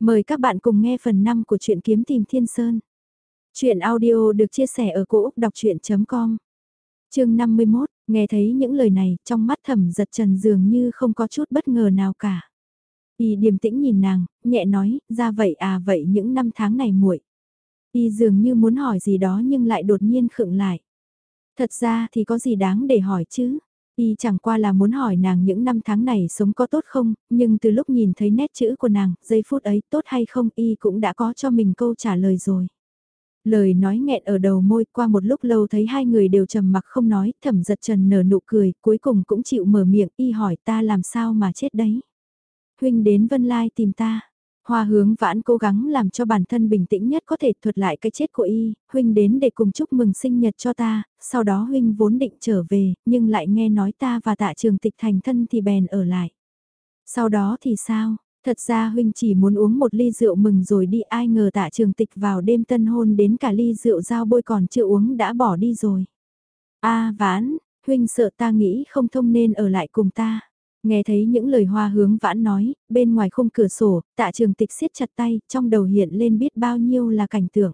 Mời các bạn cùng nghe phần 5 của truyện kiếm tìm thiên sơn. Chuyện audio được chia sẻ ở cỗ đọc chuyện.com Chương 51, nghe thấy những lời này trong mắt thẩm giật trần dường như không có chút bất ngờ nào cả. Y điềm tĩnh nhìn nàng, nhẹ nói, ra vậy à vậy những năm tháng này muội Y dường như muốn hỏi gì đó nhưng lại đột nhiên khựng lại. Thật ra thì có gì đáng để hỏi chứ? Y chẳng qua là muốn hỏi nàng những năm tháng này sống có tốt không, nhưng từ lúc nhìn thấy nét chữ của nàng, giây phút ấy tốt hay không Y cũng đã có cho mình câu trả lời rồi. Lời nói nghẹn ở đầu môi qua một lúc lâu thấy hai người đều trầm mặc không nói, thẩm giật trần nở nụ cười, cuối cùng cũng chịu mở miệng y hỏi ta làm sao mà chết đấy. Huynh đến Vân Lai tìm ta, Hoa hướng vãn cố gắng làm cho bản thân bình tĩnh nhất có thể thuật lại cái chết của y, huynh đến để cùng chúc mừng sinh nhật cho ta, sau đó huynh vốn định trở về, nhưng lại nghe nói ta và tạ trường tịch thành thân thì bèn ở lại. Sau đó thì sao? Thật ra huynh chỉ muốn uống một ly rượu mừng rồi đi ai ngờ tạ trường tịch vào đêm tân hôn đến cả ly rượu giao bôi còn chưa uống đã bỏ đi rồi. a vãn, huynh sợ ta nghĩ không thông nên ở lại cùng ta. Nghe thấy những lời hoa hướng vãn nói, bên ngoài khung cửa sổ, tạ trường tịch siết chặt tay, trong đầu hiện lên biết bao nhiêu là cảnh tượng.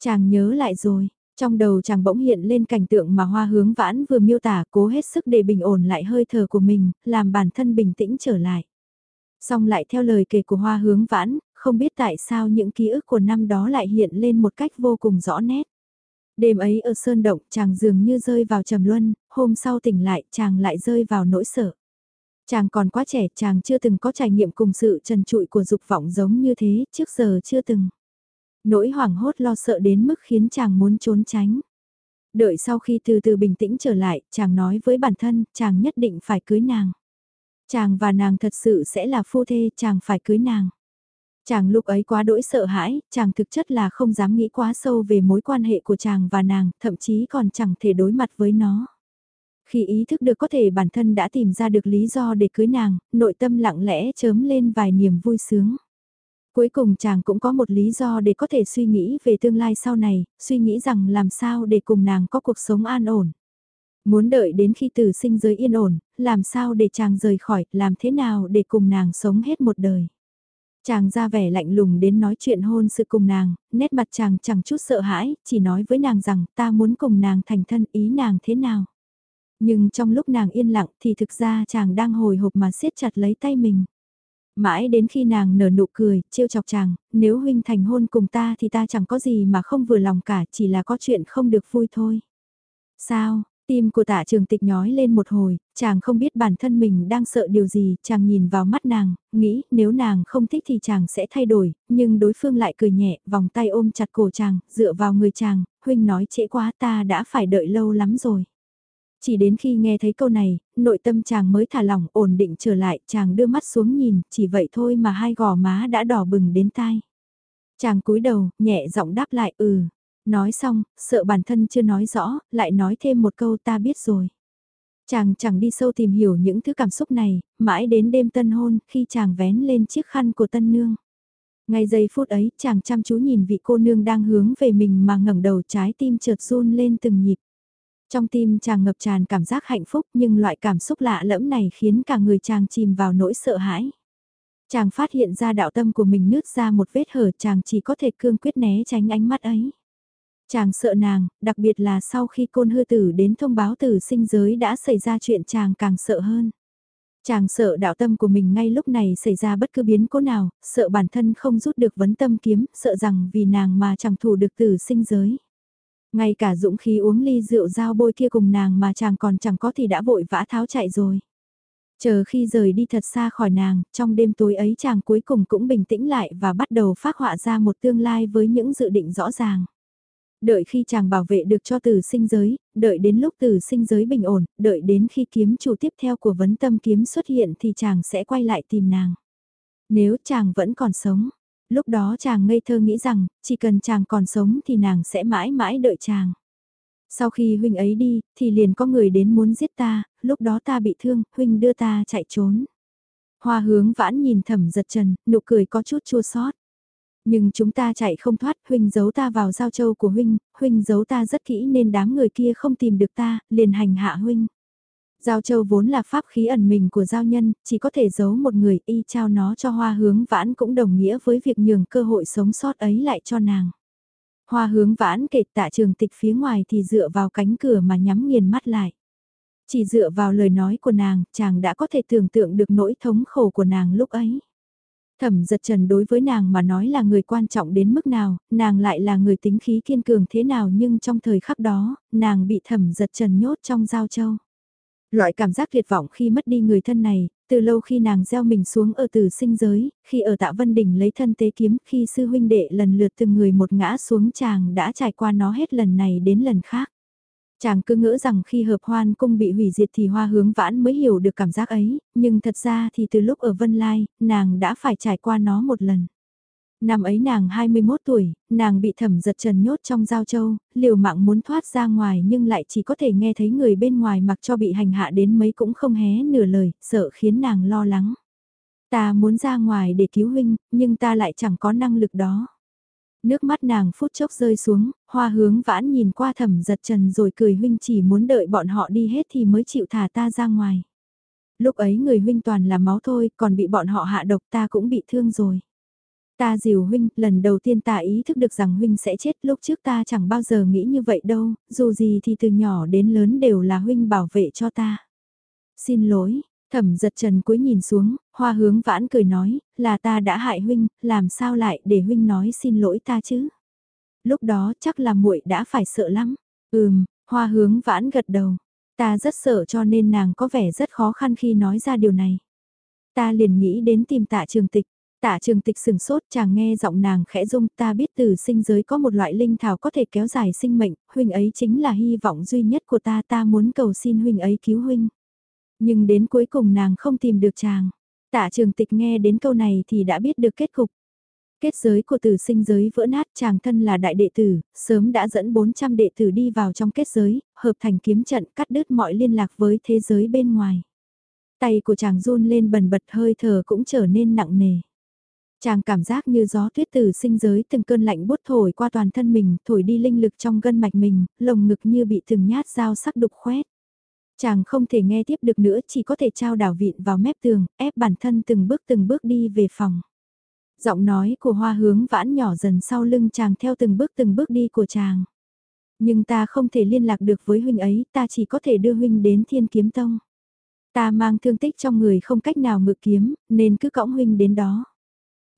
Chàng nhớ lại rồi, trong đầu chàng bỗng hiện lên cảnh tượng mà hoa hướng vãn vừa miêu tả cố hết sức để bình ổn lại hơi thở của mình, làm bản thân bình tĩnh trở lại. Xong lại theo lời kể của hoa hướng vãn, không biết tại sao những ký ức của năm đó lại hiện lên một cách vô cùng rõ nét. Đêm ấy ở Sơn Động chàng dường như rơi vào trầm luân, hôm sau tỉnh lại chàng lại rơi vào nỗi sợ. Chàng còn quá trẻ, chàng chưa từng có trải nghiệm cùng sự trần trụi của dục vọng giống như thế, trước giờ chưa từng. Nỗi hoảng hốt lo sợ đến mức khiến chàng muốn trốn tránh. Đợi sau khi từ từ bình tĩnh trở lại, chàng nói với bản thân, chàng nhất định phải cưới nàng. Chàng và nàng thật sự sẽ là phu thê, chàng phải cưới nàng. Chàng lúc ấy quá đỗi sợ hãi, chàng thực chất là không dám nghĩ quá sâu về mối quan hệ của chàng và nàng, thậm chí còn chẳng thể đối mặt với nó. Khi ý thức được có thể bản thân đã tìm ra được lý do để cưới nàng, nội tâm lặng lẽ chớm lên vài niềm vui sướng. Cuối cùng chàng cũng có một lý do để có thể suy nghĩ về tương lai sau này, suy nghĩ rằng làm sao để cùng nàng có cuộc sống an ổn. Muốn đợi đến khi tử sinh giới yên ổn, làm sao để chàng rời khỏi, làm thế nào để cùng nàng sống hết một đời. Chàng ra vẻ lạnh lùng đến nói chuyện hôn sự cùng nàng, nét mặt chàng chẳng chút sợ hãi, chỉ nói với nàng rằng ta muốn cùng nàng thành thân ý nàng thế nào. Nhưng trong lúc nàng yên lặng thì thực ra chàng đang hồi hộp mà siết chặt lấy tay mình. Mãi đến khi nàng nở nụ cười, trêu chọc chàng, nếu huynh thành hôn cùng ta thì ta chẳng có gì mà không vừa lòng cả, chỉ là có chuyện không được vui thôi. Sao, tim của tạ trường tịch nhói lên một hồi, chàng không biết bản thân mình đang sợ điều gì, chàng nhìn vào mắt nàng, nghĩ nếu nàng không thích thì chàng sẽ thay đổi, nhưng đối phương lại cười nhẹ, vòng tay ôm chặt cổ chàng, dựa vào người chàng, huynh nói trễ quá ta đã phải đợi lâu lắm rồi. Chỉ đến khi nghe thấy câu này, nội tâm chàng mới thả lỏng ổn định trở lại, chàng đưa mắt xuống nhìn, chỉ vậy thôi mà hai gò má đã đỏ bừng đến tai. Chàng cúi đầu, nhẹ giọng đáp lại ừ. Nói xong, sợ bản thân chưa nói rõ, lại nói thêm một câu ta biết rồi. Chàng chẳng đi sâu tìm hiểu những thứ cảm xúc này, mãi đến đêm tân hôn, khi chàng vén lên chiếc khăn của tân nương. Ngay giây phút ấy, chàng chăm chú nhìn vị cô nương đang hướng về mình mà ngẩng đầu trái tim chợt run lên từng nhịp. Trong tim chàng ngập tràn cảm giác hạnh phúc nhưng loại cảm xúc lạ lẫm này khiến cả người chàng chìm vào nỗi sợ hãi. Chàng phát hiện ra đạo tâm của mình nứt ra một vết hở chàng chỉ có thể cương quyết né tránh ánh mắt ấy. Chàng sợ nàng, đặc biệt là sau khi côn hư tử đến thông báo tử sinh giới đã xảy ra chuyện chàng càng sợ hơn. Chàng sợ đạo tâm của mình ngay lúc này xảy ra bất cứ biến cố nào, sợ bản thân không rút được vấn tâm kiếm, sợ rằng vì nàng mà chẳng thủ được tử sinh giới. Ngay cả dũng khí uống ly rượu dao bôi kia cùng nàng mà chàng còn chẳng có thì đã vội vã tháo chạy rồi. Chờ khi rời đi thật xa khỏi nàng, trong đêm tối ấy chàng cuối cùng cũng bình tĩnh lại và bắt đầu phát họa ra một tương lai với những dự định rõ ràng. Đợi khi chàng bảo vệ được cho tử sinh giới, đợi đến lúc tử sinh giới bình ổn, đợi đến khi kiếm chủ tiếp theo của vấn tâm kiếm xuất hiện thì chàng sẽ quay lại tìm nàng. Nếu chàng vẫn còn sống, Lúc đó chàng ngây thơ nghĩ rằng, chỉ cần chàng còn sống thì nàng sẽ mãi mãi đợi chàng. Sau khi huynh ấy đi, thì liền có người đến muốn giết ta, lúc đó ta bị thương, huynh đưa ta chạy trốn. Hoa hướng vãn nhìn thẩm giật trần, nụ cười có chút chua xót. Nhưng chúng ta chạy không thoát, huynh giấu ta vào giao châu của huynh, huynh giấu ta rất kỹ nên đám người kia không tìm được ta, liền hành hạ huynh. Giao châu vốn là pháp khí ẩn mình của giao nhân, chỉ có thể giấu một người y trao nó cho hoa hướng vãn cũng đồng nghĩa với việc nhường cơ hội sống sót ấy lại cho nàng. Hoa hướng vãn kể tạ trường tịch phía ngoài thì dựa vào cánh cửa mà nhắm nghiền mắt lại. Chỉ dựa vào lời nói của nàng, chàng đã có thể tưởng tượng được nỗi thống khổ của nàng lúc ấy. Thẩm giật trần đối với nàng mà nói là người quan trọng đến mức nào, nàng lại là người tính khí kiên cường thế nào nhưng trong thời khắc đó, nàng bị thẩm giật trần nhốt trong giao châu. Loại cảm giác tuyệt vọng khi mất đi người thân này, từ lâu khi nàng gieo mình xuống ở từ sinh giới, khi ở tạ Vân Đình lấy thân tế kiếm, khi sư huynh đệ lần lượt từng người một ngã xuống chàng đã trải qua nó hết lần này đến lần khác. Chàng cứ ngỡ rằng khi hợp hoan cung bị hủy diệt thì hoa hướng vãn mới hiểu được cảm giác ấy, nhưng thật ra thì từ lúc ở Vân Lai, nàng đã phải trải qua nó một lần. Năm ấy nàng 21 tuổi, nàng bị thẩm giật trần nhốt trong giao châu, liều mạng muốn thoát ra ngoài nhưng lại chỉ có thể nghe thấy người bên ngoài mặc cho bị hành hạ đến mấy cũng không hé nửa lời, sợ khiến nàng lo lắng. Ta muốn ra ngoài để cứu huynh, nhưng ta lại chẳng có năng lực đó. Nước mắt nàng phút chốc rơi xuống, hoa hướng vãn nhìn qua thẩm giật trần rồi cười huynh chỉ muốn đợi bọn họ đi hết thì mới chịu thả ta ra ngoài. Lúc ấy người huynh toàn là máu thôi, còn bị bọn họ hạ độc ta cũng bị thương rồi. Ta dìu huynh, lần đầu tiên ta ý thức được rằng huynh sẽ chết lúc trước ta chẳng bao giờ nghĩ như vậy đâu, dù gì thì từ nhỏ đến lớn đều là huynh bảo vệ cho ta. Xin lỗi, thẩm giật trần cuối nhìn xuống, hoa hướng vãn cười nói, là ta đã hại huynh, làm sao lại để huynh nói xin lỗi ta chứ. Lúc đó chắc là muội đã phải sợ lắm. Ừm, hoa hướng vãn gật đầu. Ta rất sợ cho nên nàng có vẻ rất khó khăn khi nói ra điều này. Ta liền nghĩ đến tìm tạ trường tịch. Tạ trường tịch sừng sốt chàng nghe giọng nàng khẽ rung ta biết từ sinh giới có một loại linh thảo có thể kéo dài sinh mệnh, huynh ấy chính là hy vọng duy nhất của ta ta muốn cầu xin huynh ấy cứu huynh. Nhưng đến cuối cùng nàng không tìm được chàng. Tạ trường tịch nghe đến câu này thì đã biết được kết cục. Kết giới của tử sinh giới vỡ nát chàng thân là đại đệ tử, sớm đã dẫn 400 đệ tử đi vào trong kết giới, hợp thành kiếm trận cắt đứt mọi liên lạc với thế giới bên ngoài. Tay của chàng run lên bần bật hơi thở cũng trở nên nặng nề. Chàng cảm giác như gió tuyết từ sinh giới từng cơn lạnh bút thổi qua toàn thân mình, thổi đi linh lực trong gân mạch mình, lồng ngực như bị từng nhát dao sắc đục khoét. Chàng không thể nghe tiếp được nữa chỉ có thể trao đảo vịn vào mép tường, ép bản thân từng bước từng bước đi về phòng. Giọng nói của hoa hướng vãn nhỏ dần sau lưng chàng theo từng bước từng bước đi của chàng. Nhưng ta không thể liên lạc được với huynh ấy, ta chỉ có thể đưa huynh đến thiên kiếm tông. Ta mang thương tích trong người không cách nào ngự kiếm, nên cứ cõng huynh đến đó.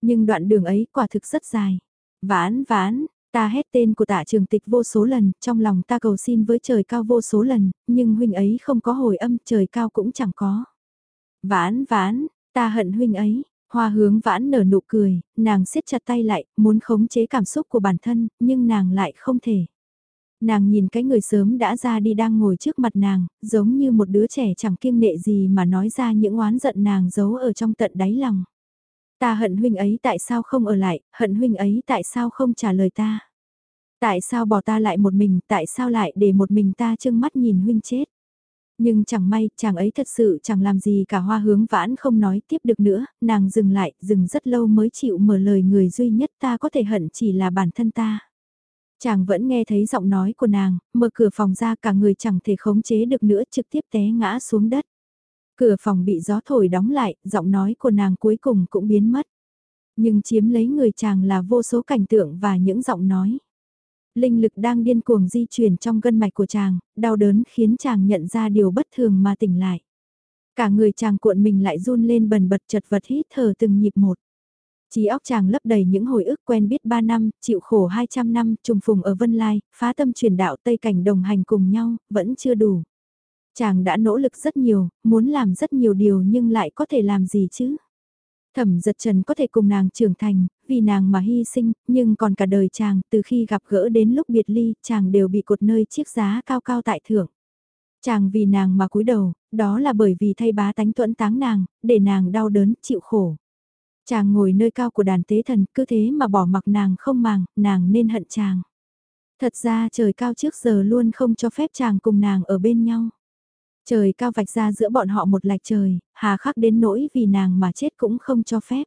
Nhưng đoạn đường ấy quả thực rất dài. Vãn vãn, ta hét tên của tạ trường tịch vô số lần, trong lòng ta cầu xin với trời cao vô số lần, nhưng huynh ấy không có hồi âm, trời cao cũng chẳng có. Vãn vãn, ta hận huynh ấy, hoa hướng vãn nở nụ cười, nàng siết chặt tay lại, muốn khống chế cảm xúc của bản thân, nhưng nàng lại không thể. Nàng nhìn cái người sớm đã ra đi đang ngồi trước mặt nàng, giống như một đứa trẻ chẳng kiêng nệ gì mà nói ra những oán giận nàng giấu ở trong tận đáy lòng. Ta hận huynh ấy tại sao không ở lại, hận huynh ấy tại sao không trả lời ta. Tại sao bỏ ta lại một mình, tại sao lại để một mình ta trưng mắt nhìn huynh chết. Nhưng chẳng may, chàng ấy thật sự chẳng làm gì cả hoa hướng vãn không nói tiếp được nữa, nàng dừng lại, dừng rất lâu mới chịu mở lời người duy nhất ta có thể hận chỉ là bản thân ta. Chàng vẫn nghe thấy giọng nói của nàng, mở cửa phòng ra cả người chẳng thể khống chế được nữa trực tiếp té ngã xuống đất. Cửa phòng bị gió thổi đóng lại, giọng nói của nàng cuối cùng cũng biến mất. Nhưng chiếm lấy người chàng là vô số cảnh tượng và những giọng nói. Linh lực đang điên cuồng di chuyển trong gân mạch của chàng, đau đớn khiến chàng nhận ra điều bất thường mà tỉnh lại. Cả người chàng cuộn mình lại run lên bần bật chật vật hít thở từng nhịp một. Chí óc chàng lấp đầy những hồi ức quen biết 3 năm, chịu khổ 200 năm, trùng phùng ở Vân Lai, phá tâm truyền đạo Tây Cảnh đồng hành cùng nhau, vẫn chưa đủ. Chàng đã nỗ lực rất nhiều, muốn làm rất nhiều điều nhưng lại có thể làm gì chứ? Thẩm giật trần có thể cùng nàng trưởng thành, vì nàng mà hy sinh, nhưng còn cả đời chàng, từ khi gặp gỡ đến lúc biệt ly, chàng đều bị cột nơi chiếc giá cao cao tại thượng. Chàng vì nàng mà cúi đầu, đó là bởi vì thay bá tánh tuẫn táng nàng, để nàng đau đớn, chịu khổ. Chàng ngồi nơi cao của đàn tế thần, cứ thế mà bỏ mặc nàng không màng, nàng nên hận chàng. Thật ra trời cao trước giờ luôn không cho phép chàng cùng nàng ở bên nhau. Trời cao vạch ra giữa bọn họ một lạch trời, hà khắc đến nỗi vì nàng mà chết cũng không cho phép.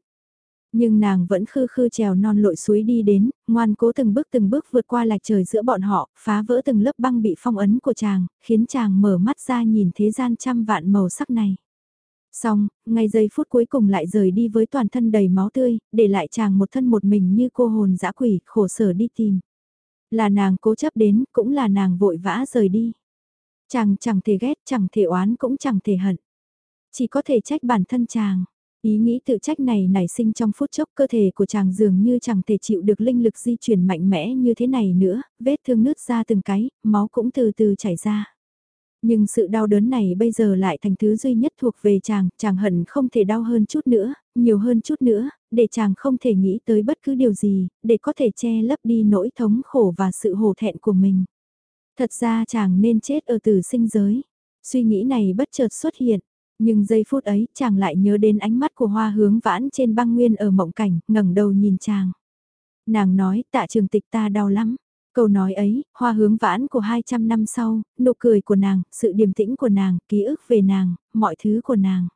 Nhưng nàng vẫn khư khư trèo non lội suối đi đến, ngoan cố từng bước từng bước vượt qua lạch trời giữa bọn họ, phá vỡ từng lớp băng bị phong ấn của chàng, khiến chàng mở mắt ra nhìn thế gian trăm vạn màu sắc này. Xong, ngay giây phút cuối cùng lại rời đi với toàn thân đầy máu tươi, để lại chàng một thân một mình như cô hồn dã quỷ, khổ sở đi tìm. Là nàng cố chấp đến, cũng là nàng vội vã rời đi. Chàng chẳng thể ghét, chẳng thể oán cũng chẳng thể hận. Chỉ có thể trách bản thân chàng. Ý nghĩ tự trách này nảy sinh trong phút chốc cơ thể của chàng dường như chẳng thể chịu được linh lực di chuyển mạnh mẽ như thế này nữa, vết thương nứt ra từng cái, máu cũng từ từ chảy ra. Nhưng sự đau đớn này bây giờ lại thành thứ duy nhất thuộc về chàng, chàng hận không thể đau hơn chút nữa, nhiều hơn chút nữa, để chàng không thể nghĩ tới bất cứ điều gì, để có thể che lấp đi nỗi thống khổ và sự hổ thẹn của mình. Thật ra chàng nên chết ở tử sinh giới. Suy nghĩ này bất chợt xuất hiện, nhưng giây phút ấy chàng lại nhớ đến ánh mắt của hoa hướng vãn trên băng nguyên ở mộng cảnh, ngẩng đầu nhìn chàng. Nàng nói tạ trường tịch ta đau lắm. Câu nói ấy, hoa hướng vãn của 200 năm sau, nụ cười của nàng, sự điềm tĩnh của nàng, ký ức về nàng, mọi thứ của nàng.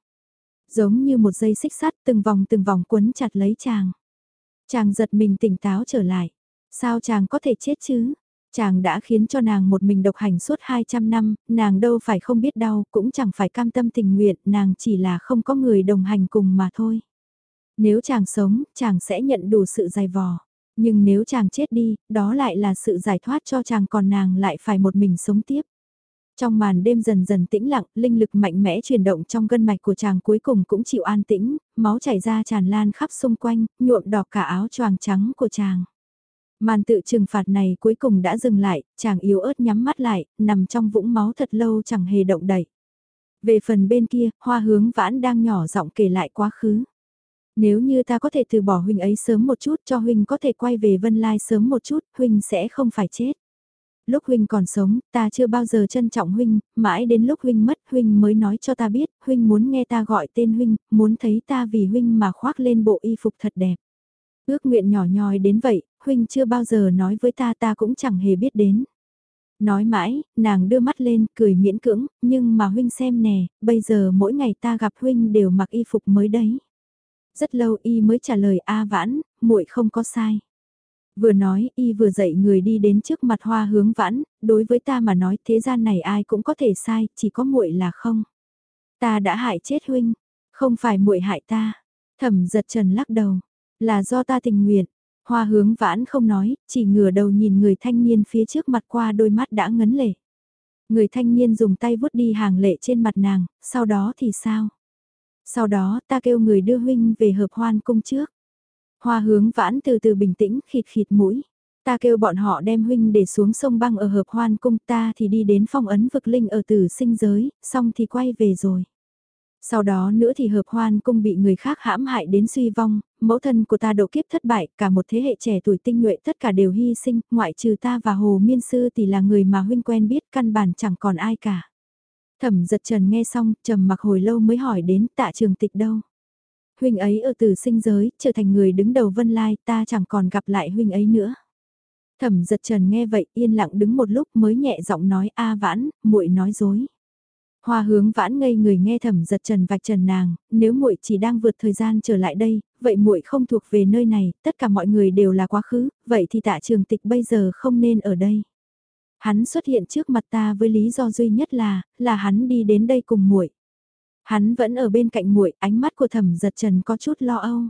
Giống như một dây xích sắt từng vòng từng vòng quấn chặt lấy chàng. Chàng giật mình tỉnh táo trở lại. Sao chàng có thể chết chứ? Chàng đã khiến cho nàng một mình độc hành suốt 200 năm, nàng đâu phải không biết đau, cũng chẳng phải cam tâm tình nguyện, nàng chỉ là không có người đồng hành cùng mà thôi. Nếu chàng sống, chàng sẽ nhận đủ sự dày vò. Nhưng nếu chàng chết đi, đó lại là sự giải thoát cho chàng còn nàng lại phải một mình sống tiếp. Trong màn đêm dần dần tĩnh lặng, linh lực mạnh mẽ chuyển động trong gân mạch của chàng cuối cùng cũng chịu an tĩnh, máu chảy ra tràn lan khắp xung quanh, nhuộm đỏ cả áo choàng trắng của chàng. Màn tự trừng phạt này cuối cùng đã dừng lại, chàng yếu ớt nhắm mắt lại, nằm trong vũng máu thật lâu chẳng hề động đậy. Về phần bên kia, hoa hướng vãn đang nhỏ giọng kể lại quá khứ. Nếu như ta có thể từ bỏ huynh ấy sớm một chút cho huynh có thể quay về Vân Lai sớm một chút, huynh sẽ không phải chết. Lúc huynh còn sống, ta chưa bao giờ trân trọng huynh, mãi đến lúc huynh mất huynh mới nói cho ta biết, huynh muốn nghe ta gọi tên huynh, muốn thấy ta vì huynh mà khoác lên bộ y phục thật đẹp. Ước nguyện nhỏ nhòi đến vậy, huynh chưa bao giờ nói với ta ta cũng chẳng hề biết đến. Nói mãi, nàng đưa mắt lên, cười miễn cưỡng, nhưng mà huynh xem nè, bây giờ mỗi ngày ta gặp huynh đều mặc y phục mới đấy. Rất lâu y mới trả lời A vãn, muội không có sai. Vừa nói y vừa dậy người đi đến trước mặt hoa hướng vãn, đối với ta mà nói thế gian này ai cũng có thể sai, chỉ có muội là không. Ta đã hại chết huynh, không phải muội hại ta. Thẩm giật trần lắc đầu, là do ta tình nguyện. Hoa hướng vãn không nói, chỉ ngửa đầu nhìn người thanh niên phía trước mặt qua đôi mắt đã ngấn lệ. Người thanh niên dùng tay vuốt đi hàng lệ trên mặt nàng, sau đó thì sao? Sau đó ta kêu người đưa huynh về hợp hoan cung trước. Hoa hướng vãn từ từ bình tĩnh khịt khịt mũi. Ta kêu bọn họ đem huynh để xuống sông băng ở hợp hoan cung ta thì đi đến phong ấn vực linh ở tử sinh giới, xong thì quay về rồi. Sau đó nữa thì hợp hoan cung bị người khác hãm hại đến suy vong, mẫu thân của ta độ kiếp thất bại, cả một thế hệ trẻ tuổi tinh nhuệ tất cả đều hy sinh, ngoại trừ ta và Hồ Miên Sư thì là người mà huynh quen biết căn bản chẳng còn ai cả. Thẩm giật trần nghe xong, trầm mặc hồi lâu mới hỏi đến tạ trường tịch đâu. Huynh ấy ở từ sinh giới, trở thành người đứng đầu vân lai, ta chẳng còn gặp lại huynh ấy nữa. Thẩm giật trần nghe vậy yên lặng đứng một lúc mới nhẹ giọng nói a vãn, muội nói dối. Hoa hướng vãn ngây người nghe thẩm giật trần vạch trần nàng, nếu muội chỉ đang vượt thời gian trở lại đây, vậy muội không thuộc về nơi này, tất cả mọi người đều là quá khứ, vậy thì tạ trường tịch bây giờ không nên ở đây. Hắn xuất hiện trước mặt ta với lý do duy nhất là, là hắn đi đến đây cùng muội. Hắn vẫn ở bên cạnh muội, ánh mắt của thẩm giật trần có chút lo âu.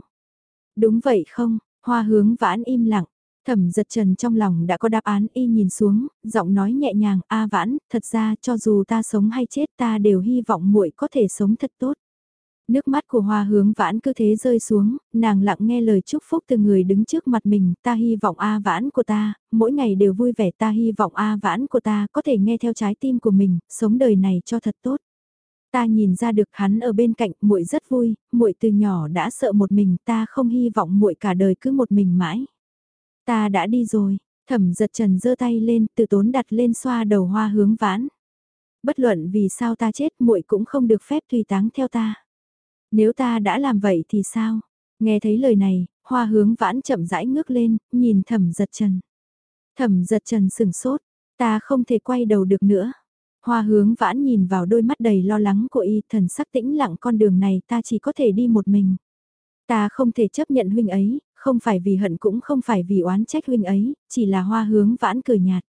Đúng vậy không, hoa hướng vãn im lặng, Thẩm giật trần trong lòng đã có đáp án y nhìn xuống, giọng nói nhẹ nhàng, a vãn, thật ra cho dù ta sống hay chết ta đều hy vọng muội có thể sống thật tốt. Nước mắt của hoa hướng vãn cứ thế rơi xuống, nàng lặng nghe lời chúc phúc từ người đứng trước mặt mình, ta hy vọng A vãn của ta, mỗi ngày đều vui vẻ ta hy vọng A vãn của ta có thể nghe theo trái tim của mình, sống đời này cho thật tốt. Ta nhìn ra được hắn ở bên cạnh, muội rất vui, muội từ nhỏ đã sợ một mình, ta không hy vọng muội cả đời cứ một mình mãi. Ta đã đi rồi, thẩm giật trần giơ tay lên, từ tốn đặt lên xoa đầu hoa hướng vãn. Bất luận vì sao ta chết muội cũng không được phép tùy táng theo ta. Nếu ta đã làm vậy thì sao? Nghe thấy lời này, hoa hướng vãn chậm rãi ngước lên, nhìn thẩm giật trần. Thẩm giật trần sừng sốt, ta không thể quay đầu được nữa. Hoa hướng vãn nhìn vào đôi mắt đầy lo lắng của y thần sắc tĩnh lặng con đường này ta chỉ có thể đi một mình. Ta không thể chấp nhận huynh ấy, không phải vì hận cũng không phải vì oán trách huynh ấy, chỉ là hoa hướng vãn cười nhạt.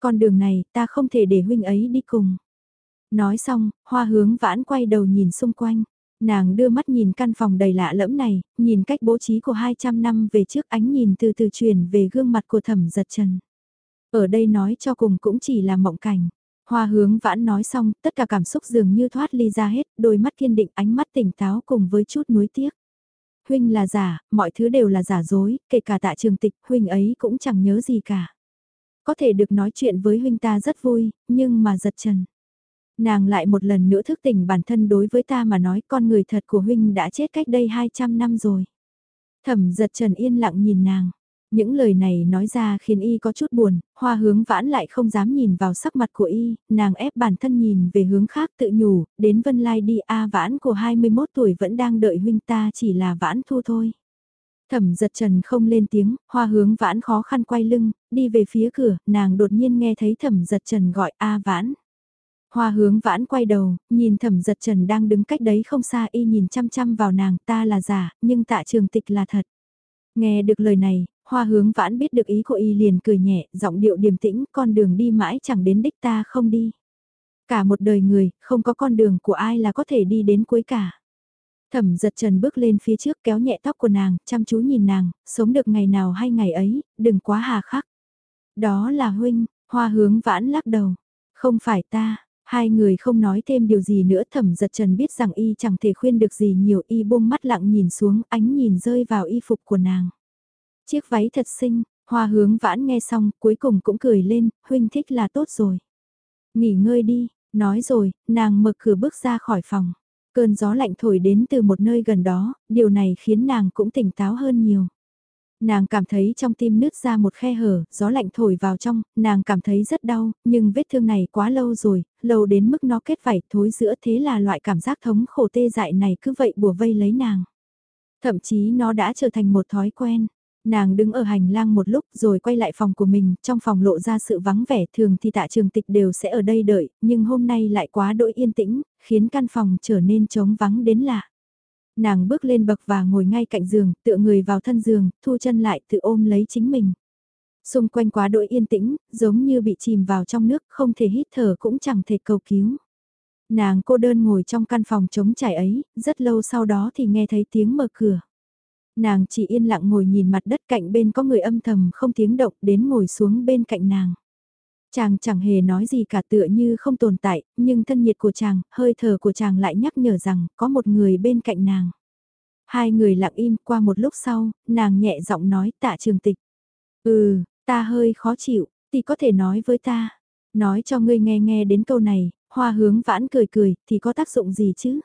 Con đường này ta không thể để huynh ấy đi cùng. Nói xong, hoa hướng vãn quay đầu nhìn xung quanh. Nàng đưa mắt nhìn căn phòng đầy lạ lẫm này, nhìn cách bố trí của 200 năm về trước ánh nhìn từ từ truyền về gương mặt của thẩm giật trần. Ở đây nói cho cùng cũng chỉ là mộng cảnh. Hoa hướng vãn nói xong, tất cả cảm xúc dường như thoát ly ra hết, đôi mắt kiên định ánh mắt tỉnh táo cùng với chút nuối tiếc. Huynh là giả, mọi thứ đều là giả dối, kể cả tạ trường tịch, huynh ấy cũng chẳng nhớ gì cả. Có thể được nói chuyện với huynh ta rất vui, nhưng mà giật trần. Nàng lại một lần nữa thức tỉnh bản thân đối với ta mà nói con người thật của huynh đã chết cách đây 200 năm rồi. Thẩm giật trần yên lặng nhìn nàng. Những lời này nói ra khiến y có chút buồn, hoa hướng vãn lại không dám nhìn vào sắc mặt của y, nàng ép bản thân nhìn về hướng khác tự nhủ, đến Vân Lai đi a vãn của 21 tuổi vẫn đang đợi huynh ta chỉ là vãn thu thôi. Thẩm giật trần không lên tiếng, hoa hướng vãn khó khăn quay lưng, đi về phía cửa, nàng đột nhiên nghe thấy thẩm giật trần gọi a vãn. Hoa hướng vãn quay đầu, nhìn thẩm giật trần đang đứng cách đấy không xa y nhìn chăm chăm vào nàng ta là giả, nhưng tạ trường tịch là thật. Nghe được lời này, hoa hướng vãn biết được ý của y liền cười nhẹ, giọng điệu điềm tĩnh, con đường đi mãi chẳng đến đích ta không đi. Cả một đời người, không có con đường của ai là có thể đi đến cuối cả. Thẩm giật trần bước lên phía trước kéo nhẹ tóc của nàng, chăm chú nhìn nàng, sống được ngày nào hay ngày ấy, đừng quá hà khắc. Đó là huynh, hoa hướng vãn lắc đầu. Không phải ta, hai người không nói thêm điều gì nữa thẩm giật trần biết rằng y chẳng thể khuyên được gì nhiều y buông mắt lặng nhìn xuống ánh nhìn rơi vào y phục của nàng. Chiếc váy thật xinh, hoa hướng vãn nghe xong cuối cùng cũng cười lên, huynh thích là tốt rồi. Nghỉ ngơi đi, nói rồi, nàng mở cửa bước ra khỏi phòng. Cơn gió lạnh thổi đến từ một nơi gần đó, điều này khiến nàng cũng tỉnh táo hơn nhiều. Nàng cảm thấy trong tim nứt ra một khe hở, gió lạnh thổi vào trong, nàng cảm thấy rất đau, nhưng vết thương này quá lâu rồi, lâu đến mức nó kết vảy thối giữa thế là loại cảm giác thống khổ tê dại này cứ vậy bùa vây lấy nàng. Thậm chí nó đã trở thành một thói quen. Nàng đứng ở hành lang một lúc rồi quay lại phòng của mình, trong phòng lộ ra sự vắng vẻ thường thì tạ trường tịch đều sẽ ở đây đợi, nhưng hôm nay lại quá đỗi yên tĩnh, khiến căn phòng trở nên trống vắng đến lạ. Nàng bước lên bậc và ngồi ngay cạnh giường, tựa người vào thân giường, thu chân lại tự ôm lấy chính mình. Xung quanh quá đỗi yên tĩnh, giống như bị chìm vào trong nước, không thể hít thở cũng chẳng thể cầu cứu. Nàng cô đơn ngồi trong căn phòng trống trải ấy, rất lâu sau đó thì nghe thấy tiếng mở cửa. Nàng chỉ yên lặng ngồi nhìn mặt đất cạnh bên có người âm thầm không tiếng động đến ngồi xuống bên cạnh nàng. Chàng chẳng hề nói gì cả tựa như không tồn tại, nhưng thân nhiệt của chàng, hơi thở của chàng lại nhắc nhở rằng có một người bên cạnh nàng. Hai người lặng im qua một lúc sau, nàng nhẹ giọng nói tạ trường tịch. Ừ, ta hơi khó chịu, thì có thể nói với ta. Nói cho ngươi nghe nghe đến câu này, hoa hướng vãn cười cười, thì có tác dụng gì chứ?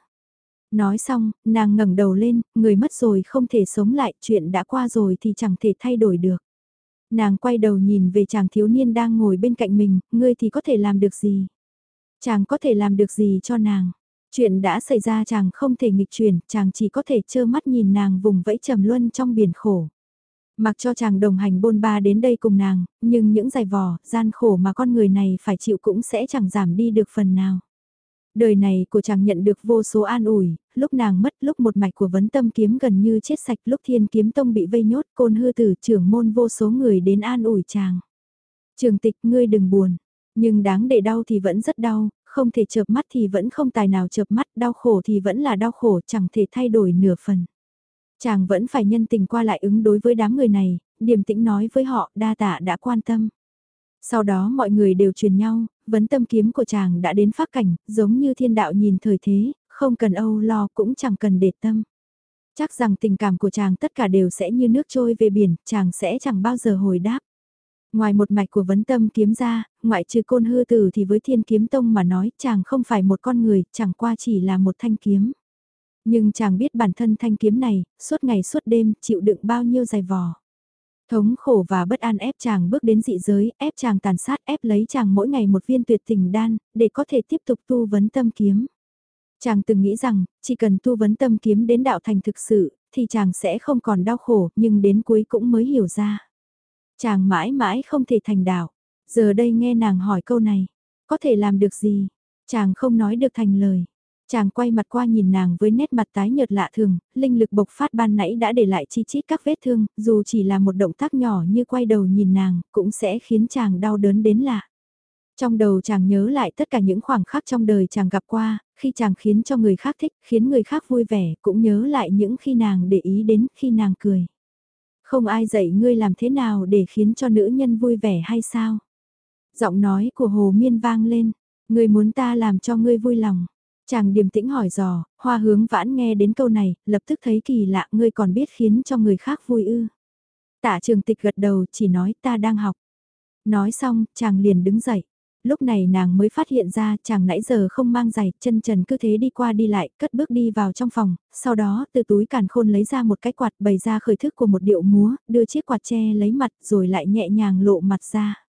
Nói xong, nàng ngẩng đầu lên, người mất rồi không thể sống lại, chuyện đã qua rồi thì chẳng thể thay đổi được. Nàng quay đầu nhìn về chàng thiếu niên đang ngồi bên cạnh mình, ngươi thì có thể làm được gì? Chàng có thể làm được gì cho nàng? Chuyện đã xảy ra chàng không thể nghịch chuyển, chàng chỉ có thể trơ mắt nhìn nàng vùng vẫy trầm luân trong biển khổ. Mặc cho chàng đồng hành bôn ba đến đây cùng nàng, nhưng những giày vò, gian khổ mà con người này phải chịu cũng sẽ chẳng giảm đi được phần nào. Đời này của chàng nhận được vô số an ủi, lúc nàng mất lúc một mạch của vấn tâm kiếm gần như chết sạch lúc thiên kiếm tông bị vây nhốt côn hư tử trưởng môn vô số người đến an ủi chàng. Trường tịch ngươi đừng buồn, nhưng đáng để đau thì vẫn rất đau, không thể chợp mắt thì vẫn không tài nào chợp mắt, đau khổ thì vẫn là đau khổ chẳng thể thay đổi nửa phần. Chàng vẫn phải nhân tình qua lại ứng đối với đám người này, điềm tĩnh nói với họ đa tạ đã quan tâm. Sau đó mọi người đều truyền nhau, vấn tâm kiếm của chàng đã đến phát cảnh, giống như thiên đạo nhìn thời thế, không cần âu lo cũng chẳng cần để tâm. Chắc rằng tình cảm của chàng tất cả đều sẽ như nước trôi về biển, chàng sẽ chẳng bao giờ hồi đáp. Ngoài một mạch của vấn tâm kiếm ra, ngoại trừ côn hư tử thì với thiên kiếm tông mà nói chàng không phải một con người, chẳng qua chỉ là một thanh kiếm. Nhưng chàng biết bản thân thanh kiếm này, suốt ngày suốt đêm, chịu đựng bao nhiêu dài vò. Thống khổ và bất an ép chàng bước đến dị giới, ép chàng tàn sát, ép lấy chàng mỗi ngày một viên tuyệt tình đan, để có thể tiếp tục tu vấn tâm kiếm. Chàng từng nghĩ rằng, chỉ cần tu vấn tâm kiếm đến đạo thành thực sự, thì chàng sẽ không còn đau khổ, nhưng đến cuối cũng mới hiểu ra. Chàng mãi mãi không thể thành đạo. Giờ đây nghe nàng hỏi câu này, có thể làm được gì? Chàng không nói được thành lời. Chàng quay mặt qua nhìn nàng với nét mặt tái nhợt lạ thường, linh lực bộc phát ban nãy đã để lại chi chít các vết thương, dù chỉ là một động tác nhỏ như quay đầu nhìn nàng, cũng sẽ khiến chàng đau đớn đến lạ. Trong đầu chàng nhớ lại tất cả những khoảng khắc trong đời chàng gặp qua, khi chàng khiến cho người khác thích, khiến người khác vui vẻ, cũng nhớ lại những khi nàng để ý đến, khi nàng cười. Không ai dạy ngươi làm thế nào để khiến cho nữ nhân vui vẻ hay sao? Giọng nói của Hồ Miên vang lên, ngươi muốn ta làm cho ngươi vui lòng. Chàng điềm tĩnh hỏi dò, hoa hướng vãn nghe đến câu này, lập tức thấy kỳ lạ ngươi còn biết khiến cho người khác vui ư. Tạ trường tịch gật đầu chỉ nói ta đang học. Nói xong, chàng liền đứng dậy. Lúc này nàng mới phát hiện ra chàng nãy giờ không mang giày, chân trần cứ thế đi qua đi lại, cất bước đi vào trong phòng, sau đó từ túi càn khôn lấy ra một cái quạt bày ra khởi thức của một điệu múa, đưa chiếc quạt che lấy mặt rồi lại nhẹ nhàng lộ mặt ra.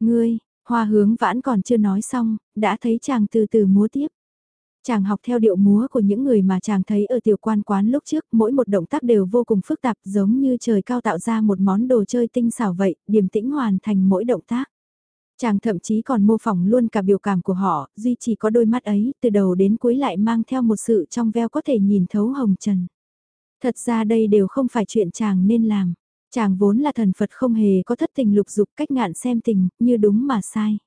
Ngươi, hoa hướng vãn còn chưa nói xong, đã thấy chàng từ từ múa tiếp. Chàng học theo điệu múa của những người mà chàng thấy ở tiểu quan quán lúc trước, mỗi một động tác đều vô cùng phức tạp giống như trời cao tạo ra một món đồ chơi tinh xảo vậy, điềm tĩnh hoàn thành mỗi động tác. Chàng thậm chí còn mô phỏng luôn cả biểu cảm của họ, duy chỉ có đôi mắt ấy, từ đầu đến cuối lại mang theo một sự trong veo có thể nhìn thấu hồng trần. Thật ra đây đều không phải chuyện chàng nên làm. Chàng vốn là thần Phật không hề có thất tình lục dục cách ngạn xem tình, như đúng mà sai.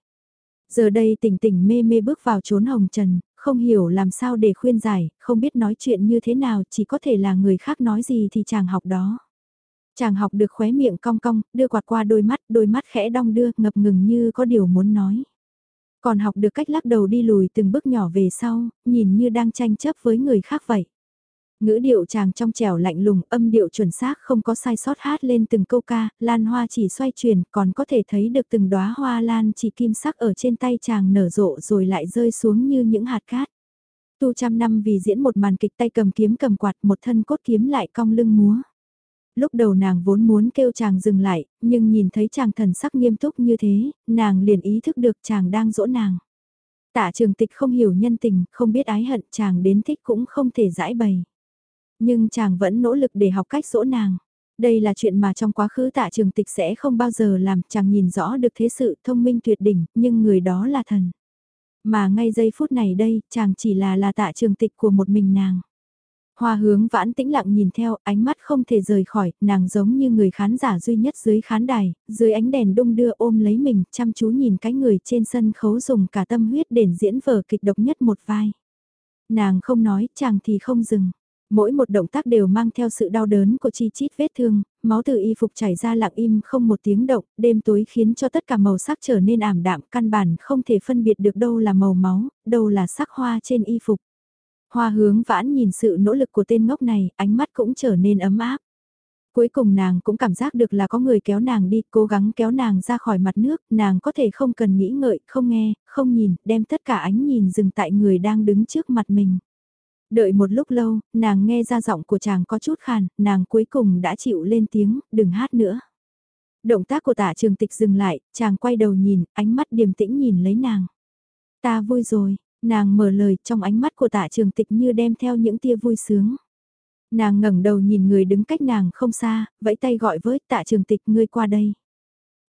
Giờ đây tỉnh tỉnh mê mê bước vào trốn hồng trần, không hiểu làm sao để khuyên giải, không biết nói chuyện như thế nào, chỉ có thể là người khác nói gì thì chàng học đó. Chàng học được khóe miệng cong cong, đưa quạt qua đôi mắt, đôi mắt khẽ đong đưa, ngập ngừng như có điều muốn nói. Còn học được cách lắc đầu đi lùi từng bước nhỏ về sau, nhìn như đang tranh chấp với người khác vậy. Ngữ điệu chàng trong trẻo lạnh lùng, âm điệu chuẩn xác không có sai sót hát lên từng câu ca, lan hoa chỉ xoay chuyển, còn có thể thấy được từng đóa hoa lan chỉ kim sắc ở trên tay chàng nở rộ rồi lại rơi xuống như những hạt cát. Tu trăm năm vì diễn một màn kịch tay cầm kiếm cầm quạt một thân cốt kiếm lại cong lưng múa. Lúc đầu nàng vốn muốn kêu chàng dừng lại, nhưng nhìn thấy chàng thần sắc nghiêm túc như thế, nàng liền ý thức được chàng đang dỗ nàng. Tạ trường tịch không hiểu nhân tình, không biết ái hận chàng đến thích cũng không thể giải bày. Nhưng chàng vẫn nỗ lực để học cách dỗ nàng. Đây là chuyện mà trong quá khứ tạ trường tịch sẽ không bao giờ làm chàng nhìn rõ được thế sự thông minh tuyệt đỉnh, nhưng người đó là thần. Mà ngay giây phút này đây, chàng chỉ là là tạ trường tịch của một mình nàng. Hoa hướng vãn tĩnh lặng nhìn theo, ánh mắt không thể rời khỏi, nàng giống như người khán giả duy nhất dưới khán đài, dưới ánh đèn đung đưa ôm lấy mình, chăm chú nhìn cái người trên sân khấu dùng cả tâm huyết để diễn vở kịch độc nhất một vai. Nàng không nói, chàng thì không dừng. Mỗi một động tác đều mang theo sự đau đớn của chi chít vết thương, máu từ y phục chảy ra lặng im không một tiếng động, đêm tối khiến cho tất cả màu sắc trở nên ảm đạm, căn bản không thể phân biệt được đâu là màu máu, đâu là sắc hoa trên y phục. Hoa hướng vãn nhìn sự nỗ lực của tên ngốc này, ánh mắt cũng trở nên ấm áp. Cuối cùng nàng cũng cảm giác được là có người kéo nàng đi, cố gắng kéo nàng ra khỏi mặt nước, nàng có thể không cần nghĩ ngợi, không nghe, không nhìn, đem tất cả ánh nhìn dừng tại người đang đứng trước mặt mình. Đợi một lúc lâu, nàng nghe ra giọng của chàng có chút khàn, nàng cuối cùng đã chịu lên tiếng, đừng hát nữa. Động tác của tả trường tịch dừng lại, chàng quay đầu nhìn, ánh mắt điềm tĩnh nhìn lấy nàng. Ta vui rồi, nàng mở lời trong ánh mắt của tả trường tịch như đem theo những tia vui sướng. Nàng ngẩng đầu nhìn người đứng cách nàng không xa, vẫy tay gọi với tạ trường tịch ngươi qua đây.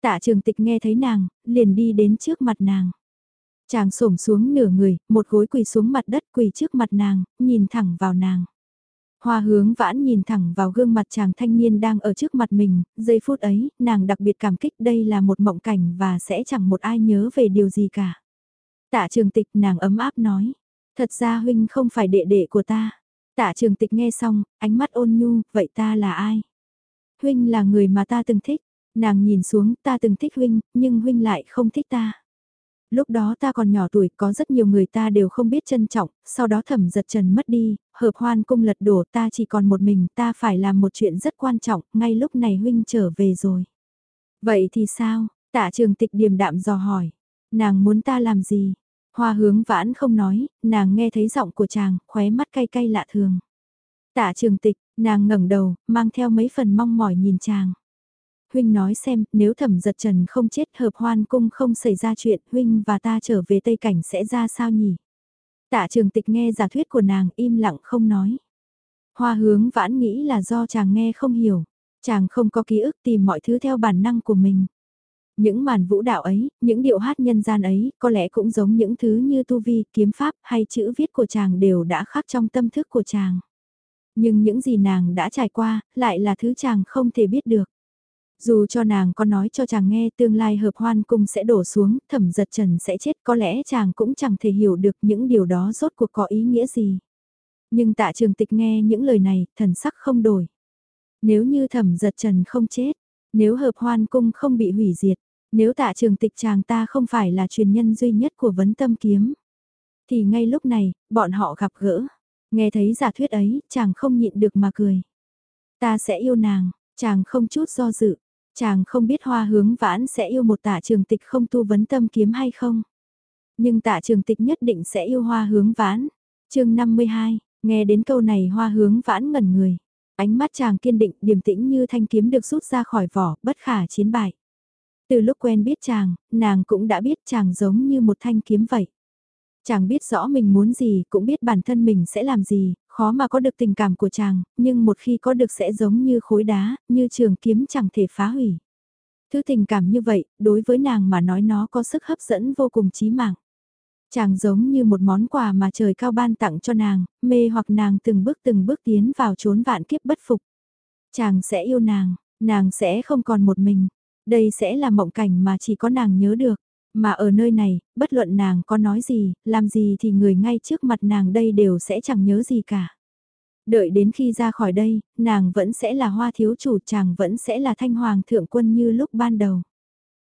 Tạ trường tịch nghe thấy nàng, liền đi đến trước mặt nàng. Chàng xổm xuống nửa người, một gối quỳ xuống mặt đất quỳ trước mặt nàng, nhìn thẳng vào nàng. Hoa hướng vãn nhìn thẳng vào gương mặt chàng thanh niên đang ở trước mặt mình, giây phút ấy, nàng đặc biệt cảm kích đây là một mộng cảnh và sẽ chẳng một ai nhớ về điều gì cả. Tạ trường tịch nàng ấm áp nói, thật ra huynh không phải đệ đệ của ta. Tạ trường tịch nghe xong, ánh mắt ôn nhu, vậy ta là ai? Huynh là người mà ta từng thích, nàng nhìn xuống ta từng thích huynh, nhưng huynh lại không thích ta. Lúc đó ta còn nhỏ tuổi, có rất nhiều người ta đều không biết trân trọng, sau đó thẩm giật trần mất đi, hợp hoan cung lật đổ ta chỉ còn một mình, ta phải làm một chuyện rất quan trọng, ngay lúc này huynh trở về rồi. Vậy thì sao? Tạ trường tịch điềm đạm dò hỏi. Nàng muốn ta làm gì? Hoa hướng vãn không nói, nàng nghe thấy giọng của chàng, khóe mắt cay cay lạ thường. Tạ trường tịch, nàng ngẩng đầu, mang theo mấy phần mong mỏi nhìn chàng. Huynh nói xem, nếu thẩm giật trần không chết hợp hoan cung không xảy ra chuyện, Huynh và ta trở về Tây Cảnh sẽ ra sao nhỉ? Tạ trường tịch nghe giả thuyết của nàng im lặng không nói. Hoa hướng vãn nghĩ là do chàng nghe không hiểu. Chàng không có ký ức tìm mọi thứ theo bản năng của mình. Những màn vũ đạo ấy, những điệu hát nhân gian ấy, có lẽ cũng giống những thứ như tu vi, kiếm pháp hay chữ viết của chàng đều đã khắc trong tâm thức của chàng. Nhưng những gì nàng đã trải qua, lại là thứ chàng không thể biết được. Dù cho nàng có nói cho chàng nghe tương lai hợp hoan cung sẽ đổ xuống, thẩm giật trần sẽ chết có lẽ chàng cũng chẳng thể hiểu được những điều đó rốt cuộc có ý nghĩa gì. Nhưng tạ trường tịch nghe những lời này, thần sắc không đổi. Nếu như thẩm giật trần không chết, nếu hợp hoan cung không bị hủy diệt, nếu tạ trường tịch chàng ta không phải là truyền nhân duy nhất của vấn tâm kiếm, thì ngay lúc này, bọn họ gặp gỡ. Nghe thấy giả thuyết ấy, chàng không nhịn được mà cười. Ta sẽ yêu nàng, chàng không chút do dự, chàng không biết hoa hướng vãn sẽ yêu một tạ trường tịch không tu vấn tâm kiếm hay không. Nhưng tạ trường tịch nhất định sẽ yêu hoa hướng vãn. chương 52, nghe đến câu này hoa hướng vãn ngẩn người. Ánh mắt chàng kiên định, điềm tĩnh như thanh kiếm được rút ra khỏi vỏ, bất khả chiến bại. Từ lúc quen biết chàng, nàng cũng đã biết chàng giống như một thanh kiếm vậy. Chàng biết rõ mình muốn gì, cũng biết bản thân mình sẽ làm gì, khó mà có được tình cảm của chàng, nhưng một khi có được sẽ giống như khối đá, như trường kiếm chẳng thể phá hủy. Thứ tình cảm như vậy, đối với nàng mà nói nó có sức hấp dẫn vô cùng chí mạng. Chàng giống như một món quà mà trời cao ban tặng cho nàng, mê hoặc nàng từng bước từng bước tiến vào chốn vạn kiếp bất phục. Chàng sẽ yêu nàng, nàng sẽ không còn một mình. Đây sẽ là mộng cảnh mà chỉ có nàng nhớ được. Mà ở nơi này, bất luận nàng có nói gì, làm gì thì người ngay trước mặt nàng đây đều sẽ chẳng nhớ gì cả. Đợi đến khi ra khỏi đây, nàng vẫn sẽ là hoa thiếu chủ chàng vẫn sẽ là thanh hoàng thượng quân như lúc ban đầu.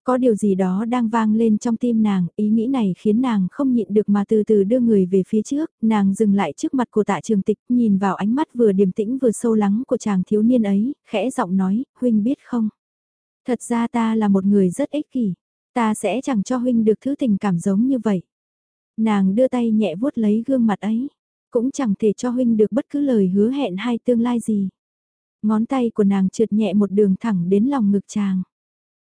Có điều gì đó đang vang lên trong tim nàng, ý nghĩ này khiến nàng không nhịn được mà từ từ đưa người về phía trước, nàng dừng lại trước mặt của tạ trường tịch, nhìn vào ánh mắt vừa điềm tĩnh vừa sâu lắng của chàng thiếu niên ấy, khẽ giọng nói, huynh biết không? Thật ra ta là một người rất ích kỷ, ta sẽ chẳng cho huynh được thứ tình cảm giống như vậy. Nàng đưa tay nhẹ vuốt lấy gương mặt ấy, cũng chẳng thể cho huynh được bất cứ lời hứa hẹn hay tương lai gì. Ngón tay của nàng trượt nhẹ một đường thẳng đến lòng ngực chàng.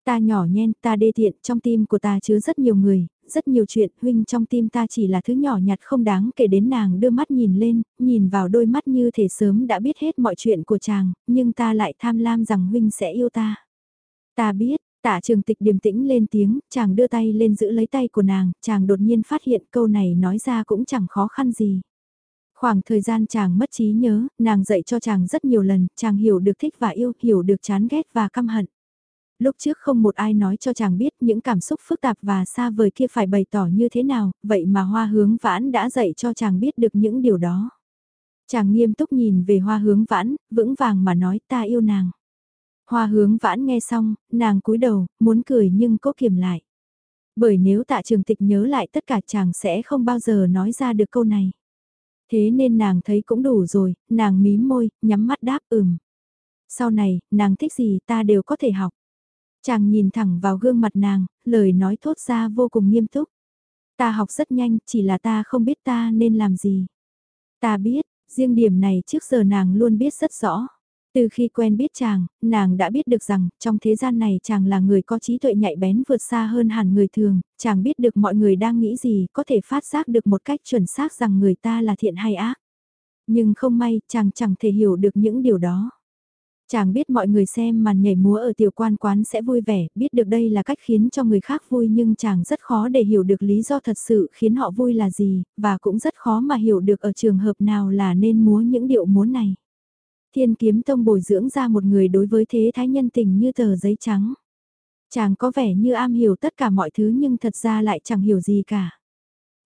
Ta nhỏ nhen, ta đê tiện, trong tim của ta chứa rất nhiều người, rất nhiều chuyện, huynh trong tim ta chỉ là thứ nhỏ nhặt không đáng kể đến nàng đưa mắt nhìn lên, nhìn vào đôi mắt như thể sớm đã biết hết mọi chuyện của chàng, nhưng ta lại tham lam rằng huynh sẽ yêu ta. Ta biết, Tạ trường tịch điềm tĩnh lên tiếng, chàng đưa tay lên giữ lấy tay của nàng, chàng đột nhiên phát hiện câu này nói ra cũng chẳng khó khăn gì. Khoảng thời gian chàng mất trí nhớ, nàng dạy cho chàng rất nhiều lần, chàng hiểu được thích và yêu, hiểu được chán ghét và căm hận. Lúc trước không một ai nói cho chàng biết những cảm xúc phức tạp và xa vời kia phải bày tỏ như thế nào, vậy mà hoa hướng vãn đã dạy cho chàng biết được những điều đó. Chàng nghiêm túc nhìn về hoa hướng vãn, vững vàng mà nói ta yêu nàng. Hoa hướng vãn nghe xong, nàng cúi đầu, muốn cười nhưng cố kiềm lại. Bởi nếu tạ trường tịch nhớ lại tất cả chàng sẽ không bao giờ nói ra được câu này. Thế nên nàng thấy cũng đủ rồi, nàng mím môi, nhắm mắt đáp ừm. Sau này, nàng thích gì ta đều có thể học. Chàng nhìn thẳng vào gương mặt nàng, lời nói thốt ra vô cùng nghiêm túc. Ta học rất nhanh, chỉ là ta không biết ta nên làm gì. Ta biết, riêng điểm này trước giờ nàng luôn biết rất rõ. Từ khi quen biết chàng, nàng đã biết được rằng, trong thế gian này chàng là người có trí tuệ nhạy bén vượt xa hơn hẳn người thường, chàng biết được mọi người đang nghĩ gì, có thể phát giác được một cách chuẩn xác rằng người ta là thiện hay ác. Nhưng không may, chàng chẳng thể hiểu được những điều đó. Chàng biết mọi người xem màn nhảy múa ở tiểu quan quán sẽ vui vẻ, biết được đây là cách khiến cho người khác vui nhưng chàng rất khó để hiểu được lý do thật sự khiến họ vui là gì, và cũng rất khó mà hiểu được ở trường hợp nào là nên múa những điệu múa này. Thiên kiếm tông bồi dưỡng ra một người đối với thế thái nhân tình như tờ giấy trắng. Chàng có vẻ như am hiểu tất cả mọi thứ nhưng thật ra lại chẳng hiểu gì cả.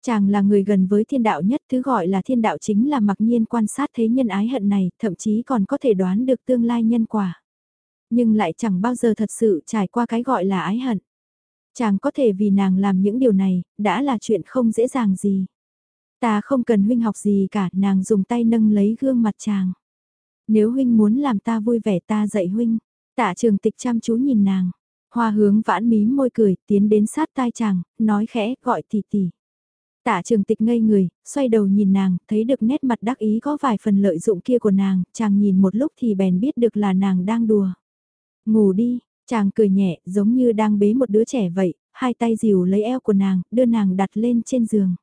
Chàng là người gần với thiên đạo nhất, thứ gọi là thiên đạo chính là mặc nhiên quan sát thế nhân ái hận này, thậm chí còn có thể đoán được tương lai nhân quả. Nhưng lại chẳng bao giờ thật sự trải qua cái gọi là ái hận. Chàng có thể vì nàng làm những điều này, đã là chuyện không dễ dàng gì. Ta không cần huynh học gì cả, nàng dùng tay nâng lấy gương mặt chàng. Nếu huynh muốn làm ta vui vẻ ta dạy huynh. Tạ trường tịch chăm chú nhìn nàng. Hoa hướng vãn mím môi cười, tiến đến sát tai chàng, nói khẽ, gọi tỷ tỷ. Tạ trường tịch ngây người, xoay đầu nhìn nàng, thấy được nét mặt đắc ý có vài phần lợi dụng kia của nàng, chàng nhìn một lúc thì bèn biết được là nàng đang đùa. Ngủ đi, chàng cười nhẹ, giống như đang bế một đứa trẻ vậy, hai tay dìu lấy eo của nàng, đưa nàng đặt lên trên giường.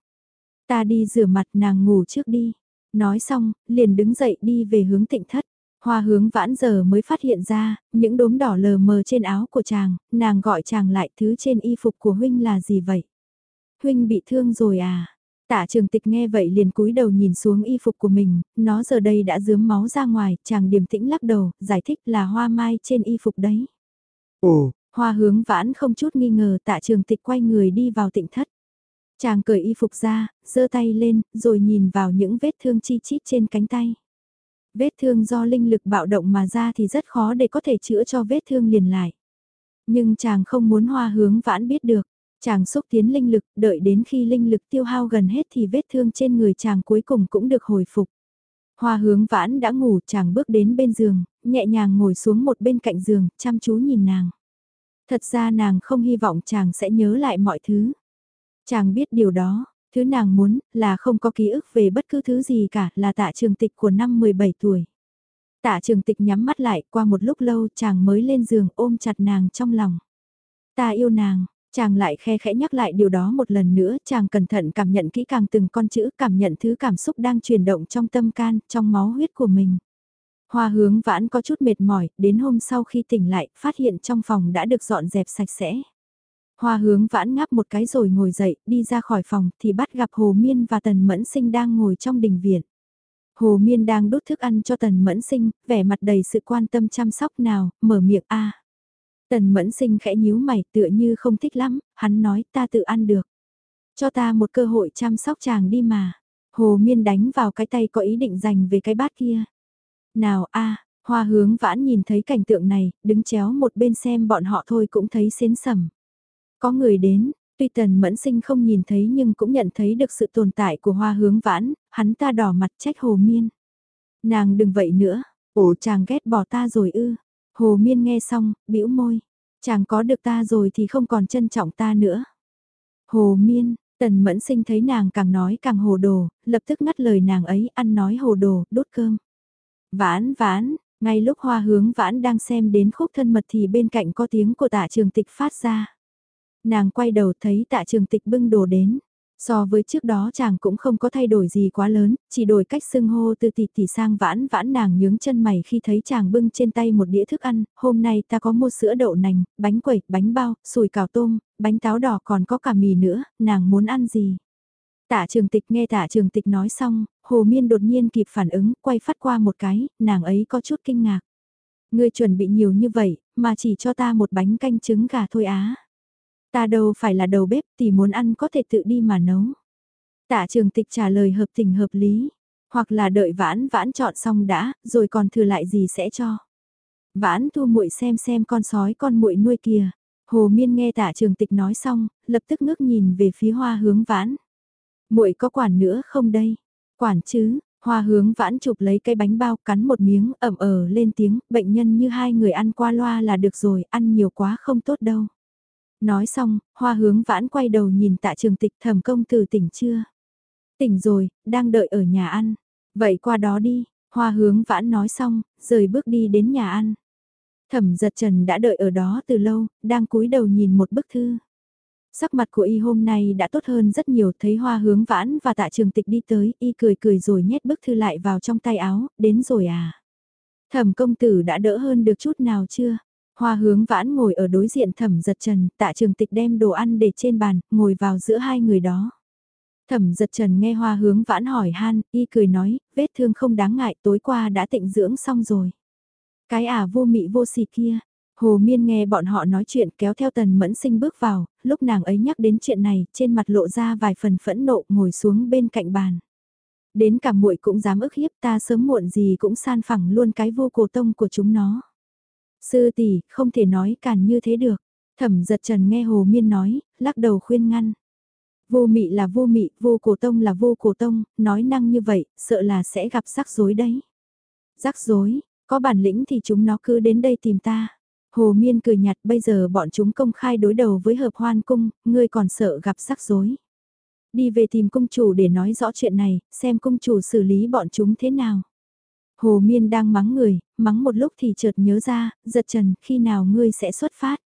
Ta đi rửa mặt nàng ngủ trước đi. Nói xong, liền đứng dậy đi về hướng tịnh thất. Hoa hướng vãn giờ mới phát hiện ra, những đốm đỏ lờ mờ trên áo của chàng, nàng gọi chàng lại thứ trên y phục của huynh là gì vậy? Huynh bị thương rồi à? Tạ trường tịch nghe vậy liền cúi đầu nhìn xuống y phục của mình, nó giờ đây đã dướm máu ra ngoài, chàng điềm tĩnh lắc đầu, giải thích là hoa mai trên y phục đấy. Ồ, hoa hướng vãn không chút nghi ngờ tạ trường tịch quay người đi vào tịnh thất. Chàng cởi y phục ra, giơ tay lên, rồi nhìn vào những vết thương chi chít trên cánh tay. Vết thương do linh lực bạo động mà ra thì rất khó để có thể chữa cho vết thương liền lại. Nhưng chàng không muốn hoa hướng vãn biết được. Chàng xúc tiến linh lực, đợi đến khi linh lực tiêu hao gần hết thì vết thương trên người chàng cuối cùng cũng được hồi phục. Hoa hướng vãn đã ngủ, chàng bước đến bên giường, nhẹ nhàng ngồi xuống một bên cạnh giường, chăm chú nhìn nàng. Thật ra nàng không hy vọng chàng sẽ nhớ lại mọi thứ. Chàng biết điều đó, thứ nàng muốn là không có ký ức về bất cứ thứ gì cả là tạ trường tịch của năm 17 tuổi. Tạ trường tịch nhắm mắt lại qua một lúc lâu chàng mới lên giường ôm chặt nàng trong lòng. Ta yêu nàng, chàng lại khe khẽ nhắc lại điều đó một lần nữa, chàng cẩn thận cảm nhận kỹ càng từng con chữ, cảm nhận thứ cảm xúc đang chuyển động trong tâm can, trong máu huyết của mình. Hoa hướng vãn có chút mệt mỏi, đến hôm sau khi tỉnh lại, phát hiện trong phòng đã được dọn dẹp sạch sẽ. Hoa hướng vãn ngáp một cái rồi ngồi dậy, đi ra khỏi phòng thì bắt gặp Hồ Miên và Tần Mẫn Sinh đang ngồi trong đình viện. Hồ Miên đang đút thức ăn cho Tần Mẫn Sinh, vẻ mặt đầy sự quan tâm chăm sóc nào, mở miệng a. Tần Mẫn Sinh khẽ nhíu mày tựa như không thích lắm, hắn nói ta tự ăn được. Cho ta một cơ hội chăm sóc chàng đi mà. Hồ Miên đánh vào cái tay có ý định dành về cái bát kia. Nào a, hoa hướng vãn nhìn thấy cảnh tượng này, đứng chéo một bên xem bọn họ thôi cũng thấy xến sầm. Có người đến, tuy tần mẫn sinh không nhìn thấy nhưng cũng nhận thấy được sự tồn tại của hoa hướng vãn, hắn ta đỏ mặt trách hồ miên. Nàng đừng vậy nữa, ổ chàng ghét bỏ ta rồi ư. Hồ miên nghe xong, bĩu môi. Chàng có được ta rồi thì không còn trân trọng ta nữa. Hồ miên, tần mẫn sinh thấy nàng càng nói càng hồ đồ, lập tức ngắt lời nàng ấy ăn nói hồ đồ, đốt cơm. Vãn vãn, ngay lúc hoa hướng vãn đang xem đến khúc thân mật thì bên cạnh có tiếng của tạ trường tịch phát ra. Nàng quay đầu thấy tạ trường tịch bưng đồ đến. So với trước đó chàng cũng không có thay đổi gì quá lớn, chỉ đổi cách xưng hô từ tỷ tỷ sang vãn vãn nàng nhướng chân mày khi thấy chàng bưng trên tay một đĩa thức ăn, hôm nay ta có mua sữa đậu nành, bánh quẩy, bánh bao, sùi cào tôm, bánh táo đỏ còn có cả mì nữa, nàng muốn ăn gì? Tạ trường tịch nghe tạ trường tịch nói xong, hồ miên đột nhiên kịp phản ứng, quay phát qua một cái, nàng ấy có chút kinh ngạc. Ngươi chuẩn bị nhiều như vậy, mà chỉ cho ta một bánh canh trứng gà thôi á. Ta đâu phải là đầu bếp thì muốn ăn có thể tự đi mà nấu. Tạ trường tịch trả lời hợp tình hợp lý. Hoặc là đợi vãn vãn chọn xong đã, rồi còn thừa lại gì sẽ cho. Vãn thu muội xem xem con sói con muội nuôi kìa. Hồ Miên nghe tạ trường tịch nói xong, lập tức ngước nhìn về phía hoa hướng vãn. muội có quản nữa không đây? Quản chứ, hoa hướng vãn chụp lấy cây bánh bao cắn một miếng ẩm ờ lên tiếng, bệnh nhân như hai người ăn qua loa là được rồi, ăn nhiều quá không tốt đâu. Nói xong, hoa hướng vãn quay đầu nhìn tạ trường tịch thẩm công tử tỉnh chưa? Tỉnh rồi, đang đợi ở nhà ăn. Vậy qua đó đi, hoa hướng vãn nói xong, rời bước đi đến nhà ăn. Thẩm giật trần đã đợi ở đó từ lâu, đang cúi đầu nhìn một bức thư. Sắc mặt của y hôm nay đã tốt hơn rất nhiều, thấy hoa hướng vãn và tạ trường tịch đi tới, y cười cười rồi nhét bức thư lại vào trong tay áo, đến rồi à. Thẩm công tử đã đỡ hơn được chút nào chưa? Hoa hướng vãn ngồi ở đối diện thẩm giật trần, tạ trường tịch đem đồ ăn để trên bàn, ngồi vào giữa hai người đó. Thẩm giật trần nghe hoa hướng vãn hỏi han, y cười nói, vết thương không đáng ngại tối qua đã tịnh dưỡng xong rồi. Cái ả à vô mị vô xì kia, Hồ Miên nghe bọn họ nói chuyện kéo theo tần mẫn sinh bước vào, lúc nàng ấy nhắc đến chuyện này, trên mặt lộ ra vài phần phẫn nộ ngồi xuống bên cạnh bàn. Đến cả muội cũng dám ức hiếp ta sớm muộn gì cũng san phẳng luôn cái vô cổ tông của chúng nó. Sư tỷ, không thể nói càn như thế được. Thẩm giật trần nghe Hồ Miên nói, lắc đầu khuyên ngăn. Vô mị là vô mị, vô cổ tông là vô cổ tông, nói năng như vậy, sợ là sẽ gặp rắc rối đấy. Rắc rối, có bản lĩnh thì chúng nó cứ đến đây tìm ta. Hồ Miên cười nhạt bây giờ bọn chúng công khai đối đầu với hợp hoan cung, ngươi còn sợ gặp rắc rối. Đi về tìm công chủ để nói rõ chuyện này, xem công chủ xử lý bọn chúng thế nào. Hồ Miên đang mắng người, mắng một lúc thì chợt nhớ ra, giật trần, khi nào ngươi sẽ xuất phát?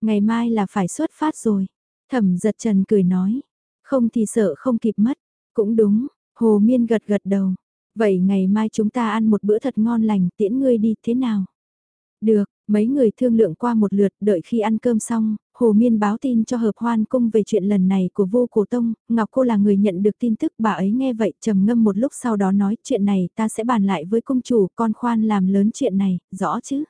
Ngày mai là phải xuất phát rồi. Thẩm giật trần cười nói, không thì sợ không kịp mất. Cũng đúng, Hồ Miên gật gật đầu. Vậy ngày mai chúng ta ăn một bữa thật ngon lành, tiễn ngươi đi, thế nào? Được, mấy người thương lượng qua một lượt, đợi khi ăn cơm xong, Hồ Miên báo tin cho hợp hoan cung về chuyện lần này của vô cổ tông, Ngọc cô là người nhận được tin tức bà ấy nghe vậy trầm ngâm một lúc sau đó nói chuyện này ta sẽ bàn lại với công chủ con khoan làm lớn chuyện này, rõ chứ.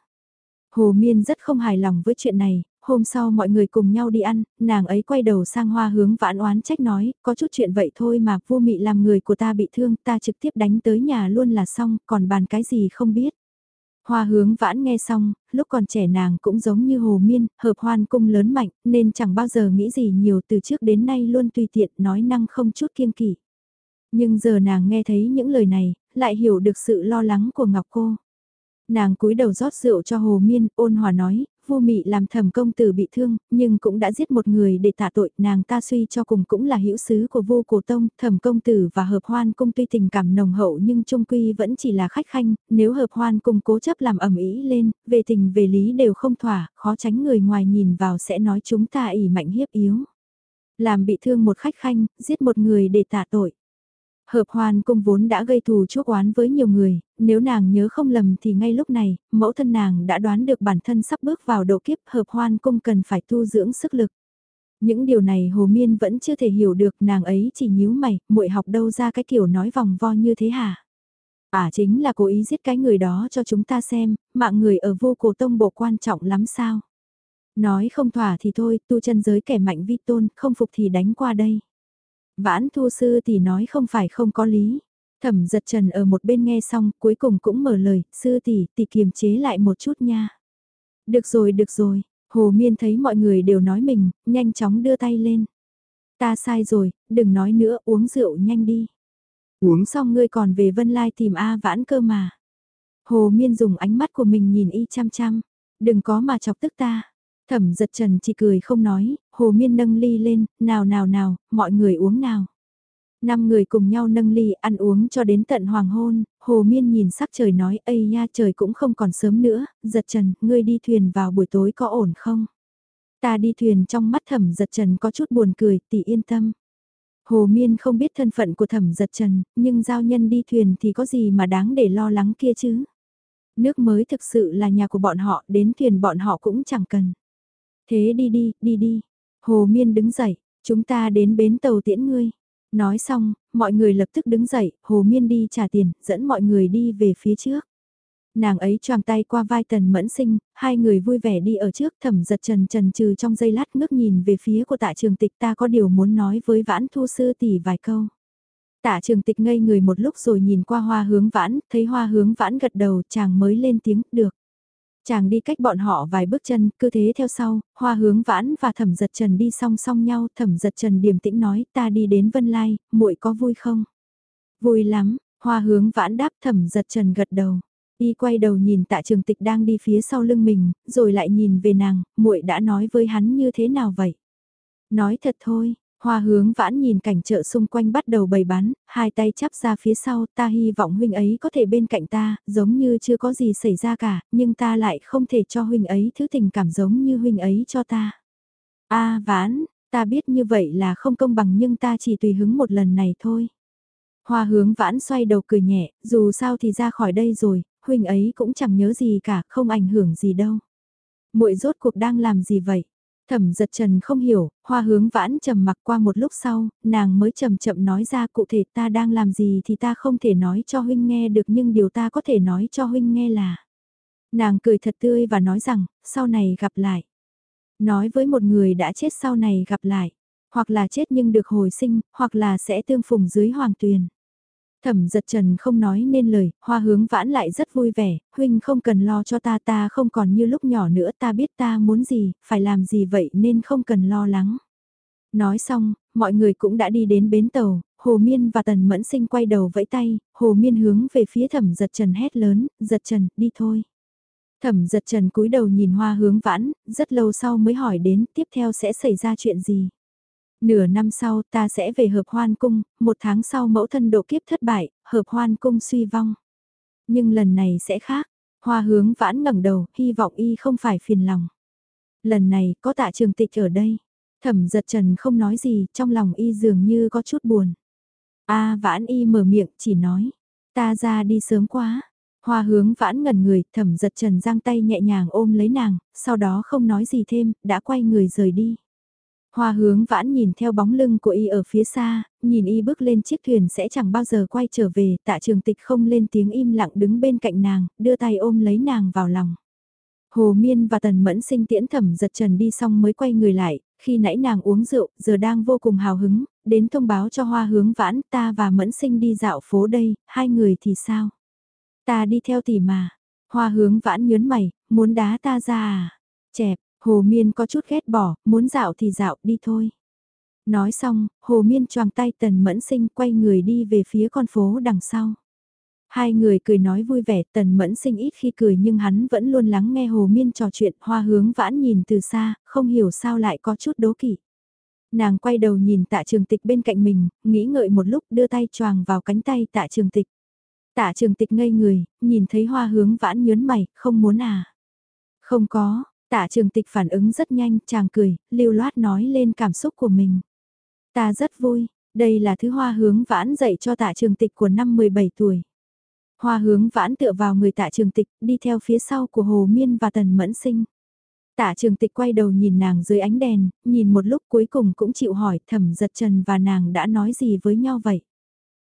Hồ Miên rất không hài lòng với chuyện này, hôm sau mọi người cùng nhau đi ăn, nàng ấy quay đầu sang hoa hướng vãn oán trách nói, có chút chuyện vậy thôi mà vô mị làm người của ta bị thương, ta trực tiếp đánh tới nhà luôn là xong, còn bàn cái gì không biết. Hoa hướng vãn nghe xong, lúc còn trẻ nàng cũng giống như hồ miên, hợp hoan cung lớn mạnh, nên chẳng bao giờ nghĩ gì nhiều từ trước đến nay luôn tùy tiện nói năng không chút kiên kỵ. Nhưng giờ nàng nghe thấy những lời này, lại hiểu được sự lo lắng của Ngọc Cô. Nàng cúi đầu rót rượu cho Hồ Miên, ôn hòa nói, Vu Mị làm thẩm công tử bị thương, nhưng cũng đã giết một người để tạ tội, nàng ta suy cho cùng cũng là hữu sứ của vô Cổ Tông, thẩm công tử và hợp hoan cung tuy tình cảm nồng hậu nhưng trung quy vẫn chỉ là khách khanh, nếu hợp hoan cung cố chấp làm ẩm ý lên, về tình về lý đều không thỏa, khó tránh người ngoài nhìn vào sẽ nói chúng ta ỉ mạnh hiếp yếu. Làm bị thương một khách khanh, giết một người để tạ tội. Hợp hoan cung vốn đã gây thù chuốc oán với nhiều người, nếu nàng nhớ không lầm thì ngay lúc này, mẫu thân nàng đã đoán được bản thân sắp bước vào độ kiếp hợp hoan cung cần phải tu dưỡng sức lực. Những điều này Hồ Miên vẫn chưa thể hiểu được nàng ấy chỉ nhíu mày, muội học đâu ra cái kiểu nói vòng vo như thế hả? À chính là cố ý giết cái người đó cho chúng ta xem, mạng người ở vô cổ tông bộ quan trọng lắm sao? Nói không thỏa thì thôi, tu chân giới kẻ mạnh vi tôn, không phục thì đánh qua đây. Vãn thu sư tỷ nói không phải không có lý. Thẩm giật trần ở một bên nghe xong, cuối cùng cũng mở lời, sư tỷ, tỷ kiềm chế lại một chút nha. Được rồi, được rồi, Hồ Miên thấy mọi người đều nói mình, nhanh chóng đưa tay lên. Ta sai rồi, đừng nói nữa, uống rượu nhanh đi. Uống xong ngươi còn về Vân Lai tìm A vãn cơ mà. Hồ Miên dùng ánh mắt của mình nhìn y chăm chăm, đừng có mà chọc tức ta. Thẩm giật trần chỉ cười không nói, hồ miên nâng ly lên, nào nào nào, mọi người uống nào. Năm người cùng nhau nâng ly ăn uống cho đến tận hoàng hôn, hồ miên nhìn sắc trời nói ây nha trời cũng không còn sớm nữa, giật trần, ngươi đi thuyền vào buổi tối có ổn không? Ta đi thuyền trong mắt thẩm giật trần có chút buồn cười, tỷ yên tâm. Hồ Miên không biết thân phận của thẩm giật trần, nhưng giao nhân đi thuyền thì có gì mà đáng để lo lắng kia chứ. Nước mới thực sự là nhà của bọn họ, đến thuyền bọn họ cũng chẳng cần. Thế đi đi, đi đi. Hồ Miên đứng dậy, chúng ta đến bến tàu tiễn ngươi. Nói xong, mọi người lập tức đứng dậy, Hồ Miên đi trả tiền, dẫn mọi người đi về phía trước. Nàng ấy choàng tay qua vai tần mẫn sinh, hai người vui vẻ đi ở trước thẩm giật trần trần trừ trong giây lát ngước nhìn về phía của tạ trường tịch ta có điều muốn nói với vãn thu sư tỷ vài câu. Tạ trường tịch ngây người một lúc rồi nhìn qua hoa hướng vãn, thấy hoa hướng vãn gật đầu chàng mới lên tiếng, được. Chàng đi cách bọn họ vài bước chân, cứ thế theo sau, hoa hướng vãn và thẩm giật trần đi song song nhau, thẩm giật trần điềm tĩnh nói, ta đi đến Vân Lai, muội có vui không? Vui lắm, hoa hướng vãn đáp thẩm giật trần gật đầu. Y quay đầu nhìn tạ trường tịch đang đi phía sau lưng mình, rồi lại nhìn về nàng, muội đã nói với hắn như thế nào vậy? Nói thật thôi, Hoa hướng vãn nhìn cảnh chợ xung quanh bắt đầu bày bán, hai tay chắp ra phía sau, ta hy vọng huynh ấy có thể bên cạnh ta, giống như chưa có gì xảy ra cả, nhưng ta lại không thể cho huynh ấy thứ tình cảm giống như huynh ấy cho ta. a vãn, ta biết như vậy là không công bằng nhưng ta chỉ tùy hứng một lần này thôi. Hoa hướng vãn xoay đầu cười nhẹ, dù sao thì ra khỏi đây rồi, huynh ấy cũng chẳng nhớ gì cả, không ảnh hưởng gì đâu. muội rốt cuộc đang làm gì vậy? Thẩm giật trần không hiểu, hoa hướng vãn trầm mặc qua một lúc sau, nàng mới chậm chậm nói ra cụ thể ta đang làm gì thì ta không thể nói cho huynh nghe được nhưng điều ta có thể nói cho huynh nghe là. Nàng cười thật tươi và nói rằng, sau này gặp lại. Nói với một người đã chết sau này gặp lại, hoặc là chết nhưng được hồi sinh, hoặc là sẽ tương phùng dưới hoàng tuyền. Thẩm giật trần không nói nên lời, hoa hướng vãn lại rất vui vẻ, huynh không cần lo cho ta ta không còn như lúc nhỏ nữa ta biết ta muốn gì, phải làm gì vậy nên không cần lo lắng. Nói xong, mọi người cũng đã đi đến bến tàu, Hồ Miên và Tần Mẫn Sinh quay đầu vẫy tay, Hồ Miên hướng về phía thẩm giật trần hét lớn, giật trần, đi thôi. Thẩm giật trần cúi đầu nhìn hoa hướng vãn, rất lâu sau mới hỏi đến tiếp theo sẽ xảy ra chuyện gì. Nửa năm sau ta sẽ về hợp hoan cung, một tháng sau mẫu thân độ kiếp thất bại, hợp hoan cung suy vong. Nhưng lần này sẽ khác, hoa hướng vãn ngẩng đầu, hy vọng y không phải phiền lòng. Lần này có tạ trường tịch ở đây. Thẩm giật trần không nói gì, trong lòng y dường như có chút buồn. a vãn y mở miệng, chỉ nói. Ta ra đi sớm quá. Hoa hướng vãn ngẩn người, thẩm giật trần giang tay nhẹ nhàng ôm lấy nàng, sau đó không nói gì thêm, đã quay người rời đi. Hoa hướng vãn nhìn theo bóng lưng của y ở phía xa, nhìn y bước lên chiếc thuyền sẽ chẳng bao giờ quay trở về, tạ trường tịch không lên tiếng im lặng đứng bên cạnh nàng, đưa tay ôm lấy nàng vào lòng. Hồ Miên và Tần Mẫn sinh tiễn thẩm giật trần đi xong mới quay người lại, khi nãy nàng uống rượu, giờ đang vô cùng hào hứng, đến thông báo cho hoa hướng vãn ta và Mẫn sinh đi dạo phố đây, hai người thì sao? Ta đi theo tỷ mà. Hoa hướng vãn nhớn mày, muốn đá ta ra à? Chẹp, Hồ Miên có chút ghét bỏ, muốn dạo thì dạo đi thôi. Nói xong, Hồ Miên choàng tay Tần Mẫn Sinh quay người đi về phía con phố đằng sau. Hai người cười nói vui vẻ, Tần Mẫn Sinh ít khi cười nhưng hắn vẫn luôn lắng nghe Hồ Miên trò chuyện, hoa hướng vãn nhìn từ xa, không hiểu sao lại có chút đố kỵ. Nàng quay đầu nhìn tạ trường tịch bên cạnh mình, nghĩ ngợi một lúc đưa tay choàng vào cánh tay tạ trường tịch. Tạ trường tịch ngây người, nhìn thấy hoa hướng vãn nhớn mày, không muốn à. Không có, tạ trường tịch phản ứng rất nhanh, chàng cười, lưu loát nói lên cảm xúc của mình. Ta rất vui, đây là thứ hoa hướng vãn dạy cho tạ trường tịch của năm 17 tuổi. Hoa hướng vãn tựa vào người tạ trường tịch, đi theo phía sau của Hồ Miên và Tần Mẫn Sinh. Tạ trường tịch quay đầu nhìn nàng dưới ánh đèn, nhìn một lúc cuối cùng cũng chịu hỏi thẩm giật trần và nàng đã nói gì với nhau vậy.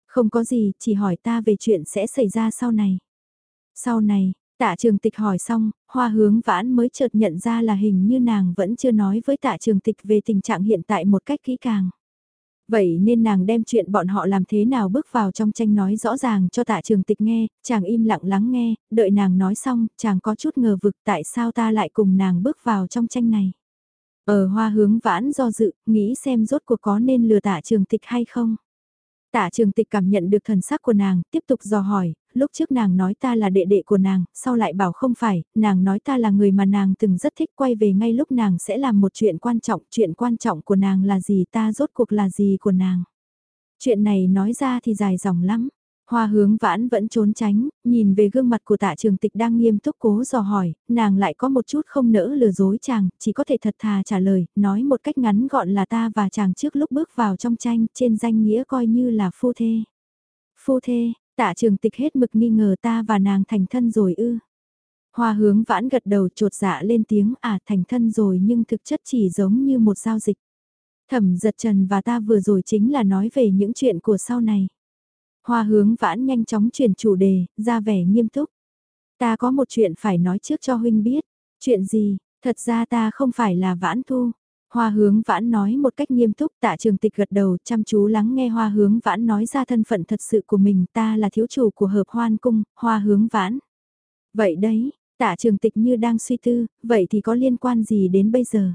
Không có gì, chỉ hỏi ta về chuyện sẽ xảy ra sau này. Sau này, tạ trường tịch hỏi xong, hoa hướng vãn mới chợt nhận ra là hình như nàng vẫn chưa nói với tạ trường tịch về tình trạng hiện tại một cách kỹ càng. Vậy nên nàng đem chuyện bọn họ làm thế nào bước vào trong tranh nói rõ ràng cho tạ trường tịch nghe, chàng im lặng lắng nghe, đợi nàng nói xong, chàng có chút ngờ vực tại sao ta lại cùng nàng bước vào trong tranh này. Ở hoa hướng vãn do dự, nghĩ xem rốt cuộc có nên lừa tạ trường tịch hay không. Tạ trường tịch cảm nhận được thần sắc của nàng, tiếp tục dò hỏi, lúc trước nàng nói ta là đệ đệ của nàng, sau lại bảo không phải, nàng nói ta là người mà nàng từng rất thích quay về ngay lúc nàng sẽ làm một chuyện quan trọng, chuyện quan trọng của nàng là gì ta rốt cuộc là gì của nàng. Chuyện này nói ra thì dài dòng lắm, Hoa hướng vãn vẫn trốn tránh, nhìn về gương mặt của tạ trường tịch đang nghiêm túc cố dò hỏi, nàng lại có một chút không nỡ lừa dối chàng, chỉ có thể thật thà trả lời, nói một cách ngắn gọn là ta và chàng trước lúc bước vào trong tranh, trên danh nghĩa coi như là phu thê. Phu thê, tạ trường tịch hết mực nghi ngờ ta và nàng thành thân rồi ư. Hoa hướng vãn gật đầu trột dạ lên tiếng à thành thân rồi nhưng thực chất chỉ giống như một giao dịch. Thẩm giật trần và ta vừa rồi chính là nói về những chuyện của sau này. Hoa hướng vãn nhanh chóng chuyển chủ đề, ra vẻ nghiêm túc. Ta có một chuyện phải nói trước cho huynh biết. Chuyện gì, thật ra ta không phải là vãn thu. Hoa hướng vãn nói một cách nghiêm túc tạ trường tịch gật đầu chăm chú lắng nghe hoa hướng vãn nói ra thân phận thật sự của mình ta là thiếu chủ của hợp hoan cung, hoa hướng vãn. Vậy đấy, tạ trường tịch như đang suy tư, vậy thì có liên quan gì đến bây giờ?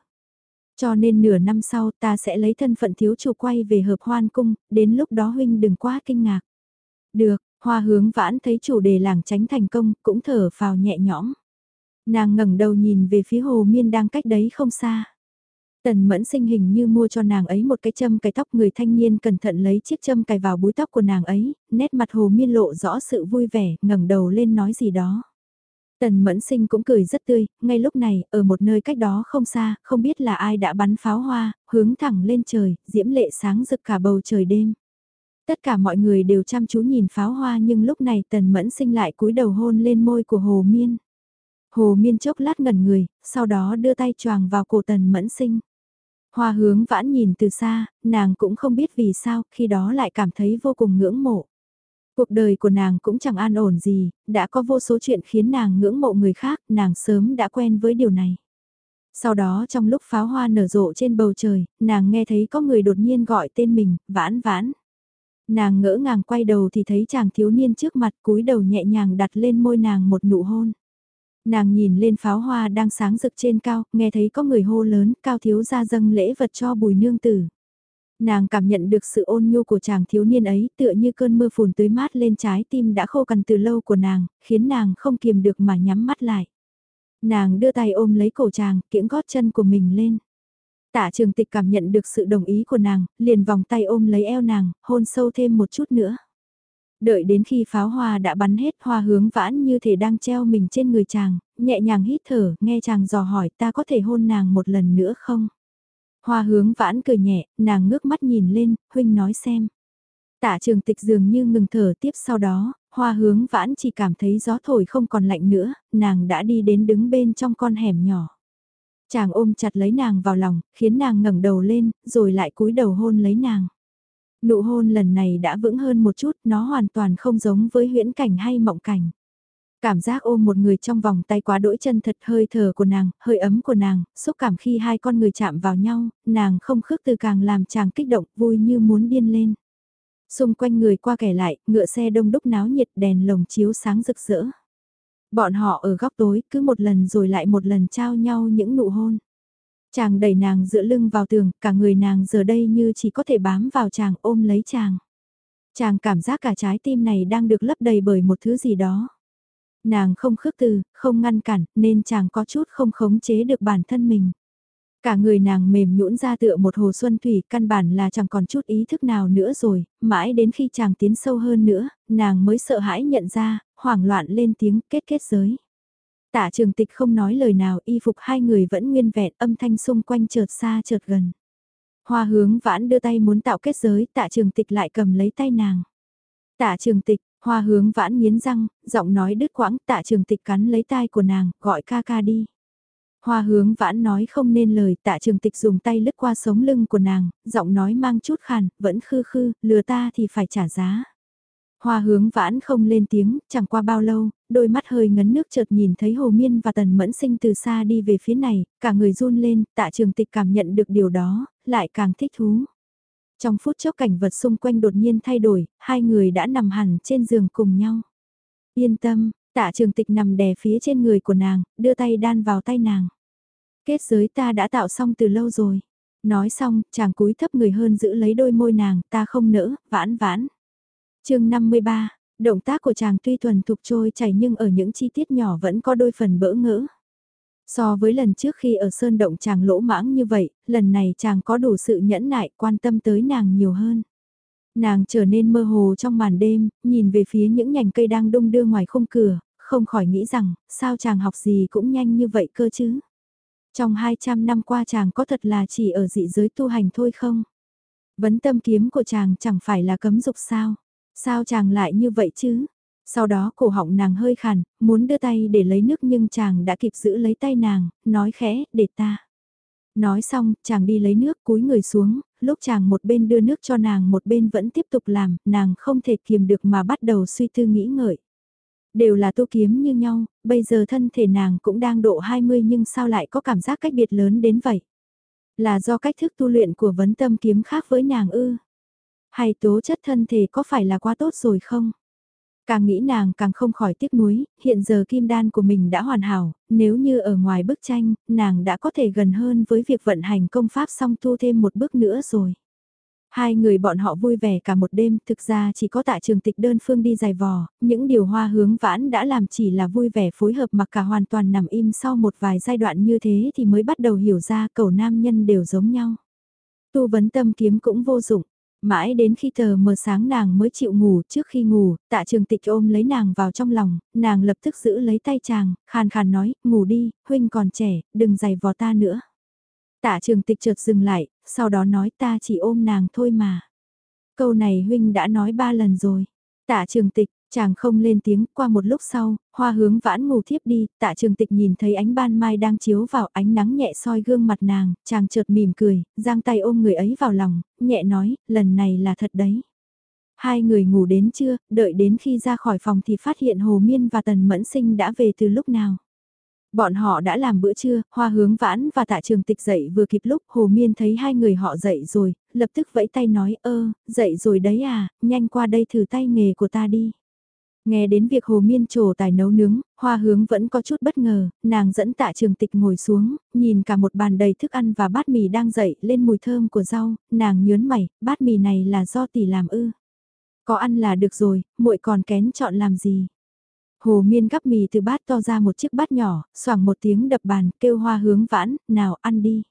Cho nên nửa năm sau ta sẽ lấy thân phận thiếu chủ quay về hợp hoan cung, đến lúc đó huynh đừng quá kinh ngạc. Được, hoa hướng vãn thấy chủ đề làng tránh thành công, cũng thở phào nhẹ nhõm. Nàng ngẩng đầu nhìn về phía hồ miên đang cách đấy không xa. Tần mẫn sinh hình như mua cho nàng ấy một cái châm cài tóc người thanh niên cẩn thận lấy chiếc châm cài vào búi tóc của nàng ấy, nét mặt hồ miên lộ rõ sự vui vẻ, ngẩng đầu lên nói gì đó. Tần mẫn sinh cũng cười rất tươi, ngay lúc này, ở một nơi cách đó không xa, không biết là ai đã bắn pháo hoa, hướng thẳng lên trời, diễm lệ sáng rực cả bầu trời đêm. Tất cả mọi người đều chăm chú nhìn pháo hoa nhưng lúc này tần mẫn sinh lại cúi đầu hôn lên môi của Hồ Miên. Hồ Miên chốc lát ngẩn người, sau đó đưa tay choàng vào cổ tần mẫn sinh. Hoa hướng vãn nhìn từ xa, nàng cũng không biết vì sao, khi đó lại cảm thấy vô cùng ngưỡng mộ. Cuộc đời của nàng cũng chẳng an ổn gì, đã có vô số chuyện khiến nàng ngưỡng mộ người khác, nàng sớm đã quen với điều này. Sau đó trong lúc pháo hoa nở rộ trên bầu trời, nàng nghe thấy có người đột nhiên gọi tên mình, vãn vãn. Nàng ngỡ ngàng quay đầu thì thấy chàng thiếu niên trước mặt cúi đầu nhẹ nhàng đặt lên môi nàng một nụ hôn. Nàng nhìn lên pháo hoa đang sáng rực trên cao, nghe thấy có người hô lớn, cao thiếu ra dâng lễ vật cho bùi nương tử. Nàng cảm nhận được sự ôn nhu của chàng thiếu niên ấy tựa như cơn mưa phùn tưới mát lên trái tim đã khô cằn từ lâu của nàng, khiến nàng không kiềm được mà nhắm mắt lại. Nàng đưa tay ôm lấy cổ chàng, kiễng gót chân của mình lên. Tạ trường tịch cảm nhận được sự đồng ý của nàng, liền vòng tay ôm lấy eo nàng, hôn sâu thêm một chút nữa. Đợi đến khi pháo hoa đã bắn hết hoa hướng vãn như thể đang treo mình trên người chàng, nhẹ nhàng hít thở, nghe chàng dò hỏi ta có thể hôn nàng một lần nữa không? Hoa hướng vãn cười nhẹ, nàng ngước mắt nhìn lên, huynh nói xem. Tạ trường tịch dường như ngừng thở tiếp sau đó, hoa hướng vãn chỉ cảm thấy gió thổi không còn lạnh nữa, nàng đã đi đến đứng bên trong con hẻm nhỏ. Chàng ôm chặt lấy nàng vào lòng, khiến nàng ngẩng đầu lên, rồi lại cúi đầu hôn lấy nàng. Nụ hôn lần này đã vững hơn một chút, nó hoàn toàn không giống với huyễn cảnh hay mộng cảnh. Cảm giác ôm một người trong vòng tay quá đỗi chân thật hơi thở của nàng, hơi ấm của nàng, xúc cảm khi hai con người chạm vào nhau, nàng không khước từ càng làm chàng kích động vui như muốn điên lên. Xung quanh người qua kẻ lại, ngựa xe đông đúc náo nhiệt đèn lồng chiếu sáng rực rỡ. Bọn họ ở góc tối cứ một lần rồi lại một lần trao nhau những nụ hôn. Chàng đẩy nàng dựa lưng vào tường, cả người nàng giờ đây như chỉ có thể bám vào chàng ôm lấy chàng. Chàng cảm giác cả trái tim này đang được lấp đầy bởi một thứ gì đó. Nàng không khước từ, không ngăn cản, nên chàng có chút không khống chế được bản thân mình. Cả người nàng mềm nhũn ra tựa một hồ xuân thủy, căn bản là chẳng còn chút ý thức nào nữa rồi, mãi đến khi chàng tiến sâu hơn nữa, nàng mới sợ hãi nhận ra, hoảng loạn lên tiếng kết kết giới. Tạ trường tịch không nói lời nào y phục hai người vẫn nguyên vẹn âm thanh xung quanh chợt xa chợt gần. Hoa hướng vãn đưa tay muốn tạo kết giới tạ trường tịch lại cầm lấy tay nàng. Tạ trường tịch, hoa hướng vãn nghiến răng, giọng nói đứt quãng tạ trường tịch cắn lấy tay của nàng, gọi ca ca đi. Hoa hướng vãn nói không nên lời tạ trường tịch dùng tay lướt qua sống lưng của nàng, giọng nói mang chút khàn, vẫn khư khư, lừa ta thì phải trả giá. Hoa hướng vãn không lên tiếng, chẳng qua bao lâu, đôi mắt hơi ngấn nước chợt nhìn thấy Hồ Miên và Tần Mẫn Sinh từ xa đi về phía này, cả người run lên, tạ trường tịch cảm nhận được điều đó, lại càng thích thú. Trong phút chốc cảnh vật xung quanh đột nhiên thay đổi, hai người đã nằm hẳn trên giường cùng nhau. Yên tâm, tạ trường tịch nằm đè phía trên người của nàng, đưa tay đan vào tay nàng. Kết giới ta đã tạo xong từ lâu rồi. Nói xong, chàng cúi thấp người hơn giữ lấy đôi môi nàng, ta không nỡ, vãn vãn chương 53, động tác của chàng tuy thuần thục trôi chảy nhưng ở những chi tiết nhỏ vẫn có đôi phần bỡ ngỡ. So với lần trước khi ở sơn động chàng lỗ mãng như vậy, lần này chàng có đủ sự nhẫn nại quan tâm tới nàng nhiều hơn. Nàng trở nên mơ hồ trong màn đêm, nhìn về phía những nhành cây đang đông đưa ngoài khung cửa, không khỏi nghĩ rằng, sao chàng học gì cũng nhanh như vậy cơ chứ. Trong 200 năm qua chàng có thật là chỉ ở dị giới tu hành thôi không? Vấn tâm kiếm của chàng chẳng phải là cấm dục sao? Sao chàng lại như vậy chứ? Sau đó cổ họng nàng hơi khàn, muốn đưa tay để lấy nước nhưng chàng đã kịp giữ lấy tay nàng, nói khẽ, để ta. Nói xong, chàng đi lấy nước cúi người xuống, lúc chàng một bên đưa nước cho nàng một bên vẫn tiếp tục làm, nàng không thể kiềm được mà bắt đầu suy tư nghĩ ngợi. Đều là tu kiếm như nhau, bây giờ thân thể nàng cũng đang độ 20 nhưng sao lại có cảm giác cách biệt lớn đến vậy? Là do cách thức tu luyện của vấn tâm kiếm khác với nàng ư? Hay tố chất thân thể có phải là quá tốt rồi không? Càng nghĩ nàng càng không khỏi tiếc nuối, hiện giờ kim đan của mình đã hoàn hảo, nếu như ở ngoài bức tranh, nàng đã có thể gần hơn với việc vận hành công pháp song tu thêm một bước nữa rồi. Hai người bọn họ vui vẻ cả một đêm, thực ra chỉ có tại trường tịch đơn phương đi dài vò, những điều hoa hướng vãn đã làm chỉ là vui vẻ phối hợp mặc cả hoàn toàn nằm im sau một vài giai đoạn như thế thì mới bắt đầu hiểu ra cầu nam nhân đều giống nhau. Tu vấn tâm kiếm cũng vô dụng, Mãi đến khi tờ mờ sáng nàng mới chịu ngủ, trước khi ngủ, tạ trường tịch ôm lấy nàng vào trong lòng, nàng lập tức giữ lấy tay chàng, khàn khàn nói, ngủ đi, huynh còn trẻ, đừng giày vò ta nữa. Tạ trường tịch chợt dừng lại, sau đó nói ta chỉ ôm nàng thôi mà. Câu này huynh đã nói ba lần rồi. Tạ trường tịch, Chàng không lên tiếng, qua một lúc sau, hoa hướng vãn ngủ thiếp đi, tạ trường tịch nhìn thấy ánh ban mai đang chiếu vào ánh nắng nhẹ soi gương mặt nàng, chàng chợt mỉm cười, giang tay ôm người ấy vào lòng, nhẹ nói, lần này là thật đấy. Hai người ngủ đến trưa, đợi đến khi ra khỏi phòng thì phát hiện Hồ Miên và Tần Mẫn Sinh đã về từ lúc nào. Bọn họ đã làm bữa trưa, hoa hướng vãn và tạ trường tịch dậy vừa kịp lúc Hồ Miên thấy hai người họ dậy rồi, lập tức vẫy tay nói ơ, dậy rồi đấy à, nhanh qua đây thử tay nghề của ta đi. Nghe đến việc Hồ Miên trổ tài nấu nướng, hoa hướng vẫn có chút bất ngờ, nàng dẫn tạ trường tịch ngồi xuống, nhìn cả một bàn đầy thức ăn và bát mì đang dậy lên mùi thơm của rau, nàng nhớn mày, bát mì này là do tỷ làm ư. Có ăn là được rồi, muội còn kén chọn làm gì. Hồ Miên gắp mì từ bát to ra một chiếc bát nhỏ, xoảng một tiếng đập bàn, kêu hoa hướng vãn, nào ăn đi.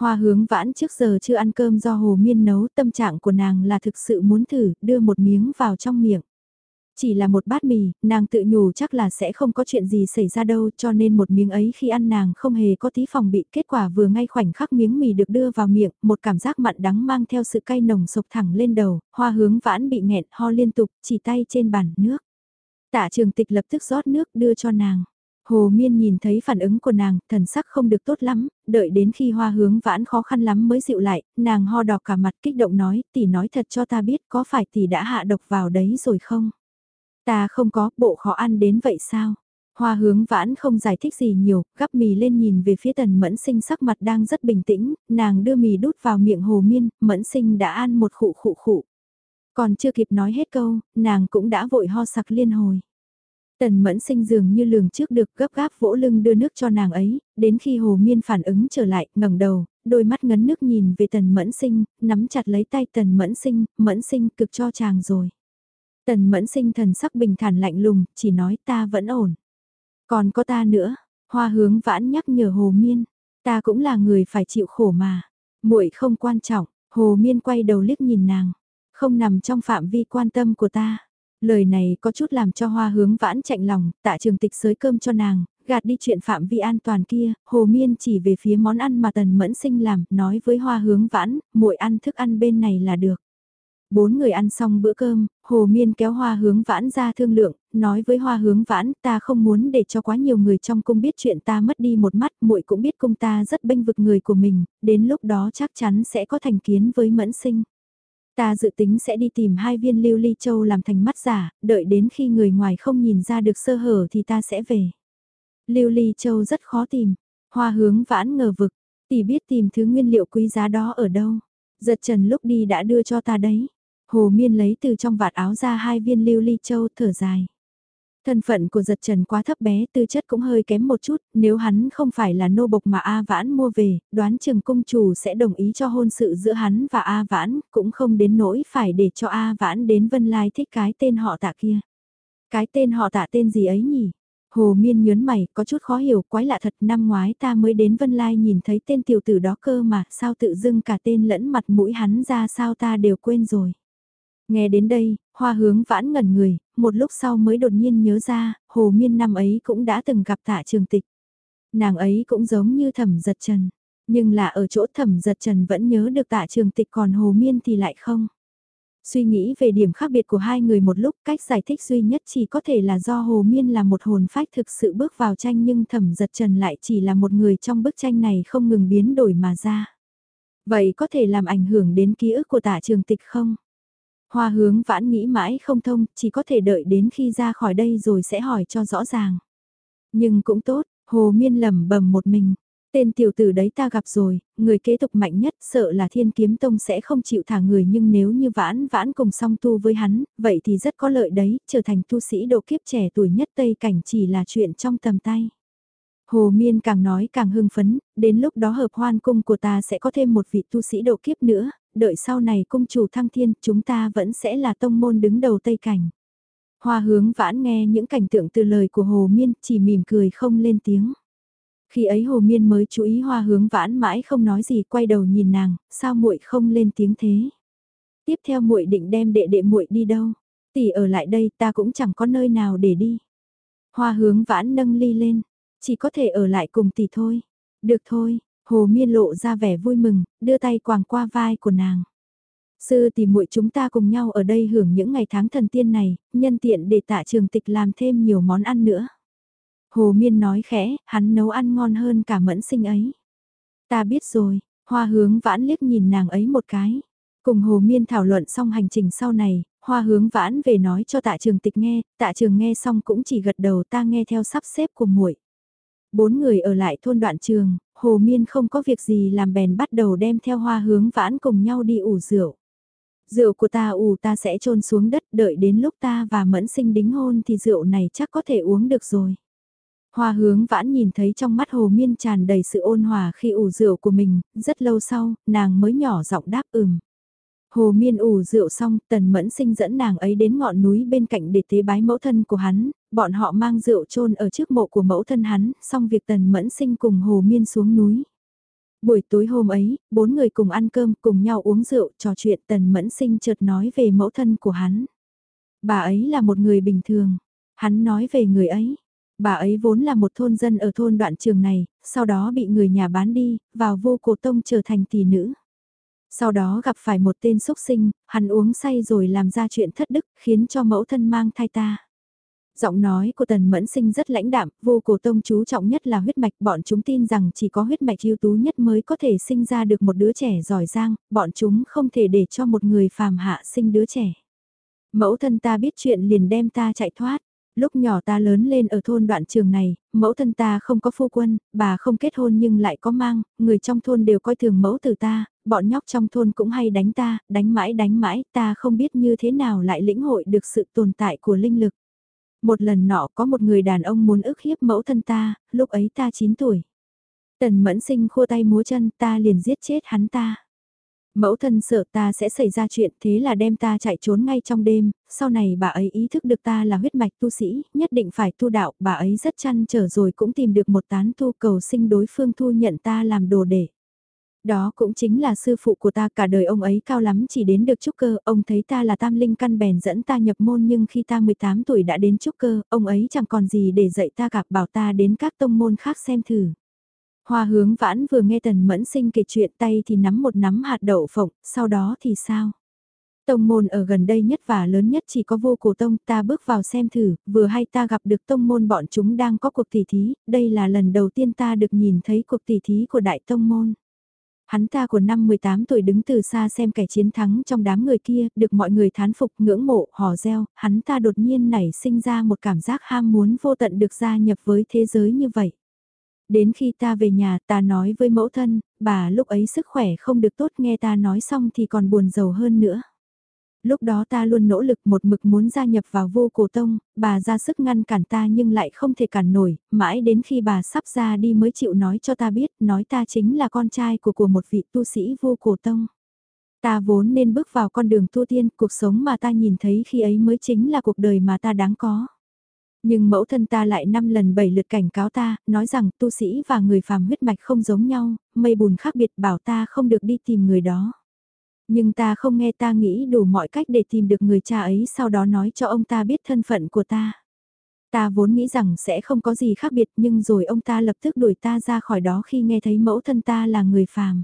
Hoa hướng vãn trước giờ chưa ăn cơm do Hồ Miên nấu, tâm trạng của nàng là thực sự muốn thử, đưa một miếng vào trong miệng. Chỉ là một bát mì, nàng tự nhủ chắc là sẽ không có chuyện gì xảy ra đâu cho nên một miếng ấy khi ăn nàng không hề có tí phòng bị kết quả vừa ngay khoảnh khắc miếng mì được đưa vào miệng, một cảm giác mặn đắng mang theo sự cay nồng sộc thẳng lên đầu, hoa hướng vãn bị nghẹn ho liên tục, chỉ tay trên bàn nước. Tạ trường tịch lập tức rót nước đưa cho nàng. Hồ Miên nhìn thấy phản ứng của nàng, thần sắc không được tốt lắm, đợi đến khi hoa hướng vãn khó khăn lắm mới dịu lại, nàng ho đỏ cả mặt kích động nói, tỷ nói thật cho ta biết có phải tỷ đã hạ độc vào đấy rồi không? Ta không có, bộ khó ăn đến vậy sao? Hoa hướng vãn không giải thích gì nhiều, gắp mì lên nhìn về phía tần mẫn sinh sắc mặt đang rất bình tĩnh, nàng đưa mì đút vào miệng hồ miên, mẫn sinh đã ăn một khụ khụ khụ. Còn chưa kịp nói hết câu, nàng cũng đã vội ho sặc liên hồi. Tần mẫn sinh dường như lường trước được gấp gáp vỗ lưng đưa nước cho nàng ấy, đến khi hồ miên phản ứng trở lại, ngẩng đầu, đôi mắt ngấn nước nhìn về tần mẫn sinh, nắm chặt lấy tay tần mẫn sinh, mẫn sinh cực cho chàng rồi. Tần mẫn sinh thần sắc bình thản lạnh lùng, chỉ nói ta vẫn ổn. Còn có ta nữa, hoa hướng vãn nhắc nhở hồ miên, ta cũng là người phải chịu khổ mà. muội không quan trọng, hồ miên quay đầu liếc nhìn nàng, không nằm trong phạm vi quan tâm của ta. Lời này có chút làm cho hoa hướng vãn chạnh lòng, tạ trường tịch sới cơm cho nàng, gạt đi chuyện phạm vi an toàn kia, hồ miên chỉ về phía món ăn mà tần mẫn sinh làm, nói với hoa hướng vãn, muội ăn thức ăn bên này là được. Bốn người ăn xong bữa cơm, Hồ Miên kéo hoa hướng vãn ra thương lượng, nói với hoa hướng vãn ta không muốn để cho quá nhiều người trong cung biết chuyện ta mất đi một mắt, muội cũng biết cung ta rất bênh vực người của mình, đến lúc đó chắc chắn sẽ có thành kiến với mẫn sinh. Ta dự tính sẽ đi tìm hai viên lưu ly châu làm thành mắt giả, đợi đến khi người ngoài không nhìn ra được sơ hở thì ta sẽ về. Lưu ly châu rất khó tìm, hoa hướng vãn ngờ vực, tỷ biết tìm thứ nguyên liệu quý giá đó ở đâu. Giật trần lúc đi đã đưa cho ta đấy. Hồ Miên lấy từ trong vạt áo ra hai viên lưu ly châu thở dài. Thân phận của giật trần quá thấp bé tư chất cũng hơi kém một chút, nếu hắn không phải là nô bộc mà A Vãn mua về, đoán chừng cung chủ sẽ đồng ý cho hôn sự giữa hắn và A Vãn, cũng không đến nỗi phải để cho A Vãn đến Vân Lai thích cái tên họ tạ kia. Cái tên họ tạ tên gì ấy nhỉ? Hồ Miên nhớn mày, có chút khó hiểu, quái lạ thật, năm ngoái ta mới đến Vân Lai nhìn thấy tên tiểu tử đó cơ mà, sao tự dưng cả tên lẫn mặt mũi hắn ra sao ta đều quên rồi. Nghe đến đây, hoa hướng vãn ngẩn người, một lúc sau mới đột nhiên nhớ ra, hồ miên năm ấy cũng đã từng gặp tạ trường tịch. Nàng ấy cũng giống như thẩm giật trần, nhưng là ở chỗ thẩm giật trần vẫn nhớ được tạ trường tịch còn hồ miên thì lại không. Suy nghĩ về điểm khác biệt của hai người một lúc cách giải thích duy nhất chỉ có thể là do hồ miên là một hồn phách thực sự bước vào tranh nhưng thẩm giật trần lại chỉ là một người trong bức tranh này không ngừng biến đổi mà ra. Vậy có thể làm ảnh hưởng đến ký ức của tạ trường tịch không? Hoa hướng vãn nghĩ mãi không thông, chỉ có thể đợi đến khi ra khỏi đây rồi sẽ hỏi cho rõ ràng. Nhưng cũng tốt, hồ miên lầm bầm một mình. Tên tiểu tử đấy ta gặp rồi, người kế tục mạnh nhất sợ là thiên kiếm tông sẽ không chịu thả người nhưng nếu như vãn vãn cùng song tu với hắn, vậy thì rất có lợi đấy, trở thành tu sĩ độ kiếp trẻ tuổi nhất Tây Cảnh chỉ là chuyện trong tầm tay. Hồ Miên càng nói càng hưng phấn, đến lúc đó hợp hoan cung của ta sẽ có thêm một vị tu sĩ độ kiếp nữa, đợi sau này cung chủ thăng thiên chúng ta vẫn sẽ là tông môn đứng đầu Tây Cảnh. Hoa hướng vãn nghe những cảnh tượng từ lời của Hồ Miên chỉ mỉm cười không lên tiếng. Khi ấy Hồ Miên mới chú ý hoa hướng vãn mãi không nói gì quay đầu nhìn nàng, sao muội không lên tiếng thế. Tiếp theo muội định đem đệ đệ muội đi đâu, tỷ ở lại đây ta cũng chẳng có nơi nào để đi. Hoa hướng vãn nâng ly lên, chỉ có thể ở lại cùng tỷ thôi. Được thôi, Hồ Miên lộ ra vẻ vui mừng, đưa tay quàng qua vai của nàng. Sư tỷ muội chúng ta cùng nhau ở đây hưởng những ngày tháng thần tiên này, nhân tiện để tạ trường tịch làm thêm nhiều món ăn nữa. Hồ Miên nói khẽ, hắn nấu ăn ngon hơn cả mẫn sinh ấy. Ta biết rồi, hoa hướng vãn liếc nhìn nàng ấy một cái. Cùng Hồ Miên thảo luận xong hành trình sau này, hoa hướng vãn về nói cho tạ trường tịch nghe, tạ trường nghe xong cũng chỉ gật đầu ta nghe theo sắp xếp của muội. Bốn người ở lại thôn đoạn trường, Hồ Miên không có việc gì làm bèn bắt đầu đem theo hoa hướng vãn cùng nhau đi ủ rượu. Rượu của ta ủ ta sẽ trôn xuống đất đợi đến lúc ta và mẫn sinh đính hôn thì rượu này chắc có thể uống được rồi. Hoa hướng vãn nhìn thấy trong mắt hồ miên tràn đầy sự ôn hòa khi ủ rượu của mình, rất lâu sau, nàng mới nhỏ giọng đáp ừm. Hồ miên ủ rượu xong, tần mẫn sinh dẫn nàng ấy đến ngọn núi bên cạnh để tế bái mẫu thân của hắn, bọn họ mang rượu chôn ở trước mộ của mẫu thân hắn, xong việc tần mẫn sinh cùng hồ miên xuống núi. Buổi tối hôm ấy, bốn người cùng ăn cơm, cùng nhau uống rượu, trò chuyện tần mẫn sinh chợt nói về mẫu thân của hắn. Bà ấy là một người bình thường. Hắn nói về người ấy. Bà ấy vốn là một thôn dân ở thôn đoạn trường này, sau đó bị người nhà bán đi, vào vô cổ tông trở thành tỷ nữ. Sau đó gặp phải một tên xúc sinh, hắn uống say rồi làm ra chuyện thất đức, khiến cho mẫu thân mang thai ta. Giọng nói của Tần Mẫn Sinh rất lãnh đạm, vô cổ tông chú trọng nhất là huyết mạch, bọn chúng tin rằng chỉ có huyết mạch ưu tú nhất mới có thể sinh ra được một đứa trẻ giỏi giang, bọn chúng không thể để cho một người phàm hạ sinh đứa trẻ. Mẫu thân ta biết chuyện liền đem ta chạy thoát. Lúc nhỏ ta lớn lên ở thôn đoạn trường này, mẫu thân ta không có phu quân, bà không kết hôn nhưng lại có mang, người trong thôn đều coi thường mẫu từ ta, bọn nhóc trong thôn cũng hay đánh ta, đánh mãi đánh mãi, ta không biết như thế nào lại lĩnh hội được sự tồn tại của linh lực. Một lần nọ có một người đàn ông muốn ức hiếp mẫu thân ta, lúc ấy ta 9 tuổi. Tần mẫn sinh khua tay múa chân ta liền giết chết hắn ta. Mẫu thân sợ ta sẽ xảy ra chuyện thế là đem ta chạy trốn ngay trong đêm, sau này bà ấy ý thức được ta là huyết mạch tu sĩ, nhất định phải tu đạo, bà ấy rất chăn trở rồi cũng tìm được một tán tu cầu sinh đối phương thu nhận ta làm đồ để. Đó cũng chính là sư phụ của ta cả đời ông ấy cao lắm chỉ đến được trúc cơ, ông thấy ta là tam linh căn bèn dẫn ta nhập môn nhưng khi ta 18 tuổi đã đến trúc cơ, ông ấy chẳng còn gì để dạy ta gặp bảo ta đến các tông môn khác xem thử. Hoa hướng vãn vừa nghe tần mẫn sinh kể chuyện tay thì nắm một nắm hạt đậu phộng, sau đó thì sao? Tông môn ở gần đây nhất và lớn nhất chỉ có vô cổ tông ta bước vào xem thử, vừa hay ta gặp được tông môn bọn chúng đang có cuộc tỷ thí, đây là lần đầu tiên ta được nhìn thấy cuộc tỷ thí của đại tông môn. Hắn ta của năm 18 tuổi đứng từ xa xem kẻ chiến thắng trong đám người kia, được mọi người thán phục ngưỡng mộ, hò reo, hắn ta đột nhiên nảy sinh ra một cảm giác ham muốn vô tận được gia nhập với thế giới như vậy. Đến khi ta về nhà ta nói với mẫu thân, bà lúc ấy sức khỏe không được tốt nghe ta nói xong thì còn buồn giàu hơn nữa. Lúc đó ta luôn nỗ lực một mực muốn gia nhập vào vô cổ tông, bà ra sức ngăn cản ta nhưng lại không thể cản nổi, mãi đến khi bà sắp ra đi mới chịu nói cho ta biết, nói ta chính là con trai của của một vị tu sĩ vô cổ tông. Ta vốn nên bước vào con đường tu tiên, cuộc sống mà ta nhìn thấy khi ấy mới chính là cuộc đời mà ta đáng có. Nhưng mẫu thân ta lại năm lần bảy lượt cảnh cáo ta, nói rằng tu sĩ và người phàm huyết mạch không giống nhau, mây bùn khác biệt bảo ta không được đi tìm người đó. Nhưng ta không nghe ta nghĩ đủ mọi cách để tìm được người cha ấy sau đó nói cho ông ta biết thân phận của ta. Ta vốn nghĩ rằng sẽ không có gì khác biệt nhưng rồi ông ta lập tức đuổi ta ra khỏi đó khi nghe thấy mẫu thân ta là người phàm.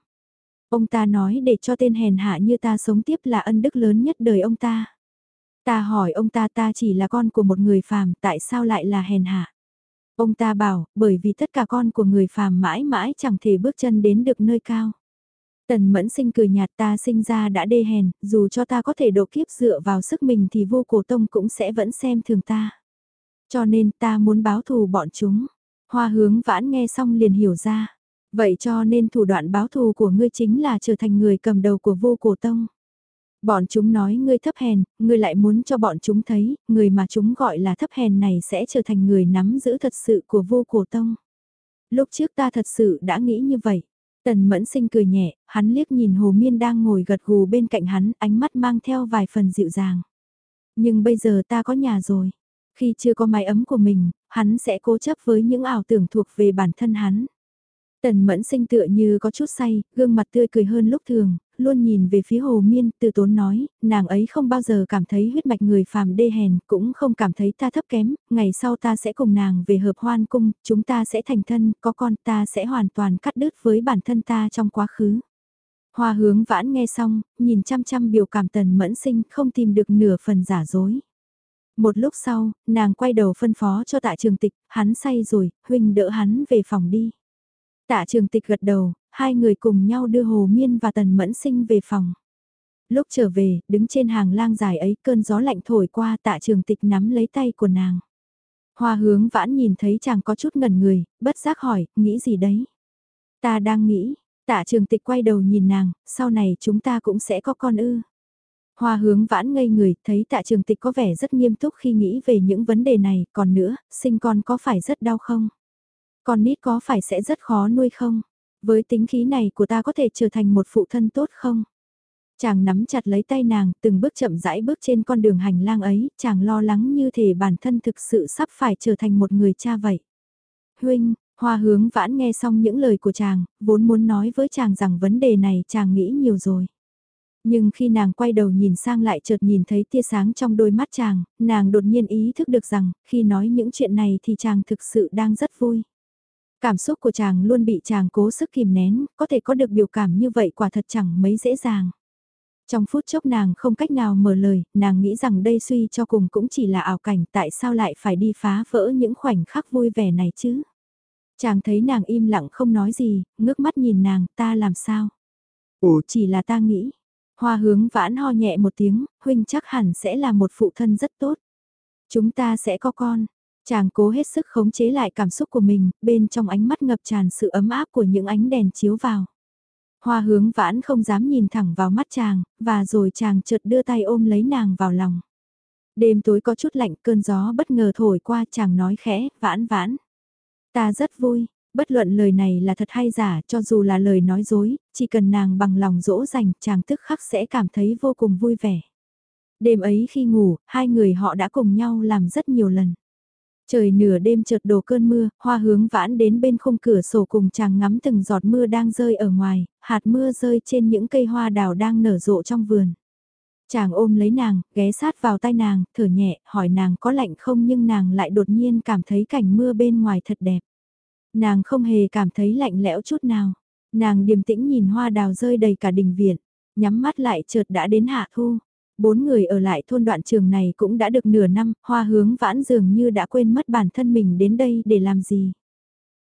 Ông ta nói để cho tên hèn hạ như ta sống tiếp là ân đức lớn nhất đời ông ta. Ta hỏi ông ta ta chỉ là con của một người phàm tại sao lại là hèn hạ. Ông ta bảo bởi vì tất cả con của người phàm mãi mãi chẳng thể bước chân đến được nơi cao. Tần mẫn sinh cười nhạt ta sinh ra đã đê hèn, dù cho ta có thể độ kiếp dựa vào sức mình thì vô cổ tông cũng sẽ vẫn xem thường ta. Cho nên ta muốn báo thù bọn chúng. Hoa hướng vãn nghe xong liền hiểu ra. Vậy cho nên thủ đoạn báo thù của ngươi chính là trở thành người cầm đầu của vô cổ tông. Bọn chúng nói ngươi thấp hèn, ngươi lại muốn cho bọn chúng thấy, người mà chúng gọi là thấp hèn này sẽ trở thành người nắm giữ thật sự của vô cổ tông. Lúc trước ta thật sự đã nghĩ như vậy. Tần mẫn sinh cười nhẹ, hắn liếc nhìn Hồ Miên đang ngồi gật gù bên cạnh hắn, ánh mắt mang theo vài phần dịu dàng. Nhưng bây giờ ta có nhà rồi. Khi chưa có mái ấm của mình, hắn sẽ cố chấp với những ảo tưởng thuộc về bản thân hắn. Tần mẫn sinh tựa như có chút say, gương mặt tươi cười hơn lúc thường, luôn nhìn về phía hồ miên, từ tốn nói, nàng ấy không bao giờ cảm thấy huyết mạch người phàm đê hèn, cũng không cảm thấy ta thấp kém, ngày sau ta sẽ cùng nàng về hợp hoan cung, chúng ta sẽ thành thân, có con ta sẽ hoàn toàn cắt đứt với bản thân ta trong quá khứ. Hoa hướng vãn nghe xong, nhìn chăm chăm biểu cảm tần mẫn sinh không tìm được nửa phần giả dối. Một lúc sau, nàng quay đầu phân phó cho tạ trường tịch, hắn say rồi, huynh đỡ hắn về phòng đi. Tạ trường tịch gật đầu, hai người cùng nhau đưa Hồ Miên và Tần Mẫn Sinh về phòng. Lúc trở về, đứng trên hàng lang dài ấy cơn gió lạnh thổi qua tạ trường tịch nắm lấy tay của nàng. Hoa hướng vãn nhìn thấy chàng có chút ngẩn người, bất giác hỏi, nghĩ gì đấy? Ta đang nghĩ, tạ trường tịch quay đầu nhìn nàng, sau này chúng ta cũng sẽ có con ư. Hoa hướng vãn ngây người, thấy tạ trường tịch có vẻ rất nghiêm túc khi nghĩ về những vấn đề này, còn nữa, sinh con có phải rất đau không? Con nít có phải sẽ rất khó nuôi không? Với tính khí này của ta có thể trở thành một phụ thân tốt không? Chàng nắm chặt lấy tay nàng, từng bước chậm rãi bước trên con đường hành lang ấy, chàng lo lắng như thể bản thân thực sự sắp phải trở thành một người cha vậy. Huynh, hoa hướng vãn nghe xong những lời của chàng, vốn muốn nói với chàng rằng vấn đề này chàng nghĩ nhiều rồi. Nhưng khi nàng quay đầu nhìn sang lại chợt nhìn thấy tia sáng trong đôi mắt chàng, nàng đột nhiên ý thức được rằng, khi nói những chuyện này thì chàng thực sự đang rất vui. Cảm xúc của chàng luôn bị chàng cố sức kìm nén, có thể có được biểu cảm như vậy quả thật chẳng mấy dễ dàng. Trong phút chốc nàng không cách nào mở lời, nàng nghĩ rằng đây suy cho cùng cũng chỉ là ảo cảnh tại sao lại phải đi phá vỡ những khoảnh khắc vui vẻ này chứ. Chàng thấy nàng im lặng không nói gì, ngước mắt nhìn nàng, ta làm sao? Ủa chỉ là ta nghĩ. Hoa hướng vãn ho nhẹ một tiếng, huynh chắc hẳn sẽ là một phụ thân rất tốt. Chúng ta sẽ có con. Chàng cố hết sức khống chế lại cảm xúc của mình, bên trong ánh mắt ngập tràn sự ấm áp của những ánh đèn chiếu vào. Hoa hướng vãn không dám nhìn thẳng vào mắt chàng, và rồi chàng chợt đưa tay ôm lấy nàng vào lòng. Đêm tối có chút lạnh cơn gió bất ngờ thổi qua chàng nói khẽ, vãn vãn. Ta rất vui, bất luận lời này là thật hay giả cho dù là lời nói dối, chỉ cần nàng bằng lòng dỗ dành chàng tức khắc sẽ cảm thấy vô cùng vui vẻ. Đêm ấy khi ngủ, hai người họ đã cùng nhau làm rất nhiều lần. Trời nửa đêm chợt đổ cơn mưa, hoa hướng vãn đến bên khung cửa sổ cùng chàng ngắm từng giọt mưa đang rơi ở ngoài, hạt mưa rơi trên những cây hoa đào đang nở rộ trong vườn. Chàng ôm lấy nàng, ghé sát vào tai nàng, thở nhẹ, hỏi nàng có lạnh không nhưng nàng lại đột nhiên cảm thấy cảnh mưa bên ngoài thật đẹp. Nàng không hề cảm thấy lạnh lẽo chút nào. Nàng điềm tĩnh nhìn hoa đào rơi đầy cả đình viện, nhắm mắt lại chợt đã đến hạ thu. Bốn người ở lại thôn đoạn trường này cũng đã được nửa năm, hoa hướng vãn dường như đã quên mất bản thân mình đến đây để làm gì.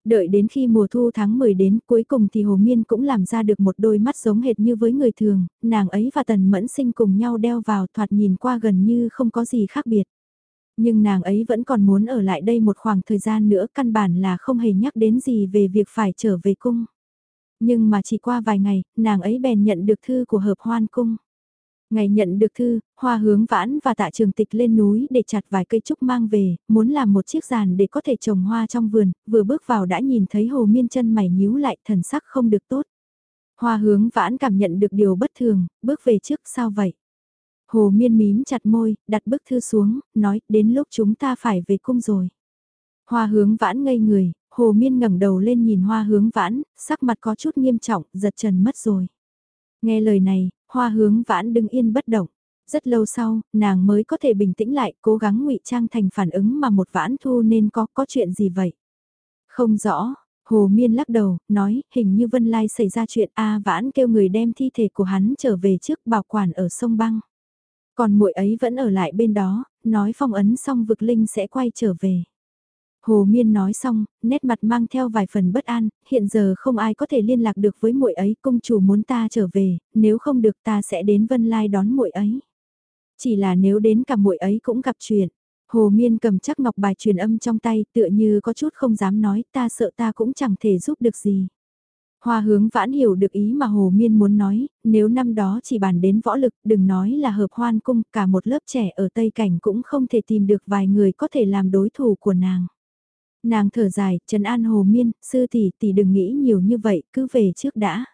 Đợi đến khi mùa thu tháng 10 đến cuối cùng thì Hồ Miên cũng làm ra được một đôi mắt giống hệt như với người thường, nàng ấy và Tần Mẫn Sinh cùng nhau đeo vào thoạt nhìn qua gần như không có gì khác biệt. Nhưng nàng ấy vẫn còn muốn ở lại đây một khoảng thời gian nữa căn bản là không hề nhắc đến gì về việc phải trở về cung. Nhưng mà chỉ qua vài ngày, nàng ấy bèn nhận được thư của hợp hoan cung. Ngày nhận được thư, hoa hướng vãn và tạ trường tịch lên núi để chặt vài cây trúc mang về, muốn làm một chiếc giàn để có thể trồng hoa trong vườn, vừa bước vào đã nhìn thấy hồ miên chân mày nhíu lại thần sắc không được tốt. Hoa hướng vãn cảm nhận được điều bất thường, bước về trước sao vậy? Hồ miên mím chặt môi, đặt bức thư xuống, nói đến lúc chúng ta phải về cung rồi. Hoa hướng vãn ngây người, hồ miên ngẩng đầu lên nhìn hoa hướng vãn, sắc mặt có chút nghiêm trọng, giật trần mất rồi. Nghe lời này, hoa hướng vãn đứng yên bất động. Rất lâu sau, nàng mới có thể bình tĩnh lại, cố gắng ngụy trang thành phản ứng mà một vãn thu nên có, có chuyện gì vậy? Không rõ, Hồ Miên lắc đầu, nói, hình như Vân Lai xảy ra chuyện A vãn kêu người đem thi thể của hắn trở về trước bảo quản ở sông băng. Còn muội ấy vẫn ở lại bên đó, nói phong ấn xong vực linh sẽ quay trở về. Hồ Miên nói xong, nét mặt mang theo vài phần bất an, hiện giờ không ai có thể liên lạc được với muội ấy, công chủ muốn ta trở về, nếu không được ta sẽ đến Vân Lai đón muội ấy. Chỉ là nếu đến cả muội ấy cũng gặp chuyện. Hồ Miên cầm chắc ngọc bài truyền âm trong tay, tựa như có chút không dám nói, ta sợ ta cũng chẳng thể giúp được gì. Hoa hướng vãn hiểu được ý mà Hồ Miên muốn nói, nếu năm đó chỉ bàn đến võ lực, đừng nói là hợp hoan cung, cả một lớp trẻ ở Tây Cảnh cũng không thể tìm được vài người có thể làm đối thủ của nàng. Nàng thở dài, Trần An Hồ Miên, sư tỷ tỷ đừng nghĩ nhiều như vậy, cứ về trước đã.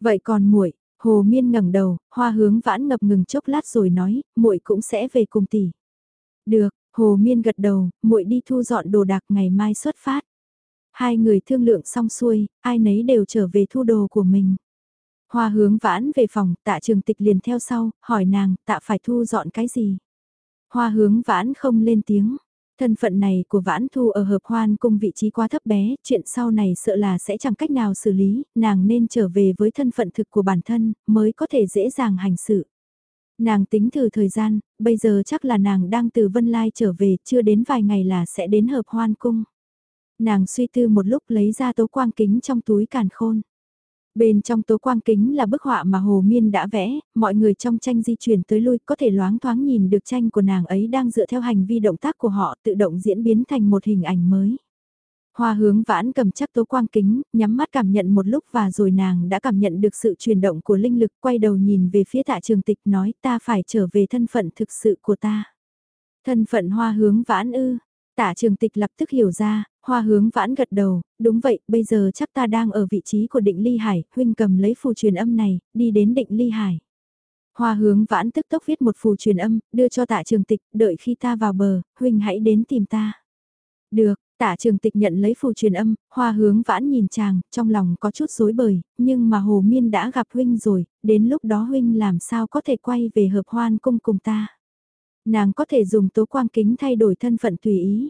Vậy còn muội, Hồ Miên ngẩng đầu, hoa hướng vãn ngập ngừng chốc lát rồi nói, muội cũng sẽ về cùng tỷ. Được, Hồ Miên gật đầu, muội đi thu dọn đồ đạc ngày mai xuất phát. Hai người thương lượng xong xuôi, ai nấy đều trở về thu đồ của mình. Hoa hướng vãn về phòng, tạ trường tịch liền theo sau, hỏi nàng, tạ phải thu dọn cái gì? Hoa hướng vãn không lên tiếng. Thân phận này của Vãn Thu ở hợp hoan cung vị trí quá thấp bé, chuyện sau này sợ là sẽ chẳng cách nào xử lý, nàng nên trở về với thân phận thực của bản thân, mới có thể dễ dàng hành sự. Nàng tính thử thời gian, bây giờ chắc là nàng đang từ Vân Lai trở về, chưa đến vài ngày là sẽ đến hợp hoan cung. Nàng suy tư một lúc lấy ra tố quang kính trong túi càn khôn. Bên trong tố quang kính là bức họa mà Hồ Miên đã vẽ, mọi người trong tranh di chuyển tới lui có thể loáng thoáng nhìn được tranh của nàng ấy đang dựa theo hành vi động tác của họ tự động diễn biến thành một hình ảnh mới. Hoa hướng vãn cầm chắc tố quang kính, nhắm mắt cảm nhận một lúc và rồi nàng đã cảm nhận được sự chuyển động của linh lực quay đầu nhìn về phía tạ trường tịch nói ta phải trở về thân phận thực sự của ta. Thân phận hoa hướng vãn ư, tạ trường tịch lập tức hiểu ra, Hoa hướng vãn gật đầu, đúng vậy, bây giờ chắc ta đang ở vị trí của định ly hải, huynh cầm lấy phù truyền âm này, đi đến định ly hải. Hoa hướng vãn tức tốc viết một phù truyền âm, đưa cho tạ trường tịch, đợi khi ta vào bờ, huynh hãy đến tìm ta. Được, tạ trường tịch nhận lấy phù truyền âm, hoa hướng vãn nhìn chàng, trong lòng có chút rối bời, nhưng mà hồ miên đã gặp huynh rồi, đến lúc đó huynh làm sao có thể quay về hợp hoan cung cùng ta. Nàng có thể dùng tố quang kính thay đổi thân phận tùy ý.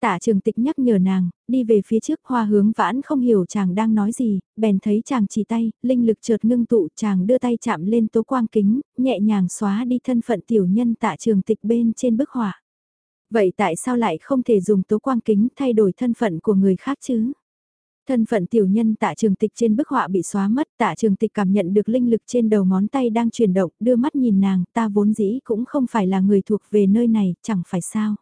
Tạ trường tịch nhắc nhở nàng, đi về phía trước hoa hướng vãn không hiểu chàng đang nói gì, bèn thấy chàng chỉ tay, linh lực chợt ngưng tụ chàng đưa tay chạm lên tố quang kính, nhẹ nhàng xóa đi thân phận tiểu nhân tạ trường tịch bên trên bức họa. Vậy tại sao lại không thể dùng tố quang kính thay đổi thân phận của người khác chứ? Thân phận tiểu nhân tạ trường tịch trên bức họa bị xóa mất, tạ trường tịch cảm nhận được linh lực trên đầu ngón tay đang chuyển động, đưa mắt nhìn nàng, ta vốn dĩ cũng không phải là người thuộc về nơi này, chẳng phải sao.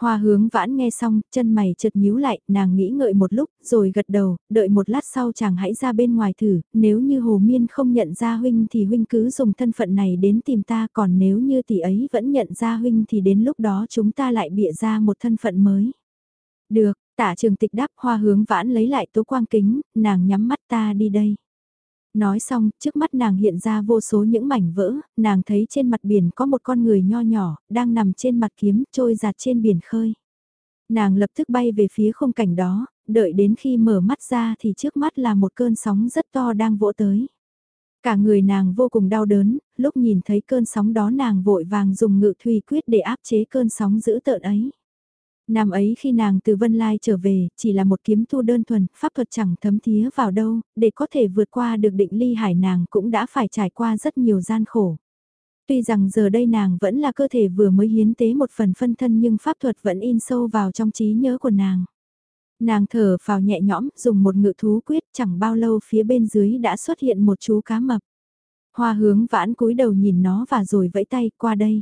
Hoa hướng vãn nghe xong, chân mày chợt nhíu lại, nàng nghĩ ngợi một lúc, rồi gật đầu, đợi một lát sau chàng hãy ra bên ngoài thử, nếu như Hồ Miên không nhận ra huynh thì huynh cứ dùng thân phận này đến tìm ta, còn nếu như tỷ ấy vẫn nhận ra huynh thì đến lúc đó chúng ta lại bịa ra một thân phận mới. Được, tả trường tịch đáp hoa hướng vãn lấy lại tố quang kính, nàng nhắm mắt ta đi đây. Nói xong, trước mắt nàng hiện ra vô số những mảnh vỡ, nàng thấy trên mặt biển có một con người nho nhỏ, đang nằm trên mặt kiếm, trôi giạt trên biển khơi. Nàng lập tức bay về phía khung cảnh đó, đợi đến khi mở mắt ra thì trước mắt là một cơn sóng rất to đang vỗ tới. Cả người nàng vô cùng đau đớn, lúc nhìn thấy cơn sóng đó nàng vội vàng dùng ngự thủy quyết để áp chế cơn sóng dữ tợn ấy. Năm ấy khi nàng từ Vân Lai trở về, chỉ là một kiếm thu đơn thuần, pháp thuật chẳng thấm thía vào đâu, để có thể vượt qua được định ly hải nàng cũng đã phải trải qua rất nhiều gian khổ. Tuy rằng giờ đây nàng vẫn là cơ thể vừa mới hiến tế một phần phân thân nhưng pháp thuật vẫn in sâu vào trong trí nhớ của nàng. Nàng thở vào nhẹ nhõm, dùng một ngự thú quyết chẳng bao lâu phía bên dưới đã xuất hiện một chú cá mập. Hoa hướng vãn cúi đầu nhìn nó và rồi vẫy tay qua đây.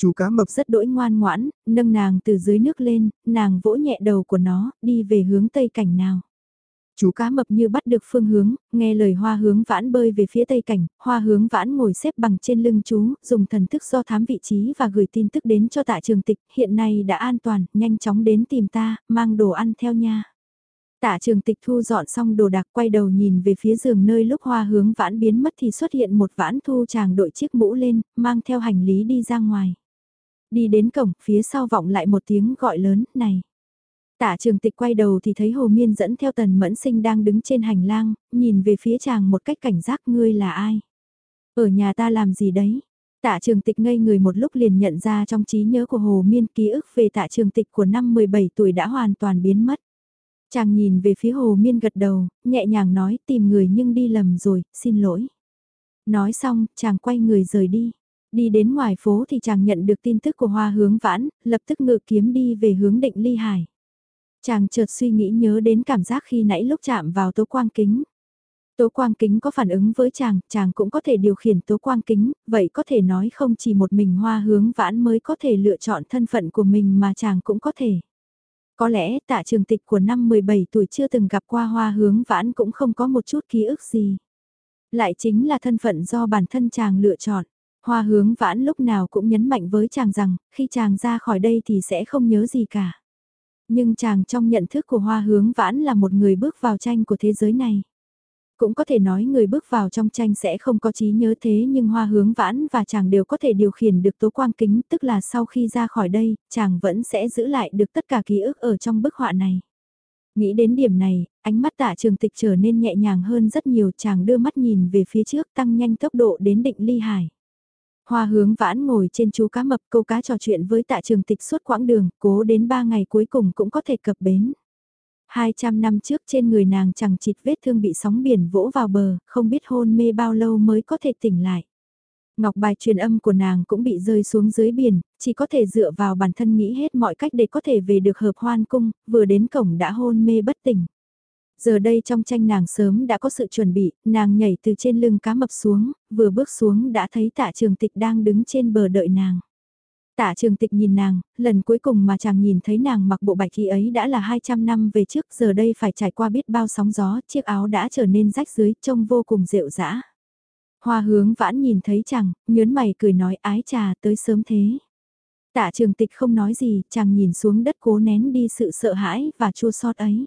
Chú cá mập rất đỗi ngoan ngoãn, nâng nàng từ dưới nước lên, nàng vỗ nhẹ đầu của nó, đi về hướng tây cảnh nào. Chú cá mập như bắt được phương hướng, nghe lời hoa hướng vãn bơi về phía tây cảnh, hoa hướng vãn ngồi xếp bằng trên lưng chú, dùng thần thức do thám vị trí và gửi tin tức đến cho tạ trường tịch, hiện nay đã an toàn, nhanh chóng đến tìm ta, mang đồ ăn theo nha. Tạ trường tịch thu dọn xong đồ đạc quay đầu nhìn về phía giường nơi lúc hoa hướng vãn biến mất thì xuất hiện một vãn thu chàng đội chiếc mũ lên, mang theo hành lý đi ra ngoài. Đi đến cổng, phía sau vọng lại một tiếng gọi lớn, này. Tả trường tịch quay đầu thì thấy Hồ Miên dẫn theo tần mẫn sinh đang đứng trên hành lang, nhìn về phía chàng một cách cảnh giác ngươi là ai. Ở nhà ta làm gì đấy? Tạ trường tịch ngây người một lúc liền nhận ra trong trí nhớ của Hồ Miên ký ức về tạ trường tịch của năm 17 tuổi đã hoàn toàn biến mất. Chàng nhìn về phía Hồ Miên gật đầu, nhẹ nhàng nói tìm người nhưng đi lầm rồi, xin lỗi. Nói xong, chàng quay người rời đi. Đi đến ngoài phố thì chàng nhận được tin tức của hoa hướng vãn, lập tức ngự kiếm đi về hướng định ly hải. Chàng chợt suy nghĩ nhớ đến cảm giác khi nãy lúc chạm vào tố quang kính. Tố quang kính có phản ứng với chàng, chàng cũng có thể điều khiển tố quang kính, vậy có thể nói không chỉ một mình hoa hướng vãn mới có thể lựa chọn thân phận của mình mà chàng cũng có thể. Có lẽ tạ trường tịch của năm 17 tuổi chưa từng gặp qua hoa hướng vãn cũng không có một chút ký ức gì. Lại chính là thân phận do bản thân chàng lựa chọn. Hoa hướng vãn lúc nào cũng nhấn mạnh với chàng rằng, khi chàng ra khỏi đây thì sẽ không nhớ gì cả. Nhưng chàng trong nhận thức của hoa hướng vãn là một người bước vào tranh của thế giới này. Cũng có thể nói người bước vào trong tranh sẽ không có trí nhớ thế nhưng hoa hướng vãn và chàng đều có thể điều khiển được tố quang kính tức là sau khi ra khỏi đây, chàng vẫn sẽ giữ lại được tất cả ký ức ở trong bức họa này. Nghĩ đến điểm này, ánh mắt tạ trường tịch trở nên nhẹ nhàng hơn rất nhiều chàng đưa mắt nhìn về phía trước tăng nhanh tốc độ đến định ly hải. Hoa hướng vãn ngồi trên chú cá mập câu cá trò chuyện với tạ trường tịch suốt quãng đường, cố đến 3 ngày cuối cùng cũng có thể cập bến. 200 năm trước trên người nàng chẳng chịt vết thương bị sóng biển vỗ vào bờ, không biết hôn mê bao lâu mới có thể tỉnh lại. Ngọc bài truyền âm của nàng cũng bị rơi xuống dưới biển, chỉ có thể dựa vào bản thân nghĩ hết mọi cách để có thể về được hợp hoan cung, vừa đến cổng đã hôn mê bất tỉnh. Giờ đây trong tranh nàng sớm đã có sự chuẩn bị, nàng nhảy từ trên lưng cá mập xuống, vừa bước xuống đã thấy tạ trường tịch đang đứng trên bờ đợi nàng. Tạ trường tịch nhìn nàng, lần cuối cùng mà chàng nhìn thấy nàng mặc bộ bạch khi ấy đã là 200 năm về trước, giờ đây phải trải qua biết bao sóng gió, chiếc áo đã trở nên rách dưới, trông vô cùng rệu rã. Hoa hướng vãn nhìn thấy chàng, nhớn mày cười nói ái trà tới sớm thế. Tạ trường tịch không nói gì, chàng nhìn xuống đất cố nén đi sự sợ hãi và chua xót ấy.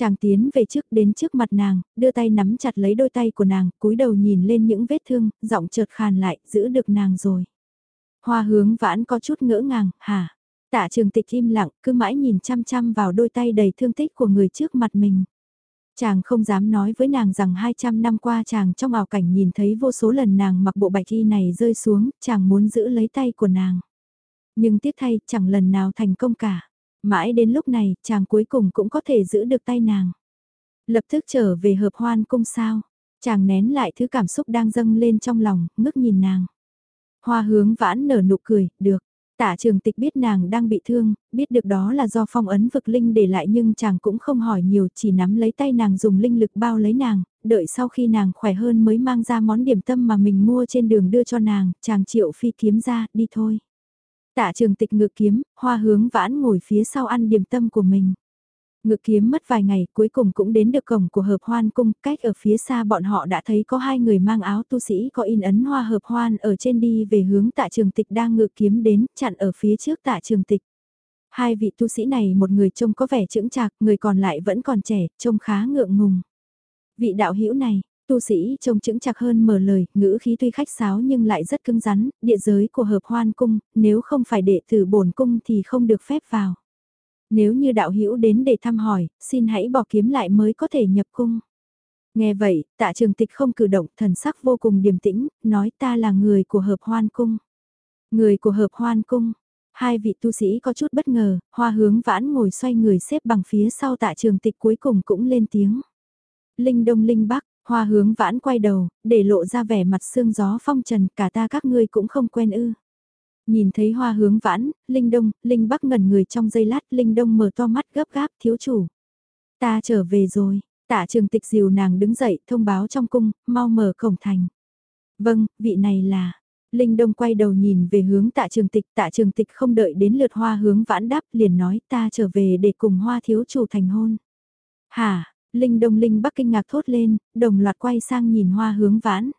Chàng tiến về trước đến trước mặt nàng, đưa tay nắm chặt lấy đôi tay của nàng, cúi đầu nhìn lên những vết thương, giọng chợt khàn lại, giữ được nàng rồi. Hoa hướng vãn có chút ngỡ ngàng, hả? Tạ trường tịch im lặng, cứ mãi nhìn chăm chăm vào đôi tay đầy thương tích của người trước mặt mình. Chàng không dám nói với nàng rằng 200 năm qua chàng trong ảo cảnh nhìn thấy vô số lần nàng mặc bộ bạch y này rơi xuống, chàng muốn giữ lấy tay của nàng. Nhưng tiếc thay, chẳng lần nào thành công cả. Mãi đến lúc này, chàng cuối cùng cũng có thể giữ được tay nàng. Lập tức trở về hợp hoan cung sao. Chàng nén lại thứ cảm xúc đang dâng lên trong lòng, ngước nhìn nàng. Hoa hướng vãn nở nụ cười, được. Tả trường tịch biết nàng đang bị thương, biết được đó là do phong ấn vực linh để lại nhưng chàng cũng không hỏi nhiều chỉ nắm lấy tay nàng dùng linh lực bao lấy nàng, đợi sau khi nàng khỏe hơn mới mang ra món điểm tâm mà mình mua trên đường đưa cho nàng, chàng triệu phi kiếm ra, đi thôi. Tạ trường tịch ngự kiếm, hoa hướng vãn ngồi phía sau ăn điểm tâm của mình. Ngự kiếm mất vài ngày cuối cùng cũng đến được cổng của hợp hoan cung, cách ở phía xa bọn họ đã thấy có hai người mang áo tu sĩ có in ấn hoa hợp hoan ở trên đi về hướng tạ trường tịch đang ngự kiếm đến, chặn ở phía trước tạ trường tịch. Hai vị tu sĩ này một người trông có vẻ chững chạc, người còn lại vẫn còn trẻ, trông khá ngượng ngùng. Vị đạo hữu này, tu sĩ trông chững chạc hơn mở lời, ngữ khí tuy khách sáo nhưng lại rất cứng rắn, địa giới của hợp hoan cung, nếu không phải đệ tử bổn cung thì không được phép vào. Nếu như đạo hữu đến để thăm hỏi, xin hãy bỏ kiếm lại mới có thể nhập cung. Nghe vậy, tạ trường tịch không cử động, thần sắc vô cùng điềm tĩnh, nói ta là người của hợp hoan cung. Người của hợp hoan cung. Hai vị tu sĩ có chút bất ngờ, hoa hướng vãn ngồi xoay người xếp bằng phía sau tạ trường tịch cuối cùng cũng lên tiếng. Linh đông linh bắc, hoa hướng vãn quay đầu, để lộ ra vẻ mặt sương gió phong trần cả ta các ngươi cũng không quen ư. Nhìn thấy hoa hướng vãn, Linh Đông, Linh Bắc ngẩn người trong giây lát, Linh Đông mở to mắt gấp gáp, thiếu chủ. Ta trở về rồi, tạ trường tịch diều nàng đứng dậy, thông báo trong cung, mau mở cổng thành. Vâng, vị này là... Linh Đông quay đầu nhìn về hướng tạ trường tịch, tạ trường tịch không đợi đến lượt hoa hướng vãn đáp liền nói ta trở về để cùng hoa thiếu chủ thành hôn. Hả, Linh Đông Linh Bắc kinh ngạc thốt lên, đồng loạt quay sang nhìn hoa hướng vãn.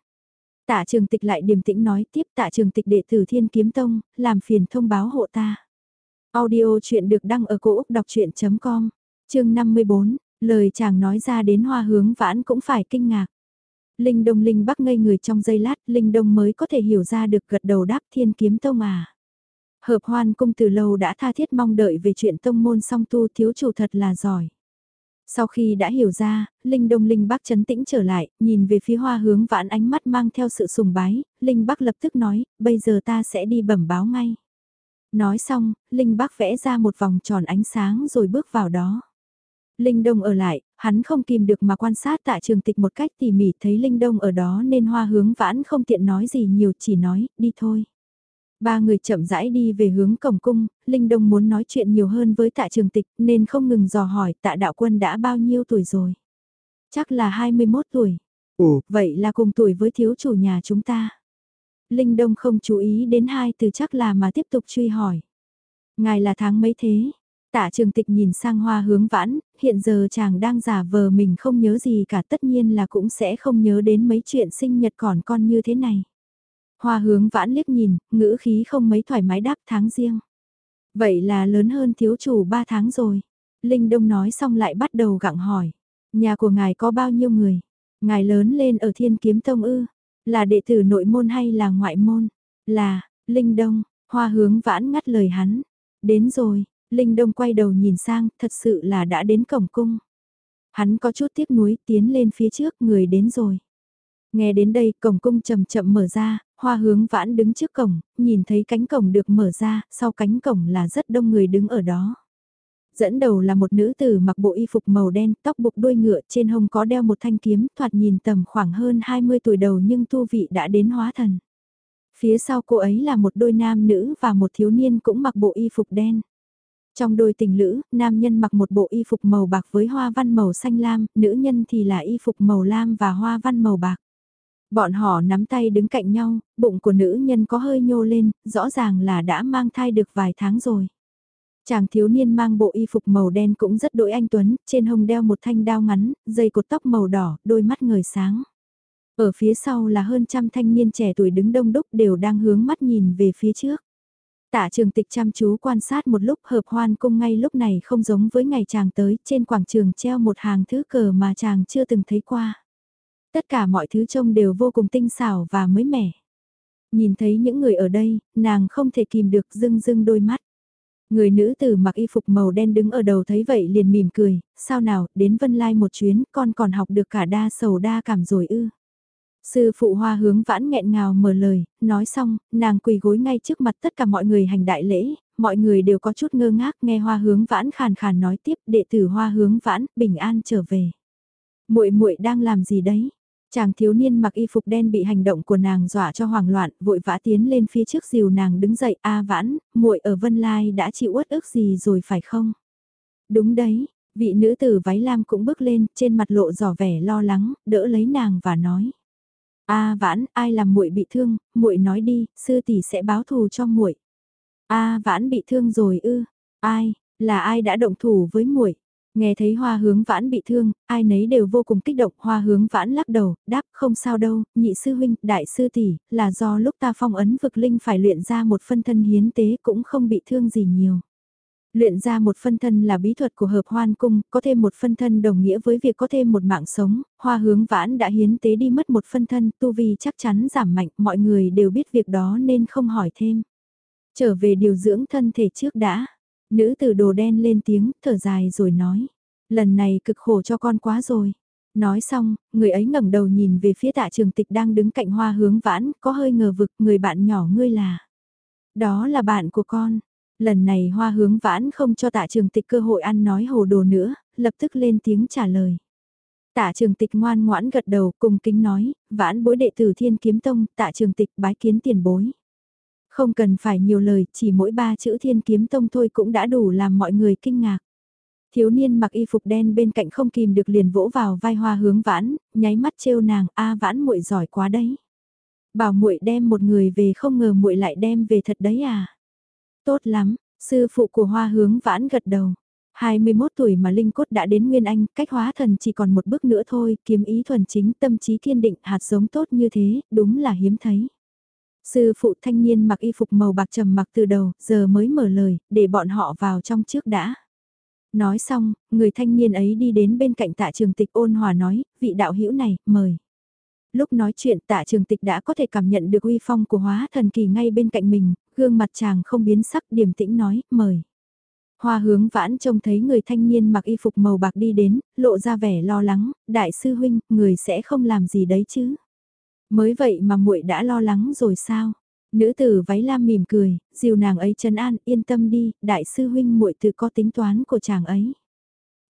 Tạ trường tịch lại điềm tĩnh nói tiếp tạ trường tịch đệ tử Thiên Kiếm Tông, làm phiền thông báo hộ ta. Audio chuyện được đăng ở cổ Úc đọc chuyện.com, chương 54, lời chàng nói ra đến hoa hướng vãn cũng phải kinh ngạc. Linh Đông Linh Bắc ngây người trong giây lát, Linh Đông mới có thể hiểu ra được gật đầu đáp Thiên Kiếm Tông à. Hợp hoan cung từ lâu đã tha thiết mong đợi về chuyện tông môn song tu thiếu chủ thật là giỏi. Sau khi đã hiểu ra, Linh Đông Linh Bắc chấn tĩnh trở lại, nhìn về phía hoa hướng vãn ánh mắt mang theo sự sùng bái, Linh Bắc lập tức nói, bây giờ ta sẽ đi bẩm báo ngay. Nói xong, Linh Bắc vẽ ra một vòng tròn ánh sáng rồi bước vào đó. Linh Đông ở lại, hắn không kìm được mà quan sát tạ trường tịch một cách tỉ mỉ thấy Linh Đông ở đó nên hoa hướng vãn không tiện nói gì nhiều chỉ nói, đi thôi. Ba người chậm rãi đi về hướng cổng cung, Linh Đông muốn nói chuyện nhiều hơn với tạ trường tịch nên không ngừng dò hỏi tạ đạo quân đã bao nhiêu tuổi rồi. Chắc là 21 tuổi. Ồ, vậy là cùng tuổi với thiếu chủ nhà chúng ta. Linh Đông không chú ý đến hai từ chắc là mà tiếp tục truy hỏi. Ngài là tháng mấy thế? Tạ trường tịch nhìn sang hoa hướng vãn, hiện giờ chàng đang giả vờ mình không nhớ gì cả tất nhiên là cũng sẽ không nhớ đến mấy chuyện sinh nhật còn con như thế này. Hoa hướng vãn liếc nhìn, ngữ khí không mấy thoải mái đáp tháng riêng. Vậy là lớn hơn thiếu chủ 3 tháng rồi. Linh Đông nói xong lại bắt đầu gặng hỏi. Nhà của ngài có bao nhiêu người? Ngài lớn lên ở thiên kiếm tông ư? Là đệ tử nội môn hay là ngoại môn? Là, Linh Đông, hoa hướng vãn ngắt lời hắn. Đến rồi, Linh Đông quay đầu nhìn sang, thật sự là đã đến cổng cung. Hắn có chút tiếc nuối tiến lên phía trước, người đến rồi. Nghe đến đây, cổng cung chậm chậm mở ra, hoa hướng vãn đứng trước cổng, nhìn thấy cánh cổng được mở ra, sau cánh cổng là rất đông người đứng ở đó. Dẫn đầu là một nữ tử mặc bộ y phục màu đen, tóc buộc đuôi ngựa, trên hông có đeo một thanh kiếm, thoạt nhìn tầm khoảng hơn 20 tuổi đầu nhưng tu vị đã đến hóa thần. Phía sau cô ấy là một đôi nam nữ và một thiếu niên cũng mặc bộ y phục đen. Trong đôi tình lữ, nam nhân mặc một bộ y phục màu bạc với hoa văn màu xanh lam, nữ nhân thì là y phục màu lam và hoa văn màu bạc. Bọn họ nắm tay đứng cạnh nhau, bụng của nữ nhân có hơi nhô lên, rõ ràng là đã mang thai được vài tháng rồi. Chàng thiếu niên mang bộ y phục màu đen cũng rất đỗi anh Tuấn, trên hông đeo một thanh đao ngắn, dây cột tóc màu đỏ, đôi mắt ngời sáng. Ở phía sau là hơn trăm thanh niên trẻ tuổi đứng đông đúc đều đang hướng mắt nhìn về phía trước. Tạ trường tịch chăm chú quan sát một lúc hợp hoan cung ngay lúc này không giống với ngày chàng tới, trên quảng trường treo một hàng thứ cờ mà chàng chưa từng thấy qua. Tất cả mọi thứ trông đều vô cùng tinh xảo và mới mẻ. Nhìn thấy những người ở đây, nàng không thể kìm được dưng dưng đôi mắt. Người nữ tử mặc y phục màu đen đứng ở đầu thấy vậy liền mỉm cười, sao nào, đến Vân Lai một chuyến, con còn học được cả đa sầu đa cảm rồi ư. Sư phụ hoa hướng vãn nghẹn ngào mở lời, nói xong, nàng quỳ gối ngay trước mặt tất cả mọi người hành đại lễ, mọi người đều có chút ngơ ngác nghe hoa hướng vãn khàn khàn nói tiếp đệ tử hoa hướng vãn, bình an trở về. muội muội đang làm gì đấy? Chàng thiếu niên mặc y phục đen bị hành động của nàng dọa cho hoảng loạn, vội vã tiến lên phía trước dìu nàng đứng dậy, "A Vãn, muội ở Vân Lai đã chịu uất ức gì rồi phải không?" "Đúng đấy." Vị nữ tử váy lam cũng bước lên, trên mặt lộ rõ vẻ lo lắng, đỡ lấy nàng và nói: "A Vãn, ai làm muội bị thương, muội nói đi, sư tỷ sẽ báo thù cho muội." "A Vãn bị thương rồi ư? Ai, là ai đã động thủ với muội?" Nghe thấy hoa hướng vãn bị thương, ai nấy đều vô cùng kích động, hoa hướng vãn lắc đầu, đáp không sao đâu, nhị sư huynh, đại sư tỷ, là do lúc ta phong ấn vực linh phải luyện ra một phân thân hiến tế cũng không bị thương gì nhiều. Luyện ra một phân thân là bí thuật của hợp hoan cung, có thêm một phân thân đồng nghĩa với việc có thêm một mạng sống, hoa hướng vãn đã hiến tế đi mất một phân thân, tu vi chắc chắn giảm mạnh, mọi người đều biết việc đó nên không hỏi thêm. Trở về điều dưỡng thân thể trước đã. Nữ tử đồ đen lên tiếng, thở dài rồi nói. Lần này cực khổ cho con quá rồi. Nói xong, người ấy ngẩng đầu nhìn về phía tạ trường tịch đang đứng cạnh hoa hướng vãn, có hơi ngờ vực người bạn nhỏ ngươi là. Đó là bạn của con. Lần này hoa hướng vãn không cho tạ trường tịch cơ hội ăn nói hồ đồ nữa, lập tức lên tiếng trả lời. Tạ trường tịch ngoan ngoãn gật đầu cùng kính nói, vãn bối đệ tử thiên kiếm tông, tạ trường tịch bái kiến tiền bối. Không cần phải nhiều lời, chỉ mỗi ba chữ thiên kiếm tông thôi cũng đã đủ làm mọi người kinh ngạc. Thiếu niên mặc y phục đen bên cạnh không kìm được liền vỗ vào vai hoa hướng vãn, nháy mắt trêu nàng, a vãn muội giỏi quá đấy. Bảo muội đem một người về không ngờ muội lại đem về thật đấy à. Tốt lắm, sư phụ của hoa hướng vãn gật đầu. 21 tuổi mà Linh Cốt đã đến Nguyên Anh, cách hóa thần chỉ còn một bước nữa thôi, kiếm ý thuần chính tâm trí thiên định hạt giống tốt như thế, đúng là hiếm thấy. Sư phụ thanh niên mặc y phục màu bạc trầm mặc từ đầu, giờ mới mở lời, để bọn họ vào trong trước đã. Nói xong, người thanh niên ấy đi đến bên cạnh tạ trường tịch ôn hòa nói, vị đạo hữu này, mời. Lúc nói chuyện tạ trường tịch đã có thể cảm nhận được uy phong của hóa thần kỳ ngay bên cạnh mình, gương mặt chàng không biến sắc điềm tĩnh nói, mời. Hoa hướng vãn trông thấy người thanh niên mặc y phục màu bạc đi đến, lộ ra vẻ lo lắng, đại sư huynh, người sẽ không làm gì đấy chứ. Mới vậy mà muội đã lo lắng rồi sao? Nữ tử váy lam mỉm cười, dìu nàng ấy trấn an, yên tâm đi, đại sư huynh muội tự có tính toán của chàng ấy.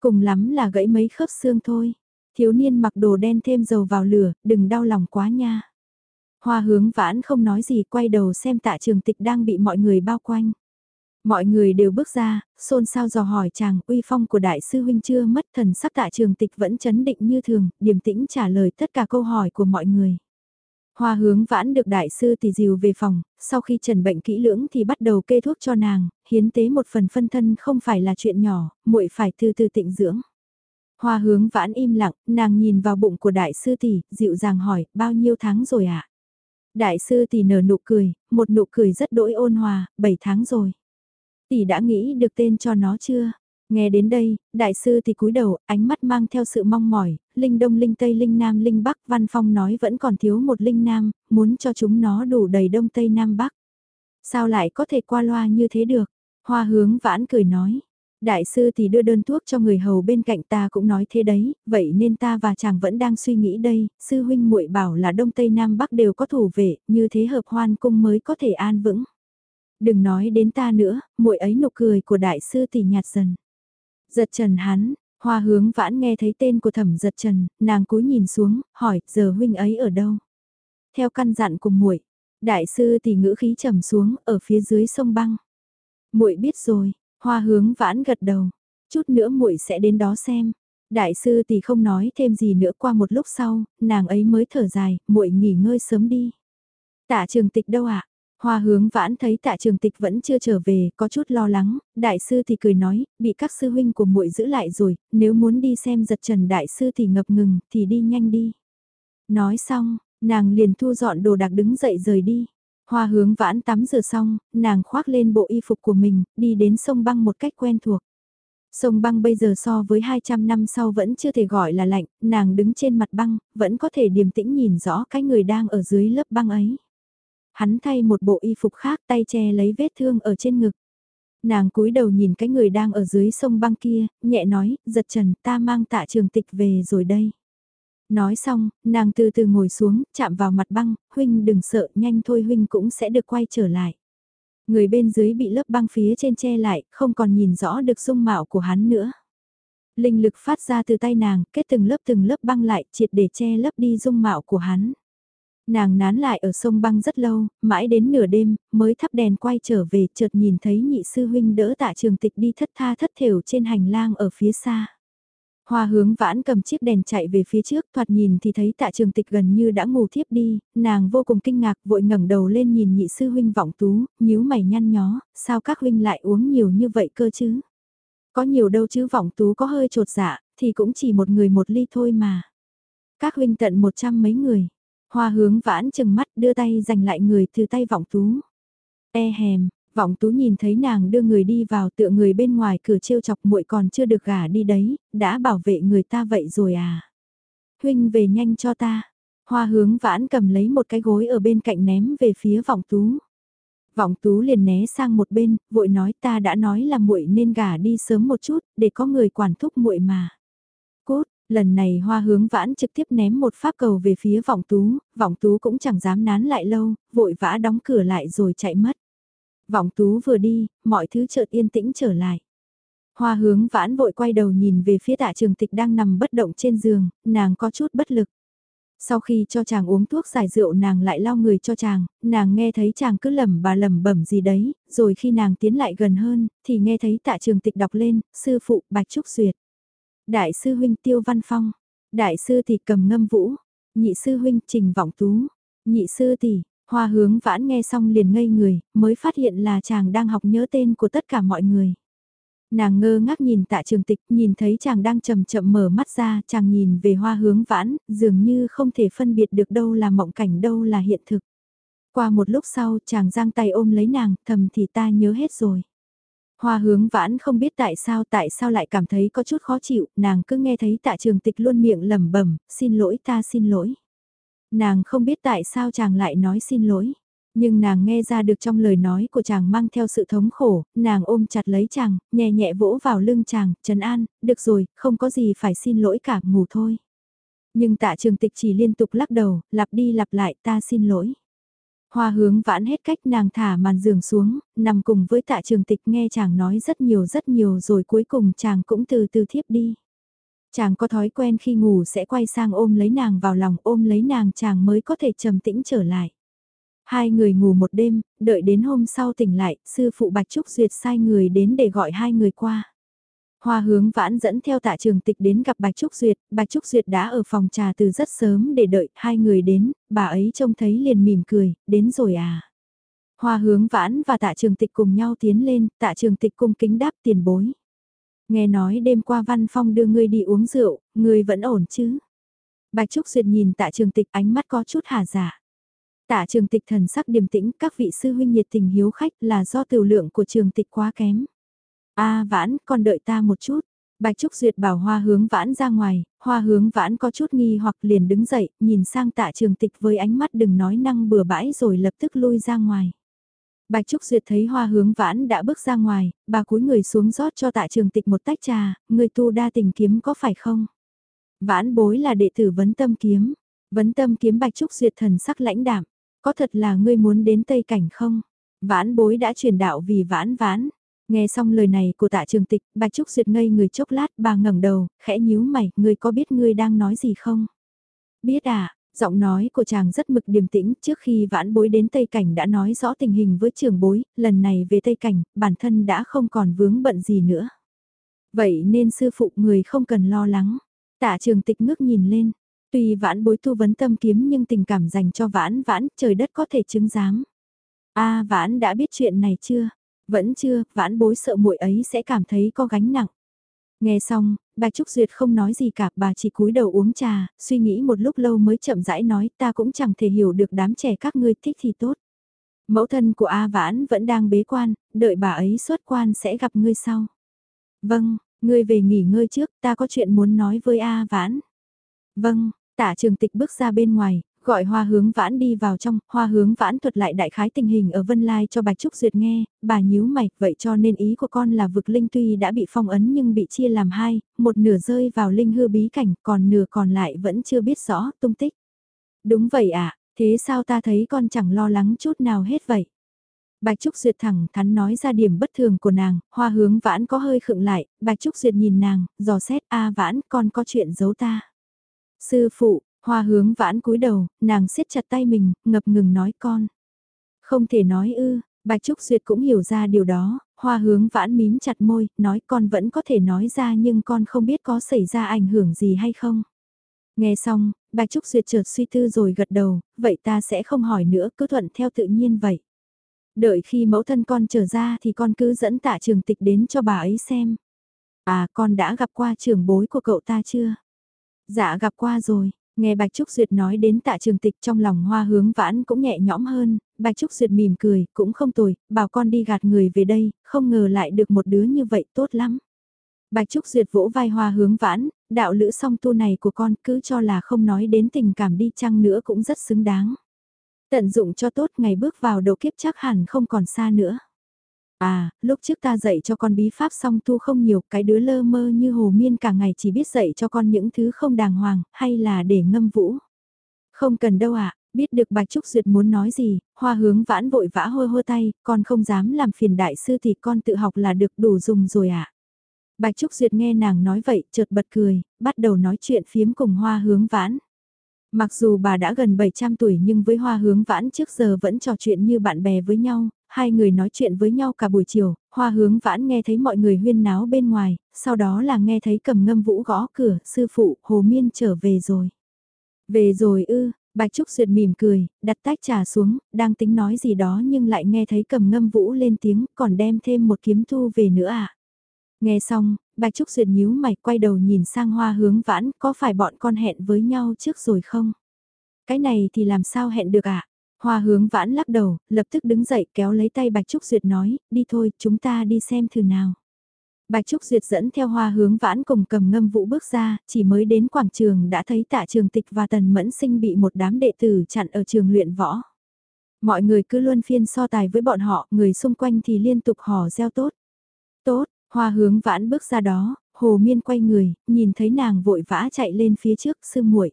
Cùng lắm là gãy mấy khớp xương thôi. Thiếu niên mặc đồ đen thêm dầu vào lửa, đừng đau lòng quá nha. Hoa hướng vãn không nói gì quay đầu xem tạ trường tịch đang bị mọi người bao quanh. Mọi người đều bước ra, xôn xao dò hỏi chàng uy phong của đại sư huynh chưa mất thần sắc tạ trường tịch vẫn chấn định như thường, điềm tĩnh trả lời tất cả câu hỏi của mọi người. Hoa hướng vãn được đại sư tỷ dìu về phòng, sau khi trần bệnh kỹ lưỡng thì bắt đầu kê thuốc cho nàng, hiến tế một phần phân thân không phải là chuyện nhỏ, muội phải từ từ tịnh dưỡng. Hoa hướng vãn im lặng, nàng nhìn vào bụng của đại sư tỷ, dịu dàng hỏi, bao nhiêu tháng rồi ạ? À? Đại sư tỷ nở nụ cười, một nụ cười rất đỗi ôn hòa, 7 tháng rồi. Tỷ đã nghĩ được tên cho nó chưa? Nghe đến đây, đại sư thì cúi đầu, ánh mắt mang theo sự mong mỏi, linh đông linh tây linh nam linh bắc, văn phong nói vẫn còn thiếu một linh nam, muốn cho chúng nó đủ đầy đông tây nam bắc. Sao lại có thể qua loa như thế được? Hoa hướng vãn cười nói. Đại sư thì đưa đơn thuốc cho người hầu bên cạnh ta cũng nói thế đấy, vậy nên ta và chàng vẫn đang suy nghĩ đây, sư huynh muội bảo là đông tây nam bắc đều có thủ vệ, như thế hợp hoan cung mới có thể an vững. Đừng nói đến ta nữa, muội ấy nụ cười của đại sư thì nhạt dần. Giật trần hắn, hoa hướng vãn nghe thấy tên của thẩm giật trần, nàng cúi nhìn xuống, hỏi, giờ huynh ấy ở đâu? Theo căn dặn của muội đại sư tỷ ngữ khí trầm xuống, ở phía dưới sông băng. muội biết rồi, hoa hướng vãn gật đầu, chút nữa muội sẽ đến đó xem. Đại sư tỷ không nói thêm gì nữa qua một lúc sau, nàng ấy mới thở dài, muội nghỉ ngơi sớm đi. Tạ trường tịch đâu ạ? Hoa hướng vãn thấy tạ trường tịch vẫn chưa trở về, có chút lo lắng, đại sư thì cười nói, bị các sư huynh của muội giữ lại rồi, nếu muốn đi xem giật trần đại sư thì ngập ngừng, thì đi nhanh đi. Nói xong, nàng liền thu dọn đồ đạc đứng dậy rời đi. Hoa hướng vãn tắm rửa xong, nàng khoác lên bộ y phục của mình, đi đến sông băng một cách quen thuộc. Sông băng bây giờ so với 200 năm sau vẫn chưa thể gọi là lạnh, nàng đứng trên mặt băng, vẫn có thể điềm tĩnh nhìn rõ cái người đang ở dưới lớp băng ấy. Hắn thay một bộ y phục khác tay che lấy vết thương ở trên ngực. Nàng cúi đầu nhìn cái người đang ở dưới sông băng kia, nhẹ nói, giật trần ta mang tạ trường tịch về rồi đây. Nói xong, nàng từ từ ngồi xuống, chạm vào mặt băng, huynh đừng sợ, nhanh thôi huynh cũng sẽ được quay trở lại. Người bên dưới bị lớp băng phía trên che lại, không còn nhìn rõ được dung mạo của hắn nữa. Linh lực phát ra từ tay nàng, kết từng lớp từng lớp băng lại, triệt để che lấp đi dung mạo của hắn. Nàng nán lại ở sông băng rất lâu, mãi đến nửa đêm, mới thắp đèn quay trở về, chợt nhìn thấy nhị sư huynh đỡ tạ trường tịch đi thất tha thất thểu trên hành lang ở phía xa. Hoa hướng vãn cầm chiếc đèn chạy về phía trước, thoạt nhìn thì thấy tạ trường tịch gần như đã ngủ thiếp đi, nàng vô cùng kinh ngạc vội ngẩng đầu lên nhìn nhị sư huynh vọng tú, nhíu mày nhăn nhó, sao các huynh lại uống nhiều như vậy cơ chứ? Có nhiều đâu chứ vọng tú có hơi trột dạ, thì cũng chỉ một người một ly thôi mà. Các huynh tận một trăm mấy người. Hoa hướng vãn chừng mắt đưa tay giành lại người từ tay vọng tú. E hèm, vọng tú nhìn thấy nàng đưa người đi vào tựa người bên ngoài cửa trêu chọc muội còn chưa được gả đi đấy, đã bảo vệ người ta vậy rồi à. Huynh về nhanh cho ta. Hoa hướng vãn cầm lấy một cái gối ở bên cạnh ném về phía vọng tú. Vọng tú liền né sang một bên, vội nói ta đã nói là muội nên gả đi sớm một chút, để có người quản thúc muội mà. Cốt, lần này hoa hướng vãn trực tiếp ném một pháp cầu về phía vọng tú, vọng tú cũng chẳng dám nán lại lâu, vội vã đóng cửa lại rồi chạy mất. Vọng tú vừa đi, mọi thứ chợt yên tĩnh trở lại. Hoa hướng vãn vội quay đầu nhìn về phía tạ trường tịch đang nằm bất động trên giường, nàng có chút bất lực. Sau khi cho chàng uống thuốc giải rượu nàng lại lau người cho chàng, nàng nghe thấy chàng cứ lẩm bà lẩm bẩm gì đấy, rồi khi nàng tiến lại gần hơn, thì nghe thấy tạ trường tịch đọc lên, sư phụ Bạch Trúc Duyệt. Đại sư huynh Tiêu Văn Phong, đại sư thì cầm ngâm vũ, nhị sư huynh Trình Vọng Tú, nhị sư tỷ, hoa hướng vãn nghe xong liền ngây người, mới phát hiện là chàng đang học nhớ tên của tất cả mọi người. Nàng ngơ ngác nhìn tạ trường tịch, nhìn thấy chàng đang chậm chậm mở mắt ra, chàng nhìn về hoa hướng vãn, dường như không thể phân biệt được đâu là mộng cảnh đâu là hiện thực. Qua một lúc sau, chàng giang tay ôm lấy nàng, thầm thì ta nhớ hết rồi. Hoa hướng vãn không biết tại sao tại sao lại cảm thấy có chút khó chịu, nàng cứ nghe thấy tạ trường tịch luôn miệng lẩm bẩm xin lỗi ta xin lỗi. Nàng không biết tại sao chàng lại nói xin lỗi. Nhưng nàng nghe ra được trong lời nói của chàng mang theo sự thống khổ, nàng ôm chặt lấy chàng, nhẹ nhẹ vỗ vào lưng chàng, trấn an, được rồi, không có gì phải xin lỗi cả, ngủ thôi. Nhưng tạ trường tịch chỉ liên tục lắc đầu, lặp đi lặp lại, ta xin lỗi. Hoa hướng vãn hết cách nàng thả màn giường xuống, nằm cùng với tạ trường tịch nghe chàng nói rất nhiều rất nhiều rồi cuối cùng chàng cũng từ từ thiếp đi. Chàng có thói quen khi ngủ sẽ quay sang ôm lấy nàng vào lòng ôm lấy nàng chàng mới có thể trầm tĩnh trở lại. Hai người ngủ một đêm, đợi đến hôm sau tỉnh lại, sư phụ Bạch Trúc Duyệt sai người đến để gọi hai người qua. Hoa hướng vãn dẫn theo tạ trường tịch đến gặp Bạch Trúc Duyệt, Bạch Trúc Duyệt đã ở phòng trà từ rất sớm để đợi hai người đến, bà ấy trông thấy liền mỉm cười, đến rồi à. Hoa hướng vãn và tạ trường tịch cùng nhau tiến lên, tạ trường tịch cung kính đáp tiền bối. Nghe nói đêm qua Văn Phong đưa ngươi đi uống rượu, ngươi vẫn ổn chứ? Bạch Trúc Duyệt nhìn tạ trường tịch ánh mắt có chút hà giả. Tạ trường tịch thần sắc điềm tĩnh, các vị sư huynh nhiệt tình hiếu khách là do tiểu lượng của trường tịch quá kém a vãn, con đợi ta một chút. Bạch Trúc Duyệt bảo hoa hướng vãn ra ngoài, hoa hướng vãn có chút nghi hoặc liền đứng dậy, nhìn sang tạ trường tịch với ánh mắt đừng nói năng bừa bãi rồi lập tức lui ra ngoài. Bạch Trúc Duyệt thấy hoa hướng vãn đã bước ra ngoài, bà cúi người xuống rót cho tạ trường tịch một tách trà, người tu đa tình kiếm có phải không? Vãn bối là đệ tử vấn tâm kiếm, vấn tâm kiếm Bạch Trúc Duyệt thần sắc lãnh đạm. Có thật là ngươi muốn đến Tây Cảnh không? Vãn bối đã truyền đạo vì vãn vãn. Nghe xong lời này của tạ trường tịch, Bạch Trúc Duyệt ngây người chốc lát, bà ngẩng đầu, khẽ nhíu mày, ngươi có biết ngươi đang nói gì không? Biết à, giọng nói của chàng rất mực điềm tĩnh, trước khi vãn bối đến Tây Cảnh đã nói rõ tình hình với trường bối, lần này về Tây Cảnh, bản thân đã không còn vướng bận gì nữa. Vậy nên sư phụ người không cần lo lắng. Tạ trường tịch ngước nhìn lên, Tuy vãn bối tu vấn tâm kiếm nhưng tình cảm dành cho vãn vãn trời đất có thể chứng giám. a vãn đã biết chuyện này chưa? Vẫn chưa, vãn bối sợ muội ấy sẽ cảm thấy có gánh nặng. Nghe xong, bà Trúc Duyệt không nói gì cả, bà chỉ cúi đầu uống trà, suy nghĩ một lúc lâu mới chậm rãi nói ta cũng chẳng thể hiểu được đám trẻ các ngươi thích thì tốt. Mẫu thân của A Vãn vẫn đang bế quan, đợi bà ấy xuất quan sẽ gặp ngươi sau. Vâng, ngươi về nghỉ ngơi trước, ta có chuyện muốn nói với A Vãn. Vâng, Tạ trường tịch bước ra bên ngoài, gọi hoa hướng vãn đi vào trong, hoa hướng vãn thuật lại đại khái tình hình ở Vân Lai cho Bạch Trúc Duyệt nghe, bà nhíu mày, vậy cho nên ý của con là vực linh tuy đã bị phong ấn nhưng bị chia làm hai, một nửa rơi vào linh hư bí cảnh, còn nửa còn lại vẫn chưa biết rõ tung tích. Đúng vậy ạ, thế sao ta thấy con chẳng lo lắng chút nào hết vậy? Bạch Trúc Duyệt thẳng thắn nói ra điểm bất thường của nàng, hoa hướng vãn có hơi khựng lại, Bạch Trúc Duyệt nhìn nàng, dò xét a vãn con có chuyện giấu ta. Sư phụ, hoa hướng vãn cúi đầu, nàng siết chặt tay mình, ngập ngừng nói con. Không thể nói ư, Bạch Trúc Duyệt cũng hiểu ra điều đó, hoa hướng vãn mím chặt môi, nói con vẫn có thể nói ra nhưng con không biết có xảy ra ảnh hưởng gì hay không. Nghe xong, Bạch Trúc Duyệt chợt suy tư rồi gật đầu, vậy ta sẽ không hỏi nữa, cứ thuận theo tự nhiên vậy. Đợi khi mẫu thân con trở ra thì con cứ dẫn tạ trường tịch đến cho bà ấy xem. À con đã gặp qua trưởng bối của cậu ta chưa? Dạ gặp qua rồi, nghe Bạch Trúc Duyệt nói đến tạ trường tịch trong lòng hoa hướng vãn cũng nhẹ nhõm hơn, Bạch Trúc Duyệt mỉm cười, cũng không tồi, bảo con đi gạt người về đây, không ngờ lại được một đứa như vậy tốt lắm. Bạch Trúc Duyệt vỗ vai hoa hướng vãn, đạo lữ song tu này của con cứ cho là không nói đến tình cảm đi chăng nữa cũng rất xứng đáng. Tận dụng cho tốt ngày bước vào đầu kiếp chắc hẳn không còn xa nữa. À, lúc trước ta dạy cho con bí pháp song tu không nhiều, cái đứa lơ mơ như hồ miên cả ngày chỉ biết dạy cho con những thứ không đàng hoàng, hay là để ngâm vũ. Không cần đâu ạ, biết được Bạch Trúc Duyệt muốn nói gì, hoa hướng vãn vội vã hôi hôi tay, con không dám làm phiền đại sư thì con tự học là được đủ dùng rồi ạ. Bạch Trúc Duyệt nghe nàng nói vậy, chợt bật cười, bắt đầu nói chuyện phiếm cùng hoa hướng vãn. Mặc dù bà đã gần 700 tuổi nhưng với hoa hướng vãn trước giờ vẫn trò chuyện như bạn bè với nhau, hai người nói chuyện với nhau cả buổi chiều, hoa hướng vãn nghe thấy mọi người huyên náo bên ngoài, sau đó là nghe thấy cầm ngâm vũ gõ cửa, sư phụ, hồ miên trở về rồi. Về rồi ư, Bạch Trúc Duyệt mỉm cười, đặt tách trà xuống, đang tính nói gì đó nhưng lại nghe thấy cầm ngâm vũ lên tiếng, còn đem thêm một kiếm thu về nữa à. Nghe xong, Bạch Trúc Duyệt nhíu mày quay đầu nhìn sang hoa hướng vãn, có phải bọn con hẹn với nhau trước rồi không? Cái này thì làm sao hẹn được ạ? À? Hoa hướng vãn lắc đầu, lập tức đứng dậy kéo lấy tay Bạch Trúc Duyệt nói, đi thôi, chúng ta đi xem thử nào. Bạch Trúc Duyệt dẫn theo hoa hướng vãn cùng cầm ngâm vũ bước ra, chỉ mới đến quảng trường đã thấy tạ trường tịch và tần mẫn sinh bị một đám đệ tử chặn ở trường luyện võ. Mọi người cứ luân phiên so tài với bọn họ, người xung quanh thì liên tục hò reo tốt. Tốt, Hoa hướng vãn bước ra đó, hồ miên quay người, nhìn thấy nàng vội vã chạy lên phía trước sư muội.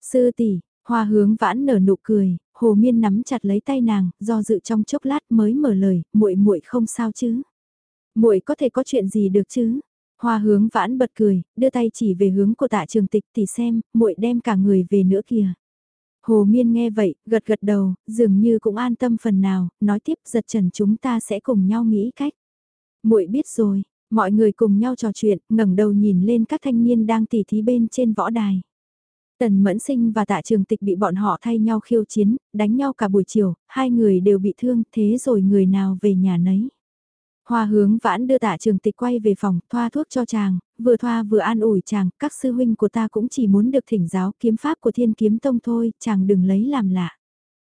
Sư tỷ, hoa hướng vãn nở nụ cười, hồ miên nắm chặt lấy tay nàng, do dự trong chốc lát mới mở lời, muội muội không sao chứ. muội có thể có chuyện gì được chứ? Hoa hướng vãn bật cười, đưa tay chỉ về hướng của tạ trường tịch thì xem, muội đem cả người về nữa kìa. Hồ Miên nghe vậy, gật gật đầu, dường như cũng an tâm phần nào, nói tiếp giật trần chúng ta sẽ cùng nhau nghĩ cách muội biết rồi, mọi người cùng nhau trò chuyện, ngẩng đầu nhìn lên các thanh niên đang tỉ thí bên trên võ đài. Tần Mẫn Sinh và Tạ Trường Tịch bị bọn họ thay nhau khiêu chiến, đánh nhau cả buổi chiều, hai người đều bị thương, thế rồi người nào về nhà nấy. Hoa hướng vãn đưa tạ trường tịch quay về phòng, thoa thuốc cho chàng, vừa thoa vừa an ủi chàng, các sư huynh của ta cũng chỉ muốn được thỉnh giáo kiếm pháp của thiên kiếm tông thôi, chàng đừng lấy làm lạ.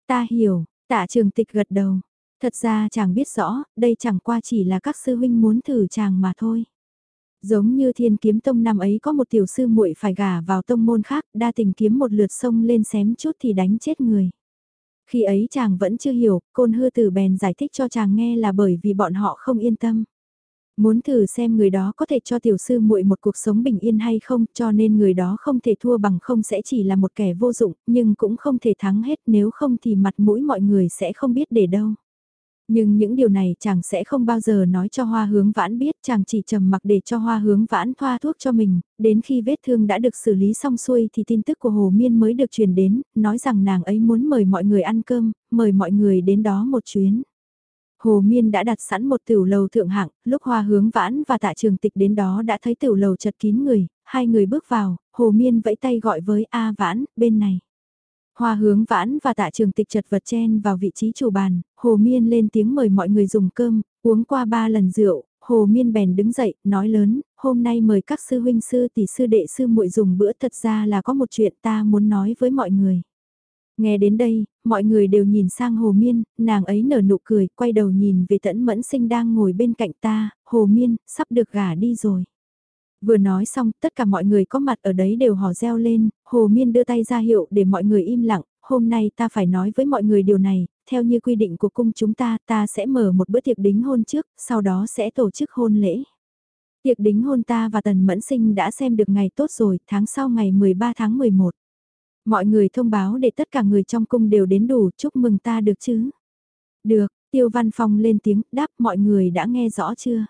Ta hiểu, tạ trường tịch gật đầu, Thật ra chàng biết rõ, đây chẳng qua chỉ là các sư huynh muốn thử chàng mà thôi. Giống như thiên kiếm tông năm ấy có một tiểu sư muội phải gả vào tông môn khác, đa tình kiếm một lượt sông lên xém chút thì đánh chết người. Khi ấy chàng vẫn chưa hiểu, côn hư tử bèn giải thích cho chàng nghe là bởi vì bọn họ không yên tâm. Muốn thử xem người đó có thể cho tiểu sư muội một cuộc sống bình yên hay không, cho nên người đó không thể thua bằng không sẽ chỉ là một kẻ vô dụng, nhưng cũng không thể thắng hết nếu không thì mặt mũi mọi người sẽ không biết để đâu. Nhưng những điều này chàng sẽ không bao giờ nói cho hoa hướng vãn biết, chàng chỉ trầm mặc để cho hoa hướng vãn thoa thuốc cho mình, đến khi vết thương đã được xử lý xong xuôi thì tin tức của Hồ Miên mới được truyền đến, nói rằng nàng ấy muốn mời mọi người ăn cơm, mời mọi người đến đó một chuyến. Hồ Miên đã đặt sẵn một tiểu lầu thượng hạng, lúc hoa hướng vãn và tạ trường tịch đến đó đã thấy tiểu lầu chật kín người, hai người bước vào, Hồ Miên vẫy tay gọi với A vãn, bên này. Hoa hướng vãn và tạ trường tịch chật vật chen vào vị trí chủ bàn, Hồ Miên lên tiếng mời mọi người dùng cơm, uống qua ba lần rượu, Hồ Miên bèn đứng dậy, nói lớn, hôm nay mời các sư huynh sư tỷ sư đệ sư muội dùng bữa thật ra là có một chuyện ta muốn nói với mọi người. Nghe đến đây, mọi người đều nhìn sang Hồ Miên, nàng ấy nở nụ cười, quay đầu nhìn về tẫn mẫn sinh đang ngồi bên cạnh ta, Hồ Miên, sắp được gả đi rồi. Vừa nói xong, tất cả mọi người có mặt ở đấy đều hò reo lên, Hồ Miên đưa tay ra hiệu để mọi người im lặng, hôm nay ta phải nói với mọi người điều này, theo như quy định của cung chúng ta, ta sẽ mở một bữa tiệc đính hôn trước, sau đó sẽ tổ chức hôn lễ. Tiệc đính hôn ta và Tần Mẫn Sinh đã xem được ngày tốt rồi, tháng sau ngày 13 tháng 11. Mọi người thông báo để tất cả người trong cung đều đến đủ, chúc mừng ta được chứ. Được, Tiêu Văn Phong lên tiếng đáp mọi người đã nghe rõ chưa?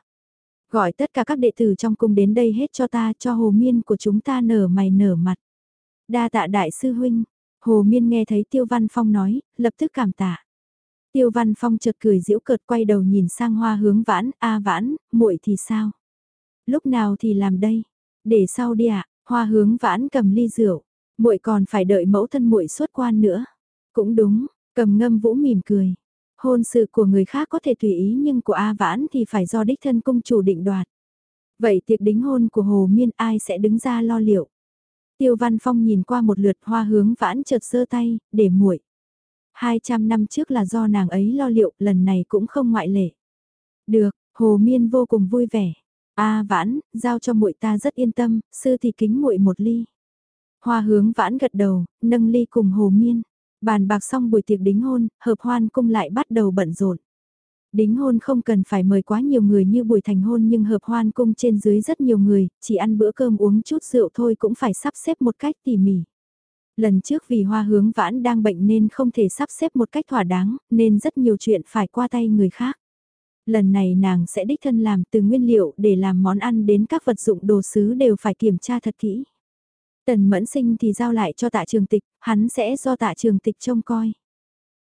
Gọi tất cả các đệ tử trong cung đến đây hết cho ta cho hồ miên của chúng ta nở mày nở mặt. Đa tạ đại sư huynh, hồ miên nghe thấy Tiêu Văn Phong nói, lập tức cảm tạ. Tiêu Văn Phong chợt cười giễu cợt quay đầu nhìn sang hoa hướng vãn, a vãn, muội thì sao? Lúc nào thì làm đây? Để sau đi ạ, hoa hướng vãn cầm ly rượu, muội còn phải đợi mẫu thân muội xuất quan nữa. Cũng đúng, cầm ngâm vũ mỉm cười. Hôn sự của người khác có thể tùy ý nhưng của A Vãn thì phải do đích thân cung chủ định đoạt. Vậy tiệc đính hôn của Hồ Miên ai sẽ đứng ra lo liệu? Tiêu Văn Phong nhìn qua một lượt hoa hướng vãn chợt sơ tay, để muội. 200 năm trước là do nàng ấy lo liệu, lần này cũng không ngoại lệ. Được, Hồ Miên vô cùng vui vẻ. A Vãn, giao cho muội ta rất yên tâm, sư thì kính muội một ly. Hoa hướng vãn gật đầu, nâng ly cùng Hồ Miên. Bàn bạc xong buổi tiệc đính hôn, hợp hoan cung lại bắt đầu bận rộn. Đính hôn không cần phải mời quá nhiều người như buổi thành hôn nhưng hợp hoan cung trên dưới rất nhiều người, chỉ ăn bữa cơm uống chút rượu thôi cũng phải sắp xếp một cách tỉ mỉ. Lần trước vì hoa hướng vãn đang bệnh nên không thể sắp xếp một cách thỏa đáng, nên rất nhiều chuyện phải qua tay người khác. Lần này nàng sẽ đích thân làm từ nguyên liệu để làm món ăn đến các vật dụng đồ sứ đều phải kiểm tra thật kỹ. Tần mẫn sinh thì giao lại cho tạ trường tịch, hắn sẽ do tạ trường tịch trông coi.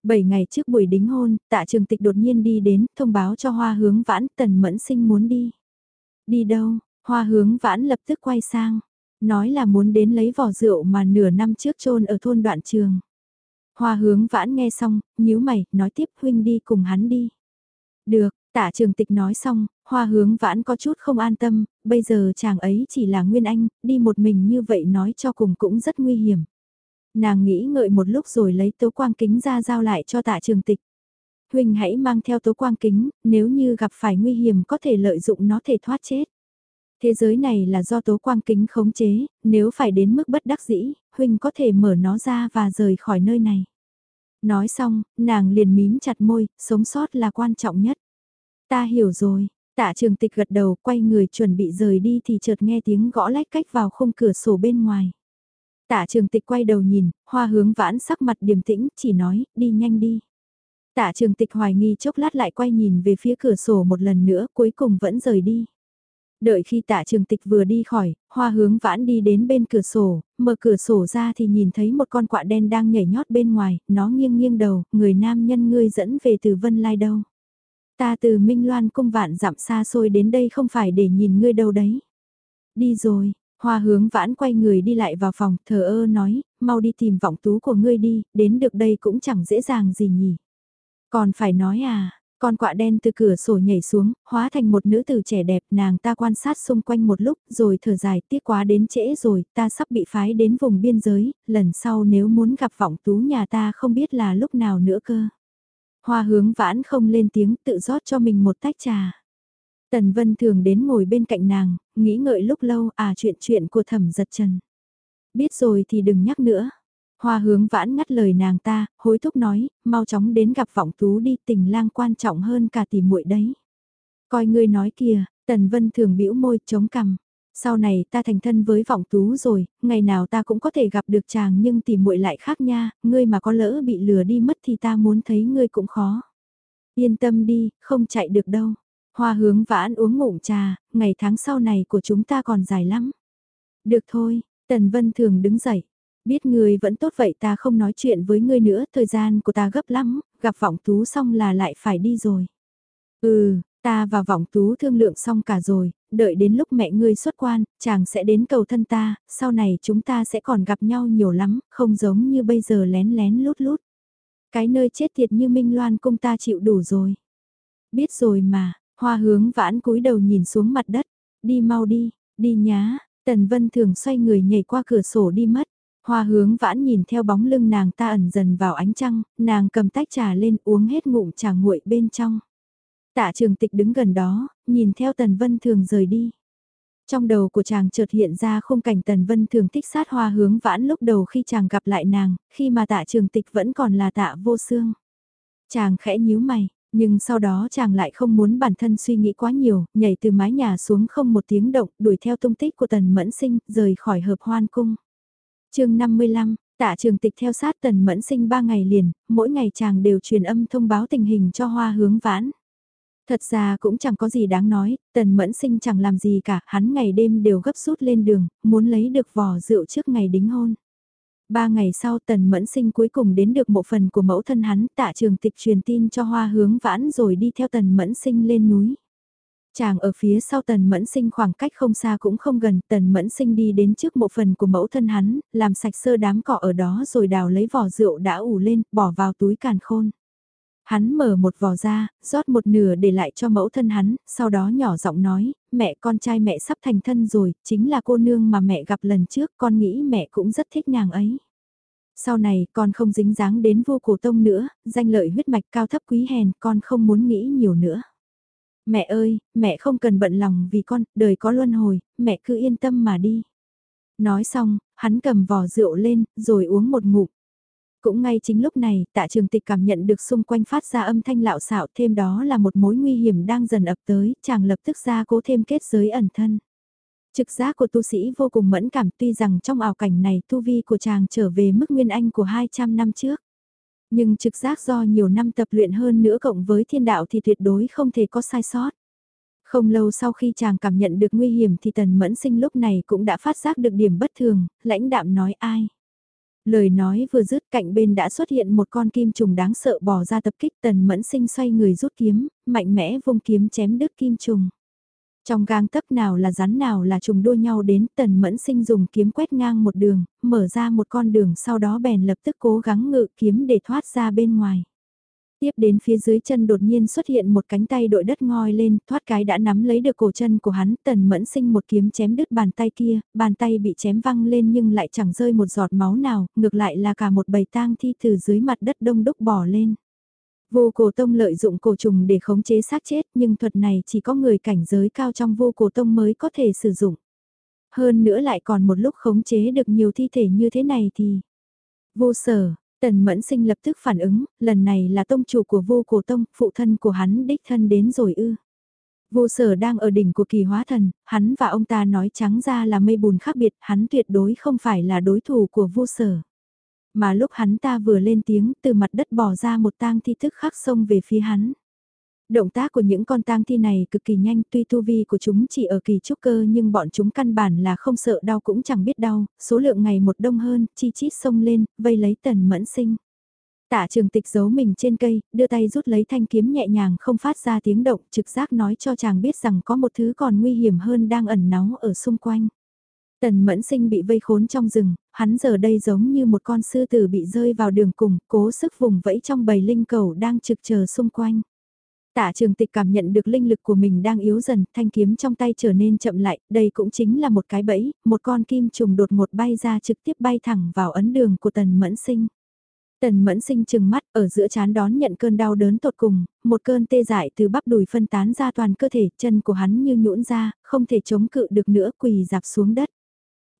Bảy ngày trước buổi đính hôn, tạ trường tịch đột nhiên đi đến, thông báo cho hoa hướng vãn, tần mẫn sinh muốn đi. Đi đâu, hoa hướng vãn lập tức quay sang, nói là muốn đến lấy vỏ rượu mà nửa năm trước trôn ở thôn đoạn trường. Hoa hướng vãn nghe xong, nhíu mày, nói tiếp huynh đi cùng hắn đi. Được, tạ trường tịch nói xong, hoa hướng vãn có chút không an tâm, bây giờ chàng ấy chỉ là Nguyên Anh, đi một mình như vậy nói cho cùng cũng rất nguy hiểm. Nàng nghĩ ngợi một lúc rồi lấy tố quang kính ra giao lại cho tạ trường tịch. Huynh hãy mang theo tố quang kính, nếu như gặp phải nguy hiểm có thể lợi dụng nó thể thoát chết. Thế giới này là do tố quang kính khống chế, nếu phải đến mức bất đắc dĩ, Huynh có thể mở nó ra và rời khỏi nơi này. Nói xong, nàng liền mím chặt môi, sống sót là quan trọng nhất. Ta hiểu rồi, tạ trường tịch gật đầu quay người chuẩn bị rời đi thì chợt nghe tiếng gõ lách cách vào khung cửa sổ bên ngoài. Tạ trường tịch quay đầu nhìn, hoa hướng vãn sắc mặt điềm tĩnh, chỉ nói, đi nhanh đi. Tạ trường tịch hoài nghi chốc lát lại quay nhìn về phía cửa sổ một lần nữa, cuối cùng vẫn rời đi. Đợi khi tạ trường tịch vừa đi khỏi, hoa hướng vãn đi đến bên cửa sổ, mở cửa sổ ra thì nhìn thấy một con quạ đen đang nhảy nhót bên ngoài, nó nghiêng nghiêng đầu, người nam nhân ngươi dẫn về từ Vân Lai đâu. Ta từ Minh Loan cung vạn dặm xa xôi đến đây không phải để nhìn ngươi đâu đấy. Đi rồi, hoa hướng vãn quay người đi lại vào phòng, thờ ơ nói, mau đi tìm vọng tú của ngươi đi, đến được đây cũng chẳng dễ dàng gì nhỉ. Còn phải nói à, con quạ đen từ cửa sổ nhảy xuống, hóa thành một nữ tử trẻ đẹp, nàng ta quan sát xung quanh một lúc, rồi thở dài, tiếc quá đến trễ rồi, ta sắp bị phái đến vùng biên giới, lần sau nếu muốn gặp vọng tú nhà ta không biết là lúc nào nữa cơ. Hoa hướng vãn không lên tiếng tự rót cho mình một tách trà. Tần Vân thường đến ngồi bên cạnh nàng, nghĩ ngợi lúc lâu à chuyện chuyện của thẩm giật trần. Biết rồi thì đừng nhắc nữa. Hoa hướng vãn ngắt lời nàng ta, hối thúc nói, mau chóng đến gặp vọng tú đi tình lang quan trọng hơn cả tỷ muội đấy. Coi ngươi nói kìa, Tần Vân thường bĩu môi chống cằm sau này ta thành thân với vọng tú rồi, ngày nào ta cũng có thể gặp được chàng nhưng tìm muội lại khác nha, ngươi mà có lỡ bị lừa đi mất thì ta muốn thấy ngươi cũng khó. Yên tâm đi, không chạy được đâu. Hoa hướng vãn uống ngụm trà, ngày tháng sau này của chúng ta còn dài lắm. Được thôi, Tần Vân thường đứng dậy. Biết ngươi vẫn tốt vậy ta không nói chuyện với ngươi nữa, thời gian của ta gấp lắm, gặp vọng tú xong là lại phải đi rồi. Ừ, ta và vọng tú thương lượng xong cả rồi, đợi đến lúc mẹ ngươi xuất quan, chàng sẽ đến cầu thân ta, sau này chúng ta sẽ còn gặp nhau nhiều lắm, không giống như bây giờ lén lén lút lút. Cái nơi chết tiệt như Minh Loan cung ta chịu đủ rồi. Biết rồi mà, hoa hướng vãn cúi đầu nhìn xuống mặt đất, đi mau đi, đi nhá, Tần Vân thường xoay người nhảy qua cửa sổ đi mất. Hoa hướng vãn nhìn theo bóng lưng nàng ta ẩn dần vào ánh trăng, nàng cầm tách trà lên uống hết ngụm trà nguội bên trong. Tạ trường tịch đứng gần đó, nhìn theo Tần Vân Thường rời đi. Trong đầu của chàng chợt hiện ra khung cảnh Tần Vân Thường thích sát hoa hướng vãn lúc đầu khi chàng gặp lại nàng, khi mà tạ trường tịch vẫn còn là tạ vô xương. Chàng khẽ nhíu mày, nhưng sau đó chàng lại không muốn bản thân suy nghĩ quá nhiều, nhảy từ mái nhà xuống không một tiếng động, đuổi theo tung tích của Tần Mẫn Sinh, rời khỏi hợp hoan cung. chương 55, Tạ trường tịch theo sát tần mẫn sinh ba ngày liền, mỗi ngày chàng đều truyền âm thông báo tình hình cho hoa hướng vãn. Thật ra cũng chẳng có gì đáng nói, tần mẫn sinh chẳng làm gì cả, hắn ngày đêm đều gấp rút lên đường, muốn lấy được vỏ rượu trước ngày đính hôn. Ba ngày sau tần mẫn sinh cuối cùng đến được một phần của mẫu thân hắn tạ trường tịch truyền tin cho hoa hướng vãn rồi đi theo tần mẫn sinh lên núi. Chàng ở phía sau tần mẫn sinh khoảng cách không xa cũng không gần, tần mẫn sinh đi đến trước một phần của mẫu thân hắn, làm sạch sơ đám cỏ ở đó rồi đào lấy vỏ rượu đã ủ lên, bỏ vào túi càn khôn. Hắn mở một vò ra, rót một nửa để lại cho mẫu thân hắn, sau đó nhỏ giọng nói, mẹ con trai mẹ sắp thành thân rồi, chính là cô nương mà mẹ gặp lần trước, con nghĩ mẹ cũng rất thích nàng ấy. Sau này con không dính dáng đến vô cổ tông nữa, danh lợi huyết mạch cao thấp quý hèn, con không muốn nghĩ nhiều nữa. Mẹ ơi, mẹ không cần bận lòng vì con, đời có luân hồi, mẹ cứ yên tâm mà đi. Nói xong, hắn cầm vò rượu lên, rồi uống một ngụm. Cũng ngay chính lúc này, tạ trường tịch cảm nhận được xung quanh phát ra âm thanh lạo xạo thêm đó là một mối nguy hiểm đang dần ập tới, chàng lập tức ra cố thêm kết giới ẩn thân. Trực giác của tu sĩ vô cùng mẫn cảm tuy rằng trong ảo cảnh này tu vi của chàng trở về mức nguyên anh của 200 năm trước. Nhưng trực giác do nhiều năm tập luyện hơn nữa cộng với thiên đạo thì tuyệt đối không thể có sai sót. Không lâu sau khi chàng cảm nhận được nguy hiểm thì tần mẫn sinh lúc này cũng đã phát giác được điểm bất thường, lãnh đạm nói ai. Lời nói vừa dứt cạnh bên đã xuất hiện một con kim trùng đáng sợ bò ra tập kích tần mẫn sinh xoay người rút kiếm, mạnh mẽ vung kiếm chém đứt kim trùng. Trong gang tấc nào là rắn nào là trùng đua nhau đến tần mẫn sinh dùng kiếm quét ngang một đường, mở ra một con đường sau đó bèn lập tức cố gắng ngự kiếm để thoát ra bên ngoài. Tiếp đến phía dưới chân đột nhiên xuất hiện một cánh tay đội đất ngoi lên, thoát cái đã nắm lấy được cổ chân của hắn, tần mẫn sinh một kiếm chém đứt bàn tay kia, bàn tay bị chém văng lên nhưng lại chẳng rơi một giọt máu nào, ngược lại là cả một bầy tang thi từ dưới mặt đất đông đúc bỏ lên. Vô cổ tông lợi dụng cổ trùng để khống chế xác chết nhưng thuật này chỉ có người cảnh giới cao trong vô cổ tông mới có thể sử dụng. Hơn nữa lại còn một lúc khống chế được nhiều thi thể như thế này thì... Vô sở, Tần Mẫn Sinh lập tức phản ứng, lần này là tông chủ của vô cổ tông, phụ thân của hắn đích thân đến rồi ư. Vô sở đang ở đỉnh của kỳ hóa thần, hắn và ông ta nói trắng ra là mây bùn khác biệt, hắn tuyệt đối không phải là đối thủ của vô sở. Mà lúc hắn ta vừa lên tiếng từ mặt đất bỏ ra một tang thi thức khắc sông về phía hắn. Động tác của những con tang thi này cực kỳ nhanh tuy tu vi của chúng chỉ ở kỳ trúc cơ nhưng bọn chúng căn bản là không sợ đau cũng chẳng biết đau, số lượng ngày một đông hơn, chi chít sông lên, vây lấy tần mẫn sinh. Tạ trường tịch giấu mình trên cây, đưa tay rút lấy thanh kiếm nhẹ nhàng không phát ra tiếng động, trực giác nói cho chàng biết rằng có một thứ còn nguy hiểm hơn đang ẩn náu ở xung quanh. Tần mẫn sinh bị vây khốn trong rừng, hắn giờ đây giống như một con sư tử bị rơi vào đường cùng, cố sức vùng vẫy trong bầy linh cầu đang trực chờ xung quanh. Tạ trường tịch cảm nhận được linh lực của mình đang yếu dần, thanh kiếm trong tay trở nên chậm lại, đây cũng chính là một cái bẫy, một con kim trùng đột ngột bay ra trực tiếp bay thẳng vào ấn đường của tần mẫn sinh. Tần mẫn sinh chừng mắt ở giữa chán đón nhận cơn đau đớn tột cùng, một cơn tê dại từ bắp đùi phân tán ra toàn cơ thể, chân của hắn như nhũn ra, không thể chống cự được nữa quỳ dạp xuống đất.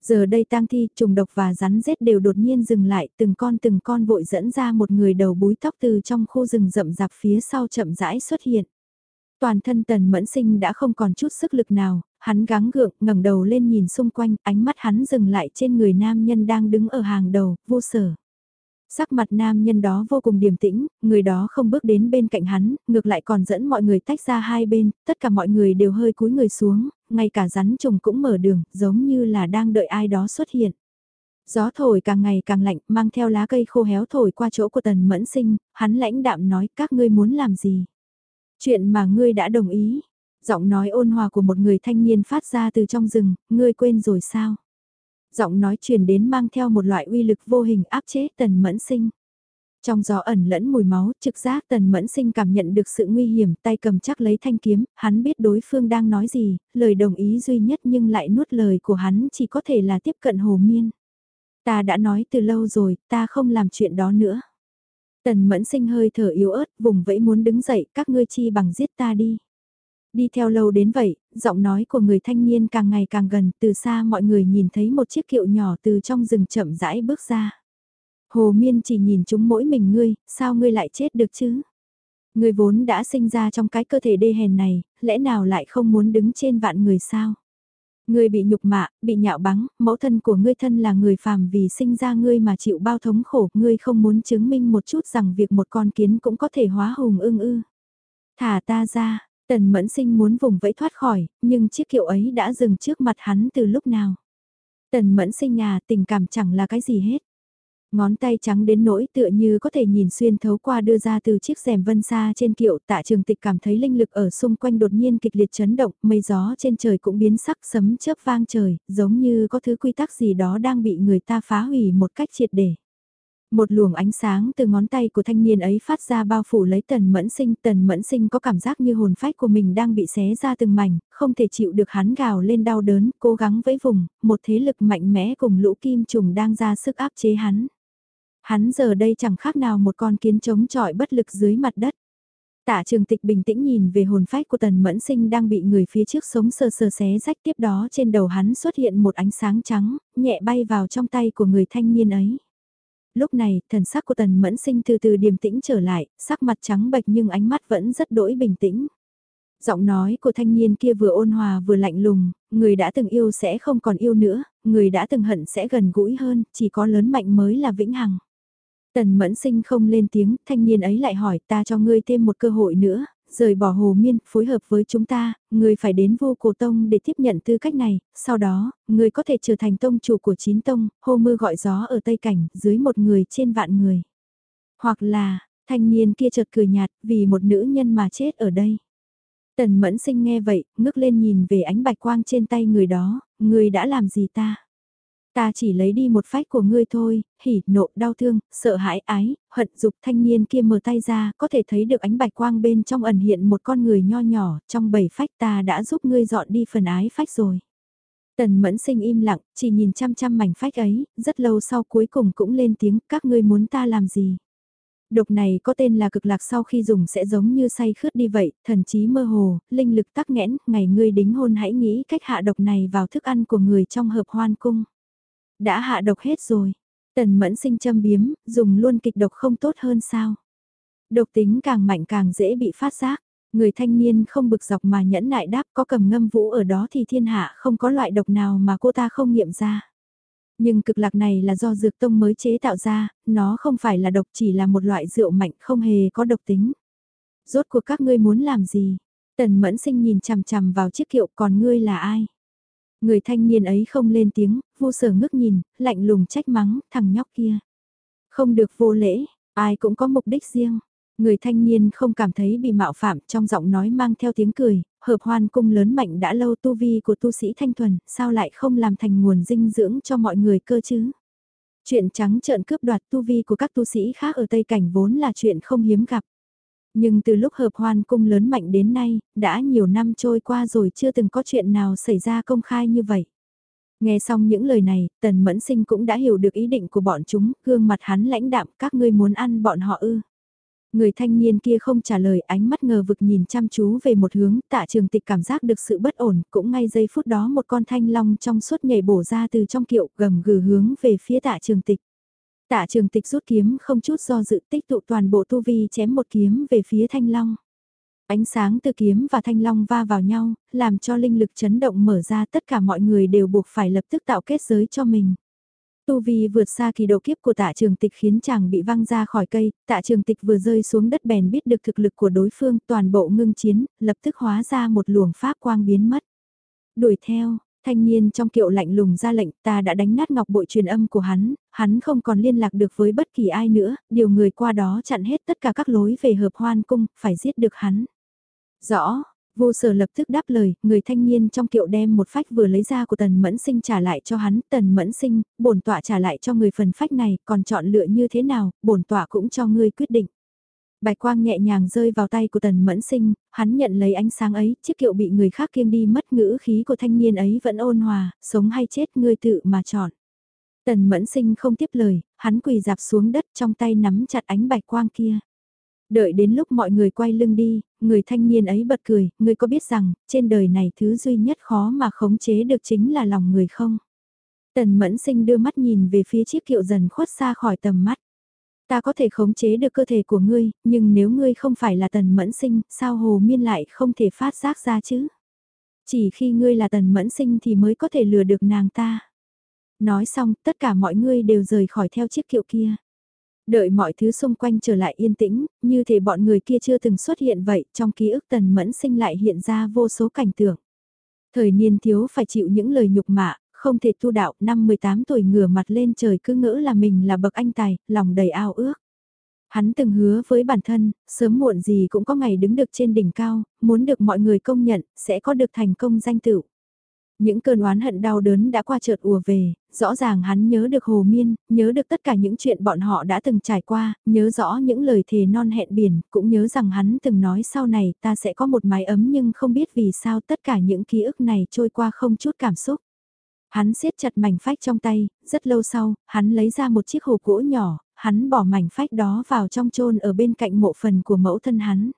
Giờ đây tang thi, trùng độc và rắn rết đều đột nhiên dừng lại, từng con từng con vội dẫn ra một người đầu búi tóc từ trong khu rừng rậm rạp phía sau chậm rãi xuất hiện. Toàn thân tần mẫn sinh đã không còn chút sức lực nào, hắn gắng gượng, ngẩng đầu lên nhìn xung quanh, ánh mắt hắn dừng lại trên người nam nhân đang đứng ở hàng đầu, vô sở. Sắc mặt nam nhân đó vô cùng điềm tĩnh, người đó không bước đến bên cạnh hắn, ngược lại còn dẫn mọi người tách ra hai bên, tất cả mọi người đều hơi cúi người xuống, ngay cả rắn trùng cũng mở đường, giống như là đang đợi ai đó xuất hiện. Gió thổi càng ngày càng lạnh, mang theo lá cây khô héo thổi qua chỗ của tần mẫn sinh, hắn lãnh đạm nói các ngươi muốn làm gì. Chuyện mà ngươi đã đồng ý, giọng nói ôn hòa của một người thanh niên phát ra từ trong rừng, ngươi quên rồi sao? Giọng nói truyền đến mang theo một loại uy lực vô hình áp chế tần mẫn sinh. Trong gió ẩn lẫn mùi máu, trực giác tần mẫn sinh cảm nhận được sự nguy hiểm, tay cầm chắc lấy thanh kiếm, hắn biết đối phương đang nói gì, lời đồng ý duy nhất nhưng lại nuốt lời của hắn chỉ có thể là tiếp cận hồ miên. Ta đã nói từ lâu rồi, ta không làm chuyện đó nữa. Tần mẫn sinh hơi thở yếu ớt, vùng vẫy muốn đứng dậy, các ngươi chi bằng giết ta đi. Đi theo lâu đến vậy, giọng nói của người thanh niên càng ngày càng gần, từ xa mọi người nhìn thấy một chiếc kiệu nhỏ từ trong rừng chậm rãi bước ra. Hồ Miên chỉ nhìn chúng mỗi mình ngươi, sao ngươi lại chết được chứ? Ngươi vốn đã sinh ra trong cái cơ thể đê hèn này, lẽ nào lại không muốn đứng trên vạn người sao? Ngươi bị nhục mạ, bị nhạo báng, mẫu thân của ngươi thân là người phàm vì sinh ra ngươi mà chịu bao thống khổ, ngươi không muốn chứng minh một chút rằng việc một con kiến cũng có thể hóa hùng ưng ư. Thả ta ra, tần mẫn sinh muốn vùng vẫy thoát khỏi, nhưng chiếc kiệu ấy đã dừng trước mặt hắn từ lúc nào. Tần mẫn sinh nhà tình cảm chẳng là cái gì hết. Ngón tay trắng đến nỗi tựa như có thể nhìn xuyên thấu qua đưa ra từ chiếc rèm vân xa trên kiệu tạ trường tịch cảm thấy linh lực ở xung quanh đột nhiên kịch liệt chấn động, mây gió trên trời cũng biến sắc sấm chớp vang trời, giống như có thứ quy tắc gì đó đang bị người ta phá hủy một cách triệt để. Một luồng ánh sáng từ ngón tay của thanh niên ấy phát ra bao phủ lấy tần mẫn sinh, tần mẫn sinh có cảm giác như hồn phách của mình đang bị xé ra từng mảnh, không thể chịu được hắn gào lên đau đớn, cố gắng vẫy vùng, một thế lực mạnh mẽ cùng lũ kim trùng đang ra sức áp chế hắn. Hắn giờ đây chẳng khác nào một con kiến chống chọi bất lực dưới mặt đất. Tạ trường tịch bình tĩnh nhìn về hồn phách của tần mẫn sinh đang bị người phía trước sống sờ sờ xé rách tiếp đó trên đầu hắn xuất hiện một ánh sáng trắng, nhẹ bay vào trong tay của người thanh niên ấy. Lúc này, thần sắc của tần mẫn sinh từ từ điềm tĩnh trở lại, sắc mặt trắng bệch nhưng ánh mắt vẫn rất đỗi bình tĩnh. Giọng nói của thanh niên kia vừa ôn hòa vừa lạnh lùng, người đã từng yêu sẽ không còn yêu nữa, người đã từng hận sẽ gần gũi hơn, chỉ có lớn mạnh mới là vĩnh hằng. Tần mẫn sinh không lên tiếng, thanh niên ấy lại hỏi ta cho ngươi thêm một cơ hội nữa, rời bỏ hồ miên, phối hợp với chúng ta, ngươi phải đến vô cổ tông để tiếp nhận tư cách này, sau đó, ngươi có thể trở thành tông chủ của chín tông, hô mưa gọi gió ở Tây Cảnh, dưới một người trên vạn người. Hoặc là, thanh niên kia chợt cười nhạt, vì một nữ nhân mà chết ở đây. Tần mẫn sinh nghe vậy, ngước lên nhìn về ánh bạch quang trên tay người đó, ngươi đã làm gì ta? Ta chỉ lấy đi một phách của ngươi thôi, hỉ, nộ, đau thương, sợ hãi, ái, hận dục thanh niên kia mở tay ra, có thể thấy được ánh bạch quang bên trong ẩn hiện một con người nho nhỏ, trong bảy phách ta đã giúp ngươi dọn đi phần ái phách rồi. Tần mẫn sinh im lặng, chỉ nhìn chăm chăm mảnh phách ấy, rất lâu sau cuối cùng cũng lên tiếng, các ngươi muốn ta làm gì? Độc này có tên là cực lạc sau khi dùng sẽ giống như say khướt đi vậy, thần trí mơ hồ, linh lực tắc nghẽn, ngày ngươi đính hôn hãy nghĩ cách hạ độc này vào thức ăn của người trong hợp hoan cung. Đã hạ độc hết rồi. Tần mẫn sinh châm biếm, dùng luôn kịch độc không tốt hơn sao. Độc tính càng mạnh càng dễ bị phát giác. Người thanh niên không bực dọc mà nhẫn nại đáp có cầm ngâm vũ ở đó thì thiên hạ không có loại độc nào mà cô ta không nghiệm ra. Nhưng cực lạc này là do dược tông mới chế tạo ra, nó không phải là độc chỉ là một loại rượu mạnh không hề có độc tính. Rốt cuộc các ngươi muốn làm gì? Tần mẫn sinh nhìn chằm chằm vào chiếc kiệu còn ngươi là ai? Người thanh niên ấy không lên tiếng, vô sở ngước nhìn, lạnh lùng trách mắng, thằng nhóc kia. Không được vô lễ, ai cũng có mục đích riêng. Người thanh niên không cảm thấy bị mạo phạm trong giọng nói mang theo tiếng cười, hợp hoan cung lớn mạnh đã lâu tu vi của tu sĩ thanh thuần, sao lại không làm thành nguồn dinh dưỡng cho mọi người cơ chứ? Chuyện trắng trợn cướp đoạt tu vi của các tu sĩ khác ở Tây Cảnh vốn là chuyện không hiếm gặp. Nhưng từ lúc hợp hoan cung lớn mạnh đến nay, đã nhiều năm trôi qua rồi chưa từng có chuyện nào xảy ra công khai như vậy. Nghe xong những lời này, tần mẫn sinh cũng đã hiểu được ý định của bọn chúng, gương mặt hắn lãnh đạm các ngươi muốn ăn bọn họ ư. Người thanh niên kia không trả lời ánh mắt ngờ vực nhìn chăm chú về một hướng, tạ trường tịch cảm giác được sự bất ổn, cũng ngay giây phút đó một con thanh long trong suốt nhảy bổ ra từ trong kiệu gầm gừ hướng về phía tạ trường tịch. Tạ trường tịch rút kiếm không chút do dự tích tụ toàn bộ tu vi chém một kiếm về phía thanh long. Ánh sáng từ kiếm và thanh long va vào nhau, làm cho linh lực chấn động mở ra tất cả mọi người đều buộc phải lập tức tạo kết giới cho mình. Tu vi vượt xa kỳ độ kiếp của tạ trường tịch khiến chàng bị văng ra khỏi cây, tạ trường tịch vừa rơi xuống đất bèn biết được thực lực của đối phương toàn bộ ngưng chiến, lập tức hóa ra một luồng pháp quang biến mất. Đuổi theo, Thanh niên trong kiệu lạnh lùng ra lệnh ta đã đánh nát ngọc bội truyền âm của hắn, hắn không còn liên lạc được với bất kỳ ai nữa, điều người qua đó chặn hết tất cả các lối về hợp hoan cung, phải giết được hắn. Rõ, vô sở lập tức đáp lời, người thanh niên trong kiệu đem một phách vừa lấy ra của tần mẫn sinh trả lại cho hắn, tần mẫn sinh, bổn tọa trả lại cho người phần phách này, còn chọn lựa như thế nào, bổn tọa cũng cho ngươi quyết định. Bạch quang nhẹ nhàng rơi vào tay của tần mẫn sinh, hắn nhận lấy ánh sáng ấy, chiếc kiệu bị người khác kiêng đi mất ngữ khí của thanh niên ấy vẫn ôn hòa, sống hay chết ngươi tự mà chọn. Tần mẫn sinh không tiếp lời, hắn quỳ dạp xuống đất trong tay nắm chặt ánh bạch quang kia. Đợi đến lúc mọi người quay lưng đi, người thanh niên ấy bật cười, ngươi có biết rằng, trên đời này thứ duy nhất khó mà khống chế được chính là lòng người không? Tần mẫn sinh đưa mắt nhìn về phía chiếc kiệu dần khuất xa khỏi tầm mắt. Ta có thể khống chế được cơ thể của ngươi, nhưng nếu ngươi không phải là tần mẫn sinh, sao hồ miên lại không thể phát giác ra chứ? Chỉ khi ngươi là tần mẫn sinh thì mới có thể lừa được nàng ta. Nói xong, tất cả mọi người đều rời khỏi theo chiếc kiệu kia. Đợi mọi thứ xung quanh trở lại yên tĩnh, như thể bọn người kia chưa từng xuất hiện vậy, trong ký ức tần mẫn sinh lại hiện ra vô số cảnh tượng. Thời niên thiếu phải chịu những lời nhục mạ, không thể tu đạo, năm 18 tuổi ngửa mặt lên trời cứ ngỡ là mình là bậc anh tài, lòng đầy ao ước. Hắn từng hứa với bản thân, sớm muộn gì cũng có ngày đứng được trên đỉnh cao, muốn được mọi người công nhận, sẽ có được thành công danh tựu. Những cơn oán hận đau đớn đã qua chợt ùa về, rõ ràng hắn nhớ được Hồ Miên, nhớ được tất cả những chuyện bọn họ đã từng trải qua, nhớ rõ những lời thề non hẹn biển, cũng nhớ rằng hắn từng nói sau này ta sẽ có một mái ấm nhưng không biết vì sao tất cả những ký ức này trôi qua không chút cảm xúc. Hắn siết chặt mảnh phách trong tay, rất lâu sau, hắn lấy ra một chiếc hồ gỗ nhỏ, hắn bỏ mảnh phách đó vào trong chôn ở bên cạnh mộ phần của mẫu thân hắn.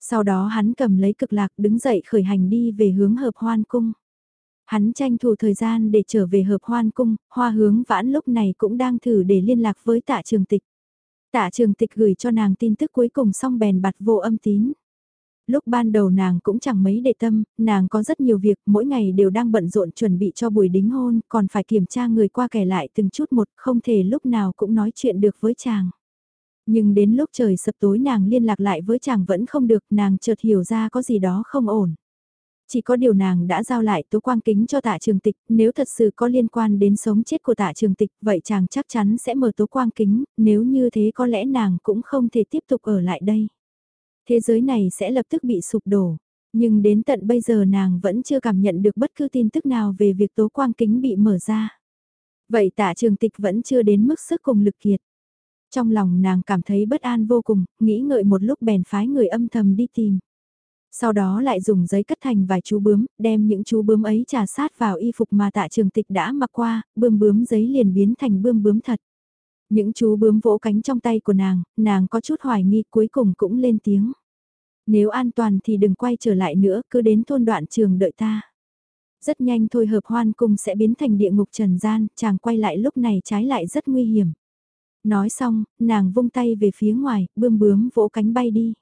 Sau đó hắn cầm lấy cực lạc đứng dậy khởi hành đi về hướng hợp hoan cung. Hắn tranh thủ thời gian để trở về hợp hoan cung, hoa hướng vãn lúc này cũng đang thử để liên lạc với tạ trường tịch. Tạ trường tịch gửi cho nàng tin tức cuối cùng xong bèn bặt vô âm tín. Lúc ban đầu nàng cũng chẳng mấy để tâm, nàng có rất nhiều việc, mỗi ngày đều đang bận rộn chuẩn bị cho buổi đính hôn, còn phải kiểm tra người qua kẻ lại từng chút một, không thể lúc nào cũng nói chuyện được với chàng. Nhưng đến lúc trời sập tối nàng liên lạc lại với chàng vẫn không được, nàng chợt hiểu ra có gì đó không ổn. Chỉ có điều nàng đã giao lại tố quang kính cho tạ trường tịch, nếu thật sự có liên quan đến sống chết của tạ trường tịch, vậy chàng chắc chắn sẽ mở tố quang kính, nếu như thế có lẽ nàng cũng không thể tiếp tục ở lại đây. Thế giới này sẽ lập tức bị sụp đổ, nhưng đến tận bây giờ nàng vẫn chưa cảm nhận được bất cứ tin tức nào về việc tố quang kính bị mở ra. Vậy tạ trường tịch vẫn chưa đến mức sức cùng lực kiệt. Trong lòng nàng cảm thấy bất an vô cùng, nghĩ ngợi một lúc bèn phái người âm thầm đi tìm. Sau đó lại dùng giấy cất thành vài chú bướm, đem những chú bướm ấy trà sát vào y phục mà tạ trường tịch đã mặc qua, bươm bướm giấy liền biến thành bươm bướm thật. Những chú bướm vỗ cánh trong tay của nàng, nàng có chút hoài nghi cuối cùng cũng lên tiếng. Nếu an toàn thì đừng quay trở lại nữa, cứ đến thôn đoạn trường đợi ta. Rất nhanh thôi hợp hoan cung sẽ biến thành địa ngục trần gian, chàng quay lại lúc này trái lại rất nguy hiểm. Nói xong, nàng vung tay về phía ngoài, bươm bướm vỗ cánh bay đi.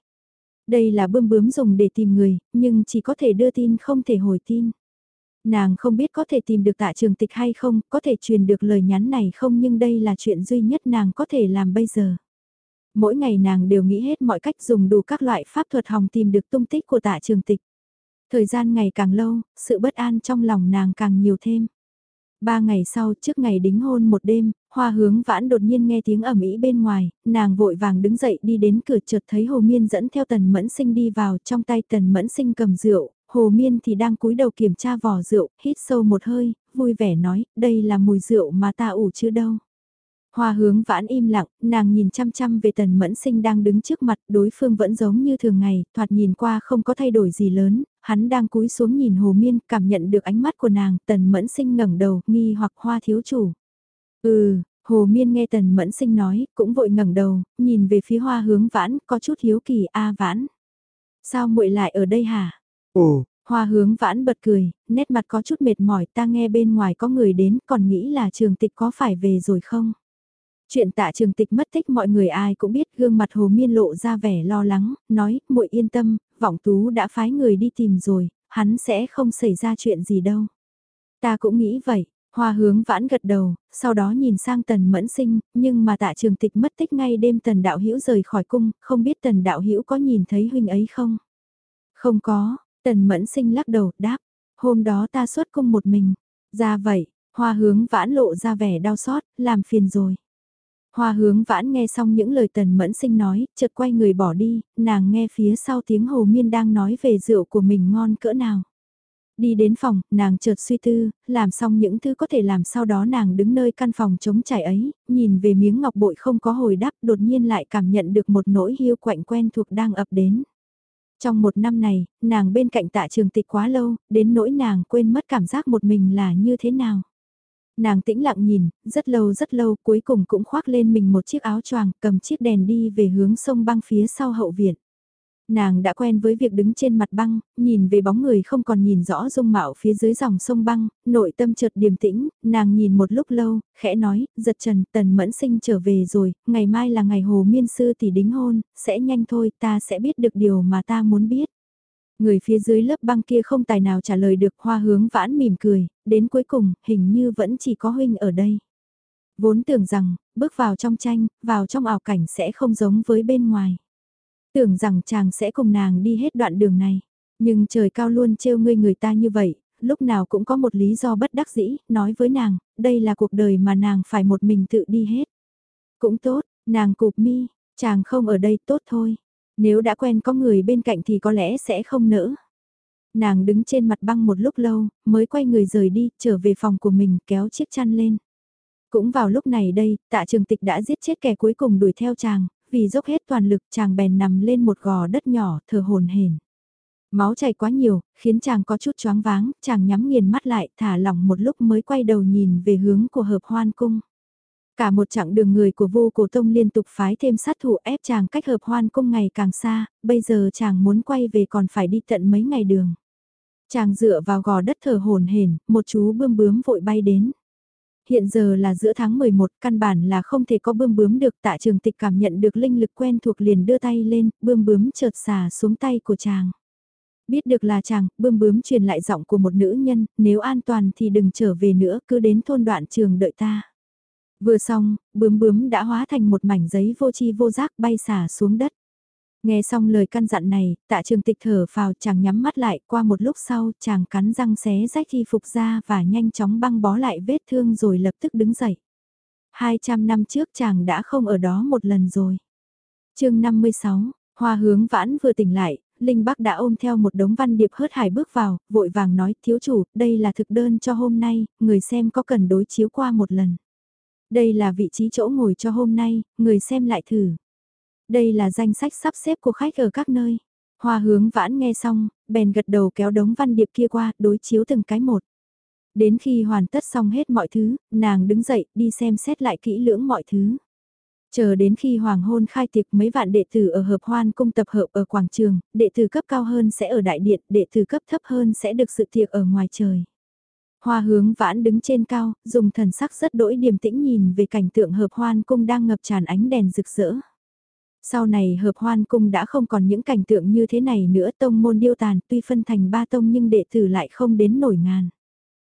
Đây là bươm bướm dùng để tìm người, nhưng chỉ có thể đưa tin không thể hồi tin. Nàng không biết có thể tìm được tạ trường tịch hay không, có thể truyền được lời nhắn này không nhưng đây là chuyện duy nhất nàng có thể làm bây giờ. Mỗi ngày nàng đều nghĩ hết mọi cách dùng đủ các loại pháp thuật hòng tìm được tung tích của tạ trường tịch. Thời gian ngày càng lâu, sự bất an trong lòng nàng càng nhiều thêm. Ba ngày sau, trước ngày đính hôn một đêm, hoa hướng vãn đột nhiên nghe tiếng ẩm ý bên ngoài, nàng vội vàng đứng dậy đi đến cửa chợt thấy hồ miên dẫn theo tần mẫn sinh đi vào trong tay tần mẫn sinh cầm rượu, hồ miên thì đang cúi đầu kiểm tra vỏ rượu, hít sâu một hơi, vui vẻ nói, đây là mùi rượu mà ta ủ chưa đâu. Hoa hướng vãn im lặng, nàng nhìn chăm chăm về tần mẫn sinh đang đứng trước mặt, đối phương vẫn giống như thường ngày, thoạt nhìn qua không có thay đổi gì lớn, hắn đang cúi xuống nhìn hồ miên, cảm nhận được ánh mắt của nàng, tần mẫn sinh ngẩng đầu, nghi hoặc hoa thiếu chủ. Ừ, hồ miên nghe tần mẫn sinh nói, cũng vội ngẩng đầu, nhìn về phía hoa hướng vãn, có chút hiếu kỳ, a vãn. Sao muội lại ở đây hả? Ồ, Hoa hướng vãn bật cười, nét mặt có chút mệt mỏi ta nghe bên ngoài có người đến còn nghĩ là trường tịch có phải về rồi không? Chuyện tạ trường tịch mất tích mọi người ai cũng biết gương mặt hồ miên lộ ra vẻ lo lắng, nói, muội yên tâm, vọng tú đã phái người đi tìm rồi, hắn sẽ không xảy ra chuyện gì đâu. Ta cũng nghĩ vậy, hoa hướng vãn gật đầu, sau đó nhìn sang tần mẫn sinh, nhưng mà tạ trường tịch mất tích ngay đêm tần đạo hữu rời khỏi cung, không biết tần đạo hữu có nhìn thấy huynh ấy không? Không có, tần mẫn sinh lắc đầu, đáp, hôm đó ta xuất cung một mình, ra vậy, hoa hướng vãn lộ ra vẻ đau xót, làm phiền rồi. Hoa hướng vãn nghe xong những lời tần mẫn sinh nói, chợt quay người bỏ đi, nàng nghe phía sau tiếng hồ miên đang nói về rượu của mình ngon cỡ nào. Đi đến phòng, nàng chợt suy tư, làm xong những thứ có thể làm sau đó nàng đứng nơi căn phòng trống trải ấy, nhìn về miếng ngọc bội không có hồi đáp đột nhiên lại cảm nhận được một nỗi hiu quạnh quen thuộc đang ập đến. Trong một năm này, nàng bên cạnh tạ trường tịch quá lâu, đến nỗi nàng quên mất cảm giác một mình là như thế nào. Nàng tĩnh lặng nhìn, rất lâu rất lâu cuối cùng cũng khoác lên mình một chiếc áo choàng cầm chiếc đèn đi về hướng sông băng phía sau hậu viện. Nàng đã quen với việc đứng trên mặt băng, nhìn về bóng người không còn nhìn rõ dung mạo phía dưới dòng sông băng, nội tâm chợt điềm tĩnh, nàng nhìn một lúc lâu, khẽ nói, giật trần, tần mẫn sinh trở về rồi, ngày mai là ngày hồ miên sư tỷ đính hôn, sẽ nhanh thôi, ta sẽ biết được điều mà ta muốn biết. Người phía dưới lớp băng kia không tài nào trả lời được hoa hướng vãn mỉm cười, đến cuối cùng, hình như vẫn chỉ có huynh ở đây. Vốn tưởng rằng, bước vào trong tranh, vào trong ảo cảnh sẽ không giống với bên ngoài. Tưởng rằng chàng sẽ cùng nàng đi hết đoạn đường này. Nhưng trời cao luôn trêu ngươi người ta như vậy, lúc nào cũng có một lý do bất đắc dĩ, nói với nàng, đây là cuộc đời mà nàng phải một mình tự đi hết. Cũng tốt, nàng cụp mi, chàng không ở đây tốt thôi. Nếu đã quen có người bên cạnh thì có lẽ sẽ không nỡ. Nàng đứng trên mặt băng một lúc lâu, mới quay người rời đi, trở về phòng của mình kéo chiếc chăn lên. Cũng vào lúc này đây, tạ trường tịch đã giết chết kẻ cuối cùng đuổi theo chàng, vì dốc hết toàn lực chàng bèn nằm lên một gò đất nhỏ thở hồn hển. Máu chảy quá nhiều, khiến chàng có chút choáng váng, chàng nhắm nghiền mắt lại, thả lỏng một lúc mới quay đầu nhìn về hướng của hợp hoan cung. Cả một chặng đường người của vô cổ tông liên tục phái thêm sát thủ ép chàng cách hợp hoan cung ngày càng xa, bây giờ chàng muốn quay về còn phải đi tận mấy ngày đường. Chàng dựa vào gò đất thở hồn hển, một chú bươm bướm vội bay đến. Hiện giờ là giữa tháng 11, căn bản là không thể có bươm bướm được tạ trường tịch cảm nhận được linh lực quen thuộc liền đưa tay lên, bươm bướm chợt xả xuống tay của chàng. Biết được là chàng, bươm bướm truyền lại giọng của một nữ nhân, nếu an toàn thì đừng trở về nữa, cứ đến thôn đoạn trường đợi ta. Vừa xong, bướm bướm đã hóa thành một mảnh giấy vô chi vô giác bay xả xuống đất. Nghe xong lời căn dặn này, tạ trường tịch thở vào, chàng nhắm mắt lại qua một lúc sau chàng cắn răng xé rách khi phục ra và nhanh chóng băng bó lại vết thương rồi lập tức đứng dậy. 200 năm trước chàng đã không ở đó một lần rồi. chương 56, Hoa hướng vãn vừa tỉnh lại, Linh Bắc đã ôm theo một đống văn điệp hớt hải bước vào, vội vàng nói thiếu chủ, đây là thực đơn cho hôm nay, người xem có cần đối chiếu qua một lần. Đây là vị trí chỗ ngồi cho hôm nay, người xem lại thử. Đây là danh sách sắp xếp của khách ở các nơi. Hoa hướng vãn nghe xong, bèn gật đầu kéo đống văn điệp kia qua, đối chiếu từng cái một. Đến khi hoàn tất xong hết mọi thứ, nàng đứng dậy, đi xem xét lại kỹ lưỡng mọi thứ. Chờ đến khi hoàng hôn khai tiệc mấy vạn đệ tử ở hợp hoan cung tập hợp ở quảng trường, đệ tử cấp cao hơn sẽ ở đại điện, đệ tử cấp thấp hơn sẽ được sự tiệc ở ngoài trời. Hoa hướng vãn đứng trên cao, dùng thần sắc rất đỗi điềm tĩnh nhìn về cảnh tượng hợp hoan cung đang ngập tràn ánh đèn rực rỡ. Sau này hợp hoan cung đã không còn những cảnh tượng như thế này nữa tông môn điêu tàn tuy phân thành ba tông nhưng đệ tử lại không đến nổi ngàn.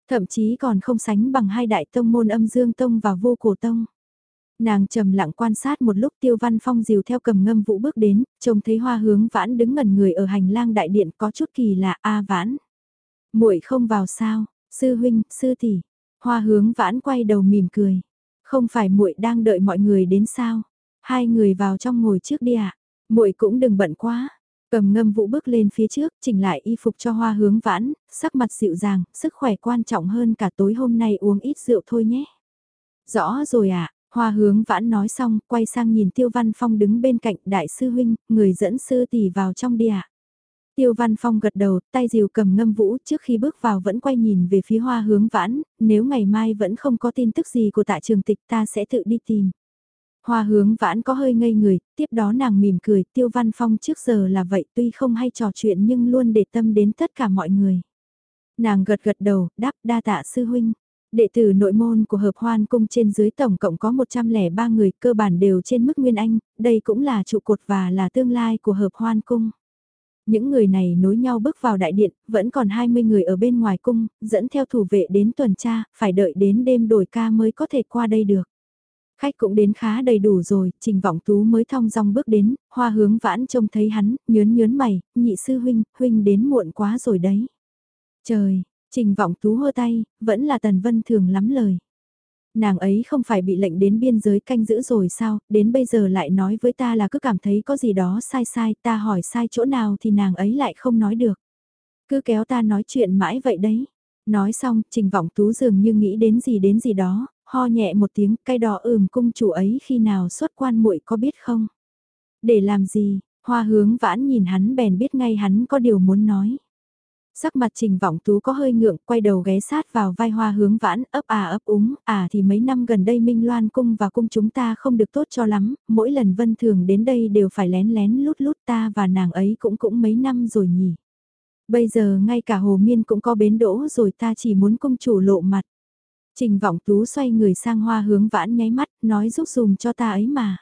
Thậm chí còn không sánh bằng hai đại tông môn âm dương tông và vô cổ tông. Nàng trầm lặng quan sát một lúc tiêu văn phong dìu theo cầm ngâm vũ bước đến, trông thấy hoa hướng vãn đứng ngẩn người ở hành lang đại điện có chút kỳ lạ a vãn. muội không vào sao, sư huynh, sư tỷ hoa hướng vãn quay đầu mỉm cười. Không phải muội đang đợi mọi người đến sao? Hai người vào trong ngồi trước đi ạ. À? muội cũng đừng bận quá. Cầm ngâm vũ bước lên phía trước, chỉnh lại y phục cho hoa hướng vãn, sắc mặt dịu dàng, sức khỏe quan trọng hơn cả tối hôm nay uống ít rượu thôi nhé. Rõ rồi ạ, à, hoa hướng vãn nói xong, quay sang nhìn tiêu văn phong đứng bên cạnh đại sư huynh, người dẫn sư tỷ vào trong đi ạ. À. Tiêu Văn Phong gật đầu, tay dìu cầm ngâm vũ trước khi bước vào vẫn quay nhìn về phía hoa hướng vãn, nếu ngày mai vẫn không có tin tức gì của tạ trường tịch ta sẽ tự đi tìm. Hoa hướng vãn có hơi ngây người, tiếp đó nàng mỉm cười, tiêu văn phong trước giờ là vậy tuy không hay trò chuyện nhưng luôn để tâm đến tất cả mọi người. Nàng gật gật đầu, đáp đa tạ sư huynh. Đệ tử nội môn của hợp hoan cung trên dưới tổng cộng có 103 người cơ bản đều trên mức Nguyên Anh, đây cũng là trụ cột và là tương lai của hợp hoan cung. Những người này nối nhau bước vào đại điện, vẫn còn 20 người ở bên ngoài cung, dẫn theo thủ vệ đến tuần tra, phải đợi đến đêm đổi ca mới có thể qua đây được. Khách cũng đến khá đầy đủ rồi, trình vọng tú mới thong dong bước đến, hoa hướng vãn trông thấy hắn, nhớn nhớn mày, nhị sư huynh, huynh đến muộn quá rồi đấy. Trời, trình vọng tú hơ tay, vẫn là tần vân thường lắm lời. Nàng ấy không phải bị lệnh đến biên giới canh giữ rồi sao, đến bây giờ lại nói với ta là cứ cảm thấy có gì đó sai sai, ta hỏi sai chỗ nào thì nàng ấy lại không nói được. Cứ kéo ta nói chuyện mãi vậy đấy. Nói xong, trình vọng tú dường như nghĩ đến gì đến gì đó, ho nhẹ một tiếng, cay đỏ ửm cung chủ ấy khi nào xuất quan muội có biết không? Để làm gì? Hoa hướng vãn nhìn hắn bèn biết ngay hắn có điều muốn nói. Sắc mặt trình vọng tú có hơi ngượng, quay đầu ghé sát vào vai hoa hướng vãn, ấp à ấp úng, à thì mấy năm gần đây Minh Loan cung và cung chúng ta không được tốt cho lắm, mỗi lần vân thường đến đây đều phải lén lén lút lút ta và nàng ấy cũng cũng mấy năm rồi nhỉ. Bây giờ ngay cả hồ miên cũng có bến đỗ rồi ta chỉ muốn cung chủ lộ mặt. Trình vọng tú xoay người sang hoa hướng vãn nháy mắt, nói giúp dùm cho ta ấy mà.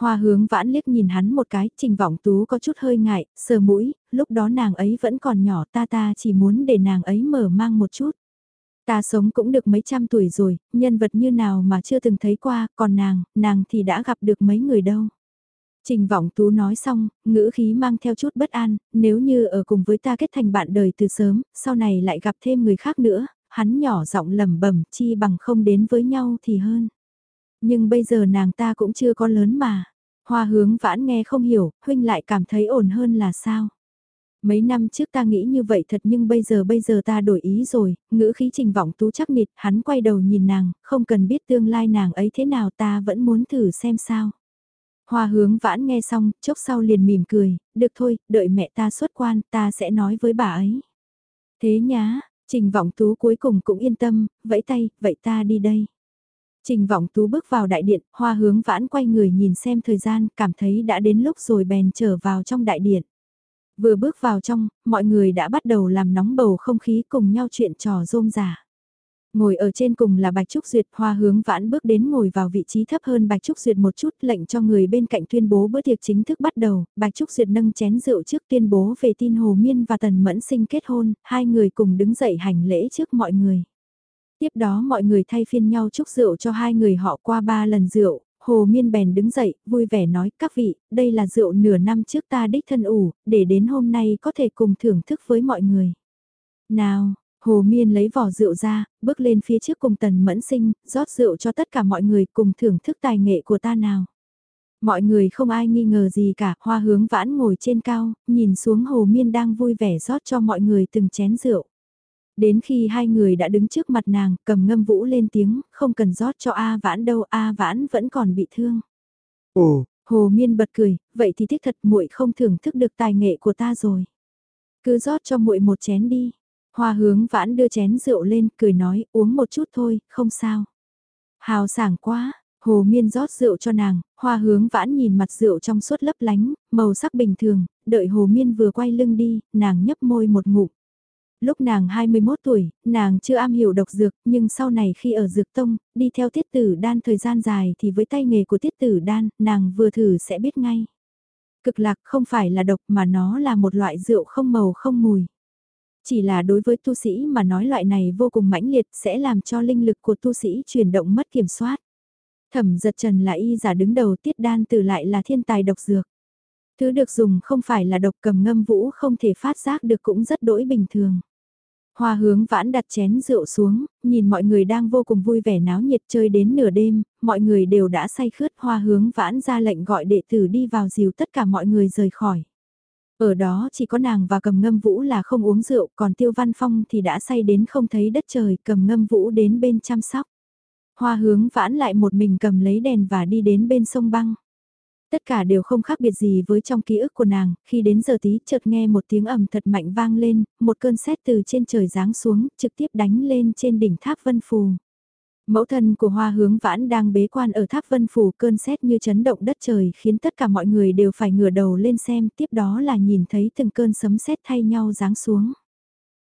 Hoa hướng vãn liếc nhìn hắn một cái, trình vọng tú có chút hơi ngại, sờ mũi, lúc đó nàng ấy vẫn còn nhỏ ta ta chỉ muốn để nàng ấy mở mang một chút. Ta sống cũng được mấy trăm tuổi rồi, nhân vật như nào mà chưa từng thấy qua, còn nàng, nàng thì đã gặp được mấy người đâu. Trình Vọng Tú nói xong, ngữ khí mang theo chút bất an, nếu như ở cùng với ta kết thành bạn đời từ sớm, sau này lại gặp thêm người khác nữa, hắn nhỏ giọng lẩm bẩm chi bằng không đến với nhau thì hơn. Nhưng bây giờ nàng ta cũng chưa có lớn mà. Hoa hướng vãn nghe không hiểu, huynh lại cảm thấy ổn hơn là sao? Mấy năm trước ta nghĩ như vậy thật nhưng bây giờ bây giờ ta đổi ý rồi, ngữ khí trình vọng tú chắc nịt, hắn quay đầu nhìn nàng, không cần biết tương lai nàng ấy thế nào ta vẫn muốn thử xem sao. Hoa hướng vãn nghe xong, chốc sau liền mỉm cười, được thôi, đợi mẹ ta xuất quan, ta sẽ nói với bà ấy. Thế nhá, trình vọng tú cuối cùng cũng yên tâm, vẫy tay, vậy ta đi đây. Trình vọng tú bước vào đại điện, hoa hướng vãn quay người nhìn xem thời gian, cảm thấy đã đến lúc rồi bèn trở vào trong đại điện. Vừa bước vào trong, mọi người đã bắt đầu làm nóng bầu không khí cùng nhau chuyện trò rôm rả. Ngồi ở trên cùng là Bạch Trúc Duyệt, hoa hướng vãn bước đến ngồi vào vị trí thấp hơn Bạch Trúc Duyệt một chút, lệnh cho người bên cạnh tuyên bố bữa tiệc chính thức bắt đầu, Bạch Trúc Duyệt nâng chén rượu trước tuyên bố về tin Hồ Miên và Tần Mẫn sinh kết hôn, hai người cùng đứng dậy hành lễ trước mọi người. Tiếp đó mọi người thay phiên nhau chúc rượu cho hai người họ qua ba lần rượu, Hồ Miên bèn đứng dậy, vui vẻ nói, các vị, đây là rượu nửa năm trước ta đích thân ủ, để đến hôm nay có thể cùng thưởng thức với mọi người. Nào, Hồ Miên lấy vỏ rượu ra, bước lên phía trước cùng tần mẫn sinh, rót rượu cho tất cả mọi người cùng thưởng thức tài nghệ của ta nào. Mọi người không ai nghi ngờ gì cả, hoa hướng vãn ngồi trên cao, nhìn xuống Hồ Miên đang vui vẻ rót cho mọi người từng chén rượu. Đến khi hai người đã đứng trước mặt nàng, cầm ngâm vũ lên tiếng, không cần rót cho A vãn đâu, A vãn vẫn còn bị thương. Ồ, Hồ Miên bật cười, vậy thì thích thật muội không thưởng thức được tài nghệ của ta rồi. Cứ rót cho muội một chén đi. Hoa hướng vãn đưa chén rượu lên, cười nói, uống một chút thôi, không sao. Hào sảng quá, Hồ Miên rót rượu cho nàng, hoa hướng vãn nhìn mặt rượu trong suốt lấp lánh, màu sắc bình thường, đợi Hồ Miên vừa quay lưng đi, nàng nhấp môi một ngụm. Lúc nàng 21 tuổi, nàng chưa am hiểu độc dược, nhưng sau này khi ở dược tông, đi theo tiết tử đan thời gian dài thì với tay nghề của tiết tử đan, nàng vừa thử sẽ biết ngay. Cực lạc không phải là độc mà nó là một loại rượu không màu không mùi. Chỉ là đối với tu sĩ mà nói loại này vô cùng mãnh liệt sẽ làm cho linh lực của tu sĩ chuyển động mất kiểm soát. Thẩm giật trần là y giả đứng đầu tiết đan tử lại là thiên tài độc dược. Thứ được dùng không phải là độc cầm ngâm vũ không thể phát giác được cũng rất đỗi bình thường. Hoa hướng vãn đặt chén rượu xuống, nhìn mọi người đang vô cùng vui vẻ náo nhiệt chơi đến nửa đêm, mọi người đều đã say khướt hoa hướng vãn ra lệnh gọi đệ tử đi vào dìu tất cả mọi người rời khỏi. Ở đó chỉ có nàng và cầm ngâm vũ là không uống rượu, còn tiêu văn phong thì đã say đến không thấy đất trời, cầm ngâm vũ đến bên chăm sóc. Hoa hướng vãn lại một mình cầm lấy đèn và đi đến bên sông băng. Tất cả đều không khác biệt gì với trong ký ức của nàng, khi đến giờ tí chợt nghe một tiếng ầm thật mạnh vang lên, một cơn sét từ trên trời giáng xuống, trực tiếp đánh lên trên đỉnh tháp Vân Phù. Mẫu thân của hoa hướng vãn đang bế quan ở tháp Vân phủ cơn xét như chấn động đất trời khiến tất cả mọi người đều phải ngửa đầu lên xem tiếp đó là nhìn thấy từng cơn sấm sét thay nhau giáng xuống.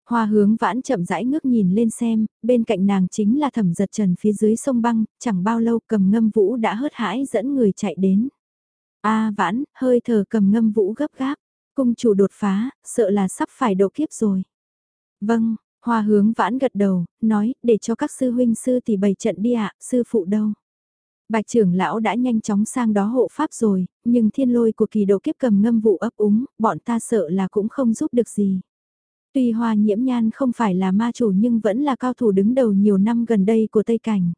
Hoa hướng vãn chậm rãi ngước nhìn lên xem, bên cạnh nàng chính là thẩm giật trần phía dưới sông băng, chẳng bao lâu cầm ngâm vũ đã hớt hãi dẫn người chạy đến. A vãn, hơi thở cầm ngâm vũ gấp gáp, cung chủ đột phá, sợ là sắp phải độ kiếp rồi. Vâng, hoa hướng vãn gật đầu, nói, để cho các sư huynh sư tỷ bày trận đi ạ, sư phụ đâu. Bạch trưởng lão đã nhanh chóng sang đó hộ pháp rồi, nhưng thiên lôi của kỳ độ kiếp cầm ngâm vụ ấp úng, bọn ta sợ là cũng không giúp được gì. Tuy hoa nhiễm nhan không phải là ma chủ nhưng vẫn là cao thủ đứng đầu nhiều năm gần đây của Tây Cảnh.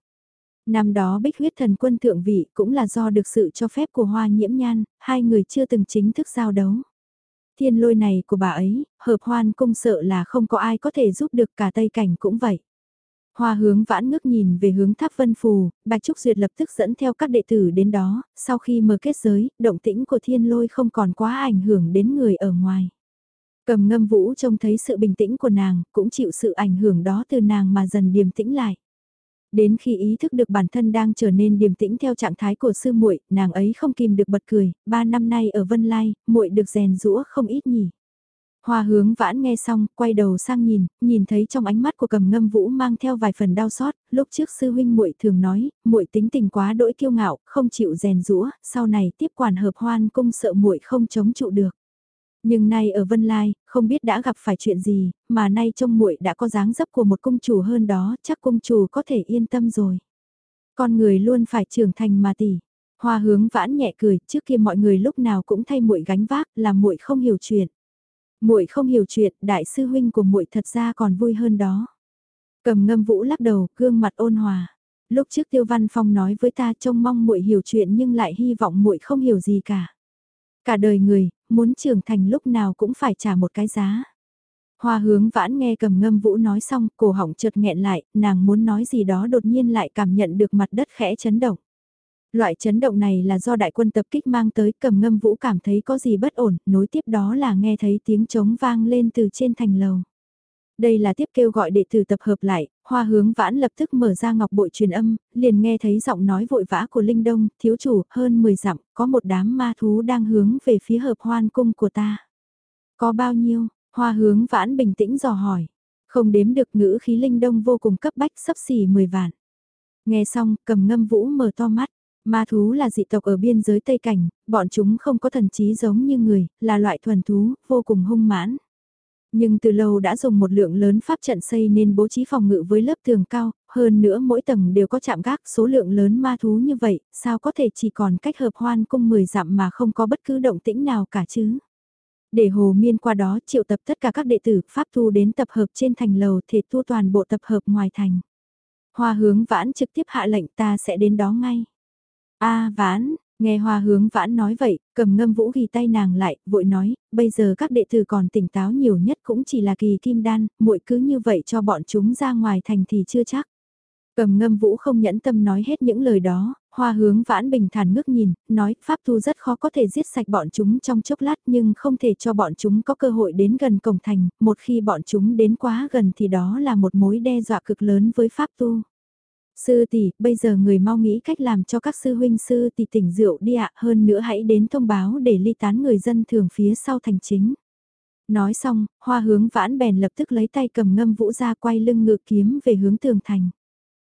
Năm đó bích huyết thần quân thượng vị cũng là do được sự cho phép của hoa nhiễm nhan, hai người chưa từng chính thức giao đấu. Thiên lôi này của bà ấy, hợp hoan cung sợ là không có ai có thể giúp được cả Tây Cảnh cũng vậy. Hoa hướng vãn ngước nhìn về hướng tháp vân phù, Bạch Trúc Duyệt lập tức dẫn theo các đệ tử đến đó, sau khi mở kết giới, động tĩnh của thiên lôi không còn quá ảnh hưởng đến người ở ngoài. Cầm ngâm vũ trông thấy sự bình tĩnh của nàng, cũng chịu sự ảnh hưởng đó từ nàng mà dần điềm tĩnh lại. Đến khi ý thức được bản thân đang trở nên điềm tĩnh theo trạng thái của sư muội, nàng ấy không kìm được bật cười, ba năm nay ở Vân Lai, muội được rèn rũa không ít nhỉ. Hoa hướng vãn nghe xong, quay đầu sang nhìn, nhìn thấy trong ánh mắt của cầm ngâm vũ mang theo vài phần đau xót, lúc trước sư huynh muội thường nói, muội tính tình quá đỗi kiêu ngạo, không chịu rèn rũa, sau này tiếp quản hợp hoan cung sợ muội không chống trụ được. Nhưng nay ở Vân Lai, không biết đã gặp phải chuyện gì, mà nay trông muội đã có dáng dấp của một cung chủ hơn đó, chắc cung chủ có thể yên tâm rồi. Con người luôn phải trưởng thành mà tỷ. Hoa hướng vãn nhẹ cười, trước kia mọi người lúc nào cũng thay muội gánh vác, là muội không hiểu chuyện. Muội không hiểu chuyện, đại sư huynh của muội thật ra còn vui hơn đó. Cầm ngâm vũ lắc đầu, gương mặt ôn hòa. Lúc trước Tiêu Văn Phong nói với ta trông mong muội hiểu chuyện nhưng lại hy vọng muội không hiểu gì cả. Cả đời người, muốn trưởng thành lúc nào cũng phải trả một cái giá. Hoa hướng vãn nghe cầm ngâm vũ nói xong, cổ họng chợt nghẹn lại, nàng muốn nói gì đó đột nhiên lại cảm nhận được mặt đất khẽ chấn động. Loại chấn động này là do đại quân tập kích mang tới cầm ngâm vũ cảm thấy có gì bất ổn, nối tiếp đó là nghe thấy tiếng trống vang lên từ trên thành lầu. Đây là tiếp kêu gọi đệ tử tập hợp lại, hoa hướng vãn lập tức mở ra ngọc bội truyền âm, liền nghe thấy giọng nói vội vã của Linh Đông, thiếu chủ, hơn 10 dặm, có một đám ma thú đang hướng về phía hợp hoan cung của ta. Có bao nhiêu, hoa hướng vãn bình tĩnh dò hỏi, không đếm được ngữ khí Linh Đông vô cùng cấp bách sắp xỉ 10 vạn. Nghe xong, cầm ngâm vũ mở to mắt, Ma thú là dị tộc ở biên giới Tây Cảnh, bọn chúng không có thần trí giống như người, là loại thuần thú, vô cùng hung mãn. Nhưng từ lâu đã dùng một lượng lớn pháp trận xây nên bố trí phòng ngự với lớp tường cao, hơn nữa mỗi tầng đều có chạm gác số lượng lớn ma thú như vậy, sao có thể chỉ còn cách hợp hoan cung 10 dặm mà không có bất cứ động tĩnh nào cả chứ. Để hồ miên qua đó triệu tập tất cả các đệ tử pháp thu đến tập hợp trên thành lầu thể tu toàn bộ tập hợp ngoài thành. Hoa hướng vãn trực tiếp hạ lệnh ta sẽ đến đó ngay a vãn, nghe hoa hướng vãn nói vậy, cầm ngâm vũ ghi tay nàng lại, vội nói, bây giờ các đệ tử còn tỉnh táo nhiều nhất cũng chỉ là kỳ kim đan, muội cứ như vậy cho bọn chúng ra ngoài thành thì chưa chắc. Cầm ngâm vũ không nhẫn tâm nói hết những lời đó, hoa hướng vãn bình thản ngước nhìn, nói pháp thu rất khó có thể giết sạch bọn chúng trong chốc lát nhưng không thể cho bọn chúng có cơ hội đến gần cổng thành, một khi bọn chúng đến quá gần thì đó là một mối đe dọa cực lớn với pháp tu. Sư tỷ, bây giờ người mau nghĩ cách làm cho các sư huynh sư tỷ tỉnh rượu đi ạ, hơn nữa hãy đến thông báo để ly tán người dân thường phía sau thành chính. Nói xong, hoa hướng vãn bèn lập tức lấy tay cầm ngâm vũ ra quay lưng ngự kiếm về hướng tường thành.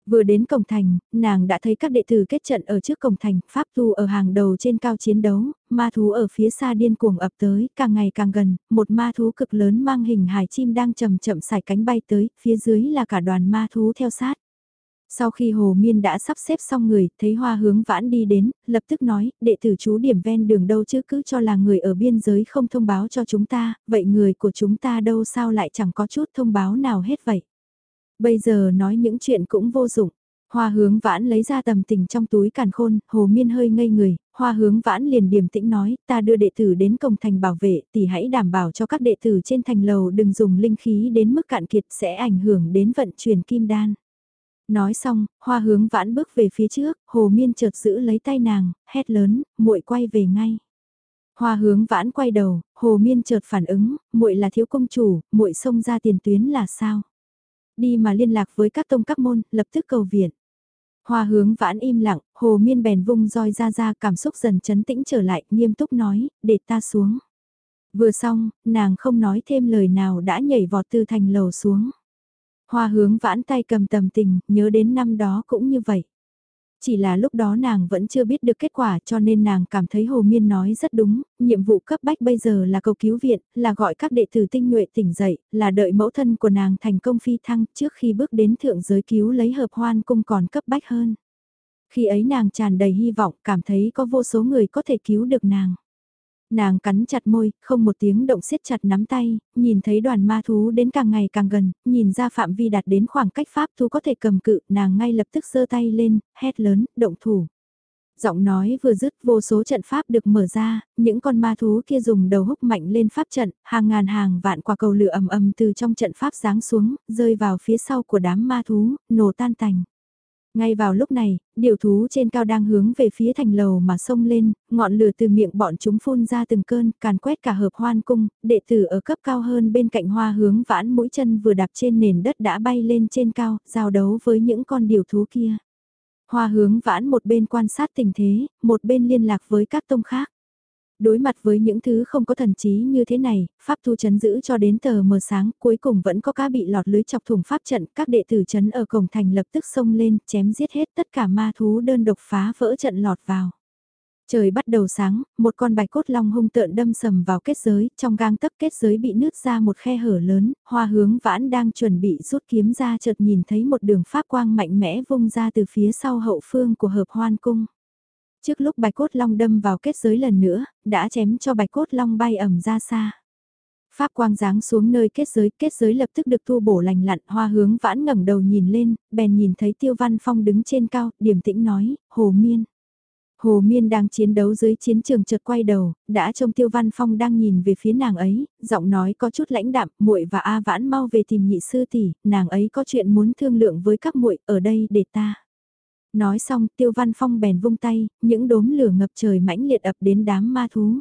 Vừa đến cổng thành, nàng đã thấy các đệ tử kết trận ở trước cổng thành, pháp tu ở hàng đầu trên cao chiến đấu, ma thú ở phía xa điên cuồng ập tới, càng ngày càng gần, một ma thú cực lớn mang hình hải chim đang chậm chậm xài cánh bay tới, phía dưới là cả đoàn ma thú theo sát. Sau khi Hồ Miên đã sắp xếp xong người, thấy hoa hướng vãn đi đến, lập tức nói, đệ tử chú điểm ven đường đâu chứ cứ cho là người ở biên giới không thông báo cho chúng ta, vậy người của chúng ta đâu sao lại chẳng có chút thông báo nào hết vậy. Bây giờ nói những chuyện cũng vô dụng. Hoa hướng vãn lấy ra tầm tình trong túi càn khôn, hồ miên hơi ngây người, hoa hướng vãn liền điềm tĩnh nói, ta đưa đệ tử đến cổng thành bảo vệ, thì hãy đảm bảo cho các đệ tử trên thành lầu đừng dùng linh khí đến mức cạn kiệt sẽ ảnh hưởng đến vận chuyển kim đan. Nói xong, hoa hướng vãn bước về phía trước, hồ miên chợt giữ lấy tay nàng, hét lớn, muội quay về ngay. Hoa hướng vãn quay đầu, hồ miên chợt phản ứng, muội là thiếu công chủ, muội xông ra tiền tuyến là sao? Đi mà liên lạc với các tông các môn, lập tức cầu viện. Hoa hướng vãn im lặng, hồ miên bèn vung roi ra ra cảm xúc dần chấn tĩnh trở lại, nghiêm túc nói, để ta xuống. Vừa xong, nàng không nói thêm lời nào đã nhảy vọt từ thành lầu xuống. Hoa hướng vãn tay cầm tầm tình, nhớ đến năm đó cũng như vậy. Chỉ là lúc đó nàng vẫn chưa biết được kết quả cho nên nàng cảm thấy Hồ Miên nói rất đúng, nhiệm vụ cấp bách bây giờ là cầu cứu viện, là gọi các đệ tử tinh nhuệ tỉnh dậy, là đợi mẫu thân của nàng thành công phi thăng trước khi bước đến thượng giới cứu lấy hợp hoan cung còn cấp bách hơn. Khi ấy nàng tràn đầy hy vọng cảm thấy có vô số người có thể cứu được nàng. Nàng cắn chặt môi, không một tiếng động siết chặt nắm tay, nhìn thấy đoàn ma thú đến càng ngày càng gần, nhìn ra phạm vi đạt đến khoảng cách pháp thú có thể cầm cự, nàng ngay lập tức giơ tay lên, hét lớn, động thủ. Giọng nói vừa dứt vô số trận pháp được mở ra, những con ma thú kia dùng đầu húc mạnh lên pháp trận, hàng ngàn hàng vạn quả cầu lửa ầm ầm từ trong trận pháp giáng xuống, rơi vào phía sau của đám ma thú, nổ tan tành. Ngay vào lúc này, điều thú trên cao đang hướng về phía thành lầu mà xông lên, ngọn lửa từ miệng bọn chúng phun ra từng cơn, càn quét cả hợp hoan cung, đệ tử ở cấp cao hơn bên cạnh hoa hướng vãn mũi chân vừa đạp trên nền đất đã bay lên trên cao, giao đấu với những con điều thú kia. Hoa hướng vãn một bên quan sát tình thế, một bên liên lạc với các tông khác. Đối mặt với những thứ không có thần trí như thế này, Pháp thu chấn giữ cho đến tờ mờ sáng, cuối cùng vẫn có cá bị lọt lưới chọc thủng Pháp trận, các đệ tử chấn ở cổng thành lập tức xông lên, chém giết hết tất cả ma thú đơn độc phá vỡ trận lọt vào. Trời bắt đầu sáng, một con bạch cốt long hung tợn đâm sầm vào kết giới, trong gang tấc kết giới bị nứt ra một khe hở lớn, hoa hướng vãn đang chuẩn bị rút kiếm ra chợt nhìn thấy một đường pháp quang mạnh mẽ vung ra từ phía sau hậu phương của hợp hoan cung. Trước lúc bạch cốt long đâm vào kết giới lần nữa, đã chém cho bạch cốt long bay ẩm ra xa. Pháp quang giáng xuống nơi kết giới, kết giới lập tức được thu bổ lành lặn, hoa hướng vãn ngẩng đầu nhìn lên, bèn nhìn thấy tiêu văn phong đứng trên cao, điểm tĩnh nói, hồ miên. Hồ Miên đang chiến đấu dưới chiến trường chợt quay đầu, đã trông Tiêu Văn Phong đang nhìn về phía nàng ấy, giọng nói có chút lãnh đạm, muội và A Vãn mau về tìm nhị sư tỷ, nàng ấy có chuyện muốn thương lượng với các muội ở đây để ta. Nói xong, Tiêu Văn Phong bèn vung tay, những đốm lửa ngập trời mãnh liệt ập đến đám ma thú.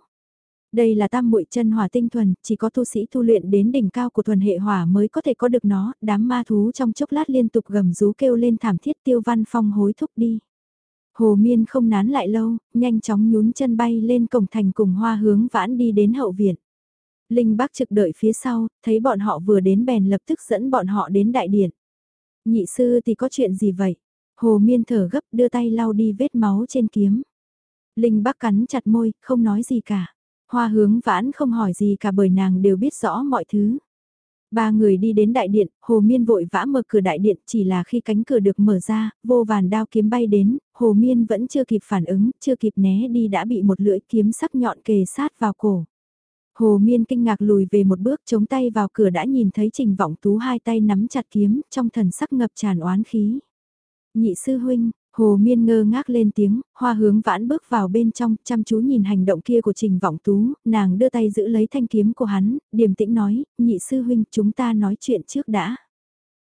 Đây là tam muội chân hỏa tinh thuần, chỉ có tu sĩ tu luyện đến đỉnh cao của thuần hệ hỏa mới có thể có được nó, đám ma thú trong chốc lát liên tục gầm rú kêu lên thảm thiết Tiêu Văn Phong hối thúc đi. Hồ Miên không nán lại lâu, nhanh chóng nhún chân bay lên cổng thành cùng hoa hướng vãn đi đến hậu viện. Linh bác trực đợi phía sau, thấy bọn họ vừa đến bèn lập tức dẫn bọn họ đến đại điện. Nhị sư thì có chuyện gì vậy? Hồ Miên thở gấp đưa tay lau đi vết máu trên kiếm. Linh Bắc cắn chặt môi, không nói gì cả. Hoa hướng vãn không hỏi gì cả bởi nàng đều biết rõ mọi thứ. Ba người đi đến đại điện, Hồ Miên vội vã mở cửa đại điện chỉ là khi cánh cửa được mở ra, vô vàn đao kiếm bay đến, Hồ Miên vẫn chưa kịp phản ứng, chưa kịp né đi đã bị một lưỡi kiếm sắc nhọn kề sát vào cổ. Hồ Miên kinh ngạc lùi về một bước chống tay vào cửa đã nhìn thấy Trình Vọng Tú hai tay nắm chặt kiếm, trong thần sắc ngập tràn oán khí. Nhị sư huynh, Hồ Miên ngơ ngác lên tiếng, hoa hướng vãn bước vào bên trong, chăm chú nhìn hành động kia của Trình Vọng Tú, nàng đưa tay giữ lấy thanh kiếm của hắn, điềm tĩnh nói, nhị sư huynh chúng ta nói chuyện trước đã.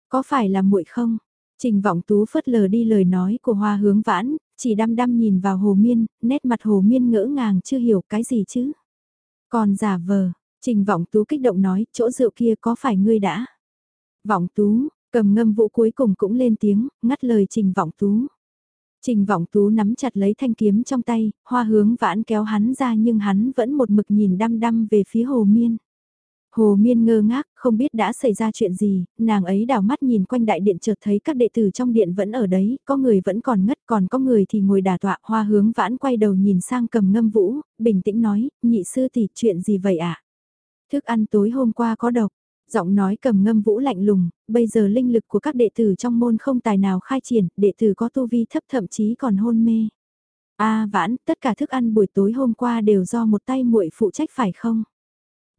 Có phải là muội không? Trình Vọng Tú phớt lờ đi lời nói của hoa hướng vãn, chỉ đăm đăm nhìn vào Hồ Miên, nét mặt Hồ Miên ngỡ ngàng chưa hiểu cái gì chứ. Còn giả vờ, Trình Vọng Tú kích động nói, chỗ rượu kia có phải ngươi đã? Vọng Tú, cầm ngâm vũ cuối cùng cũng lên tiếng, ngắt lời Trình Vọng Tú. Trình vọng tú nắm chặt lấy thanh kiếm trong tay, hoa hướng vãn kéo hắn ra nhưng hắn vẫn một mực nhìn đăm đăm về phía hồ miên. Hồ miên ngơ ngác, không biết đã xảy ra chuyện gì, nàng ấy đảo mắt nhìn quanh đại điện chợt thấy các đệ tử trong điện vẫn ở đấy, có người vẫn còn ngất còn có người thì ngồi đà tọa hoa hướng vãn quay đầu nhìn sang cầm ngâm vũ, bình tĩnh nói, nhị sư tỷ chuyện gì vậy ạ? À? Thức ăn tối hôm qua có độc, giọng nói cầm ngâm vũ lạnh lùng, bây giờ linh lực của các đệ tử trong môn không tài nào khai triển, đệ tử có tu vi thấp thậm chí còn hôn mê. A vãn, tất cả thức ăn buổi tối hôm qua đều do một tay muội phụ trách phải không?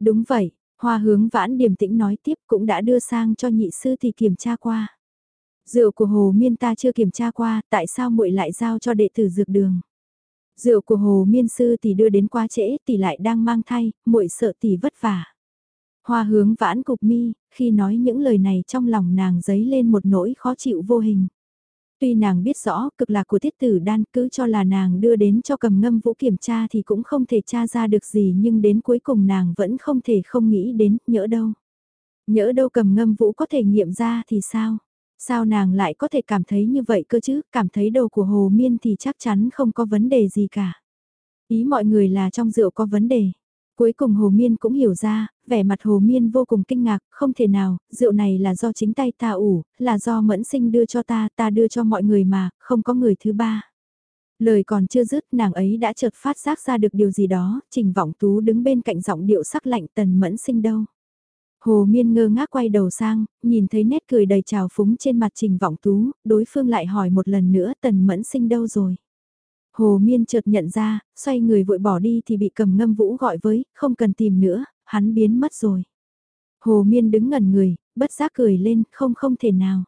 Đúng vậy, hoa hướng vãn điềm tĩnh nói tiếp cũng đã đưa sang cho nhị sư thì kiểm tra qua. Rượu của hồ miên ta chưa kiểm tra qua, tại sao muội lại giao cho đệ tử dược đường? Rượu của hồ miên sư thì đưa đến quá trễ, tỷ lại đang mang thai, muội sợ tỷ vất vả. Hoa hướng vãn cục mi, khi nói những lời này trong lòng nàng dấy lên một nỗi khó chịu vô hình. Tuy nàng biết rõ cực lạc của tiết tử đan cứ cho là nàng đưa đến cho cầm ngâm vũ kiểm tra thì cũng không thể tra ra được gì nhưng đến cuối cùng nàng vẫn không thể không nghĩ đến nhỡ đâu. Nhỡ đâu cầm ngâm vũ có thể nghiệm ra thì sao? Sao nàng lại có thể cảm thấy như vậy cơ chứ, cảm thấy đầu của hồ miên thì chắc chắn không có vấn đề gì cả. Ý mọi người là trong rượu có vấn đề. Cuối cùng Hồ Miên cũng hiểu ra, vẻ mặt Hồ Miên vô cùng kinh ngạc, không thể nào, rượu này là do chính tay ta ủ, là do mẫn sinh đưa cho ta, ta đưa cho mọi người mà, không có người thứ ba. Lời còn chưa dứt nàng ấy đã chợt phát giác ra được điều gì đó, trình vọng tú đứng bên cạnh giọng điệu sắc lạnh tần mẫn sinh đâu. Hồ Miên ngơ ngác quay đầu sang, nhìn thấy nét cười đầy trào phúng trên mặt trình vọng tú, đối phương lại hỏi một lần nữa tần mẫn sinh đâu rồi. Hồ Miên chợt nhận ra, xoay người vội bỏ đi thì bị cầm ngâm vũ gọi với, không cần tìm nữa, hắn biến mất rồi. Hồ Miên đứng ngẩn người, bất giác cười lên, không không thể nào.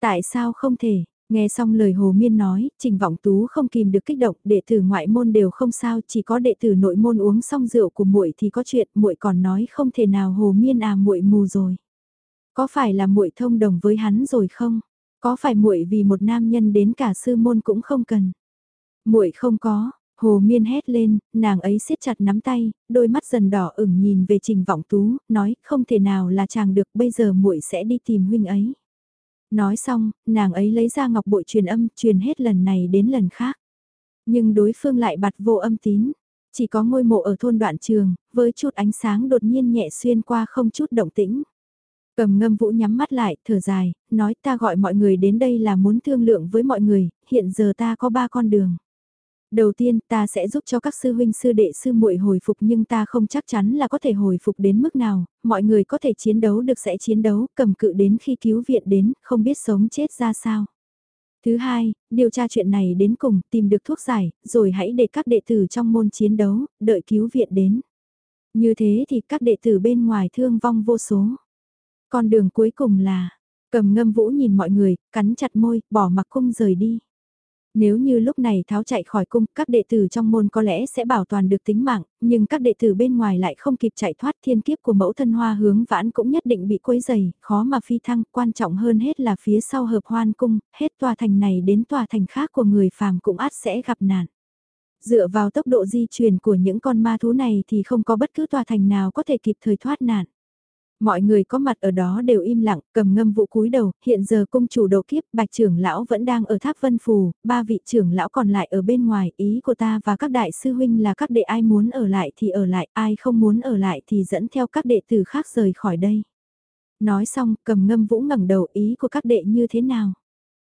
Tại sao không thể? Nghe xong lời Hồ Miên nói, Trình Vọng Tú không kìm được kích động, đệ tử ngoại môn đều không sao, chỉ có đệ tử nội môn uống xong rượu của muội thì có chuyện, muội còn nói không thể nào Hồ Miên à muội mù rồi. Có phải là muội thông đồng với hắn rồi không? Có phải muội vì một nam nhân đến cả sư môn cũng không cần? Muội không có, Hồ Miên hét lên, nàng ấy siết chặt nắm tay, đôi mắt dần đỏ ửng nhìn về Trình Vọng Tú, nói không thể nào là chàng được bây giờ muội sẽ đi tìm huynh ấy. Nói xong, nàng ấy lấy ra ngọc bội truyền âm, truyền hết lần này đến lần khác. Nhưng đối phương lại bặt vô âm tín. Chỉ có ngôi mộ ở thôn đoạn trường, với chút ánh sáng đột nhiên nhẹ xuyên qua không chút động tĩnh. Cầm ngâm vũ nhắm mắt lại, thở dài, nói ta gọi mọi người đến đây là muốn thương lượng với mọi người, hiện giờ ta có ba con đường. Đầu tiên ta sẽ giúp cho các sư huynh sư đệ sư muội hồi phục nhưng ta không chắc chắn là có thể hồi phục đến mức nào, mọi người có thể chiến đấu được sẽ chiến đấu, cầm cự đến khi cứu viện đến, không biết sống chết ra sao. Thứ hai, điều tra chuyện này đến cùng, tìm được thuốc giải, rồi hãy để các đệ tử trong môn chiến đấu, đợi cứu viện đến. Như thế thì các đệ tử bên ngoài thương vong vô số. Con đường cuối cùng là, cầm ngâm vũ nhìn mọi người, cắn chặt môi, bỏ mặc cung rời đi. Nếu như lúc này tháo chạy khỏi cung, các đệ tử trong môn có lẽ sẽ bảo toàn được tính mạng, nhưng các đệ tử bên ngoài lại không kịp chạy thoát thiên kiếp của mẫu thân hoa hướng vãn cũng nhất định bị quấy dày, khó mà phi thăng, quan trọng hơn hết là phía sau hợp hoan cung, hết tòa thành này đến tòa thành khác của người phàm cũng át sẽ gặp nạn. Dựa vào tốc độ di chuyển của những con ma thú này thì không có bất cứ tòa thành nào có thể kịp thời thoát nạn. Mọi người có mặt ở đó đều im lặng, cầm ngâm vụ cúi đầu, hiện giờ cung chủ độ kiếp, bạch trưởng lão vẫn đang ở tháp vân phù, ba vị trưởng lão còn lại ở bên ngoài, ý của ta và các đại sư huynh là các đệ ai muốn ở lại thì ở lại, ai không muốn ở lại thì dẫn theo các đệ tử khác rời khỏi đây. Nói xong, cầm ngâm vũ ngẩng đầu ý của các đệ như thế nào?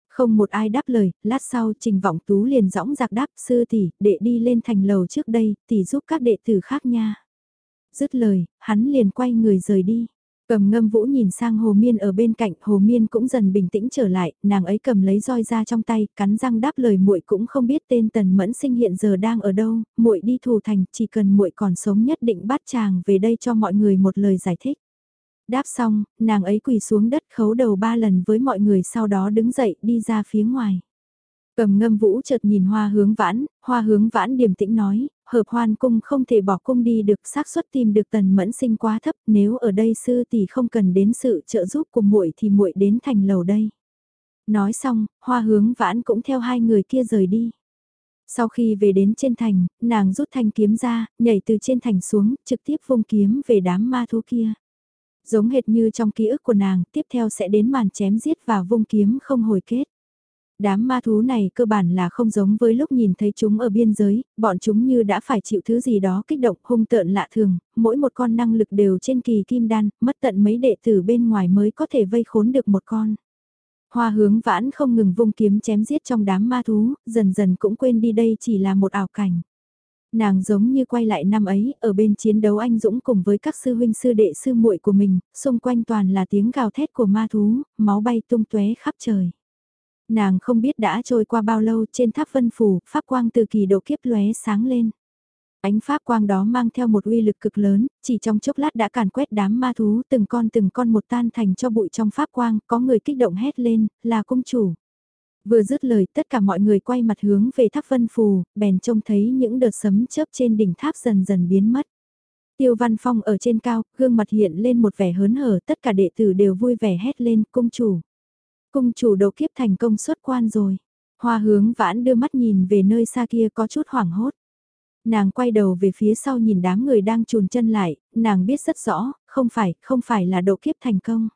Không một ai đáp lời, lát sau trình vọng tú liền rõng giặc đáp sư tỷ, đệ đi lên thành lầu trước đây, tỷ giúp các đệ tử khác nha. Dứt lời, hắn liền quay người rời đi. Cầm ngâm vũ nhìn sang Hồ Miên ở bên cạnh, Hồ Miên cũng dần bình tĩnh trở lại, nàng ấy cầm lấy roi ra trong tay, cắn răng đáp lời muội cũng không biết tên Tần Mẫn Sinh hiện giờ đang ở đâu, muội đi thủ thành, chỉ cần muội còn sống nhất định bắt chàng về đây cho mọi người một lời giải thích. Đáp xong, nàng ấy quỳ xuống đất khấu đầu ba lần với mọi người sau đó đứng dậy đi ra phía ngoài. Cầm ngâm vũ chợt nhìn hoa hướng vãn, hoa hướng vãn điềm tĩnh nói, hợp hoan cung không thể bỏ cung đi được xác suất tìm được tần mẫn sinh quá thấp nếu ở đây sư thì không cần đến sự trợ giúp của muội thì muội đến thành lầu đây. Nói xong, hoa hướng vãn cũng theo hai người kia rời đi. Sau khi về đến trên thành, nàng rút thanh kiếm ra, nhảy từ trên thành xuống, trực tiếp vung kiếm về đám ma thú kia. Giống hệt như trong ký ức của nàng, tiếp theo sẽ đến màn chém giết và vung kiếm không hồi kết. Đám ma thú này cơ bản là không giống với lúc nhìn thấy chúng ở biên giới, bọn chúng như đã phải chịu thứ gì đó kích động hung tợn lạ thường, mỗi một con năng lực đều trên kỳ kim đan, mất tận mấy đệ tử bên ngoài mới có thể vây khốn được một con. Hoa hướng vãn không ngừng vung kiếm chém giết trong đám ma thú, dần dần cũng quên đi đây chỉ là một ảo cảnh. Nàng giống như quay lại năm ấy, ở bên chiến đấu anh dũng cùng với các sư huynh sư đệ sư muội của mình, xung quanh toàn là tiếng gào thét của ma thú, máu bay tung tóe khắp trời. Nàng không biết đã trôi qua bao lâu trên tháp vân phủ, pháp quang từ kỳ độ kiếp lóe sáng lên. Ánh pháp quang đó mang theo một uy lực cực lớn, chỉ trong chốc lát đã càn quét đám ma thú từng con từng con một tan thành cho bụi trong pháp quang, có người kích động hét lên, là công chủ. Vừa dứt lời tất cả mọi người quay mặt hướng về tháp vân phù, bèn trông thấy những đợt sấm chớp trên đỉnh tháp dần dần biến mất. Tiêu Văn Phong ở trên cao, gương mặt hiện lên một vẻ hớn hở, tất cả đệ tử đều vui vẻ hét lên, cung chủ. Cung chủ đầu kiếp thành công xuất quan rồi. Hoa hướng vãn đưa mắt nhìn về nơi xa kia có chút hoảng hốt. Nàng quay đầu về phía sau nhìn đám người đang trùn chân lại, nàng biết rất rõ, không phải, không phải là độ kiếp thành công.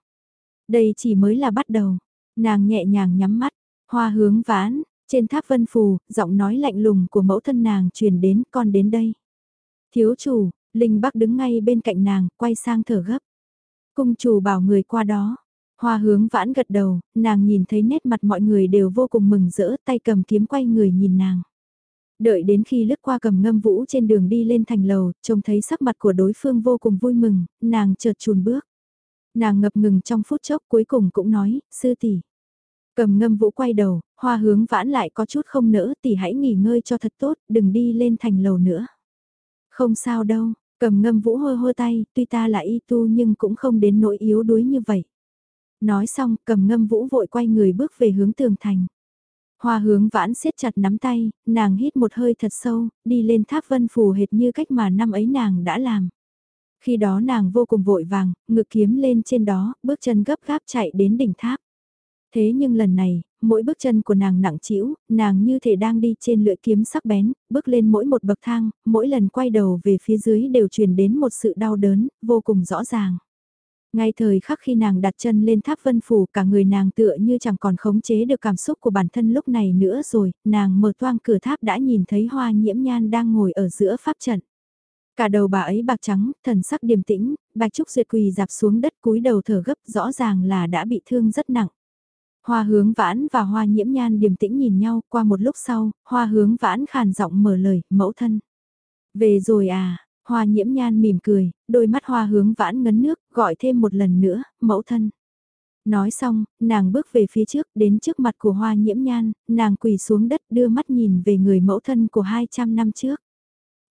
Đây chỉ mới là bắt đầu. Nàng nhẹ nhàng nhắm mắt, hoa hướng vãn, trên tháp vân phù, giọng nói lạnh lùng của mẫu thân nàng truyền đến con đến đây. Thiếu chủ, Linh Bắc đứng ngay bên cạnh nàng, quay sang thở gấp. Cung chủ bảo người qua đó, Hoa hướng vãn gật đầu, nàng nhìn thấy nét mặt mọi người đều vô cùng mừng rỡ tay cầm kiếm quay người nhìn nàng. Đợi đến khi lướt qua cầm ngâm vũ trên đường đi lên thành lầu, trông thấy sắc mặt của đối phương vô cùng vui mừng, nàng chợt chùn bước. Nàng ngập ngừng trong phút chốc cuối cùng cũng nói, sư tỷ. Cầm ngâm vũ quay đầu, hoa hướng vãn lại có chút không nỡ tỷ hãy nghỉ ngơi cho thật tốt, đừng đi lên thành lầu nữa. Không sao đâu, cầm ngâm vũ hơ hơ tay, tuy ta là y tu nhưng cũng không đến nỗi yếu đuối như vậy. Nói xong, cầm ngâm vũ vội quay người bước về hướng tường thành. Hoa hướng vãn siết chặt nắm tay, nàng hít một hơi thật sâu, đi lên tháp vân phù hệt như cách mà năm ấy nàng đã làm. Khi đó nàng vô cùng vội vàng, ngực kiếm lên trên đó, bước chân gấp gáp chạy đến đỉnh tháp. Thế nhưng lần này, mỗi bước chân của nàng nặng trĩu, nàng như thể đang đi trên lưỡi kiếm sắc bén, bước lên mỗi một bậc thang, mỗi lần quay đầu về phía dưới đều truyền đến một sự đau đớn, vô cùng rõ ràng. Ngay thời khắc khi nàng đặt chân lên tháp vân phủ cả người nàng tựa như chẳng còn khống chế được cảm xúc của bản thân lúc này nữa rồi, nàng mở toang cửa tháp đã nhìn thấy hoa nhiễm nhan đang ngồi ở giữa pháp trận. Cả đầu bà ấy bạc trắng, thần sắc điềm tĩnh, bạch trúc duyệt quỳ dạp xuống đất cúi đầu thở gấp rõ ràng là đã bị thương rất nặng. Hoa hướng vãn và hoa nhiễm nhan điềm tĩnh nhìn nhau qua một lúc sau, hoa hướng vãn khàn giọng mở lời, mẫu thân. Về rồi à, hoa nhiễm nhan mỉm cười, đôi mắt hoa hướng vãn ngấn nước, gọi thêm một lần nữa, mẫu thân. Nói xong, nàng bước về phía trước, đến trước mặt của hoa nhiễm nhan, nàng quỳ xuống đất đưa mắt nhìn về người mẫu thân của 200 năm trước.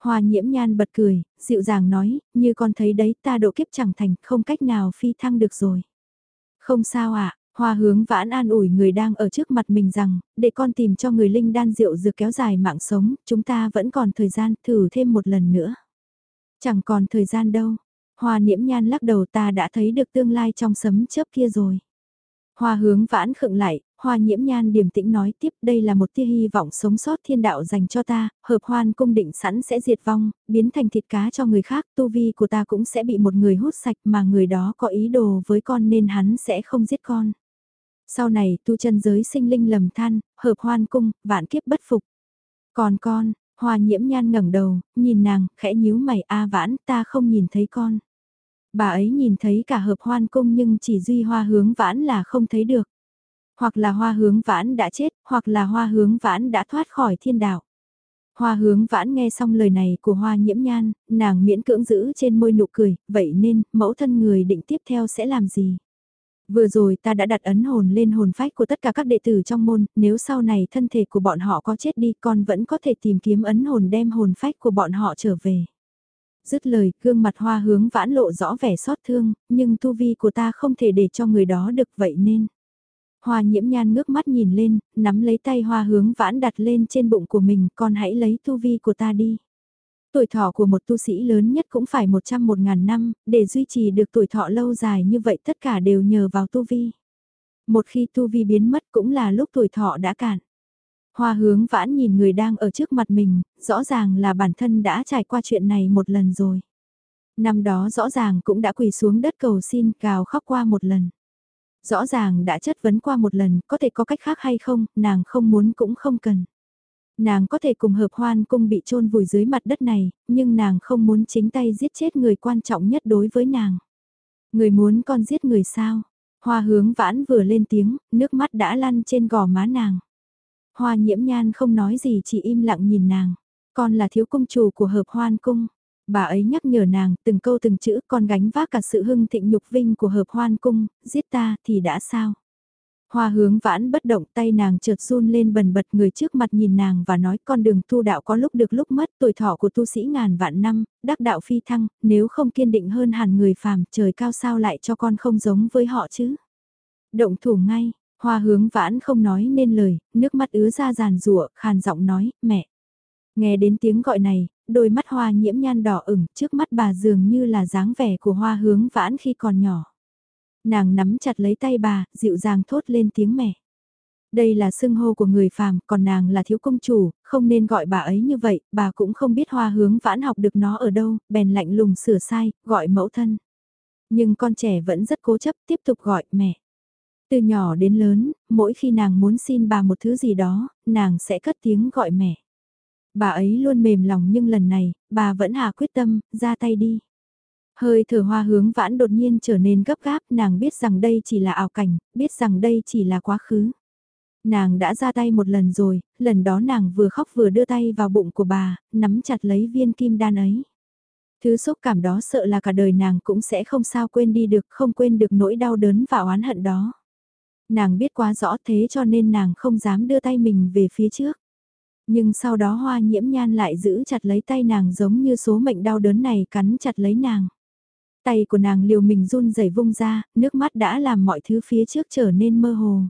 Hoa nhiễm nhan bật cười, dịu dàng nói, như con thấy đấy ta độ kiếp chẳng thành, không cách nào phi thăng được rồi. Không sao ạ, à, hoa hướng vãn an ủi người đang ở trước mặt mình rằng, để con tìm cho người linh đan rượu dược kéo dài mạng sống, chúng ta vẫn còn thời gian thử thêm một lần nữa. Chẳng còn thời gian đâu, hoa Niệm nhan lắc đầu ta đã thấy được tương lai trong sấm chớp kia rồi. Hoa hướng vãn khựng lại, hoa nhiễm nhan điềm tĩnh nói tiếp đây là một tia hy vọng sống sót thiên đạo dành cho ta, hợp hoan cung định sẵn sẽ diệt vong, biến thành thịt cá cho người khác, tu vi của ta cũng sẽ bị một người hút sạch mà người đó có ý đồ với con nên hắn sẽ không giết con. Sau này tu chân giới sinh linh lầm than, hợp hoan cung, vạn kiếp bất phục. Còn con, hoa nhiễm nhan ngẩng đầu, nhìn nàng, khẽ nhíu mày a vãn ta không nhìn thấy con. Bà ấy nhìn thấy cả hợp hoan cung nhưng chỉ duy hoa hướng vãn là không thấy được. Hoặc là hoa hướng vãn đã chết, hoặc là hoa hướng vãn đã thoát khỏi thiên đạo. Hoa hướng vãn nghe xong lời này của hoa nhiễm nhan, nàng miễn cưỡng giữ trên môi nụ cười, vậy nên, mẫu thân người định tiếp theo sẽ làm gì? Vừa rồi ta đã đặt ấn hồn lên hồn phách của tất cả các đệ tử trong môn, nếu sau này thân thể của bọn họ có chết đi con vẫn có thể tìm kiếm ấn hồn đem hồn phách của bọn họ trở về. Dứt lời, gương mặt hoa hướng vãn lộ rõ vẻ xót thương, nhưng tu vi của ta không thể để cho người đó được vậy nên. Hoa nhiễm nhan ngước mắt nhìn lên, nắm lấy tay hoa hướng vãn đặt lên trên bụng của mình, con hãy lấy tu vi của ta đi. Tuổi thọ của một tu sĩ lớn nhất cũng phải 100 một ngàn năm, để duy trì được tuổi thọ lâu dài như vậy tất cả đều nhờ vào tu vi. Một khi tu vi biến mất cũng là lúc tuổi thọ đã cạn. Hoa hướng vãn nhìn người đang ở trước mặt mình, rõ ràng là bản thân đã trải qua chuyện này một lần rồi. Năm đó rõ ràng cũng đã quỳ xuống đất cầu xin cào khóc qua một lần. Rõ ràng đã chất vấn qua một lần, có thể có cách khác hay không, nàng không muốn cũng không cần. Nàng có thể cùng hợp hoan cung bị chôn vùi dưới mặt đất này, nhưng nàng không muốn chính tay giết chết người quan trọng nhất đối với nàng. Người muốn con giết người sao? Hoa hướng vãn vừa lên tiếng, nước mắt đã lăn trên gò má nàng. Hoa nhiễm nhan không nói gì chỉ im lặng nhìn nàng. Con là thiếu cung chủ của hợp hoan cung. Bà ấy nhắc nhở nàng từng câu từng chữ con gánh vác cả sự hưng thịnh nhục vinh của hợp hoan cung, giết ta thì đã sao. Hoa hướng vãn bất động tay nàng chợt run lên bần bật người trước mặt nhìn nàng và nói con đường tu đạo có lúc được lúc mất tuổi thọ của tu sĩ ngàn vạn năm, đắc đạo phi thăng, nếu không kiên định hơn hẳn người phàm trời cao sao lại cho con không giống với họ chứ. Động thủ ngay, hoa hướng vãn không nói nên lời, nước mắt ứa ra giàn rụa, khàn giọng nói, mẹ. Nghe đến tiếng gọi này, đôi mắt hoa nhiễm nhan đỏ ửng trước mắt bà dường như là dáng vẻ của hoa hướng vãn khi còn nhỏ. Nàng nắm chặt lấy tay bà, dịu dàng thốt lên tiếng mẹ. Đây là xưng hô của người phàm, còn nàng là thiếu công chủ, không nên gọi bà ấy như vậy, bà cũng không biết hoa hướng vãn học được nó ở đâu, bèn lạnh lùng sửa sai, gọi mẫu thân. Nhưng con trẻ vẫn rất cố chấp tiếp tục gọi mẹ. Từ nhỏ đến lớn, mỗi khi nàng muốn xin bà một thứ gì đó, nàng sẽ cất tiếng gọi mẹ. Bà ấy luôn mềm lòng nhưng lần này, bà vẫn hà quyết tâm, ra tay đi. Hơi thở hoa hướng vãn đột nhiên trở nên gấp gáp, nàng biết rằng đây chỉ là ảo cảnh, biết rằng đây chỉ là quá khứ. Nàng đã ra tay một lần rồi, lần đó nàng vừa khóc vừa đưa tay vào bụng của bà, nắm chặt lấy viên kim đan ấy. Thứ xúc cảm đó sợ là cả đời nàng cũng sẽ không sao quên đi được, không quên được nỗi đau đớn và oán hận đó. Nàng biết quá rõ thế cho nên nàng không dám đưa tay mình về phía trước. Nhưng sau đó hoa nhiễm nhan lại giữ chặt lấy tay nàng giống như số mệnh đau đớn này cắn chặt lấy nàng. Tay của nàng liều mình run rẩy vung ra, nước mắt đã làm mọi thứ phía trước trở nên mơ hồ.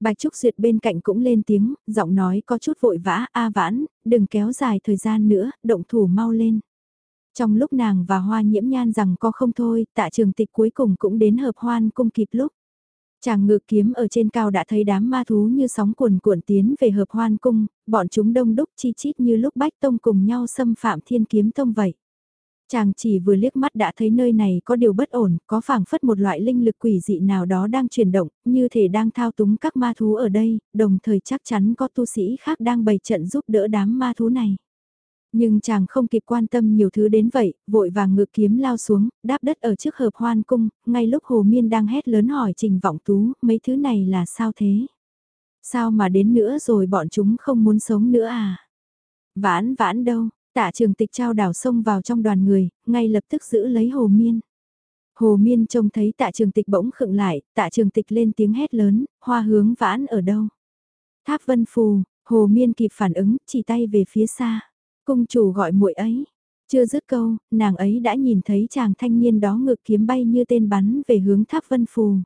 Bạch Trúc Duyệt bên cạnh cũng lên tiếng, giọng nói có chút vội vã, a vãn, đừng kéo dài thời gian nữa, động thủ mau lên. Trong lúc nàng và hoa nhiễm nhan rằng có không thôi, tạ trường tịch cuối cùng cũng đến hợp hoan cung kịp lúc. Chàng ngự kiếm ở trên cao đã thấy đám ma thú như sóng cuồn cuộn tiến về hợp hoan cung, bọn chúng đông đúc chi chít như lúc bách tông cùng nhau xâm phạm thiên kiếm tông vậy. Chàng chỉ vừa liếc mắt đã thấy nơi này có điều bất ổn, có phảng phất một loại linh lực quỷ dị nào đó đang chuyển động, như thể đang thao túng các ma thú ở đây, đồng thời chắc chắn có tu sĩ khác đang bày trận giúp đỡ đám ma thú này. Nhưng chàng không kịp quan tâm nhiều thứ đến vậy, vội vàng ngự kiếm lao xuống, đáp đất ở trước hợp hoan cung, ngay lúc Hồ Miên đang hét lớn hỏi Trình Vọng Tú, mấy thứ này là sao thế? Sao mà đến nữa rồi bọn chúng không muốn sống nữa à? Vãn vãn đâu, tạ trường tịch trao đảo sông vào trong đoàn người, ngay lập tức giữ lấy Hồ Miên. Hồ Miên trông thấy tạ trường tịch bỗng khựng lại, tạ trường tịch lên tiếng hét lớn, hoa hướng vãn ở đâu? Tháp Vân Phù, Hồ Miên kịp phản ứng, chỉ tay về phía xa. Cung chủ gọi muội ấy. Chưa dứt câu, nàng ấy đã nhìn thấy chàng thanh niên đó ngực kiếm bay như tên bắn về hướng tháp vân phù.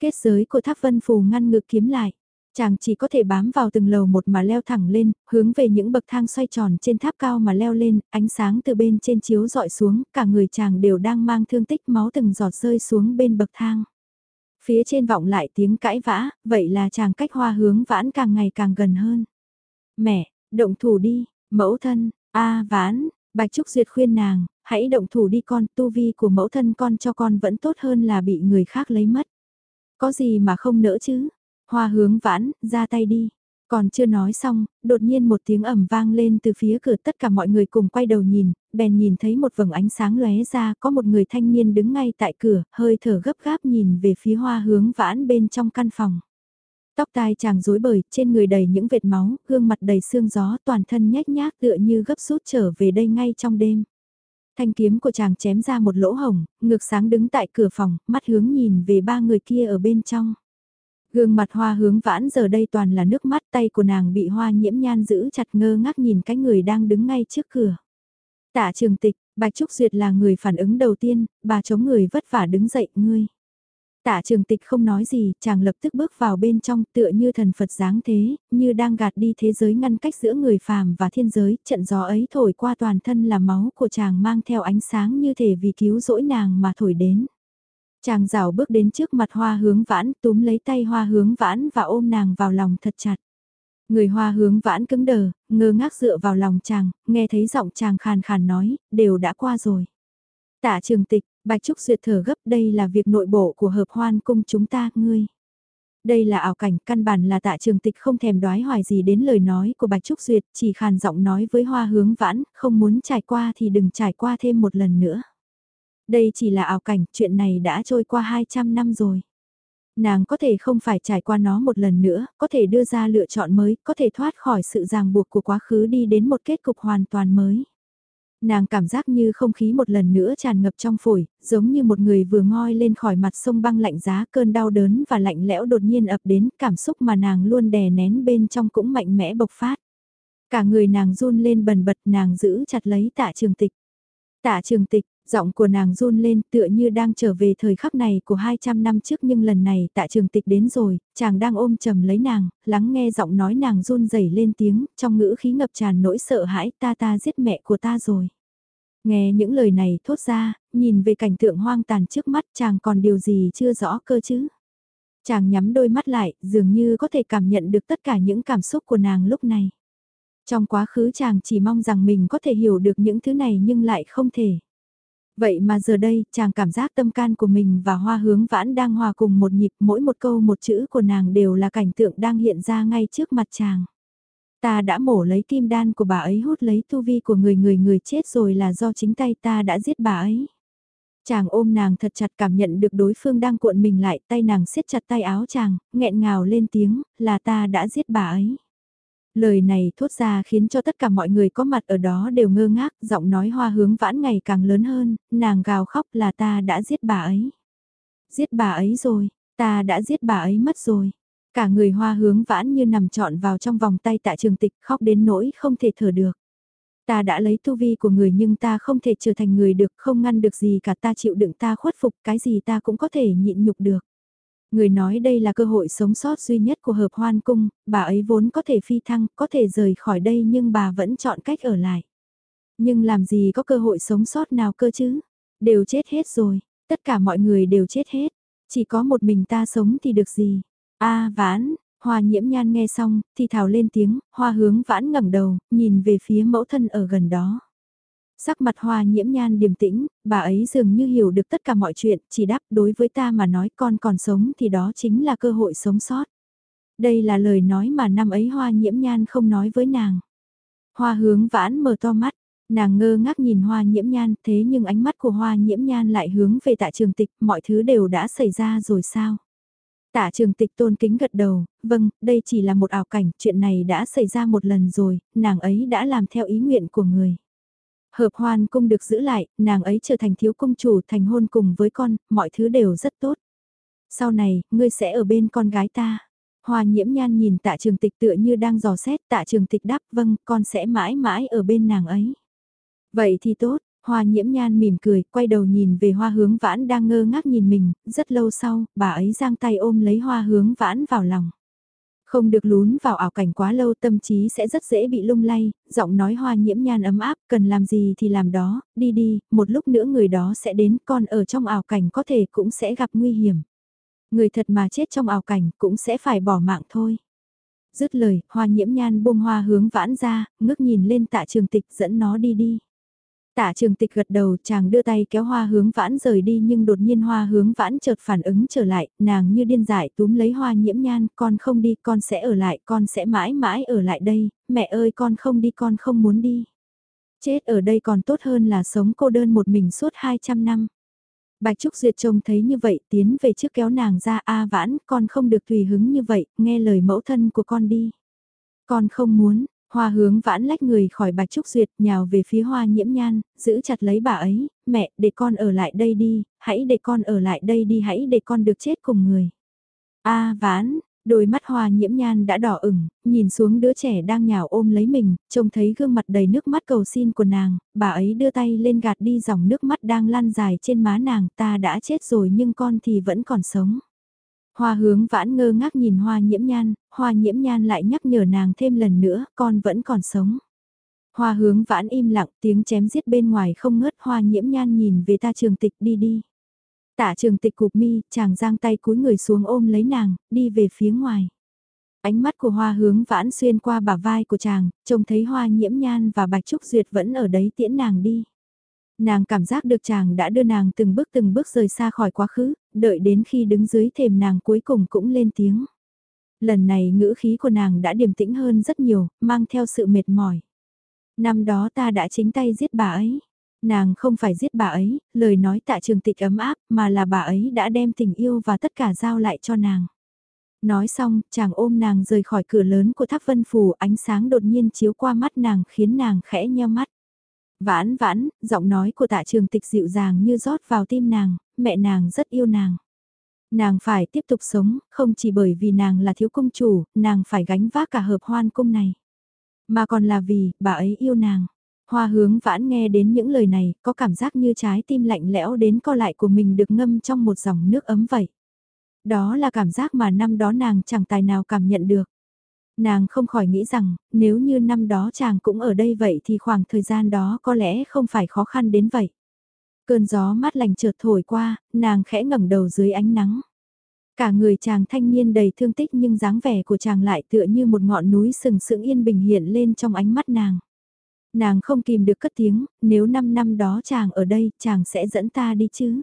Kết giới của tháp vân phù ngăn ngực kiếm lại. Chàng chỉ có thể bám vào từng lầu một mà leo thẳng lên, hướng về những bậc thang xoay tròn trên tháp cao mà leo lên, ánh sáng từ bên trên chiếu dọi xuống, cả người chàng đều đang mang thương tích máu từng giọt rơi xuống bên bậc thang. Phía trên vọng lại tiếng cãi vã, vậy là chàng cách hoa hướng vãn càng ngày càng gần hơn. Mẹ, động thủ đi, Mẫu thân, a ván, Bạch Trúc Duyệt khuyên nàng, hãy động thủ đi con, tu vi của mẫu thân con cho con vẫn tốt hơn là bị người khác lấy mất. Có gì mà không nỡ chứ? Hoa hướng vãn, ra tay đi. Còn chưa nói xong, đột nhiên một tiếng ẩm vang lên từ phía cửa tất cả mọi người cùng quay đầu nhìn, bèn nhìn thấy một vầng ánh sáng lóe ra có một người thanh niên đứng ngay tại cửa, hơi thở gấp gáp nhìn về phía hoa hướng vãn bên trong căn phòng. Tóc tai chàng rối bời, trên người đầy những vệt máu, gương mặt đầy sương gió, toàn thân nhếch nhác tựa như gấp rút trở về đây ngay trong đêm. Thanh kiếm của chàng chém ra một lỗ hồng, ngược sáng đứng tại cửa phòng, mắt hướng nhìn về ba người kia ở bên trong. Gương mặt hoa hướng vãn giờ đây toàn là nước mắt tay của nàng bị hoa nhiễm nhan giữ chặt ngơ ngác nhìn cái người đang đứng ngay trước cửa. Tạ trường tịch, Bạch Trúc Duyệt là người phản ứng đầu tiên, bà chống người vất vả đứng dậy, ngươi. Tạ trường tịch không nói gì, chàng lập tức bước vào bên trong tựa như thần Phật dáng thế, như đang gạt đi thế giới ngăn cách giữa người phàm và thiên giới, trận gió ấy thổi qua toàn thân là máu của chàng mang theo ánh sáng như thể vì cứu rỗi nàng mà thổi đến. Chàng rảo bước đến trước mặt hoa hướng vãn, túm lấy tay hoa hướng vãn và ôm nàng vào lòng thật chặt. Người hoa hướng vãn cứng đờ, ngơ ngác dựa vào lòng chàng, nghe thấy giọng chàng khàn khàn nói, đều đã qua rồi. Tạ trường tịch, Bạch Trúc Duyệt thở gấp đây là việc nội bộ của hợp hoan cung chúng ta, ngươi. Đây là ảo cảnh, căn bản là tạ trường tịch không thèm đoái hoài gì đến lời nói của Bạch Trúc Duyệt, chỉ khàn giọng nói với hoa hướng vãn, không muốn trải qua thì đừng trải qua thêm một lần nữa. Đây chỉ là ảo cảnh, chuyện này đã trôi qua 200 năm rồi. Nàng có thể không phải trải qua nó một lần nữa, có thể đưa ra lựa chọn mới, có thể thoát khỏi sự ràng buộc của quá khứ đi đến một kết cục hoàn toàn mới. Nàng cảm giác như không khí một lần nữa tràn ngập trong phổi, giống như một người vừa ngoi lên khỏi mặt sông băng lạnh giá cơn đau đớn và lạnh lẽo đột nhiên ập đến cảm xúc mà nàng luôn đè nén bên trong cũng mạnh mẽ bộc phát. Cả người nàng run lên bần bật nàng giữ chặt lấy tạ trường tịch. Tạ trường tịch, giọng của nàng run lên tựa như đang trở về thời khắc này của 200 năm trước nhưng lần này tạ trường tịch đến rồi, chàng đang ôm trầm lấy nàng, lắng nghe giọng nói nàng run rẩy lên tiếng, trong ngữ khí ngập tràn nỗi sợ hãi ta ta giết mẹ của ta rồi. Nghe những lời này thốt ra, nhìn về cảnh tượng hoang tàn trước mắt chàng còn điều gì chưa rõ cơ chứ. Chàng nhắm đôi mắt lại, dường như có thể cảm nhận được tất cả những cảm xúc của nàng lúc này. Trong quá khứ chàng chỉ mong rằng mình có thể hiểu được những thứ này nhưng lại không thể. Vậy mà giờ đây, chàng cảm giác tâm can của mình và hoa hướng vãn đang hòa cùng một nhịp, mỗi một câu một chữ của nàng đều là cảnh tượng đang hiện ra ngay trước mặt chàng. Ta đã mổ lấy kim đan của bà ấy hút lấy tu vi của người người người chết rồi là do chính tay ta đã giết bà ấy. Chàng ôm nàng thật chặt cảm nhận được đối phương đang cuộn mình lại, tay nàng siết chặt tay áo chàng, nghẹn ngào lên tiếng, là ta đã giết bà ấy. Lời này thốt ra khiến cho tất cả mọi người có mặt ở đó đều ngơ ngác, giọng nói hoa hướng vãn ngày càng lớn hơn, nàng gào khóc là ta đã giết bà ấy. Giết bà ấy rồi, ta đã giết bà ấy mất rồi. Cả người hoa hướng vãn như nằm trọn vào trong vòng tay tạ trường tịch khóc đến nỗi không thể thở được. Ta đã lấy tu vi của người nhưng ta không thể trở thành người được, không ngăn được gì cả ta chịu đựng ta khuất phục, cái gì ta cũng có thể nhịn nhục được. Người nói đây là cơ hội sống sót duy nhất của hợp hoan cung, bà ấy vốn có thể phi thăng, có thể rời khỏi đây nhưng bà vẫn chọn cách ở lại. Nhưng làm gì có cơ hội sống sót nào cơ chứ? Đều chết hết rồi, tất cả mọi người đều chết hết, chỉ có một mình ta sống thì được gì? a vãn, hoa nhiễm nhan nghe xong, thì thảo lên tiếng, hoa hướng vãn ngẩng đầu, nhìn về phía mẫu thân ở gần đó. Sắc mặt hoa nhiễm nhan điềm tĩnh, bà ấy dường như hiểu được tất cả mọi chuyện, chỉ đáp đối với ta mà nói con còn sống thì đó chính là cơ hội sống sót. Đây là lời nói mà năm ấy hoa nhiễm nhan không nói với nàng. Hoa hướng vãn mở to mắt, nàng ngơ ngác nhìn hoa nhiễm nhan thế nhưng ánh mắt của hoa nhiễm nhan lại hướng về tạ trường tịch, mọi thứ đều đã xảy ra rồi sao? Tạ trường tịch tôn kính gật đầu, vâng, đây chỉ là một ảo cảnh, chuyện này đã xảy ra một lần rồi, nàng ấy đã làm theo ý nguyện của người. Hợp hoan cung được giữ lại, nàng ấy trở thành thiếu công chủ thành hôn cùng với con, mọi thứ đều rất tốt. Sau này, ngươi sẽ ở bên con gái ta. Hoa nhiễm nhan nhìn tạ trường tịch tựa như đang dò xét tạ trường tịch đáp vâng con sẽ mãi mãi ở bên nàng ấy. Vậy thì tốt, hoa nhiễm nhan mỉm cười, quay đầu nhìn về hoa hướng vãn đang ngơ ngác nhìn mình, rất lâu sau, bà ấy giang tay ôm lấy hoa hướng vãn vào lòng. Không được lún vào ảo cảnh quá lâu tâm trí sẽ rất dễ bị lung lay, giọng nói hoa nhiễm nhan ấm áp, cần làm gì thì làm đó, đi đi, một lúc nữa người đó sẽ đến, còn ở trong ảo cảnh có thể cũng sẽ gặp nguy hiểm. Người thật mà chết trong ảo cảnh cũng sẽ phải bỏ mạng thôi. Dứt lời, hoa nhiễm nhan buông hoa hướng vãn ra, ngước nhìn lên tạ trường tịch dẫn nó đi đi. Tạ trường tịch gật đầu chàng đưa tay kéo hoa hướng vãn rời đi nhưng đột nhiên hoa hướng vãn chợt phản ứng trở lại, nàng như điên dại túm lấy hoa nhiễm nhan, con không đi, con sẽ ở lại, con sẽ mãi mãi ở lại đây, mẹ ơi con không đi con không muốn đi. Chết ở đây còn tốt hơn là sống cô đơn một mình suốt 200 năm. Bạch Trúc Duyệt trông thấy như vậy tiến về trước kéo nàng ra A vãn, con không được tùy hứng như vậy, nghe lời mẫu thân của con đi. Con không muốn, Hoa hướng vãn lách người khỏi bạch trúc duyệt nhào về phía hoa nhiễm nhan, giữ chặt lấy bà ấy, mẹ, để con ở lại đây đi, hãy để con ở lại đây đi, hãy để con được chết cùng người. A vãn, đôi mắt hoa nhiễm nhan đã đỏ ửng, nhìn xuống đứa trẻ đang nhào ôm lấy mình, trông thấy gương mặt đầy nước mắt cầu xin của nàng, bà ấy đưa tay lên gạt đi dòng nước mắt đang lan dài trên má nàng, ta đã chết rồi nhưng con thì vẫn còn sống. Hoa hướng vãn ngơ ngác nhìn hoa nhiễm nhan, hoa nhiễm nhan lại nhắc nhở nàng thêm lần nữa, con vẫn còn sống. Hoa hướng vãn im lặng, tiếng chém giết bên ngoài không ngớt, hoa nhiễm nhan nhìn về ta trường tịch đi đi. Tạ trường tịch cục mi, chàng giang tay cúi người xuống ôm lấy nàng, đi về phía ngoài. Ánh mắt của hoa hướng vãn xuyên qua bả vai của chàng, trông thấy hoa nhiễm nhan và bạch trúc duyệt vẫn ở đấy tiễn nàng đi. Nàng cảm giác được chàng đã đưa nàng từng bước từng bước rời xa khỏi quá khứ, đợi đến khi đứng dưới thềm nàng cuối cùng cũng lên tiếng. Lần này ngữ khí của nàng đã điềm tĩnh hơn rất nhiều, mang theo sự mệt mỏi. Năm đó ta đã chính tay giết bà ấy. Nàng không phải giết bà ấy, lời nói tạ trường tịch ấm áp, mà là bà ấy đã đem tình yêu và tất cả giao lại cho nàng. Nói xong, chàng ôm nàng rời khỏi cửa lớn của tháp vân phủ, ánh sáng đột nhiên chiếu qua mắt nàng khiến nàng khẽ nheo mắt. Vãn vãn, giọng nói của tạ trường tịch dịu dàng như rót vào tim nàng, mẹ nàng rất yêu nàng. Nàng phải tiếp tục sống, không chỉ bởi vì nàng là thiếu công chủ, nàng phải gánh vác cả hợp hoan cung này. Mà còn là vì, bà ấy yêu nàng. Hoa hướng vãn nghe đến những lời này, có cảm giác như trái tim lạnh lẽo đến co lại của mình được ngâm trong một dòng nước ấm vậy. Đó là cảm giác mà năm đó nàng chẳng tài nào cảm nhận được. Nàng không khỏi nghĩ rằng, nếu như năm đó chàng cũng ở đây vậy thì khoảng thời gian đó có lẽ không phải khó khăn đến vậy. Cơn gió mát lành chợt thổi qua, nàng khẽ ngẩng đầu dưới ánh nắng. Cả người chàng thanh niên đầy thương tích nhưng dáng vẻ của chàng lại tựa như một ngọn núi sừng sững yên bình hiện lên trong ánh mắt nàng. Nàng không kìm được cất tiếng, nếu 5 năm đó chàng ở đây, chàng sẽ dẫn ta đi chứ.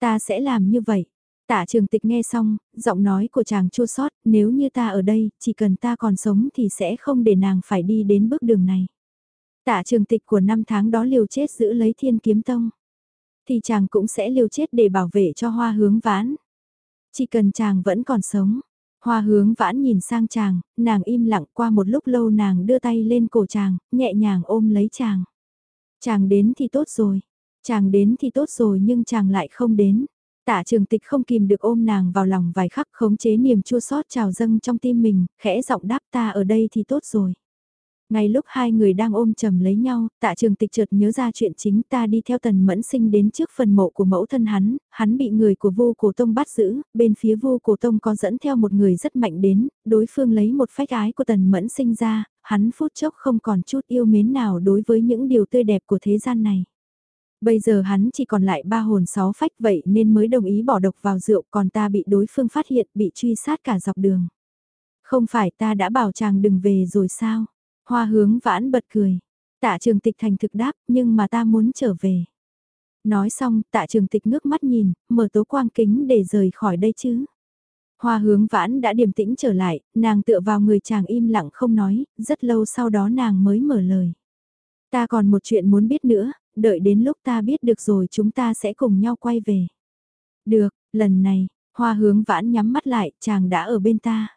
Ta sẽ làm như vậy. Tạ trường tịch nghe xong, giọng nói của chàng chua sót, nếu như ta ở đây, chỉ cần ta còn sống thì sẽ không để nàng phải đi đến bước đường này. Tạ trường tịch của năm tháng đó liều chết giữ lấy thiên kiếm tông. Thì chàng cũng sẽ liều chết để bảo vệ cho hoa hướng vãn. Chỉ cần chàng vẫn còn sống. Hoa hướng vãn nhìn sang chàng, nàng im lặng qua một lúc lâu nàng đưa tay lên cổ chàng, nhẹ nhàng ôm lấy chàng. Chàng đến thì tốt rồi. Chàng đến thì tốt rồi nhưng chàng lại không đến. Tạ trường tịch không kìm được ôm nàng vào lòng vài khắc khống chế niềm chua xót trào dâng trong tim mình, khẽ giọng đáp ta ở đây thì tốt rồi. Ngay lúc hai người đang ôm chầm lấy nhau, tạ trường tịch chợt nhớ ra chuyện chính ta đi theo tần mẫn sinh đến trước phần mộ của mẫu thân hắn, hắn bị người của vô cổ tông bắt giữ, bên phía vô cổ tông có dẫn theo một người rất mạnh đến, đối phương lấy một phách ái của tần mẫn sinh ra, hắn phút chốc không còn chút yêu mến nào đối với những điều tươi đẹp của thế gian này. Bây giờ hắn chỉ còn lại ba hồn sáu phách vậy nên mới đồng ý bỏ độc vào rượu còn ta bị đối phương phát hiện bị truy sát cả dọc đường. Không phải ta đã bảo chàng đừng về rồi sao? Hoa hướng vãn bật cười. Tạ trường tịch thành thực đáp, nhưng mà ta muốn trở về. Nói xong, tạ trường tịch ngước mắt nhìn, mở tố quang kính để rời khỏi đây chứ. Hoa hướng vãn đã điềm tĩnh trở lại, nàng tựa vào người chàng im lặng không nói, rất lâu sau đó nàng mới mở lời. Ta còn một chuyện muốn biết nữa, đợi đến lúc ta biết được rồi chúng ta sẽ cùng nhau quay về. Được, lần này, hoa hướng vãn nhắm mắt lại, chàng đã ở bên ta.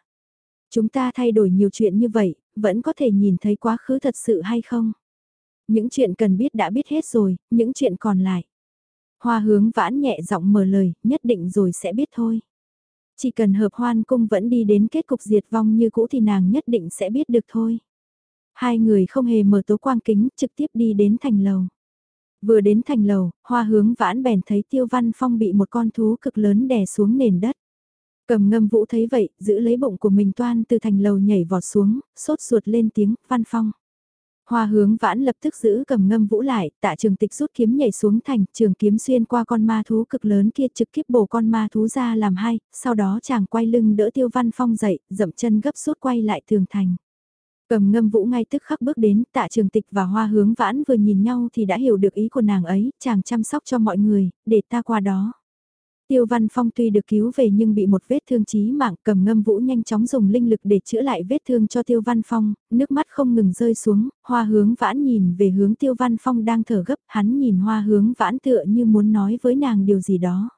Chúng ta thay đổi nhiều chuyện như vậy, vẫn có thể nhìn thấy quá khứ thật sự hay không? Những chuyện cần biết đã biết hết rồi, những chuyện còn lại. Hoa hướng vãn nhẹ giọng mở lời, nhất định rồi sẽ biết thôi. Chỉ cần hợp hoan cung vẫn đi đến kết cục diệt vong như cũ thì nàng nhất định sẽ biết được thôi. Hai người không hề mở tố quang kính, trực tiếp đi đến thành lầu. Vừa đến thành lầu, hoa hướng vãn bèn thấy tiêu văn phong bị một con thú cực lớn đè xuống nền đất. Cầm ngâm vũ thấy vậy, giữ lấy bụng của mình toan từ thành lầu nhảy vọt xuống, sốt ruột lên tiếng, văn phong. Hoa hướng vãn lập tức giữ cầm ngâm vũ lại, tạ trường tịch rút kiếm nhảy xuống thành, trường kiếm xuyên qua con ma thú cực lớn kia trực tiếp bổ con ma thú ra làm hai, sau đó chàng quay lưng đỡ tiêu văn phong dậy, dậm chân gấp rút quay lại tường thành. Cầm ngâm vũ ngay tức khắc bước đến, tạ trường tịch và hoa hướng vãn vừa nhìn nhau thì đã hiểu được ý của nàng ấy, chàng chăm sóc cho mọi người, để ta qua đó. Tiêu Văn Phong tuy được cứu về nhưng bị một vết thương chí mạng cầm ngâm vũ nhanh chóng dùng linh lực để chữa lại vết thương cho Tiêu Văn Phong, nước mắt không ngừng rơi xuống, hoa hướng vãn nhìn về hướng Tiêu Văn Phong đang thở gấp, hắn nhìn hoa hướng vãn tựa như muốn nói với nàng điều gì đó.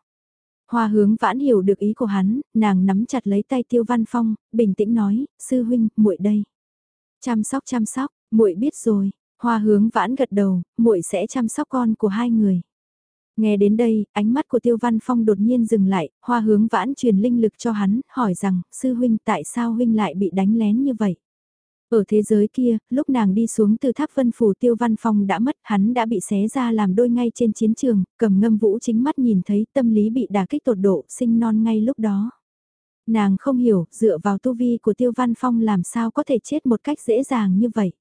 Hoa hướng vãn hiểu được ý của hắn, nàng nắm chặt lấy tay Tiêu Văn Phong, bình tĩnh nói, sư huynh, muội đây. Chăm sóc chăm sóc, muội biết rồi, hoa hướng vãn gật đầu, muội sẽ chăm sóc con của hai người. Nghe đến đây, ánh mắt của Tiêu Văn Phong đột nhiên dừng lại, hoa hướng vãn truyền linh lực cho hắn, hỏi rằng, sư huynh tại sao huynh lại bị đánh lén như vậy? Ở thế giới kia, lúc nàng đi xuống từ tháp vân phủ Tiêu Văn Phong đã mất, hắn đã bị xé ra làm đôi ngay trên chiến trường, cầm ngâm vũ chính mắt nhìn thấy tâm lý bị đả kích tột độ, sinh non ngay lúc đó. Nàng không hiểu, dựa vào tu vi của Tiêu Văn Phong làm sao có thể chết một cách dễ dàng như vậy.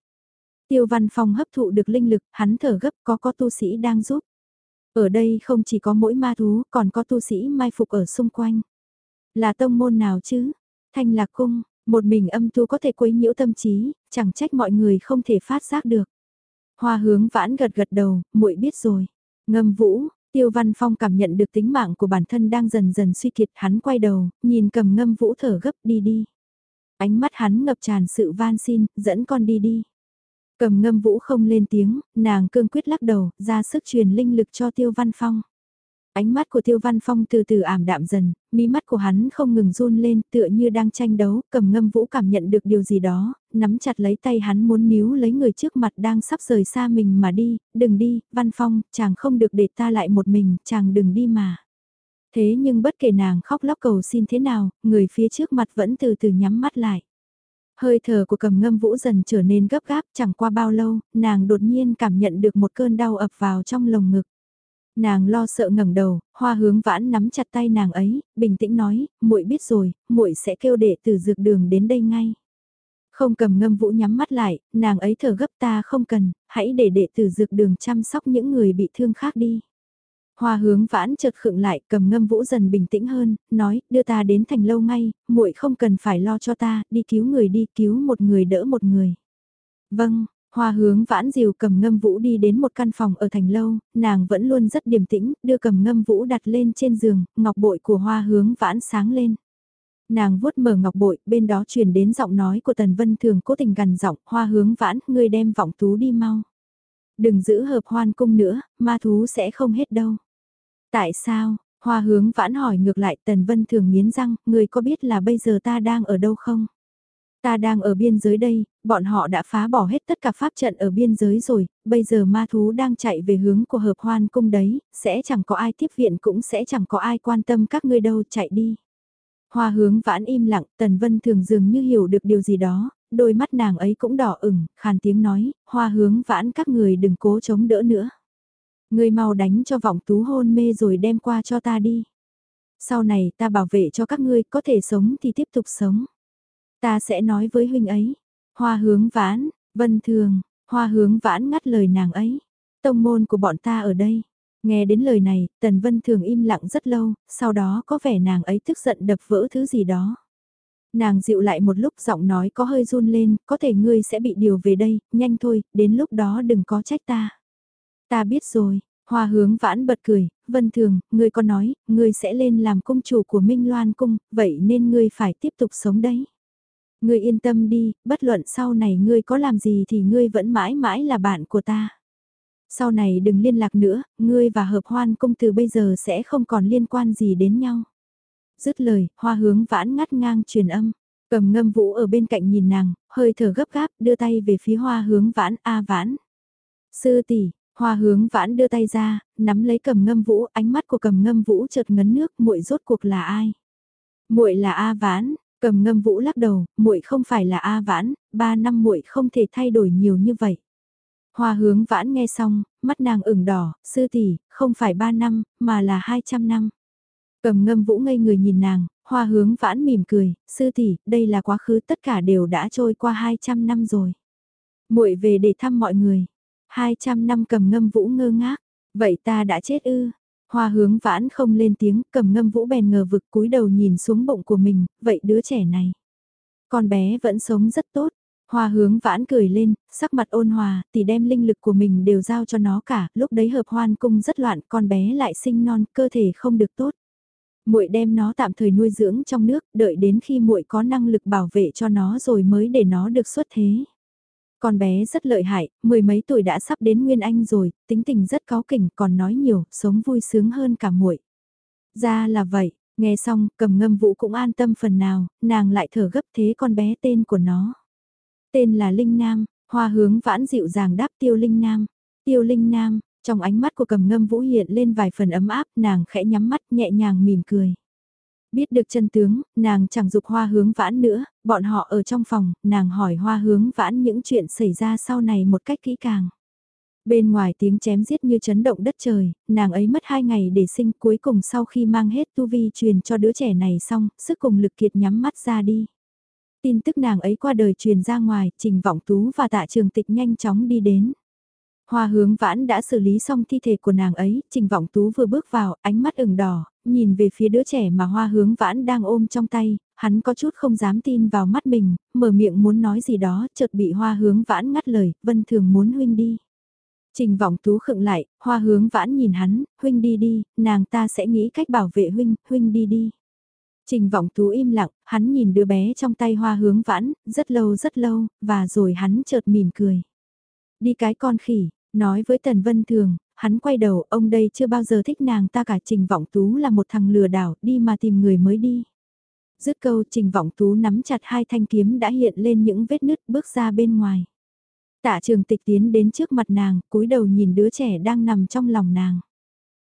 Tiêu Văn Phong hấp thụ được linh lực, hắn thở gấp có có tu sĩ đang giúp. Ở đây không chỉ có mỗi ma thú, còn có tu sĩ mai phục ở xung quanh. Là tông môn nào chứ? Thanh lạc cung, một mình âm tu có thể quấy nhiễu tâm trí, chẳng trách mọi người không thể phát giác được. Hoa hướng vãn gật gật đầu, muội biết rồi. Ngâm vũ, tiêu văn phong cảm nhận được tính mạng của bản thân đang dần dần suy kiệt hắn quay đầu, nhìn cầm ngâm vũ thở gấp đi đi. Ánh mắt hắn ngập tràn sự van xin, dẫn con đi đi. Cầm ngâm vũ không lên tiếng, nàng cương quyết lắc đầu, ra sức truyền linh lực cho Tiêu Văn Phong. Ánh mắt của Tiêu Văn Phong từ từ ảm đạm dần, mí mắt của hắn không ngừng run lên tựa như đang tranh đấu, cầm ngâm vũ cảm nhận được điều gì đó, nắm chặt lấy tay hắn muốn níu lấy người trước mặt đang sắp rời xa mình mà đi, đừng đi, Văn Phong, chàng không được để ta lại một mình, chàng đừng đi mà. Thế nhưng bất kể nàng khóc lóc cầu xin thế nào, người phía trước mặt vẫn từ từ nhắm mắt lại. Hơi thở của cầm ngâm vũ dần trở nên gấp gáp chẳng qua bao lâu, nàng đột nhiên cảm nhận được một cơn đau ập vào trong lồng ngực. Nàng lo sợ ngẩng đầu, hoa hướng vãn nắm chặt tay nàng ấy, bình tĩnh nói, muội biết rồi, muội sẽ kêu đệ từ dược đường đến đây ngay. Không cầm ngâm vũ nhắm mắt lại, nàng ấy thở gấp ta không cần, hãy để đệ tử dược đường chăm sóc những người bị thương khác đi. Hoa hướng vãn chợt khựng lại, cầm ngâm vũ dần bình tĩnh hơn, nói, đưa ta đến thành lâu ngay, muội không cần phải lo cho ta, đi cứu người đi, cứu một người đỡ một người. Vâng, hoa hướng vãn dìu cầm ngâm vũ đi đến một căn phòng ở thành lâu, nàng vẫn luôn rất điềm tĩnh, đưa cầm ngâm vũ đặt lên trên giường, ngọc bội của hoa hướng vãn sáng lên. Nàng vuốt mở ngọc bội, bên đó truyền đến giọng nói của Tần Vân Thường cố tình gần giọng, hoa hướng vãn, ngươi đem vọng tú đi mau. Đừng giữ hợp hoan cung nữa, ma thú sẽ không hết đâu. Tại sao? Hoa hướng vãn hỏi ngược lại Tần Vân thường nghiến răng, người có biết là bây giờ ta đang ở đâu không? Ta đang ở biên giới đây, bọn họ đã phá bỏ hết tất cả pháp trận ở biên giới rồi, bây giờ ma thú đang chạy về hướng của hợp hoan cung đấy, sẽ chẳng có ai tiếp viện cũng sẽ chẳng có ai quan tâm các ngươi đâu chạy đi. Hoa hướng vãn im lặng, Tần Vân thường dường như hiểu được điều gì đó, đôi mắt nàng ấy cũng đỏ ửng, khàn tiếng nói, hoa hướng vãn các người đừng cố chống đỡ nữa. Người mau đánh cho vọng tú hôn mê rồi đem qua cho ta đi. Sau này ta bảo vệ cho các ngươi có thể sống thì tiếp tục sống. Ta sẽ nói với huynh ấy. Hoa hướng vãn, vân thường, hoa hướng vãn ngắt lời nàng ấy. Tông môn của bọn ta ở đây. Nghe đến lời này, Tần Vân Thường im lặng rất lâu, sau đó có vẻ nàng ấy tức giận đập vỡ thứ gì đó. Nàng dịu lại một lúc giọng nói có hơi run lên, có thể ngươi sẽ bị điều về đây, nhanh thôi, đến lúc đó đừng có trách ta. Ta biết rồi, hoa hướng vãn bật cười, vân thường, ngươi có nói, ngươi sẽ lên làm cung chủ của Minh Loan Cung, vậy nên ngươi phải tiếp tục sống đấy. Ngươi yên tâm đi, bất luận sau này ngươi có làm gì thì ngươi vẫn mãi mãi là bạn của ta. Sau này đừng liên lạc nữa, ngươi và hợp hoan công từ bây giờ sẽ không còn liên quan gì đến nhau. Dứt lời, hoa hướng vãn ngắt ngang truyền âm. Cầm ngâm vũ ở bên cạnh nhìn nàng, hơi thở gấp gáp, đưa tay về phía hoa hướng vãn, a vãn. Sư tỷ, hoa hướng vãn đưa tay ra, nắm lấy cầm ngâm vũ, ánh mắt của cầm ngâm vũ chợt ngấn nước, muội rốt cuộc là ai? muội là A vãn, cầm ngâm vũ lắc đầu, muội không phải là A vãn, ba năm muội không thể thay đổi nhiều như vậy. Hoa hướng vãn nghe xong, mắt nàng ửng đỏ, sư tỷ, không phải ba năm, mà là hai trăm năm. Cầm ngâm vũ ngây người nhìn nàng, hoa hướng vãn mỉm cười, sư tỷ, đây là quá khứ tất cả đều đã trôi qua 200 năm rồi. muội về để thăm mọi người. 200 năm cầm ngâm vũ ngơ ngác, vậy ta đã chết ư. Hoa hướng vãn không lên tiếng, cầm ngâm vũ bèn ngờ vực cúi đầu nhìn xuống bụng của mình, vậy đứa trẻ này. Con bé vẫn sống rất tốt, Hoa hướng vãn cười lên, sắc mặt ôn hòa, tỷ đem linh lực của mình đều giao cho nó cả, lúc đấy hợp hoan cung rất loạn, con bé lại sinh non, cơ thể không được tốt muội đem nó tạm thời nuôi dưỡng trong nước, đợi đến khi muội có năng lực bảo vệ cho nó rồi mới để nó được xuất thế. Con bé rất lợi hại, mười mấy tuổi đã sắp đến Nguyên Anh rồi, tính tình rất có kỉnh, còn nói nhiều, sống vui sướng hơn cả muội. Ra là vậy, nghe xong, cầm ngâm vũ cũng an tâm phần nào, nàng lại thở gấp thế con bé tên của nó. Tên là Linh Nam, hoa hướng vãn dịu dàng đáp tiêu Linh Nam. Tiêu Linh Nam, trong ánh mắt của cầm ngâm vũ hiện lên vài phần ấm áp, nàng khẽ nhắm mắt nhẹ nhàng mỉm cười. Biết được chân tướng, nàng chẳng dục hoa hướng vãn nữa, bọn họ ở trong phòng, nàng hỏi hoa hướng vãn những chuyện xảy ra sau này một cách kỹ càng. Bên ngoài tiếng chém giết như chấn động đất trời, nàng ấy mất hai ngày để sinh cuối cùng sau khi mang hết tu vi truyền cho đứa trẻ này xong, sức cùng lực kiệt nhắm mắt ra đi. Tin tức nàng ấy qua đời truyền ra ngoài, trình vọng tú và tạ trường tịch nhanh chóng đi đến. Hoa hướng vãn đã xử lý xong thi thể của nàng ấy, trình vọng tú vừa bước vào, ánh mắt ửng đỏ, nhìn về phía đứa trẻ mà hoa hướng vãn đang ôm trong tay, hắn có chút không dám tin vào mắt mình, mở miệng muốn nói gì đó, chợt bị hoa hướng vãn ngắt lời, vân thường muốn huynh đi. Trình vọng tú khựng lại, hoa hướng vãn nhìn hắn, huynh đi đi, nàng ta sẽ nghĩ cách bảo vệ huynh, huynh đi đi. Trình vọng tú im lặng, hắn nhìn đứa bé trong tay hoa hướng vãn, rất lâu rất lâu, và rồi hắn chợt mỉm cười. Đi cái con khỉ, nói với Tần Vân Thường, hắn quay đầu, ông đây chưa bao giờ thích nàng ta cả Trình Vọng Tú là một thằng lừa đảo, đi mà tìm người mới đi. Dứt câu Trình Vọng Tú nắm chặt hai thanh kiếm đã hiện lên những vết nứt bước ra bên ngoài. Tạ trường tịch tiến đến trước mặt nàng, cúi đầu nhìn đứa trẻ đang nằm trong lòng nàng.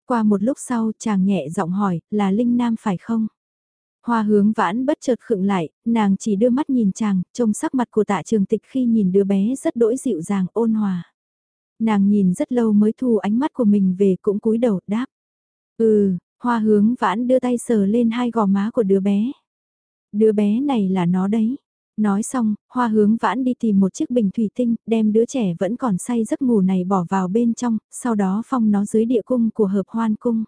Qua một lúc sau chàng nhẹ giọng hỏi, là Linh Nam phải không? Hoa hướng vãn bất chợt khựng lại, nàng chỉ đưa mắt nhìn chàng, trông sắc mặt của tạ trường tịch khi nhìn đứa bé rất đỗi dịu dàng ôn hòa. Nàng nhìn rất lâu mới thu ánh mắt của mình về cũng cúi đầu đáp. Ừ, hoa hướng vãn đưa tay sờ lên hai gò má của đứa bé. Đứa bé này là nó đấy. Nói xong, hoa hướng vãn đi tìm một chiếc bình thủy tinh, đem đứa trẻ vẫn còn say giấc ngủ này bỏ vào bên trong, sau đó phong nó dưới địa cung của hợp hoan cung.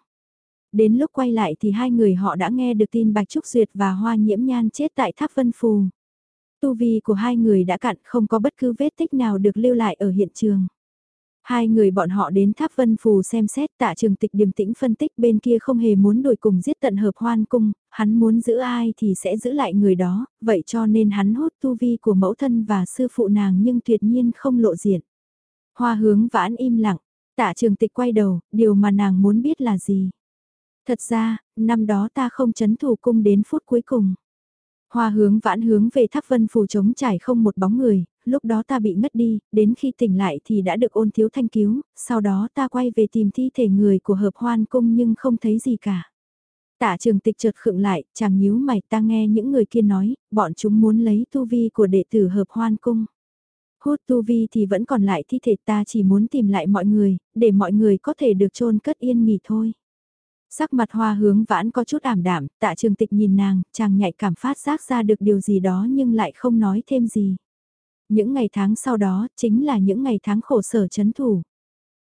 Đến lúc quay lại thì hai người họ đã nghe được tin Bạch Trúc Duyệt và Hoa Nhiễm Nhan chết tại Tháp Vân Phù. Tu vi của hai người đã cạn không có bất cứ vết tích nào được lưu lại ở hiện trường. Hai người bọn họ đến Tháp Vân Phù xem xét tạ trường tịch điềm tĩnh phân tích bên kia không hề muốn đổi cùng giết tận hợp hoan cung, hắn muốn giữ ai thì sẽ giữ lại người đó, vậy cho nên hắn hút tu vi của mẫu thân và sư phụ nàng nhưng tuyệt nhiên không lộ diện. Hoa hướng vãn im lặng, tạ trường tịch quay đầu, điều mà nàng muốn biết là gì. Thật ra, năm đó ta không chấn thủ cung đến phút cuối cùng. Hoa hướng vãn hướng về tháp vân phù trống trải không một bóng người, lúc đó ta bị ngất đi, đến khi tỉnh lại thì đã được ôn thiếu thanh cứu, sau đó ta quay về tìm thi thể người của hợp hoan cung nhưng không thấy gì cả. Tạ trường tịch chợt khựng lại, chàng nhíu mày ta nghe những người kia nói, bọn chúng muốn lấy tu vi của đệ tử hợp hoan cung. Hút tu vi thì vẫn còn lại thi thể ta chỉ muốn tìm lại mọi người, để mọi người có thể được chôn cất yên nghỉ thôi. Sắc mặt hoa hướng vãn có chút ảm đạm, tạ trường tịch nhìn nàng, chàng nhạy cảm phát giác ra được điều gì đó nhưng lại không nói thêm gì. Những ngày tháng sau đó chính là những ngày tháng khổ sở chấn thủ.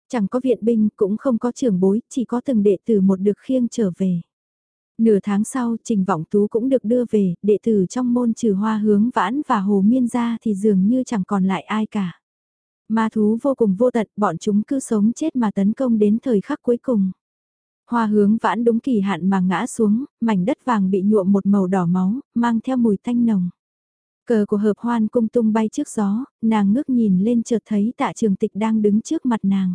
Chẳng có viện binh cũng không có trưởng bối, chỉ có từng đệ tử một được khiêng trở về. Nửa tháng sau, Trình Vọng Tú cũng được đưa về, đệ tử trong môn trừ hoa hướng vãn và hồ miên ra thì dường như chẳng còn lại ai cả. Ma thú vô cùng vô tận, bọn chúng cứ sống chết mà tấn công đến thời khắc cuối cùng. Hoa hướng vãn đúng kỳ hạn mà ngã xuống, mảnh đất vàng bị nhuộm một màu đỏ máu, mang theo mùi tanh nồng. Cờ của hợp hoan cung tung bay trước gió, nàng ngước nhìn lên chợt thấy tạ trường tịch đang đứng trước mặt nàng.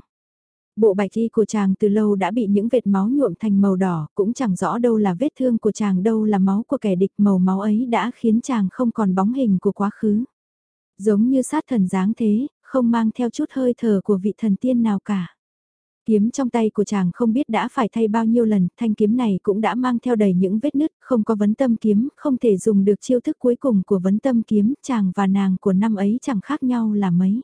Bộ bạch y của chàng từ lâu đã bị những vệt máu nhuộm thành màu đỏ, cũng chẳng rõ đâu là vết thương của chàng đâu là máu của kẻ địch màu máu ấy đã khiến chàng không còn bóng hình của quá khứ. Giống như sát thần dáng thế, không mang theo chút hơi thở của vị thần tiên nào cả. Kiếm trong tay của chàng không biết đã phải thay bao nhiêu lần, thanh kiếm này cũng đã mang theo đầy những vết nứt, không có vấn tâm kiếm, không thể dùng được chiêu thức cuối cùng của vấn tâm kiếm, chàng và nàng của năm ấy chẳng khác nhau là mấy.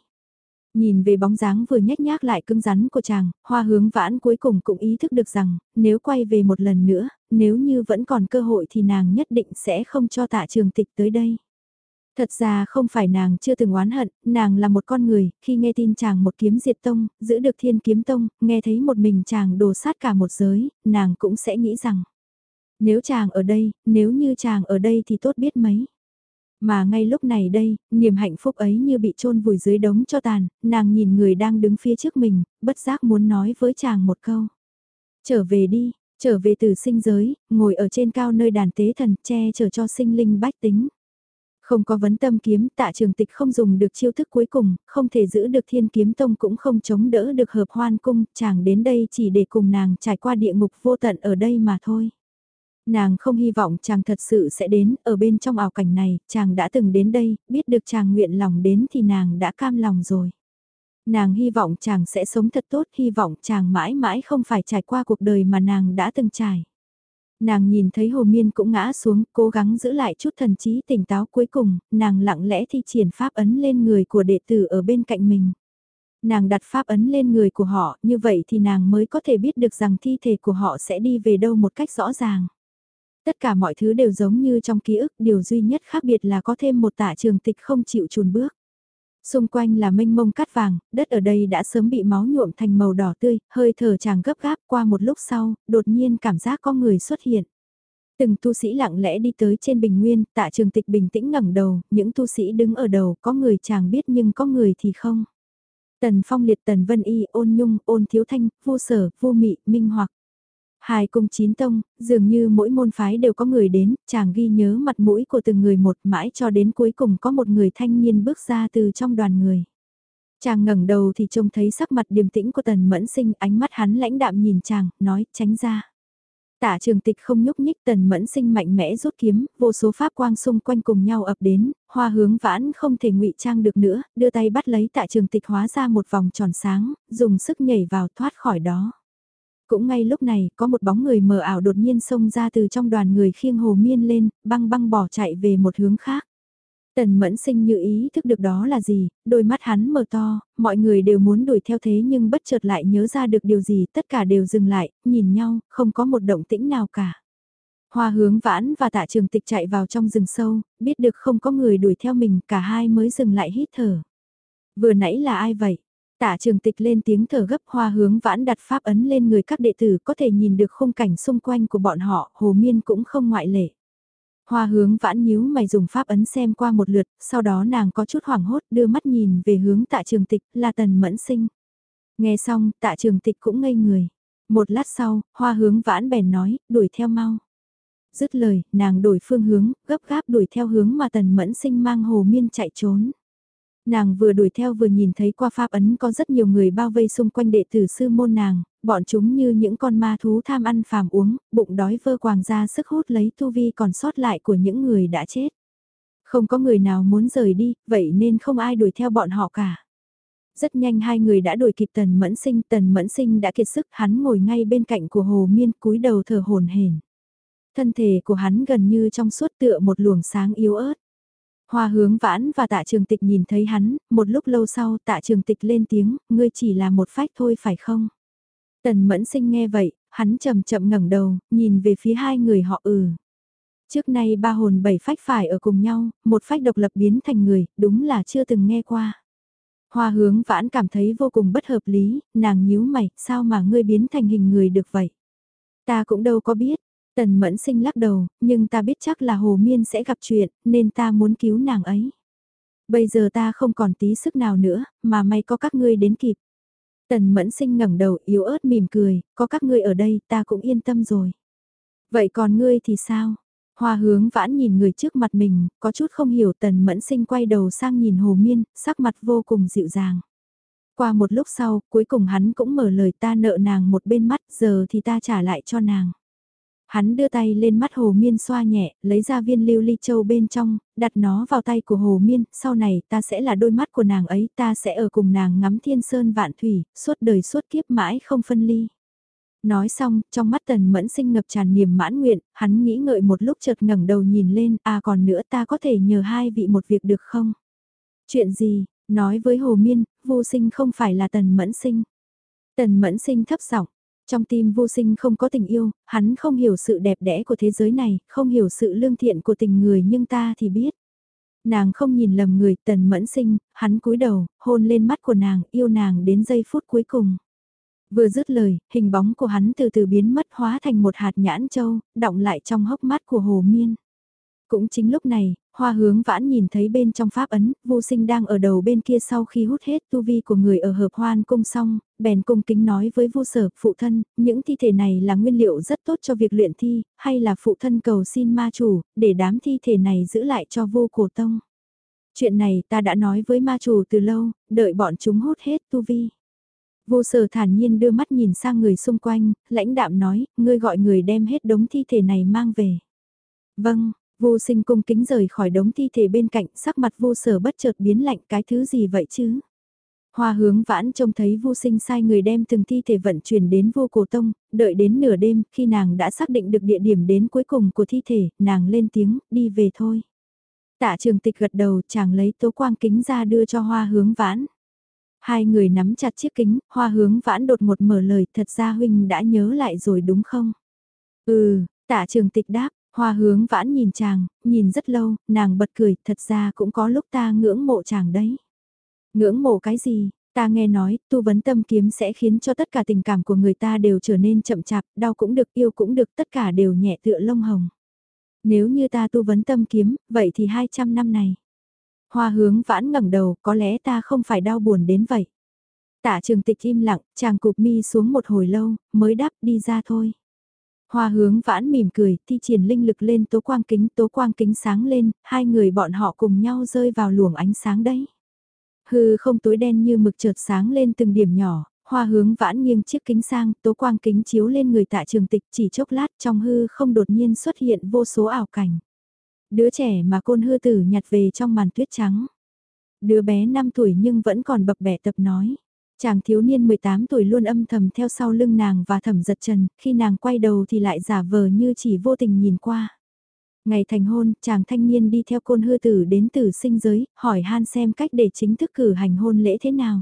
Nhìn về bóng dáng vừa nhếch nhác lại cứng rắn của chàng, hoa hướng vãn cuối cùng cũng ý thức được rằng, nếu quay về một lần nữa, nếu như vẫn còn cơ hội thì nàng nhất định sẽ không cho tạ trường tịch tới đây. Thật ra không phải nàng chưa từng oán hận, nàng là một con người, khi nghe tin chàng một kiếm diệt tông, giữ được thiên kiếm tông, nghe thấy một mình chàng đồ sát cả một giới, nàng cũng sẽ nghĩ rằng. Nếu chàng ở đây, nếu như chàng ở đây thì tốt biết mấy. Mà ngay lúc này đây, niềm hạnh phúc ấy như bị chôn vùi dưới đống cho tàn, nàng nhìn người đang đứng phía trước mình, bất giác muốn nói với chàng một câu. Trở về đi, trở về từ sinh giới, ngồi ở trên cao nơi đàn tế thần che chở cho sinh linh bách tính. Không có vấn tâm kiếm, tạ trường tịch không dùng được chiêu thức cuối cùng, không thể giữ được thiên kiếm tông cũng không chống đỡ được hợp hoan cung, chàng đến đây chỉ để cùng nàng trải qua địa ngục vô tận ở đây mà thôi. Nàng không hy vọng chàng thật sự sẽ đến, ở bên trong ảo cảnh này, chàng đã từng đến đây, biết được chàng nguyện lòng đến thì nàng đã cam lòng rồi. Nàng hy vọng chàng sẽ sống thật tốt, hy vọng chàng mãi mãi không phải trải qua cuộc đời mà nàng đã từng trải. Nàng nhìn thấy Hồ Miên cũng ngã xuống, cố gắng giữ lại chút thần trí tỉnh táo cuối cùng, nàng lặng lẽ thi triển pháp ấn lên người của đệ tử ở bên cạnh mình. Nàng đặt pháp ấn lên người của họ, như vậy thì nàng mới có thể biết được rằng thi thể của họ sẽ đi về đâu một cách rõ ràng. Tất cả mọi thứ đều giống như trong ký ức, điều duy nhất khác biệt là có thêm một tạ trường tịch không chịu chùn bước. Xung quanh là mênh mông cát vàng, đất ở đây đã sớm bị máu nhuộm thành màu đỏ tươi, hơi thở chàng gấp gáp qua một lúc sau, đột nhiên cảm giác có người xuất hiện. Từng tu sĩ lặng lẽ đi tới trên bình nguyên, tạ trường tịch bình tĩnh ngẩng đầu, những tu sĩ đứng ở đầu, có người chàng biết nhưng có người thì không. Tần phong liệt tần vân y, ôn nhung, ôn thiếu thanh, vô sở, vô mị, minh hoặc. Hai cung chín tông, dường như mỗi môn phái đều có người đến, chàng ghi nhớ mặt mũi của từng người một mãi cho đến cuối cùng có một người thanh niên bước ra từ trong đoàn người. Chàng ngẩng đầu thì trông thấy sắc mặt điềm tĩnh của tần mẫn sinh, ánh mắt hắn lãnh đạm nhìn chàng, nói, tránh ra. Tả trường tịch không nhúc nhích tần mẫn sinh mạnh mẽ rút kiếm, vô số pháp quang xung quanh cùng nhau ập đến, hoa hướng vãn không thể ngụy trang được nữa, đưa tay bắt lấy tạ trường tịch hóa ra một vòng tròn sáng, dùng sức nhảy vào thoát khỏi đó. Cũng ngay lúc này, có một bóng người mờ ảo đột nhiên xông ra từ trong đoàn người khiêng hồ miên lên, băng băng bỏ chạy về một hướng khác. Tần mẫn sinh như ý thức được đó là gì, đôi mắt hắn mở to, mọi người đều muốn đuổi theo thế nhưng bất chợt lại nhớ ra được điều gì, tất cả đều dừng lại, nhìn nhau, không có một động tĩnh nào cả. Hoa hướng vãn và tạ trường tịch chạy vào trong rừng sâu, biết được không có người đuổi theo mình, cả hai mới dừng lại hít thở. Vừa nãy là ai vậy? Tạ trường tịch lên tiếng thở gấp hoa hướng vãn đặt pháp ấn lên người các đệ tử có thể nhìn được khung cảnh xung quanh của bọn họ, hồ miên cũng không ngoại lệ. Hoa hướng vãn nhíu mày dùng pháp ấn xem qua một lượt, sau đó nàng có chút hoảng hốt đưa mắt nhìn về hướng tạ trường tịch là tần mẫn sinh. Nghe xong, tạ trường tịch cũng ngây người. Một lát sau, hoa hướng vãn bèn nói, đuổi theo mau. Dứt lời, nàng đổi phương hướng, gấp gáp đuổi theo hướng mà tần mẫn sinh mang hồ miên chạy trốn. Nàng vừa đuổi theo vừa nhìn thấy qua pháp ấn có rất nhiều người bao vây xung quanh đệ tử sư môn nàng, bọn chúng như những con ma thú tham ăn phàm uống, bụng đói vơ quàng ra sức hút lấy tu vi còn sót lại của những người đã chết. Không có người nào muốn rời đi, vậy nên không ai đuổi theo bọn họ cả. Rất nhanh hai người đã đuổi kịp tần mẫn sinh, tần mẫn sinh đã kiệt sức, hắn ngồi ngay bên cạnh của hồ miên cúi đầu thở hồn hển. Thân thể của hắn gần như trong suốt tựa một luồng sáng yếu ớt. Hoa hướng vãn và tạ trường tịch nhìn thấy hắn, một lúc lâu sau tạ trường tịch lên tiếng, ngươi chỉ là một phách thôi phải không? Tần mẫn sinh nghe vậy, hắn chậm chậm ngẩng đầu, nhìn về phía hai người họ ừ. Trước nay ba hồn bảy phách phải ở cùng nhau, một phách độc lập biến thành người, đúng là chưa từng nghe qua. Hoa hướng vãn cảm thấy vô cùng bất hợp lý, nàng nhíu mày, sao mà ngươi biến thành hình người được vậy? Ta cũng đâu có biết, Tần mẫn sinh lắc đầu, nhưng ta biết chắc là Hồ Miên sẽ gặp chuyện, nên ta muốn cứu nàng ấy. Bây giờ ta không còn tí sức nào nữa, mà may có các ngươi đến kịp. Tần mẫn sinh ngẩng đầu yếu ớt mỉm cười, có các ngươi ở đây ta cũng yên tâm rồi. Vậy còn ngươi thì sao? Hoa hướng vãn nhìn người trước mặt mình, có chút không hiểu tần mẫn sinh quay đầu sang nhìn hồ miên, sắc mặt vô cùng dịu dàng. Qua một lúc sau, cuối cùng hắn cũng mở lời ta nợ nàng một bên mắt, giờ thì ta trả lại cho nàng. Hắn đưa tay lên mắt Hồ Miên xoa nhẹ, lấy ra viên lưu ly châu bên trong, đặt nó vào tay của Hồ Miên, sau này ta sẽ là đôi mắt của nàng ấy, ta sẽ ở cùng nàng ngắm thiên sơn vạn thủy, suốt đời suốt kiếp mãi không phân ly. Nói xong, trong mắt tần mẫn sinh ngập tràn niềm mãn nguyện, hắn nghĩ ngợi một lúc chợt ngẩng đầu nhìn lên, à còn nữa ta có thể nhờ hai vị một việc được không? Chuyện gì? Nói với Hồ Miên, vô sinh không phải là tần mẫn sinh. Tần mẫn sinh thấp giọng trong tim vô sinh không có tình yêu, hắn không hiểu sự đẹp đẽ của thế giới này, không hiểu sự lương thiện của tình người nhưng ta thì biết. Nàng không nhìn lầm người tần mẫn sinh, hắn cúi đầu, hôn lên mắt của nàng, yêu nàng đến giây phút cuối cùng. Vừa dứt lời, hình bóng của hắn từ từ biến mất hóa thành một hạt nhãn châu, động lại trong hốc mắt của hồ miên. Cũng chính lúc này, hoa hướng vãn nhìn thấy bên trong pháp ấn, vô sinh đang ở đầu bên kia sau khi hút hết tu vi của người ở hợp hoan cung xong, bèn cung kính nói với vô sở, phụ thân, những thi thể này là nguyên liệu rất tốt cho việc luyện thi, hay là phụ thân cầu xin ma chủ, để đám thi thể này giữ lại cho vô cổ tông. Chuyện này ta đã nói với ma chủ từ lâu, đợi bọn chúng hút hết tu vi. Vô sở thản nhiên đưa mắt nhìn sang người xung quanh, lãnh đạm nói, ngươi gọi người đem hết đống thi thể này mang về. Vâng, Vô sinh cung kính rời khỏi đống thi thể bên cạnh, sắc mặt vô sở bất chợt biến lạnh cái thứ gì vậy chứ? Hoa hướng vãn trông thấy vô sinh sai người đem từng thi thể vận chuyển đến vô cổ tông, đợi đến nửa đêm, khi nàng đã xác định được địa điểm đến cuối cùng của thi thể, nàng lên tiếng, đi về thôi. Tạ trường tịch gật đầu, chàng lấy tố quang kính ra đưa cho hoa hướng vãn. Hai người nắm chặt chiếc kính, hoa hướng vãn đột một mở lời, thật ra huynh đã nhớ lại rồi đúng không? Ừ, tạ trường tịch đáp, Hoa hướng vãn nhìn chàng, nhìn rất lâu, nàng bật cười, thật ra cũng có lúc ta ngưỡng mộ chàng đấy. Ngưỡng mộ cái gì? Ta nghe nói, tu vấn tâm kiếm sẽ khiến cho tất cả tình cảm của người ta đều trở nên chậm chạp, đau cũng được, yêu cũng được, tất cả đều nhẹ tựa lông hồng. Nếu như ta tu vấn tâm kiếm, vậy thì 200 năm này. Hoa hướng vãn ngẩng đầu, có lẽ ta không phải đau buồn đến vậy. Tạ trường tịch im lặng, chàng cụp mi xuống một hồi lâu, mới đáp đi ra thôi. Hoa hướng vãn mỉm cười, thi triển linh lực lên tố quang kính, tố quang kính sáng lên, hai người bọn họ cùng nhau rơi vào luồng ánh sáng đấy. Hư không tối đen như mực chợt sáng lên từng điểm nhỏ, hoa hướng vãn nghiêng chiếc kính sang, tố quang kính chiếu lên người tạ trường tịch chỉ chốc lát trong hư không đột nhiên xuất hiện vô số ảo cảnh. Đứa trẻ mà côn hư tử nhặt về trong màn tuyết trắng. Đứa bé 5 tuổi nhưng vẫn còn bập bẹ tập nói. Chàng thiếu niên 18 tuổi luôn âm thầm theo sau lưng nàng và thẩm giật trần, khi nàng quay đầu thì lại giả vờ như chỉ vô tình nhìn qua. Ngày thành hôn, chàng thanh niên đi theo côn hư tử đến tử sinh giới, hỏi han xem cách để chính thức cử hành hôn lễ thế nào.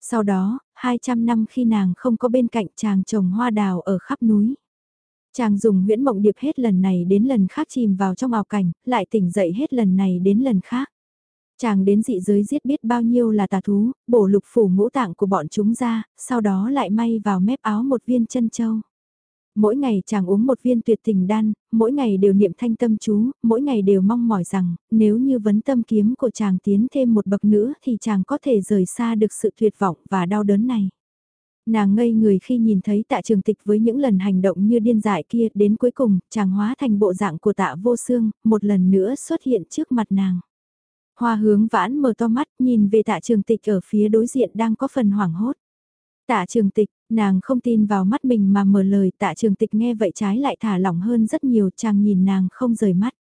Sau đó, 200 năm khi nàng không có bên cạnh chàng trồng hoa đào ở khắp núi. Chàng dùng huyễn mộng điệp hết lần này đến lần khác chìm vào trong ảo cảnh, lại tỉnh dậy hết lần này đến lần khác. Chàng đến dị giới giết biết bao nhiêu là tà thú, bổ lục phủ ngũ tạng của bọn chúng ra, sau đó lại may vào mép áo một viên chân châu. Mỗi ngày chàng uống một viên tuyệt tình đan, mỗi ngày đều niệm thanh tâm chú, mỗi ngày đều mong mỏi rằng, nếu như vấn tâm kiếm của chàng tiến thêm một bậc nữa thì chàng có thể rời xa được sự tuyệt vọng và đau đớn này. Nàng ngây người khi nhìn thấy tạ trường tịch với những lần hành động như điên dại kia đến cuối cùng, chàng hóa thành bộ dạng của tạ vô xương, một lần nữa xuất hiện trước mặt nàng. Hoa hướng vãn mở to mắt nhìn về tạ trường tịch ở phía đối diện đang có phần hoảng hốt. Tạ trường tịch, nàng không tin vào mắt mình mà mở lời tạ trường tịch nghe vậy trái lại thả lỏng hơn rất nhiều chàng nhìn nàng không rời mắt.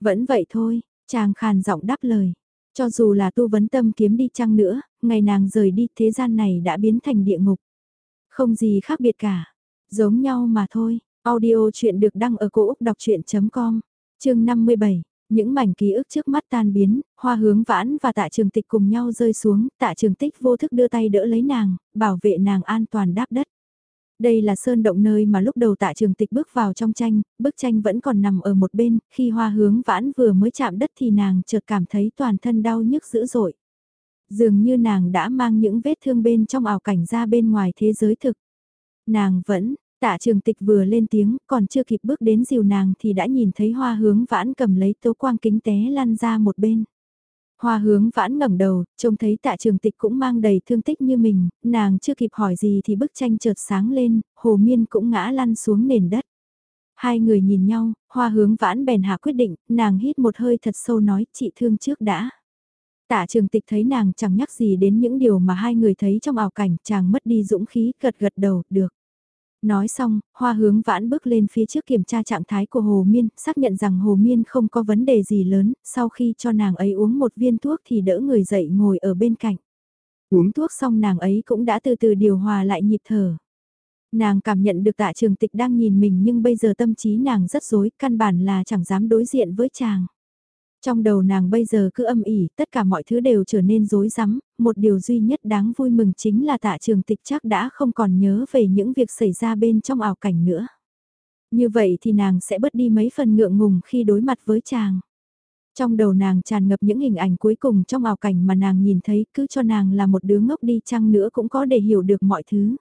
Vẫn vậy thôi, chàng khàn giọng đáp lời. Cho dù là tu vấn tâm kiếm đi chăng nữa, ngày nàng rời đi thế gian này đã biến thành địa ngục. Không gì khác biệt cả, giống nhau mà thôi. Audio chuyện được đăng ở cổ Úc đọc chuyện.com, chương 57. Những mảnh ký ức trước mắt tan biến, hoa hướng vãn và tạ trường tịch cùng nhau rơi xuống, tạ trường tích vô thức đưa tay đỡ lấy nàng, bảo vệ nàng an toàn đáp đất. Đây là sơn động nơi mà lúc đầu tạ trường tịch bước vào trong tranh, bức tranh vẫn còn nằm ở một bên, khi hoa hướng vãn vừa mới chạm đất thì nàng chợt cảm thấy toàn thân đau nhức dữ dội. Dường như nàng đã mang những vết thương bên trong ảo cảnh ra bên ngoài thế giới thực. Nàng vẫn, Tạ trường tịch vừa lên tiếng, còn chưa kịp bước đến dìu nàng thì đã nhìn thấy hoa hướng vãn cầm lấy tố quang kính té lăn ra một bên. Hoa hướng vãn ngẩng đầu, trông thấy tạ trường tịch cũng mang đầy thương tích như mình, nàng chưa kịp hỏi gì thì bức tranh chợt sáng lên, hồ miên cũng ngã lăn xuống nền đất. Hai người nhìn nhau, hoa hướng vãn bèn hạ quyết định, nàng hít một hơi thật sâu nói chị thương trước đã. Tạ trường tịch thấy nàng chẳng nhắc gì đến những điều mà hai người thấy trong ảo cảnh, chàng mất đi dũng khí, gật gật đầu, được. Nói xong, hoa hướng vãn bước lên phía trước kiểm tra trạng thái của Hồ Miên, xác nhận rằng Hồ Miên không có vấn đề gì lớn, sau khi cho nàng ấy uống một viên thuốc thì đỡ người dậy ngồi ở bên cạnh. Uống thuốc xong nàng ấy cũng đã từ từ điều hòa lại nhịp thở. Nàng cảm nhận được tạ trường tịch đang nhìn mình nhưng bây giờ tâm trí nàng rất rối, căn bản là chẳng dám đối diện với chàng. Trong đầu nàng bây giờ cứ âm ỉ, tất cả mọi thứ đều trở nên rối rắm, một điều duy nhất đáng vui mừng chính là tạ trường tịch chắc đã không còn nhớ về những việc xảy ra bên trong ảo cảnh nữa. Như vậy thì nàng sẽ bớt đi mấy phần ngượng ngùng khi đối mặt với chàng. Trong đầu nàng tràn ngập những hình ảnh cuối cùng trong ảo cảnh mà nàng nhìn thấy cứ cho nàng là một đứa ngốc đi chăng nữa cũng có để hiểu được mọi thứ.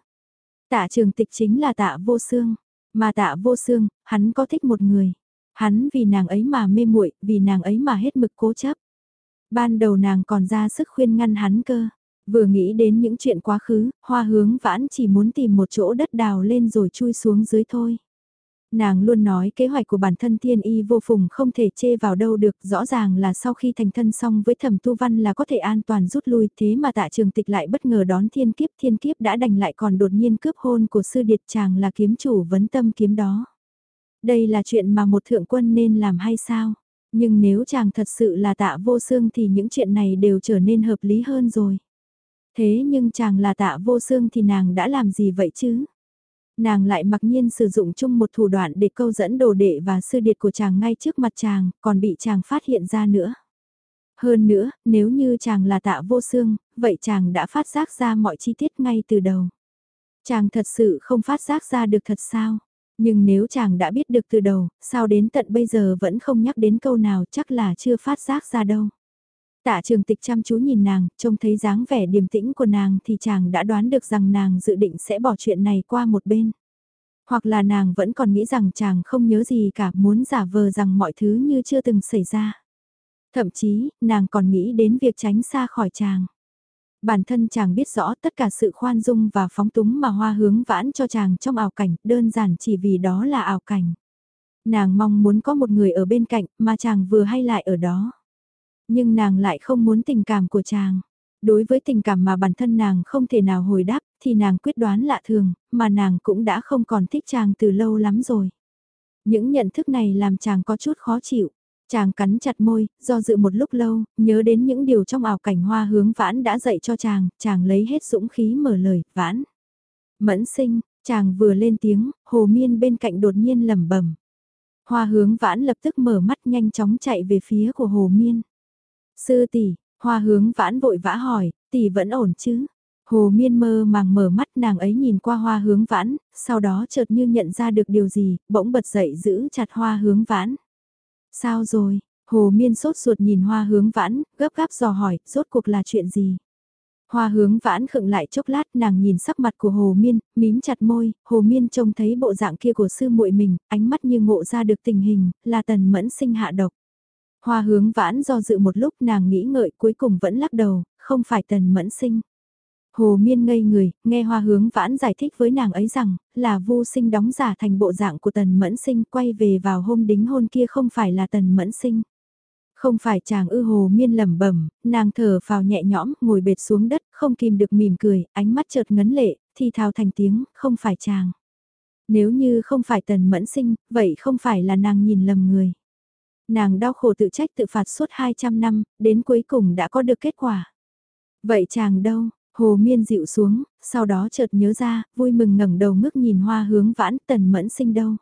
Tạ trường tịch chính là tạ vô xương, mà tạ vô xương, hắn có thích một người. Hắn vì nàng ấy mà mê muội, vì nàng ấy mà hết mực cố chấp. Ban đầu nàng còn ra sức khuyên ngăn hắn cơ. Vừa nghĩ đến những chuyện quá khứ, hoa hướng vãn chỉ muốn tìm một chỗ đất đào lên rồi chui xuống dưới thôi. Nàng luôn nói kế hoạch của bản thân thiên y vô phùng không thể chê vào đâu được, rõ ràng là sau khi thành thân xong với thẩm tu văn là có thể an toàn rút lui thế mà tạ trường tịch lại bất ngờ đón thiên kiếp thiên kiếp đã đành lại còn đột nhiên cướp hôn của sư điệt chàng là kiếm chủ vấn tâm kiếm đó. Đây là chuyện mà một thượng quân nên làm hay sao? Nhưng nếu chàng thật sự là tạ vô xương thì những chuyện này đều trở nên hợp lý hơn rồi. Thế nhưng chàng là tạ vô xương thì nàng đã làm gì vậy chứ? Nàng lại mặc nhiên sử dụng chung một thủ đoạn để câu dẫn đồ đệ và sư điệt của chàng ngay trước mặt chàng, còn bị chàng phát hiện ra nữa. Hơn nữa, nếu như chàng là tạ vô xương, vậy chàng đã phát giác ra mọi chi tiết ngay từ đầu. Chàng thật sự không phát giác ra được thật sao? Nhưng nếu chàng đã biết được từ đầu, sao đến tận bây giờ vẫn không nhắc đến câu nào chắc là chưa phát giác ra đâu. Tạ trường tịch chăm chú nhìn nàng, trông thấy dáng vẻ điềm tĩnh của nàng thì chàng đã đoán được rằng nàng dự định sẽ bỏ chuyện này qua một bên. Hoặc là nàng vẫn còn nghĩ rằng chàng không nhớ gì cả muốn giả vờ rằng mọi thứ như chưa từng xảy ra. Thậm chí, nàng còn nghĩ đến việc tránh xa khỏi chàng. Bản thân chàng biết rõ tất cả sự khoan dung và phóng túng mà hoa hướng vãn cho chàng trong ảo cảnh, đơn giản chỉ vì đó là ảo cảnh. Nàng mong muốn có một người ở bên cạnh mà chàng vừa hay lại ở đó. Nhưng nàng lại không muốn tình cảm của chàng. Đối với tình cảm mà bản thân nàng không thể nào hồi đáp thì nàng quyết đoán lạ thường, mà nàng cũng đã không còn thích chàng từ lâu lắm rồi. Những nhận thức này làm chàng có chút khó chịu. Chàng cắn chặt môi, do dự một lúc lâu, nhớ đến những điều trong ảo cảnh hoa hướng vãn đã dạy cho chàng, chàng lấy hết dũng khí mở lời, vãn. Mẫn sinh, chàng vừa lên tiếng, hồ miên bên cạnh đột nhiên lẩm bẩm. Hoa hướng vãn lập tức mở mắt nhanh chóng chạy về phía của hồ miên. Sư tỷ, hoa hướng vãn vội vã hỏi, tỷ vẫn ổn chứ? Hồ miên mơ màng mở mắt nàng ấy nhìn qua hoa hướng vãn, sau đó chợt như nhận ra được điều gì, bỗng bật dậy giữ chặt hoa hướng vãn. Sao rồi? Hồ Miên sốt ruột nhìn hoa hướng vãn, gấp gáp dò hỏi, rốt cuộc là chuyện gì? Hoa hướng vãn khựng lại chốc lát nàng nhìn sắc mặt của Hồ Miên, mím chặt môi, Hồ Miên trông thấy bộ dạng kia của sư muội mình, ánh mắt như ngộ ra được tình hình, là tần mẫn sinh hạ độc. Hoa hướng vãn do dự một lúc nàng nghĩ ngợi cuối cùng vẫn lắc đầu, không phải tần mẫn sinh. Hồ Miên ngây người, nghe Hoa Hướng Vãn giải thích với nàng ấy rằng, là Vu Sinh đóng giả thành bộ dạng của Tần Mẫn Sinh quay về vào hôm đính hôn kia không phải là Tần Mẫn Sinh. Không phải chàng ư Hồ Miên lẩm bẩm, nàng thở phào nhẹ nhõm, ngồi bệt xuống đất, không kìm được mỉm cười, ánh mắt chợt ngấn lệ, thì thào thành tiếng, không phải chàng. Nếu như không phải Tần Mẫn Sinh, vậy không phải là nàng nhìn lầm người. Nàng đau khổ tự trách tự phạt suốt 200 năm, đến cuối cùng đã có được kết quả. Vậy chàng đâu, Hồ Miên dịu xuống, sau đó chợt nhớ ra, vui mừng ngẩng đầu ngước nhìn hoa hướng vãn tần mẫn sinh đâu.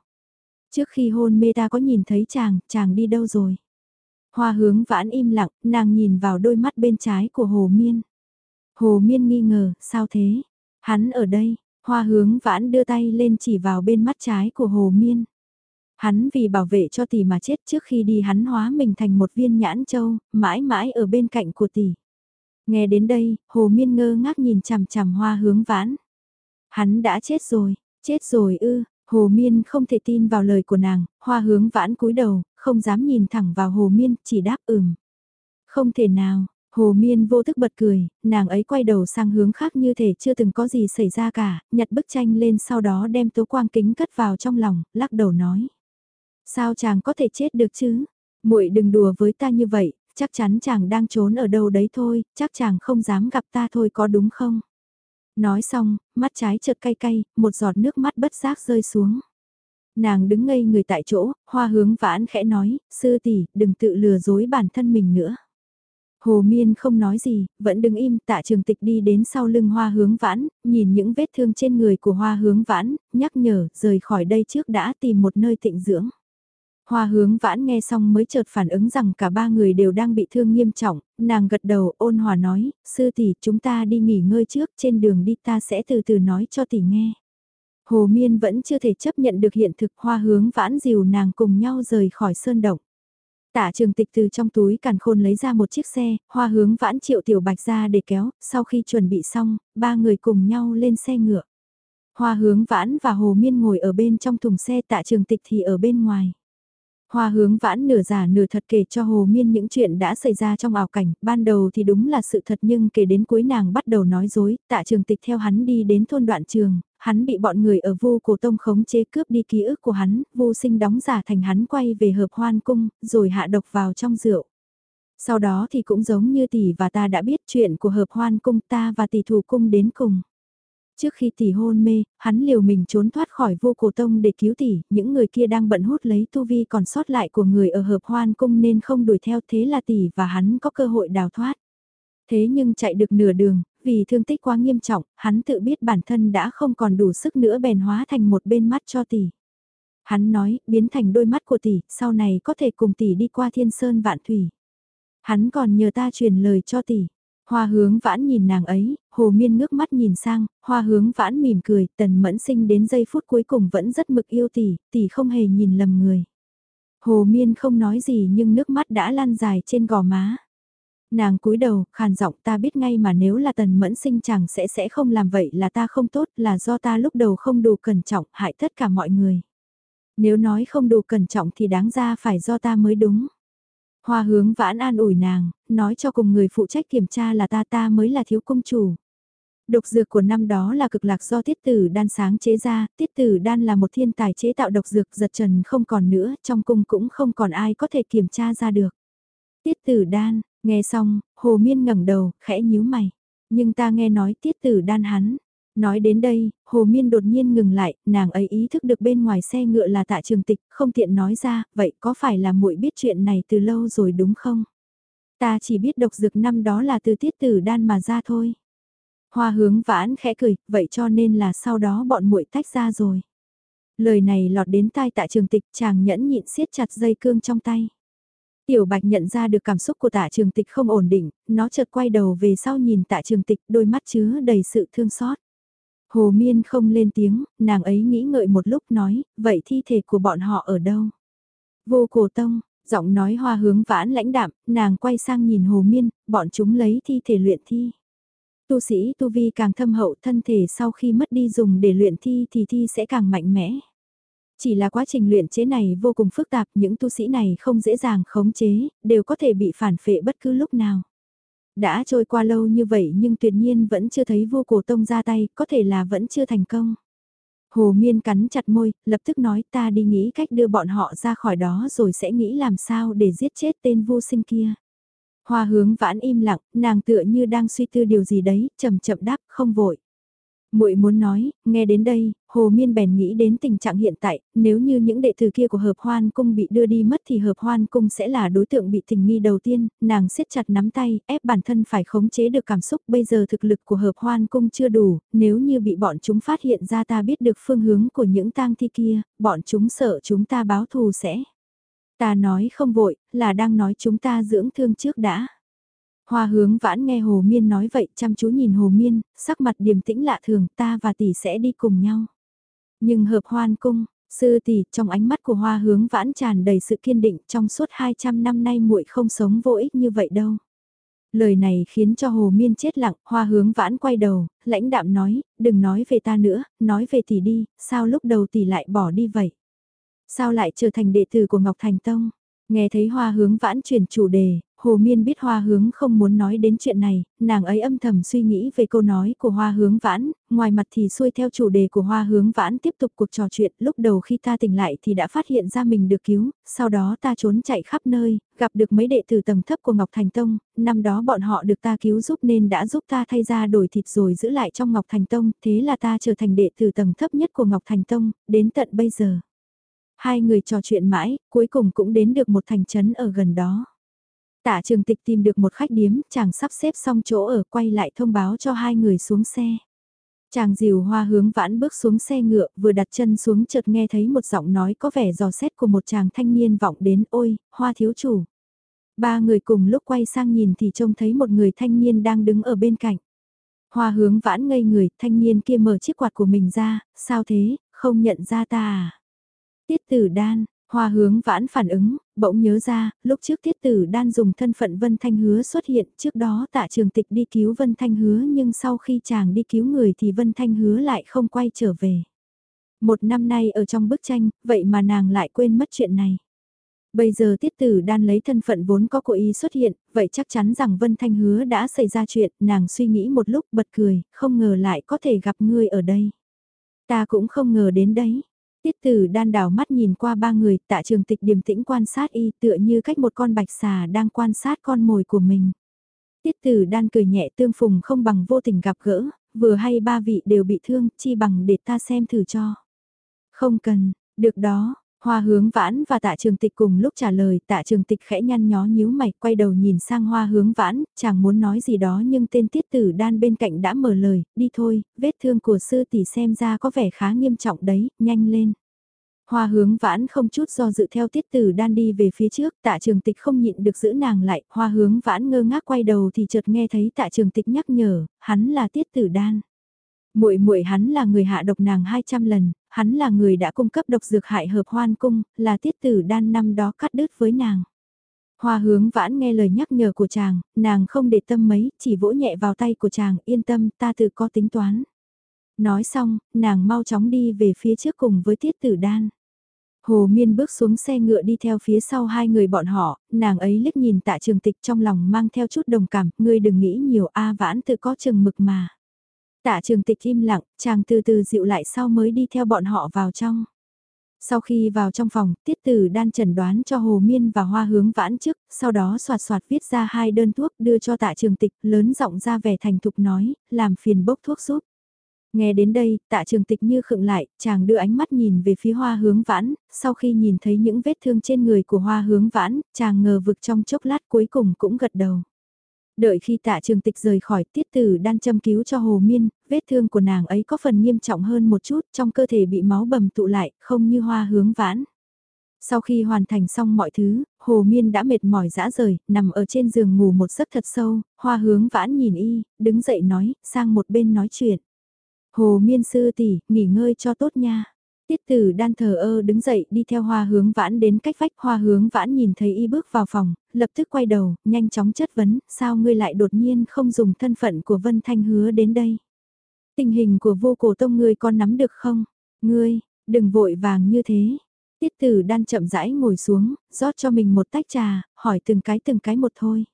Trước khi hôn mê ta có nhìn thấy chàng, chàng đi đâu rồi? Hoa hướng vãn im lặng, nàng nhìn vào đôi mắt bên trái của Hồ Miên. Hồ Miên nghi ngờ, sao thế? Hắn ở đây, hoa hướng vãn đưa tay lên chỉ vào bên mắt trái của Hồ Miên. Hắn vì bảo vệ cho tỷ mà chết trước khi đi hắn hóa mình thành một viên nhãn châu, mãi mãi ở bên cạnh của tỷ. Nghe đến đây, Hồ Miên ngơ ngác nhìn chằm chằm hoa hướng vãn. Hắn đã chết rồi, Chết rồi ư, Hồ Miên không thể tin vào lời của nàng, hoa hướng vãn cúi đầu, không dám nhìn thẳng vào Hồ Miên, chỉ đáp ừm. Không thể nào, Hồ Miên vô thức bật cười, nàng ấy quay đầu sang hướng khác như thể chưa từng có gì xảy ra cả, nhặt bức tranh lên sau đó đem tố quang kính cất vào trong lòng, lắc đầu nói. Sao chàng có thể chết được chứ? muội đừng đùa với ta như vậy, chắc chắn chàng đang trốn ở đâu đấy thôi, chắc chàng không dám gặp ta thôi có đúng không? Nói xong, mắt trái chợt cay cay, một giọt nước mắt bất giác rơi xuống. Nàng đứng ngây người tại chỗ, hoa hướng vãn khẽ nói, sư tỷ, đừng tự lừa dối bản thân mình nữa. Hồ Miên không nói gì, vẫn đứng im tạ trường tịch đi đến sau lưng hoa hướng vãn, nhìn những vết thương trên người của hoa hướng vãn, nhắc nhở, rời khỏi đây trước đã tìm một nơi tịnh dưỡng. Hoa hướng vãn nghe xong mới chợt phản ứng rằng cả ba người đều đang bị thương nghiêm trọng, nàng gật đầu ôn hòa nói, sư tỷ chúng ta đi nghỉ ngơi trước, trên đường đi ta sẽ từ từ nói cho tỷ nghe. Hồ Miên vẫn chưa thể chấp nhận được hiện thực hoa hướng vãn dìu nàng cùng nhau rời khỏi sơn động. Tạ trường tịch từ trong túi càn khôn lấy ra một chiếc xe, hoa hướng vãn triệu tiểu bạch ra để kéo, sau khi chuẩn bị xong, ba người cùng nhau lên xe ngựa. Hoa hướng vãn và hồ miên ngồi ở bên trong thùng xe tạ trường tịch thì ở bên ngoài. Hoa hướng vãn nửa giả nửa thật kể cho Hồ Miên những chuyện đã xảy ra trong ảo cảnh, ban đầu thì đúng là sự thật nhưng kể đến cuối nàng bắt đầu nói dối, tạ trường tịch theo hắn đi đến thôn đoạn trường, hắn bị bọn người ở vô cổ tông khống chế cướp đi ký ức của hắn, vô sinh đóng giả thành hắn quay về hợp hoan cung, rồi hạ độc vào trong rượu. Sau đó thì cũng giống như tỷ và ta đã biết chuyện của hợp hoan cung ta và tỷ thủ cung đến cùng. Trước khi tỷ hôn mê, hắn liều mình trốn thoát khỏi vô cổ tông để cứu tỷ, những người kia đang bận hút lấy tu vi còn sót lại của người ở hợp hoan cung nên không đuổi theo thế là tỷ và hắn có cơ hội đào thoát. Thế nhưng chạy được nửa đường, vì thương tích quá nghiêm trọng, hắn tự biết bản thân đã không còn đủ sức nữa bèn hóa thành một bên mắt cho tỷ. Hắn nói, biến thành đôi mắt của tỷ, sau này có thể cùng tỷ đi qua thiên sơn vạn thủy. Hắn còn nhờ ta truyền lời cho tỷ. Hoa hướng vãn nhìn nàng ấy, hồ miên ngước mắt nhìn sang, hoa hướng vãn mỉm cười, tần mẫn sinh đến giây phút cuối cùng vẫn rất mực yêu tỷ, tỷ không hề nhìn lầm người. Hồ miên không nói gì nhưng nước mắt đã lan dài trên gò má. Nàng cúi đầu, khàn giọng ta biết ngay mà nếu là tần mẫn sinh chẳng sẽ sẽ không làm vậy là ta không tốt là do ta lúc đầu không đủ cẩn trọng hại tất cả mọi người. Nếu nói không đủ cẩn trọng thì đáng ra phải do ta mới đúng. Hoa hướng vãn an ủi nàng, nói cho cùng người phụ trách kiểm tra là ta ta mới là thiếu công chủ. Độc dược của năm đó là cực lạc do tiết tử đan sáng chế ra, tiết tử đan là một thiên tài chế tạo độc dược giật trần không còn nữa, trong cung cũng không còn ai có thể kiểm tra ra được. Tiết tử đan, nghe xong, hồ miên ngẩng đầu, khẽ nhíu mày. Nhưng ta nghe nói tiết tử đan hắn, Nói đến đây, Hồ Miên đột nhiên ngừng lại, nàng ấy ý thức được bên ngoài xe ngựa là tạ trường tịch, không tiện nói ra, vậy có phải là muội biết chuyện này từ lâu rồi đúng không? Ta chỉ biết độc dược năm đó là từ tiết tử đan mà ra thôi. Hoa hướng vãn khẽ cười, vậy cho nên là sau đó bọn muội tách ra rồi. Lời này lọt đến tai tạ trường tịch chàng nhẫn nhịn siết chặt dây cương trong tay. Tiểu Bạch nhận ra được cảm xúc của tạ trường tịch không ổn định, nó chợt quay đầu về sau nhìn tạ trường tịch đôi mắt chứa đầy sự thương xót. Hồ Miên không lên tiếng, nàng ấy nghĩ ngợi một lúc nói, vậy thi thể của bọn họ ở đâu? Vô cổ tông, giọng nói hoa hướng vãn lãnh đạm, nàng quay sang nhìn Hồ Miên, bọn chúng lấy thi thể luyện thi. Tu sĩ tu vi càng thâm hậu thân thể sau khi mất đi dùng để luyện thi thì thi sẽ càng mạnh mẽ. Chỉ là quá trình luyện chế này vô cùng phức tạp, những tu sĩ này không dễ dàng khống chế, đều có thể bị phản phệ bất cứ lúc nào. Đã trôi qua lâu như vậy nhưng tuyệt nhiên vẫn chưa thấy vô cổ tông ra tay, có thể là vẫn chưa thành công. Hồ Miên cắn chặt môi, lập tức nói ta đi nghĩ cách đưa bọn họ ra khỏi đó rồi sẽ nghĩ làm sao để giết chết tên vô sinh kia. Hoa hướng vãn im lặng, nàng tựa như đang suy tư điều gì đấy, chậm chậm đáp, không vội muội muốn nói, nghe đến đây, Hồ Miên bèn nghĩ đến tình trạng hiện tại, nếu như những đệ tử kia của hợp hoan cung bị đưa đi mất thì hợp hoan cung sẽ là đối tượng bị tình nghi đầu tiên, nàng siết chặt nắm tay, ép bản thân phải khống chế được cảm xúc bây giờ thực lực của hợp hoan cung chưa đủ, nếu như bị bọn chúng phát hiện ra ta biết được phương hướng của những tang thi kia, bọn chúng sợ chúng ta báo thù sẽ. Ta nói không vội, là đang nói chúng ta dưỡng thương trước đã. Hoa hướng vãn nghe Hồ Miên nói vậy chăm chú nhìn Hồ Miên, sắc mặt điềm tĩnh lạ thường ta và tỷ sẽ đi cùng nhau. Nhưng hợp hoan cung, sư tỷ trong ánh mắt của hoa hướng vãn tràn đầy sự kiên định trong suốt 200 năm nay muội không sống vô ích như vậy đâu. Lời này khiến cho Hồ Miên chết lặng, hoa hướng vãn quay đầu, lãnh đạm nói, đừng nói về ta nữa, nói về tỷ đi, sao lúc đầu tỷ lại bỏ đi vậy? Sao lại trở thành đệ tử của Ngọc Thành Tông? Nghe thấy hoa hướng vãn chuyển chủ đề, Hồ Miên biết hoa hướng không muốn nói đến chuyện này, nàng ấy âm thầm suy nghĩ về câu nói của hoa hướng vãn, ngoài mặt thì xuôi theo chủ đề của hoa hướng vãn tiếp tục cuộc trò chuyện, lúc đầu khi ta tỉnh lại thì đã phát hiện ra mình được cứu, sau đó ta trốn chạy khắp nơi, gặp được mấy đệ tử tầng thấp của Ngọc Thành Tông, năm đó bọn họ được ta cứu giúp nên đã giúp ta thay ra đổi thịt rồi giữ lại trong Ngọc Thành Tông, thế là ta trở thành đệ tử tầng thấp nhất của Ngọc Thành Tông, đến tận bây giờ. Hai người trò chuyện mãi, cuối cùng cũng đến được một thành trấn ở gần đó. Tạ trường tịch tìm được một khách điếm, chàng sắp xếp xong chỗ ở quay lại thông báo cho hai người xuống xe. Chàng dìu hoa hướng vãn bước xuống xe ngựa, vừa đặt chân xuống chợt nghe thấy một giọng nói có vẻ dò xét của một chàng thanh niên vọng đến ôi, hoa thiếu chủ. Ba người cùng lúc quay sang nhìn thì trông thấy một người thanh niên đang đứng ở bên cạnh. Hoa hướng vãn ngây người, thanh niên kia mở chiếc quạt của mình ra, sao thế, không nhận ra ta à? Tiết tử đan, Hoa hướng vãn phản ứng, bỗng nhớ ra, lúc trước tiết tử đan dùng thân phận Vân Thanh Hứa xuất hiện, trước đó tạ trường tịch đi cứu Vân Thanh Hứa nhưng sau khi chàng đi cứu người thì Vân Thanh Hứa lại không quay trở về. Một năm nay ở trong bức tranh, vậy mà nàng lại quên mất chuyện này. Bây giờ tiết tử đan lấy thân phận vốn có của ý xuất hiện, vậy chắc chắn rằng Vân Thanh Hứa đã xảy ra chuyện, nàng suy nghĩ một lúc bật cười, không ngờ lại có thể gặp ngươi ở đây. Ta cũng không ngờ đến đấy, Tiết tử đan đảo mắt nhìn qua ba người, tạ trường tịch điềm tĩnh quan sát y tựa như cách một con bạch xà đang quan sát con mồi của mình. Tiết tử đan cười nhẹ tương phùng không bằng vô tình gặp gỡ, vừa hay ba vị đều bị thương, chi bằng để ta xem thử cho. Không cần, được đó, Hoa hướng vãn và tạ trường tịch cùng lúc trả lời tạ trường tịch khẽ nhăn nhó nhíu mày quay đầu nhìn sang hoa hướng vãn, chàng muốn nói gì đó nhưng tên tiết tử đan bên cạnh đã mở lời, đi thôi, vết thương của sư tỷ xem ra có vẻ khá nghiêm trọng đấy, nhanh lên. Hoa hướng vãn không chút do dự theo tiết tử đan đi về phía trước, tạ trường tịch không nhịn được giữ nàng lại, hoa hướng vãn ngơ ngác quay đầu thì chợt nghe thấy tạ trường tịch nhắc nhở, hắn là tiết tử đan. Muội muội hắn là người hạ độc nàng 200 lần, hắn là người đã cung cấp độc dược hại hợp hoan cung, là tiết tử đan năm đó cắt đứt với nàng. Hoa hướng vãn nghe lời nhắc nhở của chàng, nàng không để tâm mấy, chỉ vỗ nhẹ vào tay của chàng, yên tâm, ta tự có tính toán. Nói xong, nàng mau chóng đi về phía trước cùng với tiết tử đan. Hồ Miên bước xuống xe ngựa đi theo phía sau hai người bọn họ, nàng ấy liếc nhìn tạ trường tịch trong lòng mang theo chút đồng cảm, ngươi đừng nghĩ nhiều A vãn tự có chừng mực mà. Tạ trường tịch im lặng, chàng từ từ dịu lại sau mới đi theo bọn họ vào trong. Sau khi vào trong phòng, tiết tử đan chẩn đoán cho Hồ Miên và Hoa hướng vãn trước, sau đó soạt soạt viết ra hai đơn thuốc đưa cho tạ trường tịch, lớn giọng ra vẻ thành thục nói, làm phiền bốc thuốc giúp. Nghe đến đây, tạ trường tịch như khựng lại, chàng đưa ánh mắt nhìn về phía hoa hướng vãn, sau khi nhìn thấy những vết thương trên người của hoa hướng vãn, chàng ngờ vực trong chốc lát cuối cùng cũng gật đầu. Đợi khi tạ trường tịch rời khỏi tiết tử đan châm cứu cho Hồ Miên, vết thương của nàng ấy có phần nghiêm trọng hơn một chút, trong cơ thể bị máu bầm tụ lại, không như hoa hướng vãn. Sau khi hoàn thành xong mọi thứ, Hồ Miên đã mệt mỏi dã rời, nằm ở trên giường ngủ một giấc thật sâu, hoa hướng vãn nhìn y, đứng dậy nói, sang một bên nói chuyện. Hồ Miên sư tỷ, nghỉ ngơi cho tốt nha. Tiết tử đan thờ ơ đứng dậy đi theo hoa hướng vãn đến cách vách hoa hướng vãn nhìn thấy y bước vào phòng, lập tức quay đầu, nhanh chóng chất vấn, sao ngươi lại đột nhiên không dùng thân phận của Vân Thanh hứa đến đây. Tình hình của vô cổ tông ngươi con nắm được không? Ngươi, đừng vội vàng như thế. Tiết tử đan chậm rãi ngồi xuống, rót cho mình một tách trà, hỏi từng cái từng cái một thôi.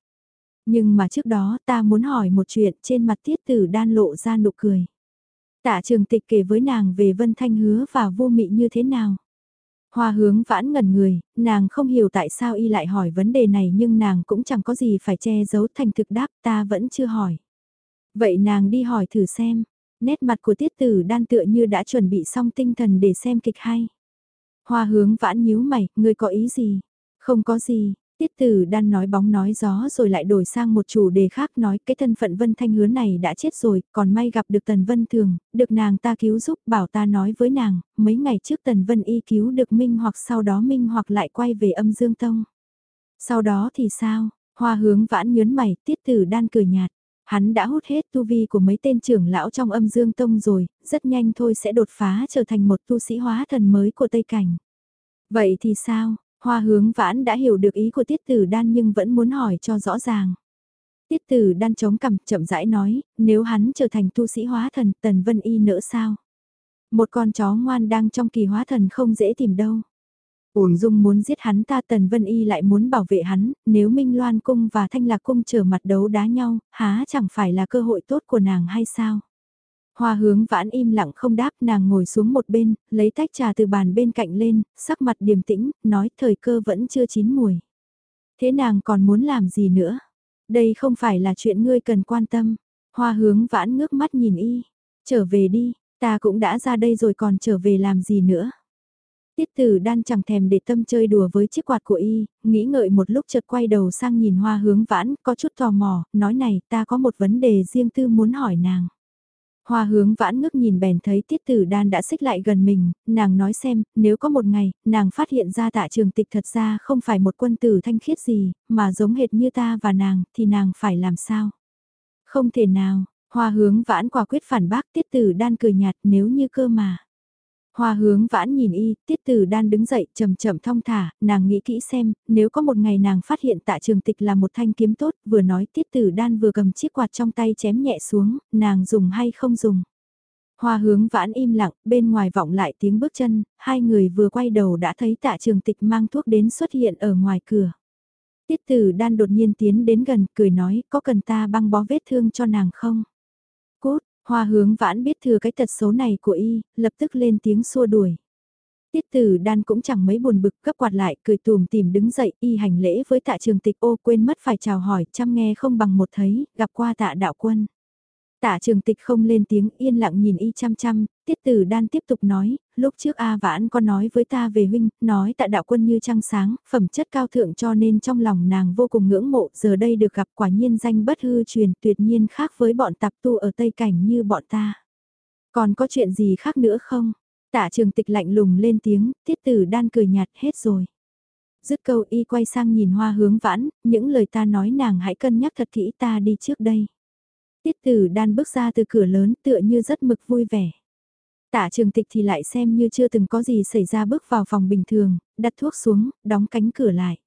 Nhưng mà trước đó ta muốn hỏi một chuyện trên mặt tiết tử đan lộ ra nụ cười. Tạ trường tịch kể với nàng về Vân Thanh hứa và vô mị như thế nào. Hoa hướng vãn ngẩn người, nàng không hiểu tại sao y lại hỏi vấn đề này nhưng nàng cũng chẳng có gì phải che giấu thành thực đáp ta vẫn chưa hỏi. Vậy nàng đi hỏi thử xem, nét mặt của tiết tử đan tựa như đã chuẩn bị xong tinh thần để xem kịch hay. Hoa hướng vãn nhíu mày, ngươi có ý gì? Không có gì, Tiết tử đan nói bóng nói gió rồi lại đổi sang một chủ đề khác nói cái thân phận Vân Thanh hứa này đã chết rồi, còn may gặp được Tần Vân Thường, được nàng ta cứu giúp bảo ta nói với nàng, mấy ngày trước Tần Vân y cứu được Minh hoặc sau đó Minh hoặc lại quay về âm Dương Tông. Sau đó thì sao? Hoa hướng vãn nhớn mày, tiết tử đan cười nhạt. Hắn đã hút hết tu vi của mấy tên trưởng lão trong âm dương tông rồi, rất nhanh thôi sẽ đột phá trở thành một tu sĩ hóa thần mới của Tây Cảnh. Vậy thì sao, Hoa hướng vãn đã hiểu được ý của tiết tử đan nhưng vẫn muốn hỏi cho rõ ràng. Tiết tử đan chống cằm chậm rãi nói, nếu hắn trở thành tu sĩ hóa thần, Tần Vân Y nỡ sao? Một con chó ngoan đang trong kỳ hóa thần không dễ tìm đâu. Ổn dung muốn giết hắn ta Tần Vân Y lại muốn bảo vệ hắn, nếu Minh Loan Cung và Thanh Lạc Cung trở mặt đấu đá nhau, há chẳng phải là cơ hội tốt của nàng hay sao? Hoa hướng vãn im lặng không đáp nàng ngồi xuống một bên, lấy tách trà từ bàn bên cạnh lên, sắc mặt điềm tĩnh, nói thời cơ vẫn chưa chín mùi. Thế nàng còn muốn làm gì nữa? Đây không phải là chuyện ngươi cần quan tâm. Hoa hướng vãn ngước mắt nhìn y. Trở về đi, ta cũng đã ra đây rồi còn trở về làm gì nữa. Tiết tử đan chẳng thèm để tâm chơi đùa với chiếc quạt của y, nghĩ ngợi một lúc chợt quay đầu sang nhìn hoa hướng vãn, có chút tò mò, nói này ta có một vấn đề riêng tư muốn hỏi nàng. Hoa hướng vãn ngước nhìn bèn thấy tiết tử đan đã xích lại gần mình, nàng nói xem, nếu có một ngày, nàng phát hiện ra tạ trường tịch thật ra không phải một quân tử thanh khiết gì, mà giống hệt như ta và nàng, thì nàng phải làm sao? Không thể nào, hoa hướng vãn quả quyết phản bác tiết tử đan cười nhạt nếu như cơ mà. Hoa hướng vãn nhìn y, tiết tử đan đứng dậy chậm chậm thong thả, nàng nghĩ kỹ xem, nếu có một ngày nàng phát hiện tạ trường tịch là một thanh kiếm tốt, vừa nói tiết tử đan vừa cầm chiếc quạt trong tay chém nhẹ xuống, nàng dùng hay không dùng. Hoa hướng vãn im lặng, bên ngoài vọng lại tiếng bước chân, hai người vừa quay đầu đã thấy tạ trường tịch mang thuốc đến xuất hiện ở ngoài cửa. Tiết tử đan đột nhiên tiến đến gần, cười nói, có cần ta băng bó vết thương cho nàng không? Hoa hướng vãn biết thừa cái tật xấu này của y, lập tức lên tiếng xua đuổi. Tiết tử đan cũng chẳng mấy buồn bực gấp quạt lại cười tùm tìm đứng dậy y hành lễ với tạ trường tịch ô quên mất phải chào hỏi chăm nghe không bằng một thấy, gặp qua tạ đạo quân. Tạ trường tịch không lên tiếng yên lặng nhìn y chăm chăm, tiết tử đan tiếp tục nói, lúc trước A vãn có nói với ta về huynh, nói tạ đạo quân như trăng sáng, phẩm chất cao thượng cho nên trong lòng nàng vô cùng ngưỡng mộ, giờ đây được gặp quả nhiên danh bất hư truyền tuyệt nhiên khác với bọn tạp tu ở Tây Cảnh như bọn ta. Còn có chuyện gì khác nữa không? Tạ trường tịch lạnh lùng lên tiếng, tiết tử đan cười nhạt hết rồi. Dứt câu y quay sang nhìn hoa hướng vãn, những lời ta nói nàng hãy cân nhắc thật kỹ ta đi trước đây. Tiết tử đan bước ra từ cửa lớn tựa như rất mực vui vẻ. Tạ trường tịch thì lại xem như chưa từng có gì xảy ra bước vào phòng bình thường, đặt thuốc xuống, đóng cánh cửa lại.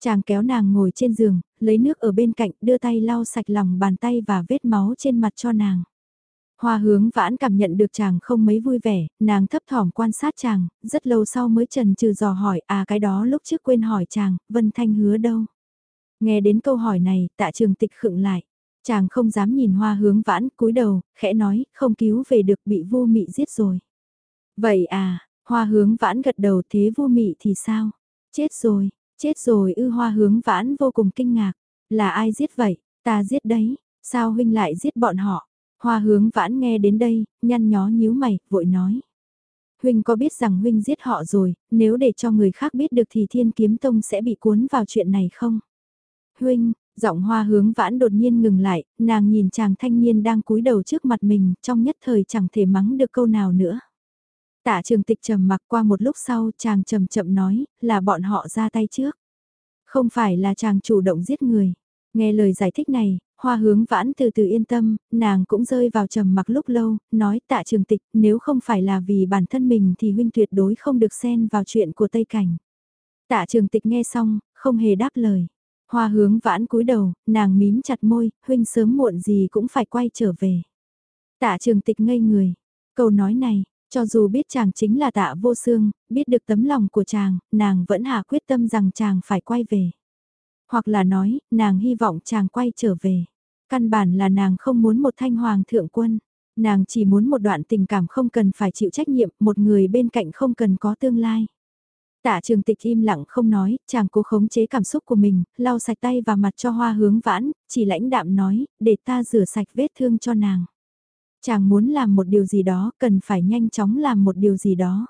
Chàng kéo nàng ngồi trên giường, lấy nước ở bên cạnh, đưa tay lau sạch lòng bàn tay và vết máu trên mặt cho nàng. Hoa hướng vãn cảm nhận được chàng không mấy vui vẻ, nàng thấp thỏm quan sát chàng, rất lâu sau mới trần trừ dò hỏi, à cái đó lúc trước quên hỏi chàng, Vân Thanh hứa đâu? Nghe đến câu hỏi này, tạ trường tịch khựng lại. Chàng không dám nhìn hoa hướng vãn, cúi đầu, khẽ nói, không cứu về được bị vô mị giết rồi. Vậy à, hoa hướng vãn gật đầu thế vô mị thì sao? Chết rồi, chết rồi ư hoa hướng vãn vô cùng kinh ngạc. Là ai giết vậy? Ta giết đấy, sao huynh lại giết bọn họ? Hoa hướng vãn nghe đến đây, nhăn nhó nhíu mày, vội nói. Huynh có biết rằng Huynh giết họ rồi, nếu để cho người khác biết được thì thiên kiếm tông sẽ bị cuốn vào chuyện này không? Huynh, Giọng hoa hướng vãn đột nhiên ngừng lại, nàng nhìn chàng thanh niên đang cúi đầu trước mặt mình, trong nhất thời chẳng thể mắng được câu nào nữa. Tạ trường tịch trầm mặc qua một lúc sau chàng chậm chậm nói, là bọn họ ra tay trước. Không phải là chàng chủ động giết người. Nghe lời giải thích này, hoa hướng vãn từ từ yên tâm, nàng cũng rơi vào trầm mặc lúc lâu, nói tạ trường tịch nếu không phải là vì bản thân mình thì huynh tuyệt đối không được xen vào chuyện của Tây Cảnh. Tạ trường tịch nghe xong, không hề đáp lời. Hoa hướng vãn cúi đầu, nàng mím chặt môi, huynh sớm muộn gì cũng phải quay trở về. Tạ trường tịch ngây người. Câu nói này, cho dù biết chàng chính là tạ vô xương, biết được tấm lòng của chàng, nàng vẫn hạ quyết tâm rằng chàng phải quay về. Hoặc là nói, nàng hy vọng chàng quay trở về. Căn bản là nàng không muốn một thanh hoàng thượng quân. Nàng chỉ muốn một đoạn tình cảm không cần phải chịu trách nhiệm, một người bên cạnh không cần có tương lai. Tạ trường tịch im lặng không nói, chàng cố khống chế cảm xúc của mình, lau sạch tay và mặt cho hoa hướng vãn, chỉ lãnh đạm nói, để ta rửa sạch vết thương cho nàng. Chàng muốn làm một điều gì đó, cần phải nhanh chóng làm một điều gì đó.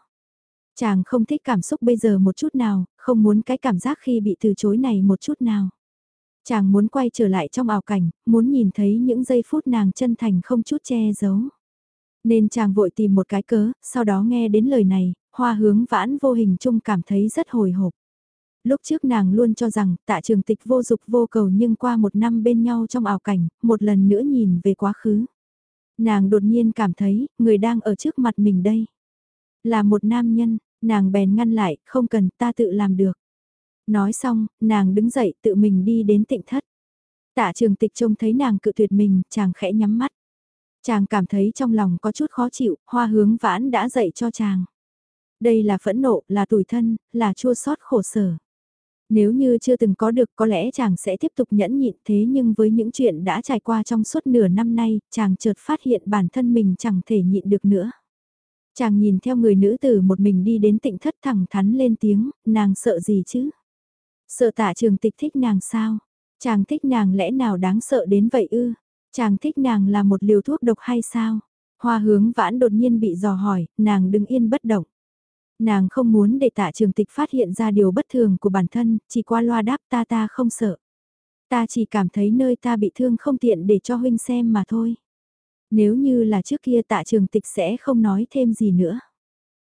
Chàng không thích cảm xúc bây giờ một chút nào, không muốn cái cảm giác khi bị từ chối này một chút nào. Chàng muốn quay trở lại trong ảo cảnh, muốn nhìn thấy những giây phút nàng chân thành không chút che giấu. Nên chàng vội tìm một cái cớ, sau đó nghe đến lời này, hoa hướng vãn vô hình chung cảm thấy rất hồi hộp. Lúc trước nàng luôn cho rằng tạ trường tịch vô dục vô cầu nhưng qua một năm bên nhau trong ảo cảnh, một lần nữa nhìn về quá khứ. Nàng đột nhiên cảm thấy, người đang ở trước mặt mình đây. Là một nam nhân, nàng bèn ngăn lại, không cần ta tự làm được. Nói xong, nàng đứng dậy tự mình đi đến tịnh thất. Tạ trường tịch trông thấy nàng cự tuyệt mình, chàng khẽ nhắm mắt. Chàng cảm thấy trong lòng có chút khó chịu, hoa hướng vãn đã dạy cho chàng. Đây là phẫn nộ, là tủi thân, là chua xót khổ sở. Nếu như chưa từng có được có lẽ chàng sẽ tiếp tục nhẫn nhịn thế nhưng với những chuyện đã trải qua trong suốt nửa năm nay, chàng chợt phát hiện bản thân mình chẳng thể nhịn được nữa. Chàng nhìn theo người nữ tử một mình đi đến tịnh thất thẳng thắn lên tiếng, nàng sợ gì chứ? Sợ tạ trường tịch thích nàng sao? Chàng thích nàng lẽ nào đáng sợ đến vậy ư? Chàng thích nàng là một liều thuốc độc hay sao? Hoa hướng vãn đột nhiên bị dò hỏi, nàng đứng yên bất động. Nàng không muốn để tạ trường tịch phát hiện ra điều bất thường của bản thân, chỉ qua loa đáp ta ta không sợ. Ta chỉ cảm thấy nơi ta bị thương không tiện để cho huynh xem mà thôi. Nếu như là trước kia tạ trường tịch sẽ không nói thêm gì nữa.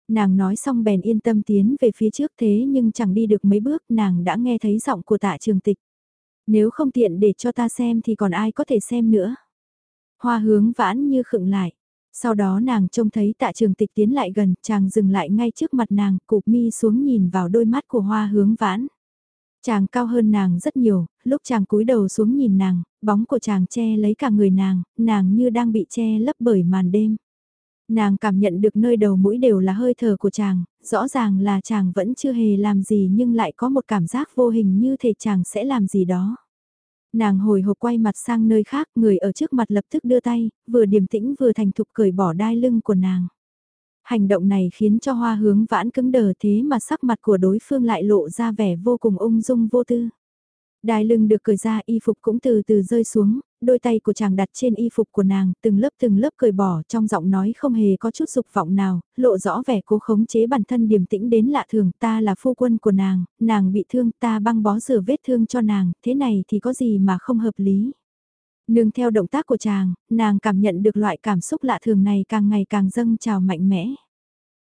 Nàng nói xong bèn yên tâm tiến về phía trước thế nhưng chẳng đi được mấy bước nàng đã nghe thấy giọng của tạ trường tịch. Nếu không tiện để cho ta xem thì còn ai có thể xem nữa. Hoa hướng vãn như khựng lại. Sau đó nàng trông thấy tạ trường tịch tiến lại gần, chàng dừng lại ngay trước mặt nàng, cụp mi xuống nhìn vào đôi mắt của hoa hướng vãn. Chàng cao hơn nàng rất nhiều, lúc chàng cúi đầu xuống nhìn nàng, bóng của chàng che lấy cả người nàng, nàng như đang bị che lấp bởi màn đêm. Nàng cảm nhận được nơi đầu mũi đều là hơi thở của chàng, rõ ràng là chàng vẫn chưa hề làm gì nhưng lại có một cảm giác vô hình như thể chàng sẽ làm gì đó. Nàng hồi hộp quay mặt sang nơi khác, người ở trước mặt lập tức đưa tay, vừa điềm tĩnh vừa thành thục cởi bỏ đai lưng của nàng. Hành động này khiến cho hoa hướng vãn cứng đờ thế mà sắc mặt của đối phương lại lộ ra vẻ vô cùng ung dung vô tư. Đai lưng được cởi ra y phục cũng từ từ rơi xuống, đôi tay của chàng đặt trên y phục của nàng, từng lớp từng lớp cởi bỏ trong giọng nói không hề có chút dục vọng nào, lộ rõ vẻ cố khống chế bản thân điềm tĩnh đến lạ thường, ta là phu quân của nàng, nàng bị thương, ta băng bó rửa vết thương cho nàng, thế này thì có gì mà không hợp lý. Nương theo động tác của chàng, nàng cảm nhận được loại cảm xúc lạ thường này càng ngày càng dâng trào mạnh mẽ.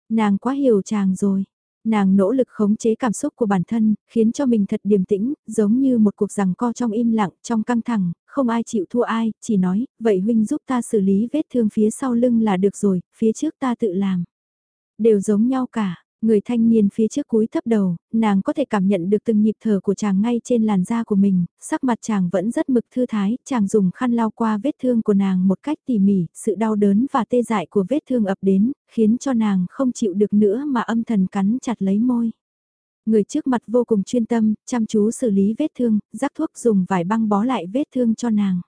Nàng quá hiểu chàng rồi. Nàng nỗ lực khống chế cảm xúc của bản thân, khiến cho mình thật điềm tĩnh, giống như một cuộc rằng co trong im lặng, trong căng thẳng, không ai chịu thua ai, chỉ nói, vậy huynh giúp ta xử lý vết thương phía sau lưng là được rồi, phía trước ta tự làm. Đều giống nhau cả, Người thanh niên phía trước cúi thấp đầu, nàng có thể cảm nhận được từng nhịp thở của chàng ngay trên làn da của mình, sắc mặt chàng vẫn rất mực thư thái, chàng dùng khăn lau qua vết thương của nàng một cách tỉ mỉ, sự đau đớn và tê dại của vết thương ập đến, khiến cho nàng không chịu được nữa mà âm thần cắn chặt lấy môi. Người trước mặt vô cùng chuyên tâm, chăm chú xử lý vết thương, rắc thuốc dùng vải băng bó lại vết thương cho nàng.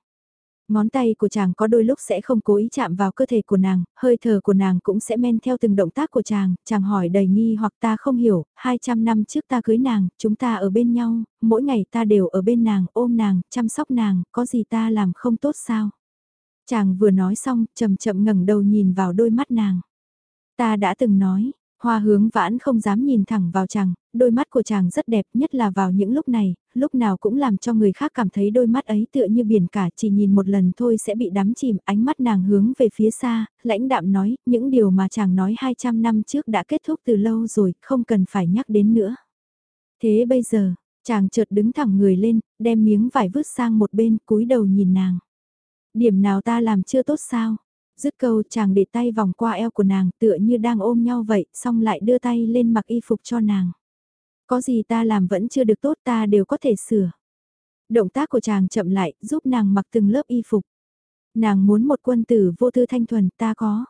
Ngón tay của chàng có đôi lúc sẽ không cố ý chạm vào cơ thể của nàng, hơi thở của nàng cũng sẽ men theo từng động tác của chàng, chàng hỏi đầy nghi hoặc ta không hiểu, 200 năm trước ta cưới nàng, chúng ta ở bên nhau, mỗi ngày ta đều ở bên nàng, ôm nàng, chăm sóc nàng, có gì ta làm không tốt sao? Chàng vừa nói xong, chậm chậm ngẩng đầu nhìn vào đôi mắt nàng. Ta đã từng nói, Hoa hướng vãn không dám nhìn thẳng vào chàng, đôi mắt của chàng rất đẹp nhất là vào những lúc này, lúc nào cũng làm cho người khác cảm thấy đôi mắt ấy tựa như biển cả chỉ nhìn một lần thôi sẽ bị đắm chìm, ánh mắt nàng hướng về phía xa, lãnh đạm nói, những điều mà chàng nói 200 năm trước đã kết thúc từ lâu rồi, không cần phải nhắc đến nữa. Thế bây giờ, chàng chợt đứng thẳng người lên, đem miếng vải vứt sang một bên, cúi đầu nhìn nàng. Điểm nào ta làm chưa tốt sao? Dứt câu chàng để tay vòng qua eo của nàng tựa như đang ôm nhau vậy, xong lại đưa tay lên mặc y phục cho nàng. Có gì ta làm vẫn chưa được tốt ta đều có thể sửa. Động tác của chàng chậm lại, giúp nàng mặc từng lớp y phục. Nàng muốn một quân tử vô tư thanh thuần, ta có.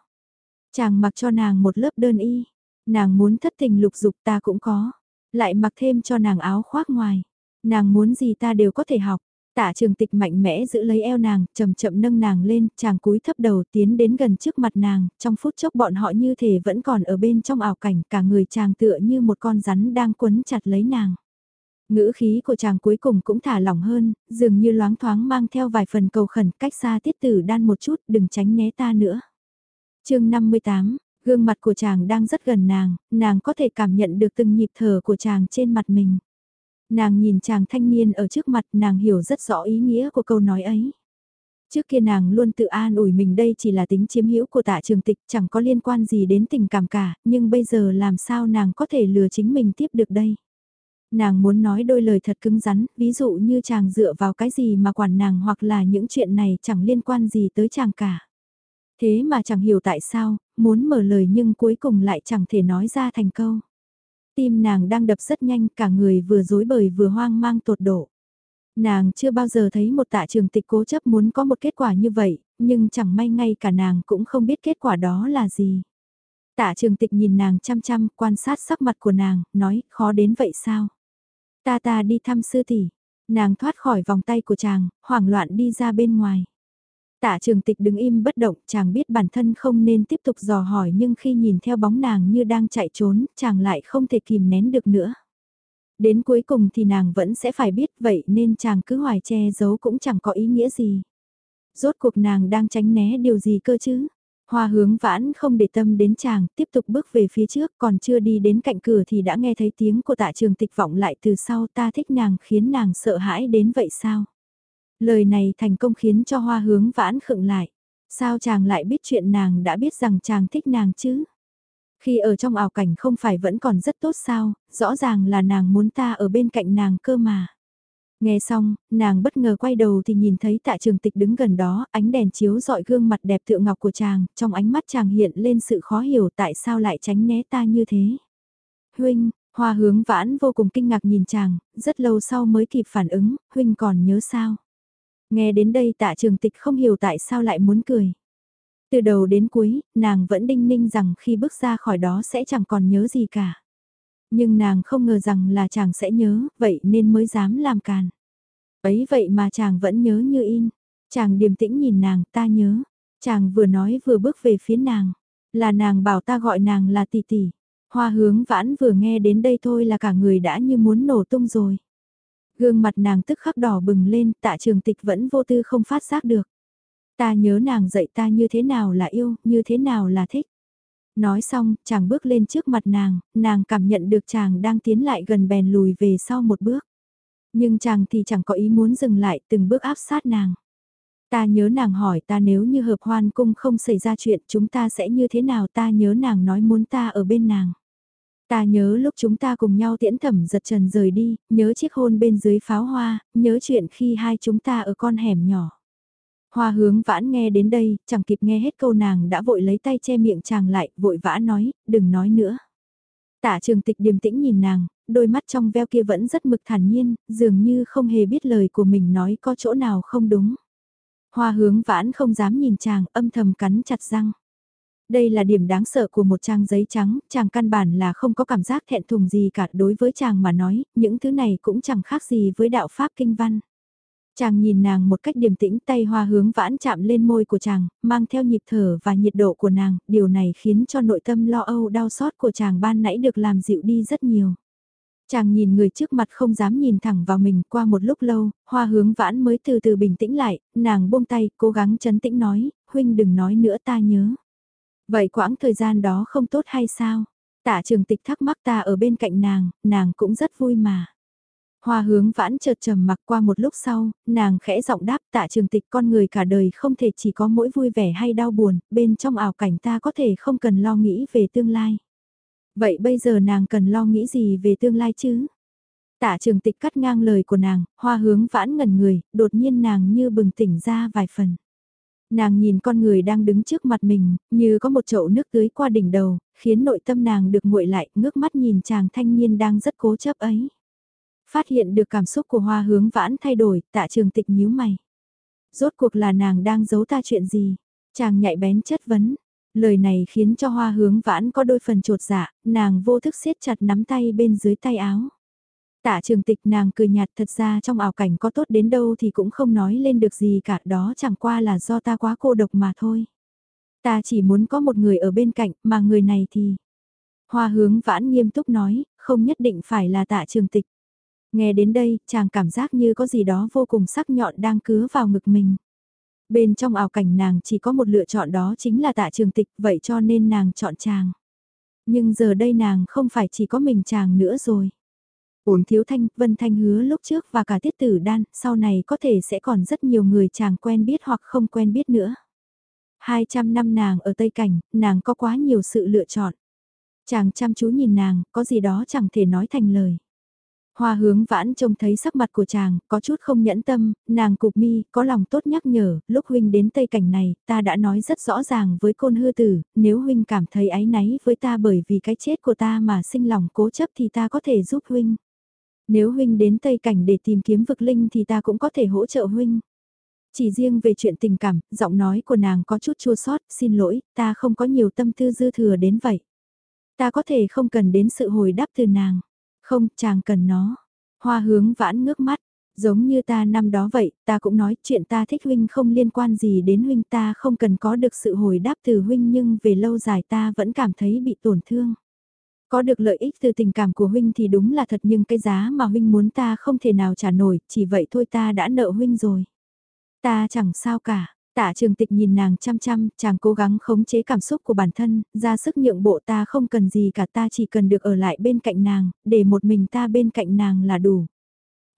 Chàng mặc cho nàng một lớp đơn y. Nàng muốn thất tình lục dục ta cũng có. Lại mặc thêm cho nàng áo khoác ngoài. Nàng muốn gì ta đều có thể học. Tạ trường tịch mạnh mẽ giữ lấy eo nàng, chậm chậm nâng nàng lên, chàng cúi thấp đầu tiến đến gần trước mặt nàng, trong phút chốc bọn họ như thể vẫn còn ở bên trong ảo cảnh, cả người chàng tựa như một con rắn đang quấn chặt lấy nàng. Ngữ khí của chàng cuối cùng cũng thả lỏng hơn, dường như loáng thoáng mang theo vài phần cầu khẩn cách xa tiết tử đan một chút, đừng tránh né ta nữa. chương 58, gương mặt của chàng đang rất gần nàng, nàng có thể cảm nhận được từng nhịp thở của chàng trên mặt mình. Nàng nhìn chàng thanh niên ở trước mặt nàng hiểu rất rõ ý nghĩa của câu nói ấy. Trước kia nàng luôn tự an ủi mình đây chỉ là tính chiếm hữu của tạ trường tịch chẳng có liên quan gì đến tình cảm cả, nhưng bây giờ làm sao nàng có thể lừa chính mình tiếp được đây. Nàng muốn nói đôi lời thật cứng rắn, ví dụ như chàng dựa vào cái gì mà quản nàng hoặc là những chuyện này chẳng liên quan gì tới chàng cả. Thế mà chẳng hiểu tại sao, muốn mở lời nhưng cuối cùng lại chẳng thể nói ra thành câu. Tim nàng đang đập rất nhanh, cả người vừa dối bời vừa hoang mang tột độ. Nàng chưa bao giờ thấy một tạ trường tịch cố chấp muốn có một kết quả như vậy, nhưng chẳng may ngay cả nàng cũng không biết kết quả đó là gì. Tạ trường tịch nhìn nàng chăm chăm, quan sát sắc mặt của nàng, nói, khó đến vậy sao? Ta ta đi thăm sư tỷ. Nàng thoát khỏi vòng tay của chàng, hoảng loạn đi ra bên ngoài. Tạ trường tịch đứng im bất động, chàng biết bản thân không nên tiếp tục dò hỏi nhưng khi nhìn theo bóng nàng như đang chạy trốn, chàng lại không thể kìm nén được nữa. Đến cuối cùng thì nàng vẫn sẽ phải biết vậy nên chàng cứ hoài che giấu cũng chẳng có ý nghĩa gì. Rốt cuộc nàng đang tránh né điều gì cơ chứ? Hoa hướng vãn không để tâm đến chàng, tiếp tục bước về phía trước, còn chưa đi đến cạnh cửa thì đã nghe thấy tiếng của tạ trường tịch vọng lại từ sau ta thích nàng khiến nàng sợ hãi đến vậy sao? Lời này thành công khiến cho hoa hướng vãn khựng lại. Sao chàng lại biết chuyện nàng đã biết rằng chàng thích nàng chứ? Khi ở trong ảo cảnh không phải vẫn còn rất tốt sao, rõ ràng là nàng muốn ta ở bên cạnh nàng cơ mà. Nghe xong, nàng bất ngờ quay đầu thì nhìn thấy tạ trường tịch đứng gần đó, ánh đèn chiếu dọi gương mặt đẹp tựa ngọc của chàng, trong ánh mắt chàng hiện lên sự khó hiểu tại sao lại tránh né ta như thế. Huynh, hoa hướng vãn vô cùng kinh ngạc nhìn chàng, rất lâu sau mới kịp phản ứng, Huynh còn nhớ sao. Nghe đến đây tạ trường tịch không hiểu tại sao lại muốn cười. Từ đầu đến cuối, nàng vẫn đinh ninh rằng khi bước ra khỏi đó sẽ chẳng còn nhớ gì cả. Nhưng nàng không ngờ rằng là chàng sẽ nhớ, vậy nên mới dám làm càn. Ấy vậy mà chàng vẫn nhớ như in. Chàng điềm tĩnh nhìn nàng, ta nhớ. Chàng vừa nói vừa bước về phía nàng. Là nàng bảo ta gọi nàng là tỷ tỷ. Hoa hướng vãn vừa nghe đến đây thôi là cả người đã như muốn nổ tung rồi. Gương mặt nàng tức khắc đỏ bừng lên, tạ trường tịch vẫn vô tư không phát giác được. Ta nhớ nàng dạy ta như thế nào là yêu, như thế nào là thích. Nói xong, chàng bước lên trước mặt nàng, nàng cảm nhận được chàng đang tiến lại gần bèn lùi về sau một bước. Nhưng chàng thì chẳng có ý muốn dừng lại từng bước áp sát nàng. Ta nhớ nàng hỏi ta nếu như hợp hoan cung không xảy ra chuyện chúng ta sẽ như thế nào ta nhớ nàng nói muốn ta ở bên nàng. Ta nhớ lúc chúng ta cùng nhau tiễn thẩm giật trần rời đi, nhớ chiếc hôn bên dưới pháo hoa, nhớ chuyện khi hai chúng ta ở con hẻm nhỏ. Hoa hướng vãn nghe đến đây, chẳng kịp nghe hết câu nàng đã vội lấy tay che miệng chàng lại, vội vã nói, đừng nói nữa. Tạ trường tịch điềm tĩnh nhìn nàng, đôi mắt trong veo kia vẫn rất mực thản nhiên, dường như không hề biết lời của mình nói có chỗ nào không đúng. Hoa hướng vãn không dám nhìn chàng, âm thầm cắn chặt răng. Đây là điểm đáng sợ của một trang giấy trắng, chàng căn bản là không có cảm giác thẹn thùng gì cả đối với chàng mà nói, những thứ này cũng chẳng khác gì với đạo pháp kinh văn. Chàng nhìn nàng một cách điềm tĩnh tay hoa hướng vãn chạm lên môi của chàng, mang theo nhịp thở và nhiệt độ của nàng, điều này khiến cho nội tâm lo âu đau xót của chàng ban nãy được làm dịu đi rất nhiều. Chàng nhìn người trước mặt không dám nhìn thẳng vào mình qua một lúc lâu, hoa hướng vãn mới từ từ bình tĩnh lại, nàng buông tay, cố gắng chấn tĩnh nói, huynh đừng nói nữa ta nhớ. Vậy quãng thời gian đó không tốt hay sao? Tạ trường tịch thắc mắc ta ở bên cạnh nàng, nàng cũng rất vui mà. Hoa hướng vãn chợt trầm mặc qua một lúc sau, nàng khẽ giọng đáp tạ trường tịch con người cả đời không thể chỉ có mỗi vui vẻ hay đau buồn, bên trong ảo cảnh ta có thể không cần lo nghĩ về tương lai. Vậy bây giờ nàng cần lo nghĩ gì về tương lai chứ? Tạ trường tịch cắt ngang lời của nàng, hoa hướng vãn ngẩn người, đột nhiên nàng như bừng tỉnh ra vài phần. Nàng nhìn con người đang đứng trước mặt mình, như có một chậu nước tưới qua đỉnh đầu, khiến nội tâm nàng được nguội lại, ngước mắt nhìn chàng thanh niên đang rất cố chấp ấy. Phát hiện được cảm xúc của hoa hướng vãn thay đổi, tạ trường tịch nhíu mày. Rốt cuộc là nàng đang giấu ta chuyện gì? Chàng nhạy bén chất vấn. Lời này khiến cho hoa hướng vãn có đôi phần trột dạ, nàng vô thức siết chặt nắm tay bên dưới tay áo. Tạ trường tịch nàng cười nhạt thật ra trong ảo cảnh có tốt đến đâu thì cũng không nói lên được gì cả đó chẳng qua là do ta quá cô độc mà thôi. Ta chỉ muốn có một người ở bên cạnh mà người này thì... Hoa hướng vãn nghiêm túc nói, không nhất định phải là tạ trường tịch. Nghe đến đây, chàng cảm giác như có gì đó vô cùng sắc nhọn đang cứa vào ngực mình. Bên trong ảo cảnh nàng chỉ có một lựa chọn đó chính là tạ trường tịch, vậy cho nên nàng chọn chàng. Nhưng giờ đây nàng không phải chỉ có mình chàng nữa rồi. Ổn thiếu thanh, vân thanh hứa lúc trước và cả tiết tử đan, sau này có thể sẽ còn rất nhiều người chàng quen biết hoặc không quen biết nữa. 200 năm nàng ở Tây Cảnh, nàng có quá nhiều sự lựa chọn. Chàng chăm chú nhìn nàng, có gì đó chẳng thể nói thành lời. Hoa hướng vãn trông thấy sắc mặt của chàng, có chút không nhẫn tâm, nàng cục mi, có lòng tốt nhắc nhở, lúc huynh đến Tây Cảnh này, ta đã nói rất rõ ràng với côn hư tử, nếu huynh cảm thấy áy náy với ta bởi vì cái chết của ta mà sinh lòng cố chấp thì ta có thể giúp huynh. Nếu huynh đến Tây Cảnh để tìm kiếm vực linh thì ta cũng có thể hỗ trợ huynh. Chỉ riêng về chuyện tình cảm, giọng nói của nàng có chút chua sót, xin lỗi, ta không có nhiều tâm tư dư thừa đến vậy. Ta có thể không cần đến sự hồi đáp từ nàng. Không, chàng cần nó. Hoa hướng vãn ngước mắt, giống như ta năm đó vậy, ta cũng nói chuyện ta thích huynh không liên quan gì đến huynh ta không cần có được sự hồi đáp từ huynh nhưng về lâu dài ta vẫn cảm thấy bị tổn thương. Có được lợi ích từ tình cảm của huynh thì đúng là thật nhưng cái giá mà huynh muốn ta không thể nào trả nổi, chỉ vậy thôi ta đã nợ huynh rồi. Ta chẳng sao cả, Tạ trường tịch nhìn nàng chăm chăm, chàng cố gắng khống chế cảm xúc của bản thân, ra sức nhượng bộ ta không cần gì cả ta chỉ cần được ở lại bên cạnh nàng, để một mình ta bên cạnh nàng là đủ.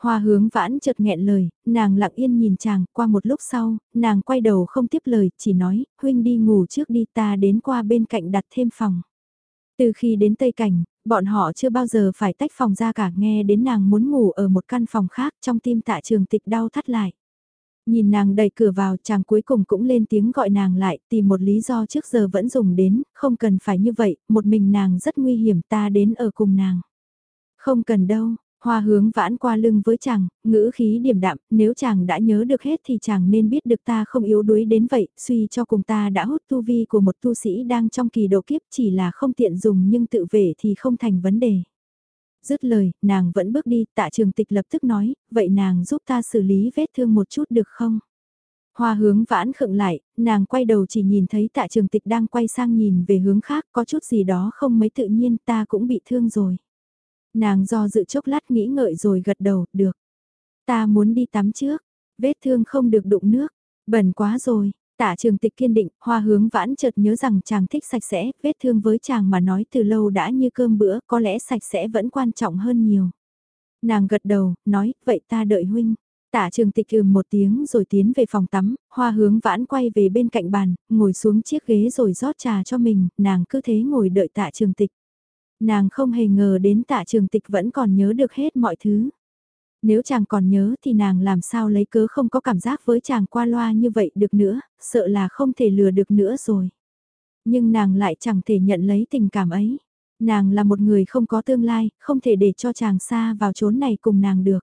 Hoa hướng vãn chợt nghẹn lời, nàng lặng yên nhìn chàng, qua một lúc sau, nàng quay đầu không tiếp lời, chỉ nói, huynh đi ngủ trước đi ta đến qua bên cạnh đặt thêm phòng. Từ khi đến Tây Cảnh, bọn họ chưa bao giờ phải tách phòng ra cả nghe đến nàng muốn ngủ ở một căn phòng khác trong tim tạ trường tịch đau thắt lại. Nhìn nàng đẩy cửa vào chàng cuối cùng cũng lên tiếng gọi nàng lại tìm một lý do trước giờ vẫn dùng đến, không cần phải như vậy, một mình nàng rất nguy hiểm ta đến ở cùng nàng. Không cần đâu, hoa hướng vãn qua lưng với chàng, ngữ khí điềm đạm, nếu chàng đã nhớ được hết thì chàng nên biết được ta không yếu đuối đến vậy, suy cho cùng ta đã hút tu vi của một tu sĩ đang trong kỳ độ kiếp chỉ là không tiện dùng nhưng tự vệ thì không thành vấn đề. Dứt lời, nàng vẫn bước đi, tạ trường tịch lập tức nói, vậy nàng giúp ta xử lý vết thương một chút được không? Hoa hướng vãn khựng lại, nàng quay đầu chỉ nhìn thấy tạ trường tịch đang quay sang nhìn về hướng khác, có chút gì đó không mấy tự nhiên ta cũng bị thương rồi. Nàng do dự chốc lát nghĩ ngợi rồi gật đầu, được. Ta muốn đi tắm trước, vết thương không được đụng nước, bẩn quá rồi, Tạ trường tịch kiên định, hoa hướng vãn chợt nhớ rằng chàng thích sạch sẽ, vết thương với chàng mà nói từ lâu đã như cơm bữa, có lẽ sạch sẽ vẫn quan trọng hơn nhiều. Nàng gật đầu, nói, vậy ta đợi huynh. Tạ trường tịch ừm một tiếng rồi tiến về phòng tắm, hoa hướng vãn quay về bên cạnh bàn, ngồi xuống chiếc ghế rồi rót trà cho mình, nàng cứ thế ngồi đợi tạ trường tịch. Nàng không hề ngờ đến tạ trường tịch vẫn còn nhớ được hết mọi thứ. Nếu chàng còn nhớ thì nàng làm sao lấy cớ không có cảm giác với chàng qua loa như vậy được nữa, sợ là không thể lừa được nữa rồi. Nhưng nàng lại chẳng thể nhận lấy tình cảm ấy. Nàng là một người không có tương lai, không thể để cho chàng xa vào chốn này cùng nàng được.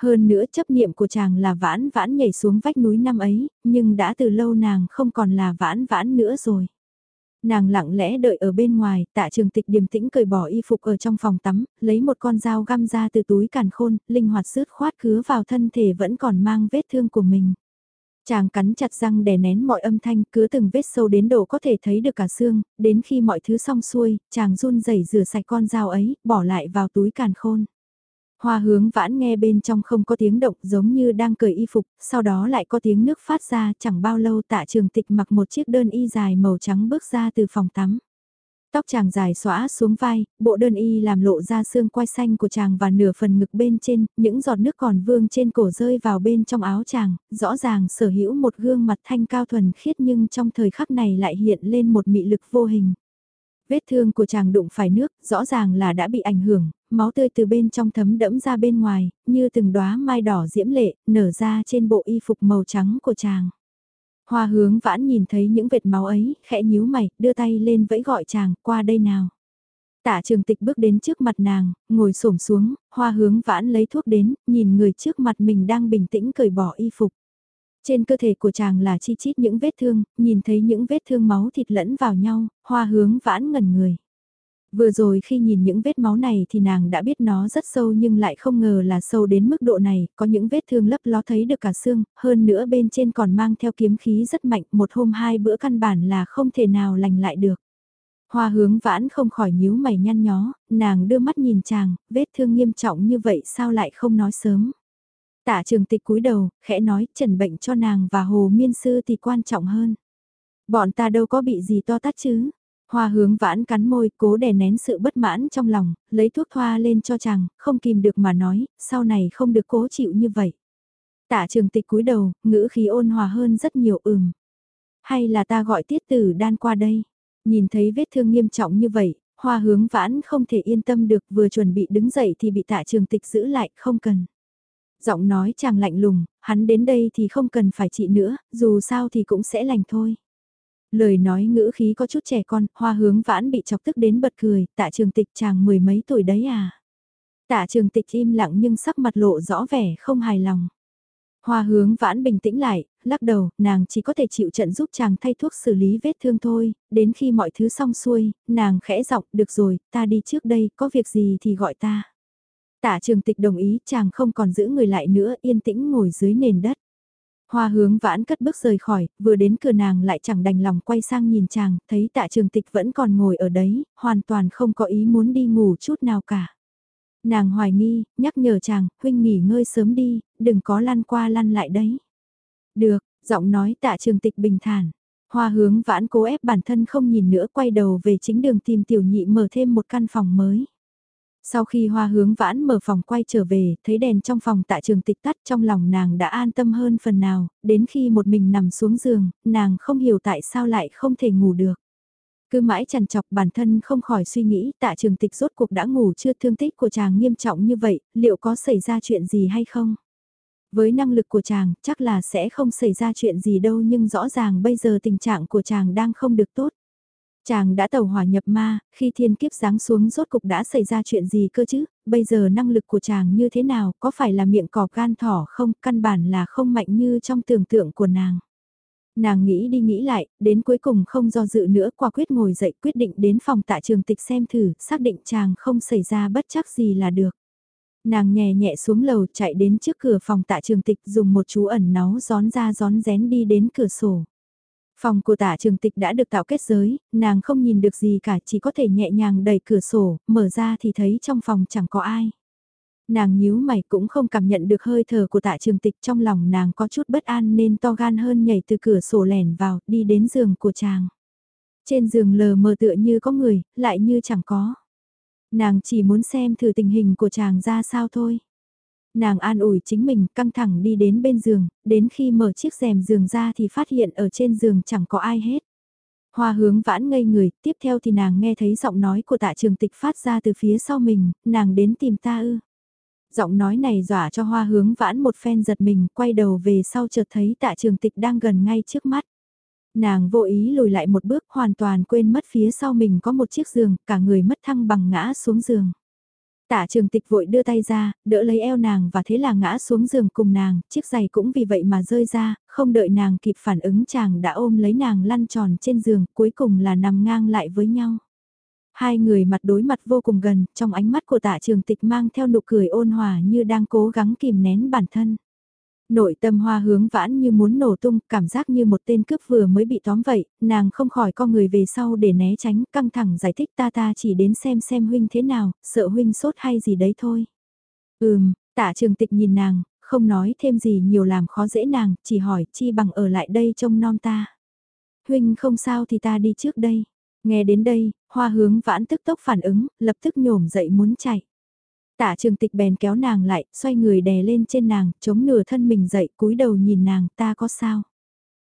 Hơn nữa chấp niệm của chàng là vãn vãn nhảy xuống vách núi năm ấy, nhưng đã từ lâu nàng không còn là vãn vãn nữa rồi. Nàng lặng lẽ đợi ở bên ngoài, tạ trường tịch điềm tĩnh cởi bỏ y phục ở trong phòng tắm, lấy một con dao găm ra từ túi càn khôn, linh hoạt sứt khoát cứa vào thân thể vẫn còn mang vết thương của mình. Chàng cắn chặt răng đè nén mọi âm thanh, cứa từng vết sâu đến độ có thể thấy được cả xương, đến khi mọi thứ xong xuôi, chàng run rẩy rửa sạch con dao ấy, bỏ lại vào túi càn khôn. Hoa hướng vãn nghe bên trong không có tiếng động giống như đang cởi y phục, sau đó lại có tiếng nước phát ra chẳng bao lâu tạ trường tịch mặc một chiếc đơn y dài màu trắng bước ra từ phòng tắm. Tóc chàng dài xõa xuống vai, bộ đơn y làm lộ ra xương quai xanh của chàng và nửa phần ngực bên trên, những giọt nước còn vương trên cổ rơi vào bên trong áo chàng, rõ ràng sở hữu một gương mặt thanh cao thuần khiết nhưng trong thời khắc này lại hiện lên một mị lực vô hình. Vết thương của chàng đụng phải nước, rõ ràng là đã bị ảnh hưởng, máu tươi từ bên trong thấm đẫm ra bên ngoài, như từng đóa mai đỏ diễm lệ, nở ra trên bộ y phục màu trắng của chàng. Hoa hướng vãn nhìn thấy những vệt máu ấy, khẽ nhíu mày, đưa tay lên vẫy gọi chàng, qua đây nào. Tả trường tịch bước đến trước mặt nàng, ngồi xổm xuống, hoa hướng vãn lấy thuốc đến, nhìn người trước mặt mình đang bình tĩnh cởi bỏ y phục. Trên cơ thể của chàng là chi chít những vết thương, nhìn thấy những vết thương máu thịt lẫn vào nhau, hoa hướng vãn ngẩn người. Vừa rồi khi nhìn những vết máu này thì nàng đã biết nó rất sâu nhưng lại không ngờ là sâu đến mức độ này, có những vết thương lấp ló thấy được cả xương, hơn nữa bên trên còn mang theo kiếm khí rất mạnh, một hôm hai bữa căn bản là không thể nào lành lại được. Hoa hướng vãn không khỏi nhíu mày nhăn nhó, nàng đưa mắt nhìn chàng, vết thương nghiêm trọng như vậy sao lại không nói sớm. Tạ trường tịch cúi đầu, khẽ nói trần bệnh cho nàng và hồ miên sư thì quan trọng hơn. Bọn ta đâu có bị gì to tát chứ. Hoa hướng vãn cắn môi, cố đè nén sự bất mãn trong lòng, lấy thuốc thoa lên cho chàng, không kìm được mà nói, sau này không được cố chịu như vậy. Tạ trường tịch cúi đầu, ngữ khí ôn hòa hơn rất nhiều ừm. Hay là ta gọi tiết tử đan qua đây. Nhìn thấy vết thương nghiêm trọng như vậy, hoa hướng vãn không thể yên tâm được vừa chuẩn bị đứng dậy thì bị tạ trường tịch giữ lại, không cần. Giọng nói chàng lạnh lùng, hắn đến đây thì không cần phải trị nữa, dù sao thì cũng sẽ lành thôi. Lời nói ngữ khí có chút trẻ con, hoa hướng vãn bị chọc tức đến bật cười, tạ trường tịch chàng mười mấy tuổi đấy à. Tạ trường tịch im lặng nhưng sắc mặt lộ rõ vẻ không hài lòng. Hoa hướng vãn bình tĩnh lại, lắc đầu, nàng chỉ có thể chịu trận giúp chàng thay thuốc xử lý vết thương thôi, đến khi mọi thứ xong xuôi, nàng khẽ giọng, được rồi, ta đi trước đây, có việc gì thì gọi ta. Tạ trường tịch đồng ý, chàng không còn giữ người lại nữa, yên tĩnh ngồi dưới nền đất. Hoa hướng vãn cất bước rời khỏi, vừa đến cửa nàng lại chẳng đành lòng quay sang nhìn chàng, thấy tạ trường tịch vẫn còn ngồi ở đấy, hoàn toàn không có ý muốn đi ngủ chút nào cả. Nàng hoài nghi, nhắc nhở chàng, huynh nghỉ ngơi sớm đi, đừng có lăn qua lăn lại đấy. Được, giọng nói tạ trường tịch bình thản. Hoa hướng vãn cố ép bản thân không nhìn nữa quay đầu về chính đường tìm tiểu nhị mở thêm một căn phòng mới. Sau khi hoa hướng vãn mở phòng quay trở về, thấy đèn trong phòng tạ trường tịch tắt trong lòng nàng đã an tâm hơn phần nào, đến khi một mình nằm xuống giường, nàng không hiểu tại sao lại không thể ngủ được. Cứ mãi chằn chọc bản thân không khỏi suy nghĩ tạ trường tịch rốt cuộc đã ngủ chưa thương tích của chàng nghiêm trọng như vậy, liệu có xảy ra chuyện gì hay không? Với năng lực của chàng, chắc là sẽ không xảy ra chuyện gì đâu nhưng rõ ràng bây giờ tình trạng của chàng đang không được tốt. Chàng đã tẩu hỏa nhập ma, khi thiên kiếp giáng xuống rốt cục đã xảy ra chuyện gì cơ chứ, bây giờ năng lực của chàng như thế nào, có phải là miệng cọp gan thỏ không, căn bản là không mạnh như trong tưởng tượng của nàng. Nàng nghĩ đi nghĩ lại, đến cuối cùng không do dự nữa quả quyết ngồi dậy quyết định đến phòng tạ trường tịch xem thử, xác định chàng không xảy ra bất chắc gì là được. Nàng nhẹ nhẹ xuống lầu chạy đến trước cửa phòng tạ trường tịch dùng một chú ẩn náu gión ra gión rén đi đến cửa sổ. Phòng của tả trường tịch đã được tạo kết giới, nàng không nhìn được gì cả chỉ có thể nhẹ nhàng đẩy cửa sổ, mở ra thì thấy trong phòng chẳng có ai. Nàng nhíu mày cũng không cảm nhận được hơi thở của tạ trường tịch trong lòng nàng có chút bất an nên to gan hơn nhảy từ cửa sổ lẻn vào, đi đến giường của chàng. Trên giường lờ mờ tựa như có người, lại như chẳng có. Nàng chỉ muốn xem thử tình hình của chàng ra sao thôi. Nàng an ủi chính mình căng thẳng đi đến bên giường, đến khi mở chiếc rèm giường ra thì phát hiện ở trên giường chẳng có ai hết. Hoa hướng vãn ngây người, tiếp theo thì nàng nghe thấy giọng nói của tạ trường tịch phát ra từ phía sau mình, nàng đến tìm ta ư. Giọng nói này dọa cho hoa hướng vãn một phen giật mình, quay đầu về sau chợt thấy tạ trường tịch đang gần ngay trước mắt. Nàng vô ý lùi lại một bước hoàn toàn quên mất phía sau mình có một chiếc giường, cả người mất thăng bằng ngã xuống giường. Tạ trường tịch vội đưa tay ra, đỡ lấy eo nàng và thế là ngã xuống giường cùng nàng, chiếc giày cũng vì vậy mà rơi ra, không đợi nàng kịp phản ứng chàng đã ôm lấy nàng lăn tròn trên giường, cuối cùng là nằm ngang lại với nhau. Hai người mặt đối mặt vô cùng gần, trong ánh mắt của tạ trường tịch mang theo nụ cười ôn hòa như đang cố gắng kìm nén bản thân. Nội tâm hoa hướng vãn như muốn nổ tung, cảm giác như một tên cướp vừa mới bị tóm vậy, nàng không khỏi co người về sau để né tránh, căng thẳng giải thích ta ta chỉ đến xem xem huynh thế nào, sợ huynh sốt hay gì đấy thôi. Ừm, tạ trường tịch nhìn nàng, không nói thêm gì nhiều làm khó dễ nàng, chỉ hỏi chi bằng ở lại đây trông non ta. Huynh không sao thì ta đi trước đây. Nghe đến đây, hoa hướng vãn tức tốc phản ứng, lập tức nhổm dậy muốn chạy. Tạ trường tịch bèn kéo nàng lại, xoay người đè lên trên nàng, chống nửa thân mình dậy, cúi đầu nhìn nàng, ta có sao?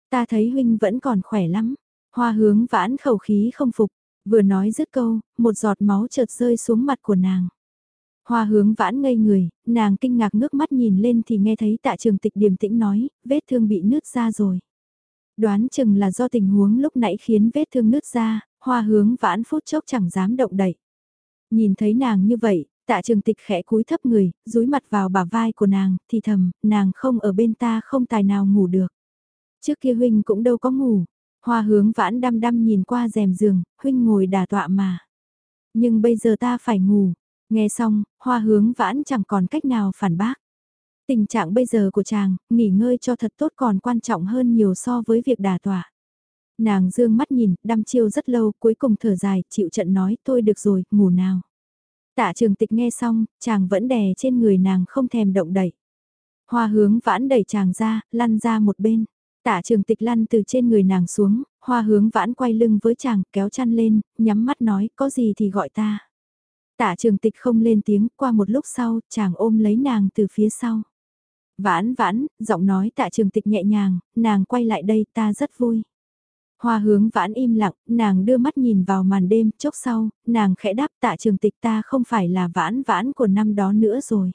Ta thấy huynh vẫn còn khỏe lắm. Hoa hướng vãn khẩu khí không phục, vừa nói dứt câu, một giọt máu chợt rơi xuống mặt của nàng. Hoa hướng vãn ngây người, nàng kinh ngạc ngước mắt nhìn lên thì nghe thấy tạ trường tịch điềm tĩnh nói, vết thương bị nứt ra rồi. Đoán chừng là do tình huống lúc nãy khiến vết thương nứt ra, hoa hướng vãn phút chốc chẳng dám động đậy. Nhìn thấy nàng như vậy, tạ trường tịch khẽ cúi thấp người, dúi mặt vào bả vai của nàng, thì thầm, nàng không ở bên ta không tài nào ngủ được. Trước kia huynh cũng đâu có ngủ, hoa hướng vãn đăm đăm nhìn qua rèm giường, huynh ngồi đà tọa mà. Nhưng bây giờ ta phải ngủ, nghe xong, hoa hướng vãn chẳng còn cách nào phản bác. Tình trạng bây giờ của chàng, nghỉ ngơi cho thật tốt còn quan trọng hơn nhiều so với việc đà tọa. Nàng dương mắt nhìn, đăm chiêu rất lâu, cuối cùng thở dài, chịu trận nói, tôi được rồi, ngủ nào. Tạ trường tịch nghe xong, chàng vẫn đè trên người nàng không thèm động đẩy. Hoa hướng vãn đẩy chàng ra, lăn ra một bên. Tạ trường tịch lăn từ trên người nàng xuống, hoa hướng vãn quay lưng với chàng, kéo chăn lên, nhắm mắt nói, có gì thì gọi ta. Tạ trường tịch không lên tiếng, qua một lúc sau, chàng ôm lấy nàng từ phía sau. Vãn vãn, giọng nói tạ trường tịch nhẹ nhàng, nàng quay lại đây ta rất vui. Hoa hướng vãn im lặng, nàng đưa mắt nhìn vào màn đêm, chốc sau, nàng khẽ đáp tạ trường tịch ta không phải là vãn vãn của năm đó nữa rồi.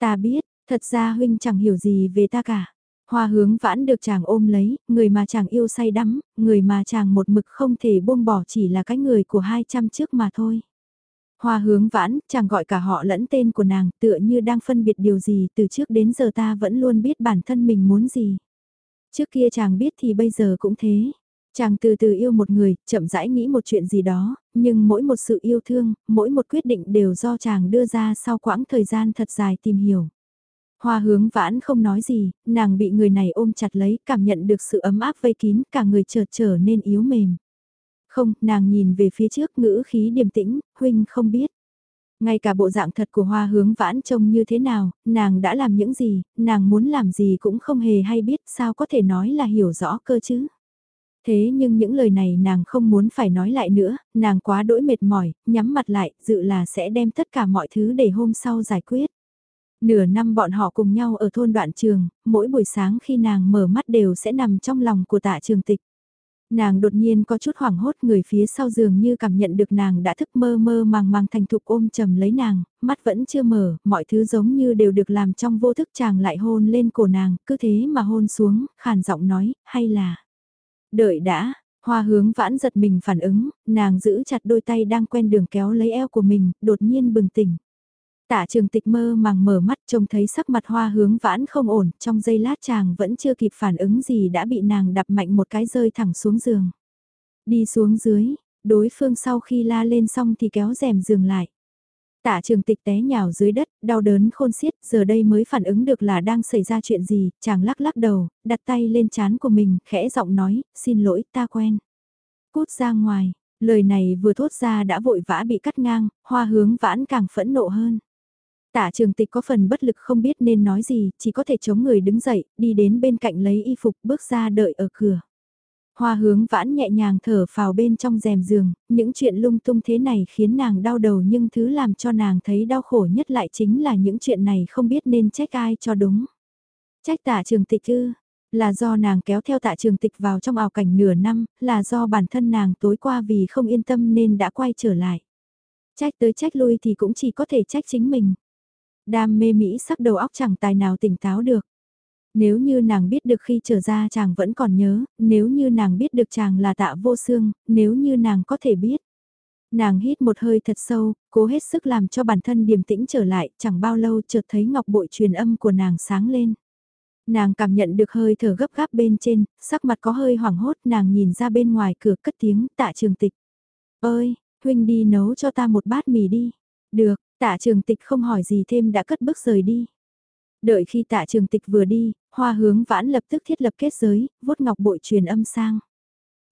Ta biết, thật ra huynh chẳng hiểu gì về ta cả. Hoa hướng vãn được chàng ôm lấy, người mà chàng yêu say đắm, người mà chàng một mực không thể buông bỏ chỉ là cái người của hai trăm trước mà thôi. Hoa hướng vãn, chàng gọi cả họ lẫn tên của nàng, tựa như đang phân biệt điều gì, từ trước đến giờ ta vẫn luôn biết bản thân mình muốn gì. Trước kia chàng biết thì bây giờ cũng thế. Chàng từ từ yêu một người, chậm rãi nghĩ một chuyện gì đó, nhưng mỗi một sự yêu thương, mỗi một quyết định đều do chàng đưa ra sau quãng thời gian thật dài tìm hiểu. Hoa hướng vãn không nói gì, nàng bị người này ôm chặt lấy, cảm nhận được sự ấm áp vây kín, cả người chợt trở nên yếu mềm. Không, nàng nhìn về phía trước ngữ khí điềm tĩnh, huynh không biết. Ngay cả bộ dạng thật của hoa hướng vãn trông như thế nào, nàng đã làm những gì, nàng muốn làm gì cũng không hề hay biết sao có thể nói là hiểu rõ cơ chứ. Thế nhưng những lời này nàng không muốn phải nói lại nữa, nàng quá đỗi mệt mỏi, nhắm mặt lại, dự là sẽ đem tất cả mọi thứ để hôm sau giải quyết. Nửa năm bọn họ cùng nhau ở thôn đoạn trường, mỗi buổi sáng khi nàng mở mắt đều sẽ nằm trong lòng của tạ trường tịch. Nàng đột nhiên có chút hoảng hốt người phía sau giường như cảm nhận được nàng đã thức mơ mơ màng màng thành thục ôm chầm lấy nàng, mắt vẫn chưa mở, mọi thứ giống như đều được làm trong vô thức chàng lại hôn lên cổ nàng, cứ thế mà hôn xuống, khàn giọng nói, hay là... Đợi đã, hoa hướng vãn giật mình phản ứng, nàng giữ chặt đôi tay đang quen đường kéo lấy eo của mình, đột nhiên bừng tỉnh. Tạ trường tịch mơ màng mở mắt trông thấy sắc mặt hoa hướng vãn không ổn, trong giây lát chàng vẫn chưa kịp phản ứng gì đã bị nàng đập mạnh một cái rơi thẳng xuống giường. Đi xuống dưới, đối phương sau khi la lên xong thì kéo rèm giường lại. Tạ trường tịch té nhào dưới đất, đau đớn khôn xiết, giờ đây mới phản ứng được là đang xảy ra chuyện gì, chàng lắc lắc đầu, đặt tay lên chán của mình, khẽ giọng nói, xin lỗi, ta quen. Cút ra ngoài, lời này vừa thốt ra đã vội vã bị cắt ngang, hoa hướng vãn càng phẫn nộ hơn. Tạ trường tịch có phần bất lực không biết nên nói gì, chỉ có thể chống người đứng dậy, đi đến bên cạnh lấy y phục bước ra đợi ở cửa. Hoa hướng vãn nhẹ nhàng thở vào bên trong rèm giường, những chuyện lung tung thế này khiến nàng đau đầu nhưng thứ làm cho nàng thấy đau khổ nhất lại chính là những chuyện này không biết nên trách ai cho đúng. Trách tạ trường tịch ư, là do nàng kéo theo tạ trường tịch vào trong ảo cảnh nửa năm, là do bản thân nàng tối qua vì không yên tâm nên đã quay trở lại. Trách tới trách lui thì cũng chỉ có thể trách chính mình. Đam mê Mỹ sắc đầu óc chẳng tài nào tỉnh táo được. Nếu như nàng biết được khi trở ra chàng vẫn còn nhớ, nếu như nàng biết được chàng là tạ vô xương, nếu như nàng có thể biết. Nàng hít một hơi thật sâu, cố hết sức làm cho bản thân điềm tĩnh trở lại, chẳng bao lâu chợt thấy ngọc bội truyền âm của nàng sáng lên. Nàng cảm nhận được hơi thở gấp gáp bên trên, sắc mặt có hơi hoảng hốt, nàng nhìn ra bên ngoài cửa cất tiếng tạ trường tịch. Ơi, huynh đi nấu cho ta một bát mì đi. Được, tạ trường tịch không hỏi gì thêm đã cất bước rời đi. Đợi khi tạ trường tịch vừa đi, hoa hướng vãn lập tức thiết lập kết giới, vuốt ngọc bội truyền âm sang.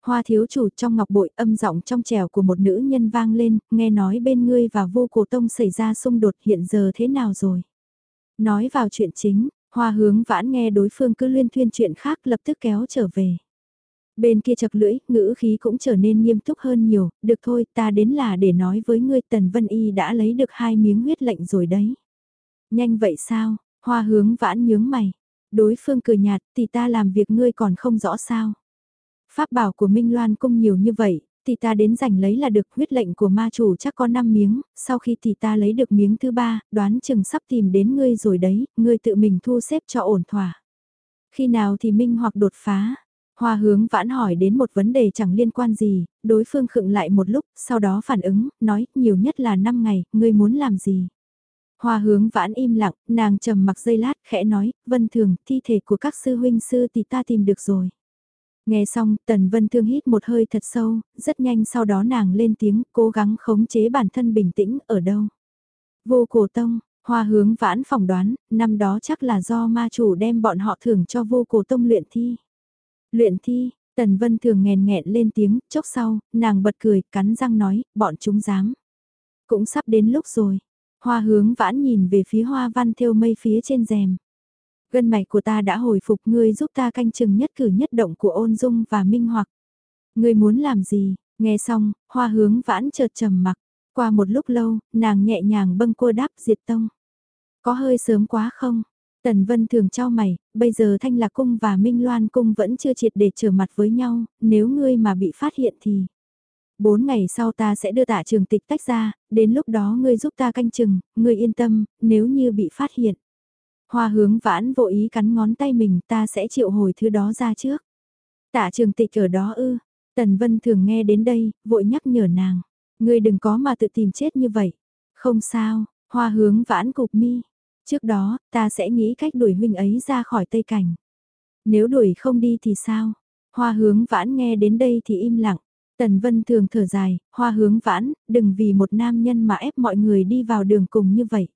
Hoa thiếu chủ trong ngọc bội âm giọng trong trèo của một nữ nhân vang lên, nghe nói bên ngươi và vô cổ tông xảy ra xung đột hiện giờ thế nào rồi. Nói vào chuyện chính, hoa hướng vãn nghe đối phương cứ liên thuyên chuyện khác lập tức kéo trở về. Bên kia chật lưỡi, ngữ khí cũng trở nên nghiêm túc hơn nhiều, được thôi ta đến là để nói với ngươi Tần Vân Y đã lấy được hai miếng huyết lệnh rồi đấy. Nhanh vậy sao, hoa hướng vãn nhướng mày, đối phương cười nhạt thì ta làm việc ngươi còn không rõ sao. Pháp bảo của Minh Loan cung nhiều như vậy, thì ta đến giành lấy là được huyết lệnh của ma chủ chắc có 5 miếng, sau khi thì ta lấy được miếng thứ ba, đoán chừng sắp tìm đến ngươi rồi đấy, ngươi tự mình thu xếp cho ổn thỏa. Khi nào thì Minh hoặc đột phá, Hoa hướng vãn hỏi đến một vấn đề chẳng liên quan gì, đối phương khựng lại một lúc, sau đó phản ứng, nói, nhiều nhất là 5 ngày, ngươi muốn làm gì? Hoa hướng vãn im lặng, nàng trầm mặc dây lát, khẽ nói, vân thường, thi thể của các sư huynh sư thì ta tìm được rồi. Nghe xong, tần vân thương hít một hơi thật sâu, rất nhanh sau đó nàng lên tiếng, cố gắng khống chế bản thân bình tĩnh, ở đâu? Vô cổ tông, hoa hướng vãn phỏng đoán, năm đó chắc là do ma chủ đem bọn họ thưởng cho vô cổ tông luyện thi. Luyện thi, Tần Vân thường nghèn nghẹn lên tiếng, chốc sau, nàng bật cười, cắn răng nói, bọn chúng dám. Cũng sắp đến lúc rồi. Hoa hướng vãn nhìn về phía hoa văn thêu mây phía trên rèm. Gân mạch của ta đã hồi phục ngươi giúp ta canh chừng nhất cử nhất động của ôn dung và minh hoặc. Ngươi muốn làm gì? Nghe xong, hoa hướng vãn chợt trầm mặc. Qua một lúc lâu, nàng nhẹ nhàng bâng cua đáp diệt tông. Có hơi sớm quá không? Tần Vân thường trao mày, bây giờ Thanh Lạc Cung và Minh Loan Cung vẫn chưa triệt để trở mặt với nhau, nếu ngươi mà bị phát hiện thì... Bốn ngày sau ta sẽ đưa tạ trường tịch tách ra, đến lúc đó ngươi giúp ta canh chừng, ngươi yên tâm, nếu như bị phát hiện. Hoa hướng vãn vô ý cắn ngón tay mình ta sẽ triệu hồi thứ đó ra trước. Tạ trường tịch ở đó ư, Tần Vân thường nghe đến đây, vội nhắc nhở nàng. Ngươi đừng có mà tự tìm chết như vậy. Không sao, hoa hướng vãn cục mi. Trước đó, ta sẽ nghĩ cách đuổi huynh ấy ra khỏi Tây Cảnh. Nếu đuổi không đi thì sao? Hoa hướng vãn nghe đến đây thì im lặng. Tần Vân thường thở dài, hoa hướng vãn, đừng vì một nam nhân mà ép mọi người đi vào đường cùng như vậy.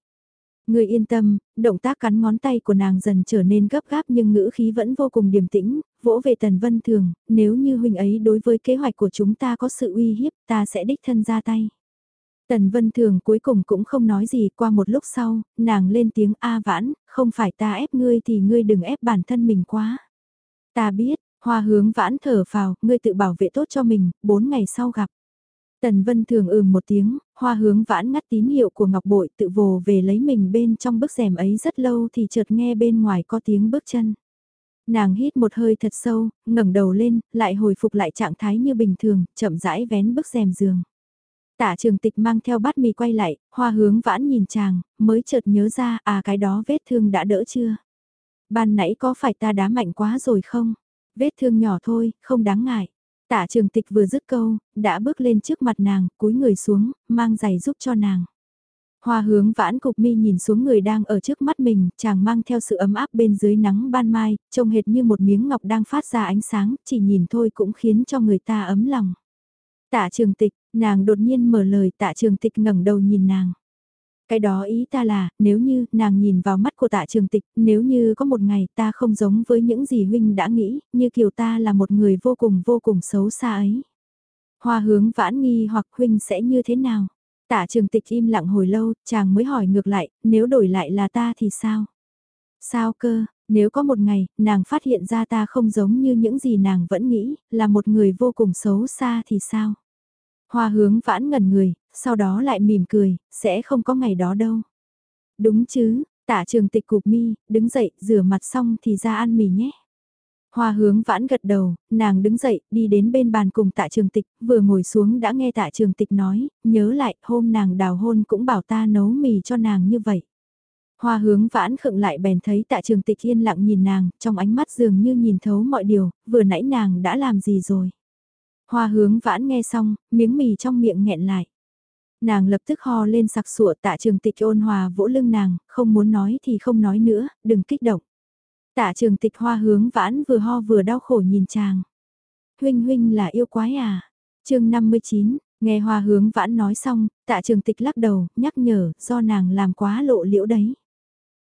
Người yên tâm, động tác cắn ngón tay của nàng dần trở nên gấp gáp nhưng ngữ khí vẫn vô cùng điềm tĩnh, vỗ về Tần Vân Thường, nếu như huynh ấy đối với kế hoạch của chúng ta có sự uy hiếp ta sẽ đích thân ra tay. Tần Vân Thường cuối cùng cũng không nói gì qua một lúc sau, nàng lên tiếng A vãn, không phải ta ép ngươi thì ngươi đừng ép bản thân mình quá. Ta biết, hoa hướng vãn thở vào, ngươi tự bảo vệ tốt cho mình, bốn ngày sau gặp. Tần Vân Thường ừ một tiếng, hoa hướng vãn ngắt tín hiệu của Ngọc Bội tự vồ về lấy mình bên trong bức rèm ấy rất lâu thì chợt nghe bên ngoài có tiếng bước chân. Nàng hít một hơi thật sâu, ngẩng đầu lên, lại hồi phục lại trạng thái như bình thường, chậm rãi vén bức rèm giường. Tả trường tịch mang theo bát mì quay lại, hoa hướng vãn nhìn chàng, mới chợt nhớ ra, à cái đó vết thương đã đỡ chưa? Ban nãy có phải ta đá mạnh quá rồi không? Vết thương nhỏ thôi, không đáng ngại. Tạ trường tịch vừa dứt câu, đã bước lên trước mặt nàng, cúi người xuống, mang giày giúp cho nàng. Hoa hướng vãn cục mi nhìn xuống người đang ở trước mắt mình, chàng mang theo sự ấm áp bên dưới nắng ban mai, trông hệt như một miếng ngọc đang phát ra ánh sáng, chỉ nhìn thôi cũng khiến cho người ta ấm lòng. Tạ trường tịch, nàng đột nhiên mở lời tạ trường tịch ngẩng đầu nhìn nàng. Cái đó ý ta là, nếu như nàng nhìn vào mắt của tạ trường tịch, nếu như có một ngày ta không giống với những gì huynh đã nghĩ, như kiểu ta là một người vô cùng vô cùng xấu xa ấy. Hoa hướng vãn nghi hoặc huynh sẽ như thế nào? Tạ trường tịch im lặng hồi lâu, chàng mới hỏi ngược lại, nếu đổi lại là ta thì sao? Sao cơ, nếu có một ngày, nàng phát hiện ra ta không giống như những gì nàng vẫn nghĩ, là một người vô cùng xấu xa thì sao? Hoa hướng vãn ngẩn người, sau đó lại mỉm cười, sẽ không có ngày đó đâu. Đúng chứ, tạ trường tịch cục mi, đứng dậy, rửa mặt xong thì ra ăn mì nhé. Hoa hướng vãn gật đầu, nàng đứng dậy, đi đến bên bàn cùng tạ trường tịch, vừa ngồi xuống đã nghe tạ trường tịch nói, nhớ lại, hôm nàng đào hôn cũng bảo ta nấu mì cho nàng như vậy. Hoa hướng vãn khựng lại bèn thấy tạ trường tịch yên lặng nhìn nàng, trong ánh mắt dường như nhìn thấu mọi điều, vừa nãy nàng đã làm gì rồi. Hoa hướng vãn nghe xong, miếng mì trong miệng nghẹn lại. Nàng lập tức ho lên sặc sụa tạ trường tịch ôn hòa vỗ lưng nàng, không muốn nói thì không nói nữa, đừng kích động. Tạ trường tịch hoa hướng vãn vừa ho vừa đau khổ nhìn chàng. Huynh huynh là yêu quái à? chương 59, nghe hoa hướng vãn nói xong, tạ trường tịch lắc đầu, nhắc nhở, do nàng làm quá lộ liễu đấy.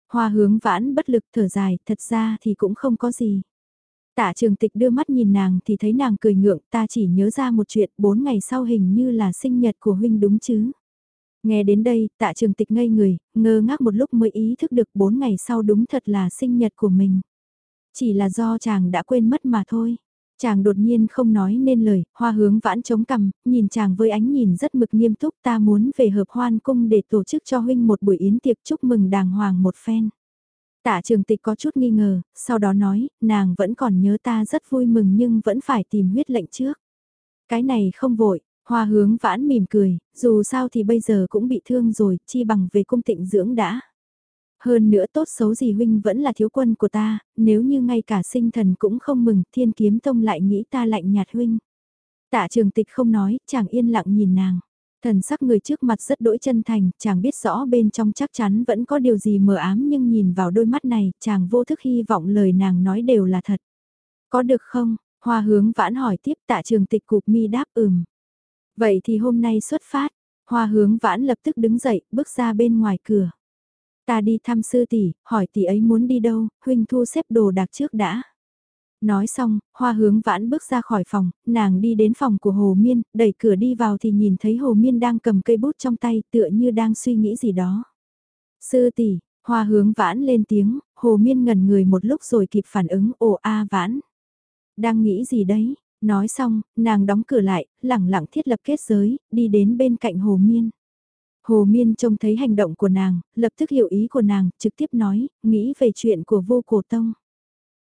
Hoa hướng vãn bất lực thở dài, thật ra thì cũng không có gì. Tạ trường tịch đưa mắt nhìn nàng thì thấy nàng cười ngượng, ta chỉ nhớ ra một chuyện, bốn ngày sau hình như là sinh nhật của huynh đúng chứ. Nghe đến đây, tạ trường tịch ngây người, ngơ ngác một lúc mới ý thức được bốn ngày sau đúng thật là sinh nhật của mình. Chỉ là do chàng đã quên mất mà thôi. Chàng đột nhiên không nói nên lời, hoa hướng vãn chống cằm, nhìn chàng với ánh nhìn rất mực nghiêm túc ta muốn về hợp hoan cung để tổ chức cho huynh một buổi yến tiệc chúc mừng đàng hoàng một phen. Tạ trường tịch có chút nghi ngờ, sau đó nói, nàng vẫn còn nhớ ta rất vui mừng nhưng vẫn phải tìm huyết lệnh trước. Cái này không vội, hoa hướng vãn mỉm cười, dù sao thì bây giờ cũng bị thương rồi, chi bằng về cung tịnh dưỡng đã. Hơn nữa tốt xấu gì huynh vẫn là thiếu quân của ta, nếu như ngay cả sinh thần cũng không mừng, thiên kiếm tông lại nghĩ ta lạnh nhạt huynh. Tạ trường tịch không nói, chàng yên lặng nhìn nàng. Thần sắc người trước mặt rất đỗi chân thành, chàng biết rõ bên trong chắc chắn vẫn có điều gì mờ ám nhưng nhìn vào đôi mắt này, chàng vô thức hy vọng lời nàng nói đều là thật. Có được không? Hoa hướng vãn hỏi tiếp tạ trường tịch cục mi đáp ừm. Vậy thì hôm nay xuất phát, hoa hướng vãn lập tức đứng dậy, bước ra bên ngoài cửa. Ta đi thăm sư tỷ, hỏi tỷ ấy muốn đi đâu, huynh thu xếp đồ đạc trước đã. Nói xong, hoa hướng vãn bước ra khỏi phòng, nàng đi đến phòng của Hồ Miên, đẩy cửa đi vào thì nhìn thấy Hồ Miên đang cầm cây bút trong tay tựa như đang suy nghĩ gì đó. Sư tỷ, hoa hướng vãn lên tiếng, Hồ Miên ngẩn người một lúc rồi kịp phản ứng ồ a vãn. Đang nghĩ gì đấy? Nói xong, nàng đóng cửa lại, lẳng lặng thiết lập kết giới, đi đến bên cạnh Hồ Miên. Hồ Miên trông thấy hành động của nàng, lập tức hiểu ý của nàng, trực tiếp nói, nghĩ về chuyện của vô cổ tông.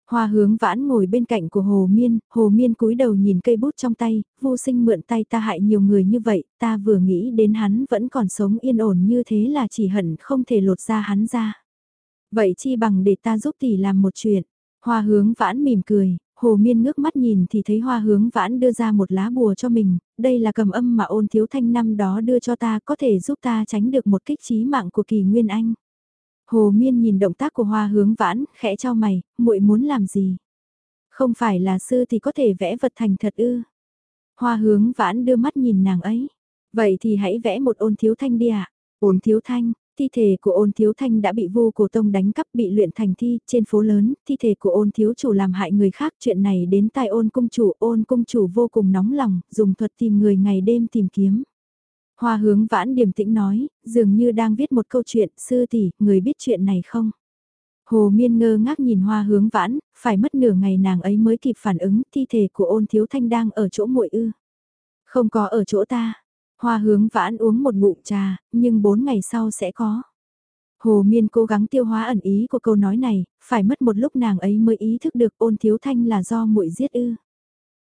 Hoa hướng vãn ngồi bên cạnh của Hồ Miên, Hồ Miên cúi đầu nhìn cây bút trong tay, vô sinh mượn tay ta hại nhiều người như vậy, ta vừa nghĩ đến hắn vẫn còn sống yên ổn như thế là chỉ hận không thể lột ra hắn ra. Vậy chi bằng để ta giúp tỷ làm một chuyện. Hoa hướng vãn mỉm cười, Hồ Miên ngước mắt nhìn thì thấy hoa hướng vãn đưa ra một lá bùa cho mình, đây là cầm âm mà ôn thiếu thanh năm đó đưa cho ta có thể giúp ta tránh được một kích trí mạng của kỳ nguyên anh. Hồ Miên nhìn động tác của hoa hướng vãn, khẽ cho mày, muội muốn làm gì? Không phải là sư thì có thể vẽ vật thành thật ư? Hoa hướng vãn đưa mắt nhìn nàng ấy. Vậy thì hãy vẽ một ôn thiếu thanh đi ạ. À? Ôn thiếu thanh, thi thể của ôn thiếu thanh đã bị vô cổ tông đánh cắp bị luyện thành thi trên phố lớn, thi thể của ôn thiếu chủ làm hại người khác chuyện này đến tai ôn cung chủ ôn cung chủ vô cùng nóng lòng, dùng thuật tìm người ngày đêm tìm kiếm. Hoa hướng vãn điềm tĩnh nói, dường như đang viết một câu chuyện, sư tỷ, người biết chuyện này không? Hồ miên ngơ ngác nhìn hoa hướng vãn, phải mất nửa ngày nàng ấy mới kịp phản ứng, thi thể của ôn thiếu thanh đang ở chỗ muội ư. Không có ở chỗ ta, Hoa hướng vãn uống một ngụm trà, nhưng bốn ngày sau sẽ có. Hồ Miên cố gắng tiêu hóa ẩn ý của câu nói này, phải mất một lúc nàng ấy mới ý thức được ôn thiếu thanh là do muội giết ư.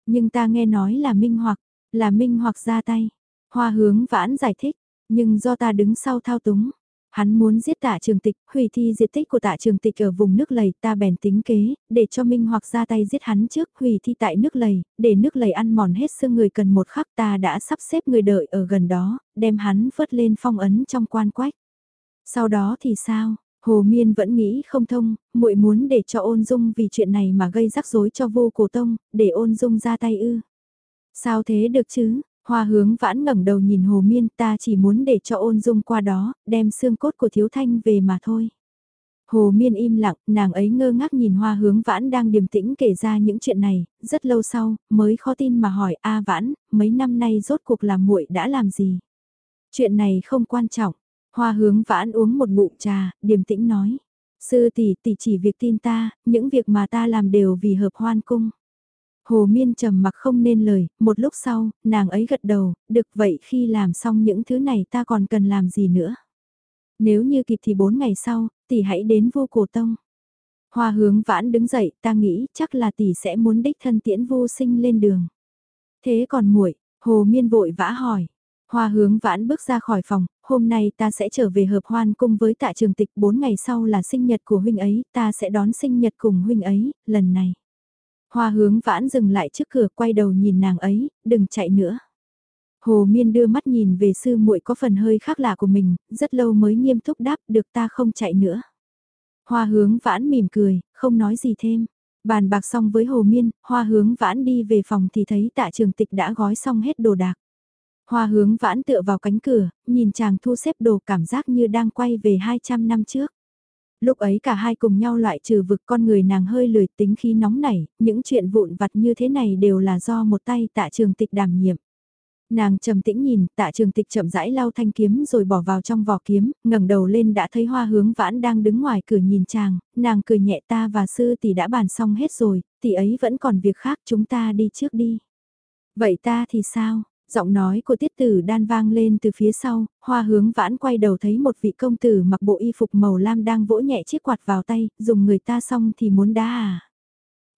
Nhưng ta nghe nói là minh hoặc, là minh hoặc ra tay. Hoa hướng vãn giải thích, nhưng do ta đứng sau thao túng. Hắn muốn giết tạ trường tịch, hủy thi diệt tích của tạ trường tịch ở vùng nước lầy ta bèn tính kế, để cho Minh hoặc ra tay giết hắn trước, hủy thi tại nước lầy, để nước lầy ăn mòn hết xương người cần một khắc ta đã sắp xếp người đợi ở gần đó, đem hắn vớt lên phong ấn trong quan quách. Sau đó thì sao? Hồ Miên vẫn nghĩ không thông, muội muốn để cho ôn dung vì chuyện này mà gây rắc rối cho vô cổ tông, để ôn dung ra tay ư. Sao thế được chứ, Hoa hướng vãn ngẩng đầu nhìn hồ miên ta chỉ muốn để cho ôn dung qua đó, đem xương cốt của thiếu thanh về mà thôi. Hồ miên im lặng, nàng ấy ngơ ngác nhìn hoa hướng vãn đang điềm tĩnh kể ra những chuyện này, rất lâu sau, mới khó tin mà hỏi A vãn, mấy năm nay rốt cuộc là muội đã làm gì? Chuyện này không quan trọng, hoa hướng vãn uống một ngụm trà, điềm tĩnh nói. Sư tỷ tỷ chỉ việc tin ta, những việc mà ta làm đều vì hợp hoan cung. Hồ Miên trầm mặc không nên lời, một lúc sau, nàng ấy gật đầu, được vậy khi làm xong những thứ này ta còn cần làm gì nữa. Nếu như kịp thì bốn ngày sau, tỷ hãy đến vô cổ tông. Hoa hướng vãn đứng dậy, ta nghĩ chắc là tỷ sẽ muốn đích thân tiễn vô sinh lên đường. Thế còn muội Hồ Miên vội vã hỏi. Hoa hướng vãn bước ra khỏi phòng, hôm nay ta sẽ trở về hợp hoan cung với tạ trường tịch, bốn ngày sau là sinh nhật của huynh ấy, ta sẽ đón sinh nhật cùng huynh ấy, lần này. Hoa hướng vãn dừng lại trước cửa quay đầu nhìn nàng ấy, đừng chạy nữa. Hồ Miên đưa mắt nhìn về sư muội có phần hơi khác lạ của mình, rất lâu mới nghiêm túc đáp được ta không chạy nữa. Hoa hướng vãn mỉm cười, không nói gì thêm. Bàn bạc xong với Hồ Miên, hoa hướng vãn đi về phòng thì thấy tạ trường tịch đã gói xong hết đồ đạc. Hoa hướng vãn tựa vào cánh cửa, nhìn chàng thu xếp đồ cảm giác như đang quay về 200 năm trước. Lúc ấy cả hai cùng nhau loại trừ vực con người nàng hơi lười tính khí nóng nảy, những chuyện vụn vặt như thế này đều là do một tay tạ trường tịch đảm nhiệm. Nàng trầm tĩnh nhìn, tạ trường tịch chậm rãi lau thanh kiếm rồi bỏ vào trong vỏ kiếm, ngẩng đầu lên đã thấy hoa hướng vãn đang đứng ngoài cửa nhìn chàng, nàng cười nhẹ ta và sư tỷ đã bàn xong hết rồi, tỷ ấy vẫn còn việc khác chúng ta đi trước đi. Vậy ta thì sao, Giọng nói của tiết tử đan vang lên từ phía sau, hoa hướng vãn quay đầu thấy một vị công tử mặc bộ y phục màu lam đang vỗ nhẹ chiếc quạt vào tay, dùng người ta xong thì muốn đá à.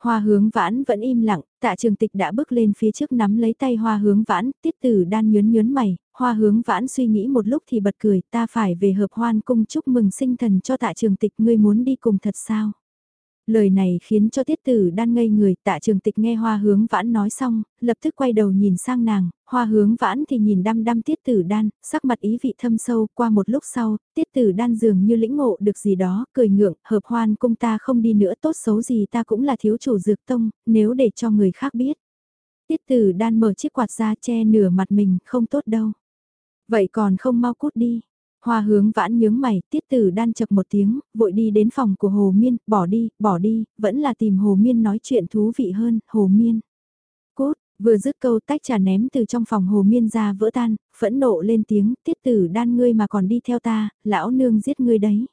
Hoa hướng vãn vẫn im lặng, tạ trường tịch đã bước lên phía trước nắm lấy tay hoa hướng vãn, tiết tử đan nhớn nhớn mày, hoa hướng vãn suy nghĩ một lúc thì bật cười, ta phải về hợp hoan cung chúc mừng sinh thần cho tạ trường tịch ngươi muốn đi cùng thật sao? Lời này khiến cho tiết tử đan ngây người, tạ trường tịch nghe hoa hướng vãn nói xong, lập tức quay đầu nhìn sang nàng, hoa hướng vãn thì nhìn đăm đăm tiết tử đan, sắc mặt ý vị thâm sâu, qua một lúc sau, tiết tử đan dường như lĩnh ngộ được gì đó, cười ngượng, hợp hoan cung ta không đi nữa tốt xấu gì ta cũng là thiếu chủ dược tông, nếu để cho người khác biết. Tiết tử đan mở chiếc quạt ra che nửa mặt mình, không tốt đâu. Vậy còn không mau cút đi. Hoa hướng vãn nhướng mày, tiết tử đan chập một tiếng, vội đi đến phòng của Hồ Miên, bỏ đi, bỏ đi, vẫn là tìm Hồ Miên nói chuyện thú vị hơn, Hồ Miên. Cốt, vừa dứt câu tách trà ném từ trong phòng Hồ Miên ra vỡ tan, phẫn nộ lên tiếng, tiết tử đan ngươi mà còn đi theo ta, lão nương giết ngươi đấy.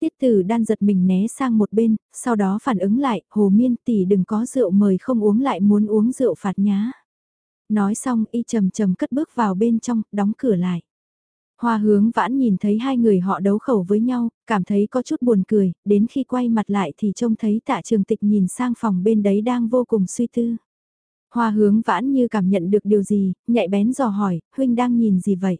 Tiết tử đan giật mình né sang một bên, sau đó phản ứng lại, Hồ Miên tỷ đừng có rượu mời không uống lại muốn uống rượu phạt nhá. Nói xong y trầm trầm cất bước vào bên trong, đóng cửa lại. Hoa hướng vãn nhìn thấy hai người họ đấu khẩu với nhau, cảm thấy có chút buồn cười, đến khi quay mặt lại thì trông thấy tạ trường tịch nhìn sang phòng bên đấy đang vô cùng suy tư. Hoa hướng vãn như cảm nhận được điều gì, nhạy bén dò hỏi, huynh đang nhìn gì vậy?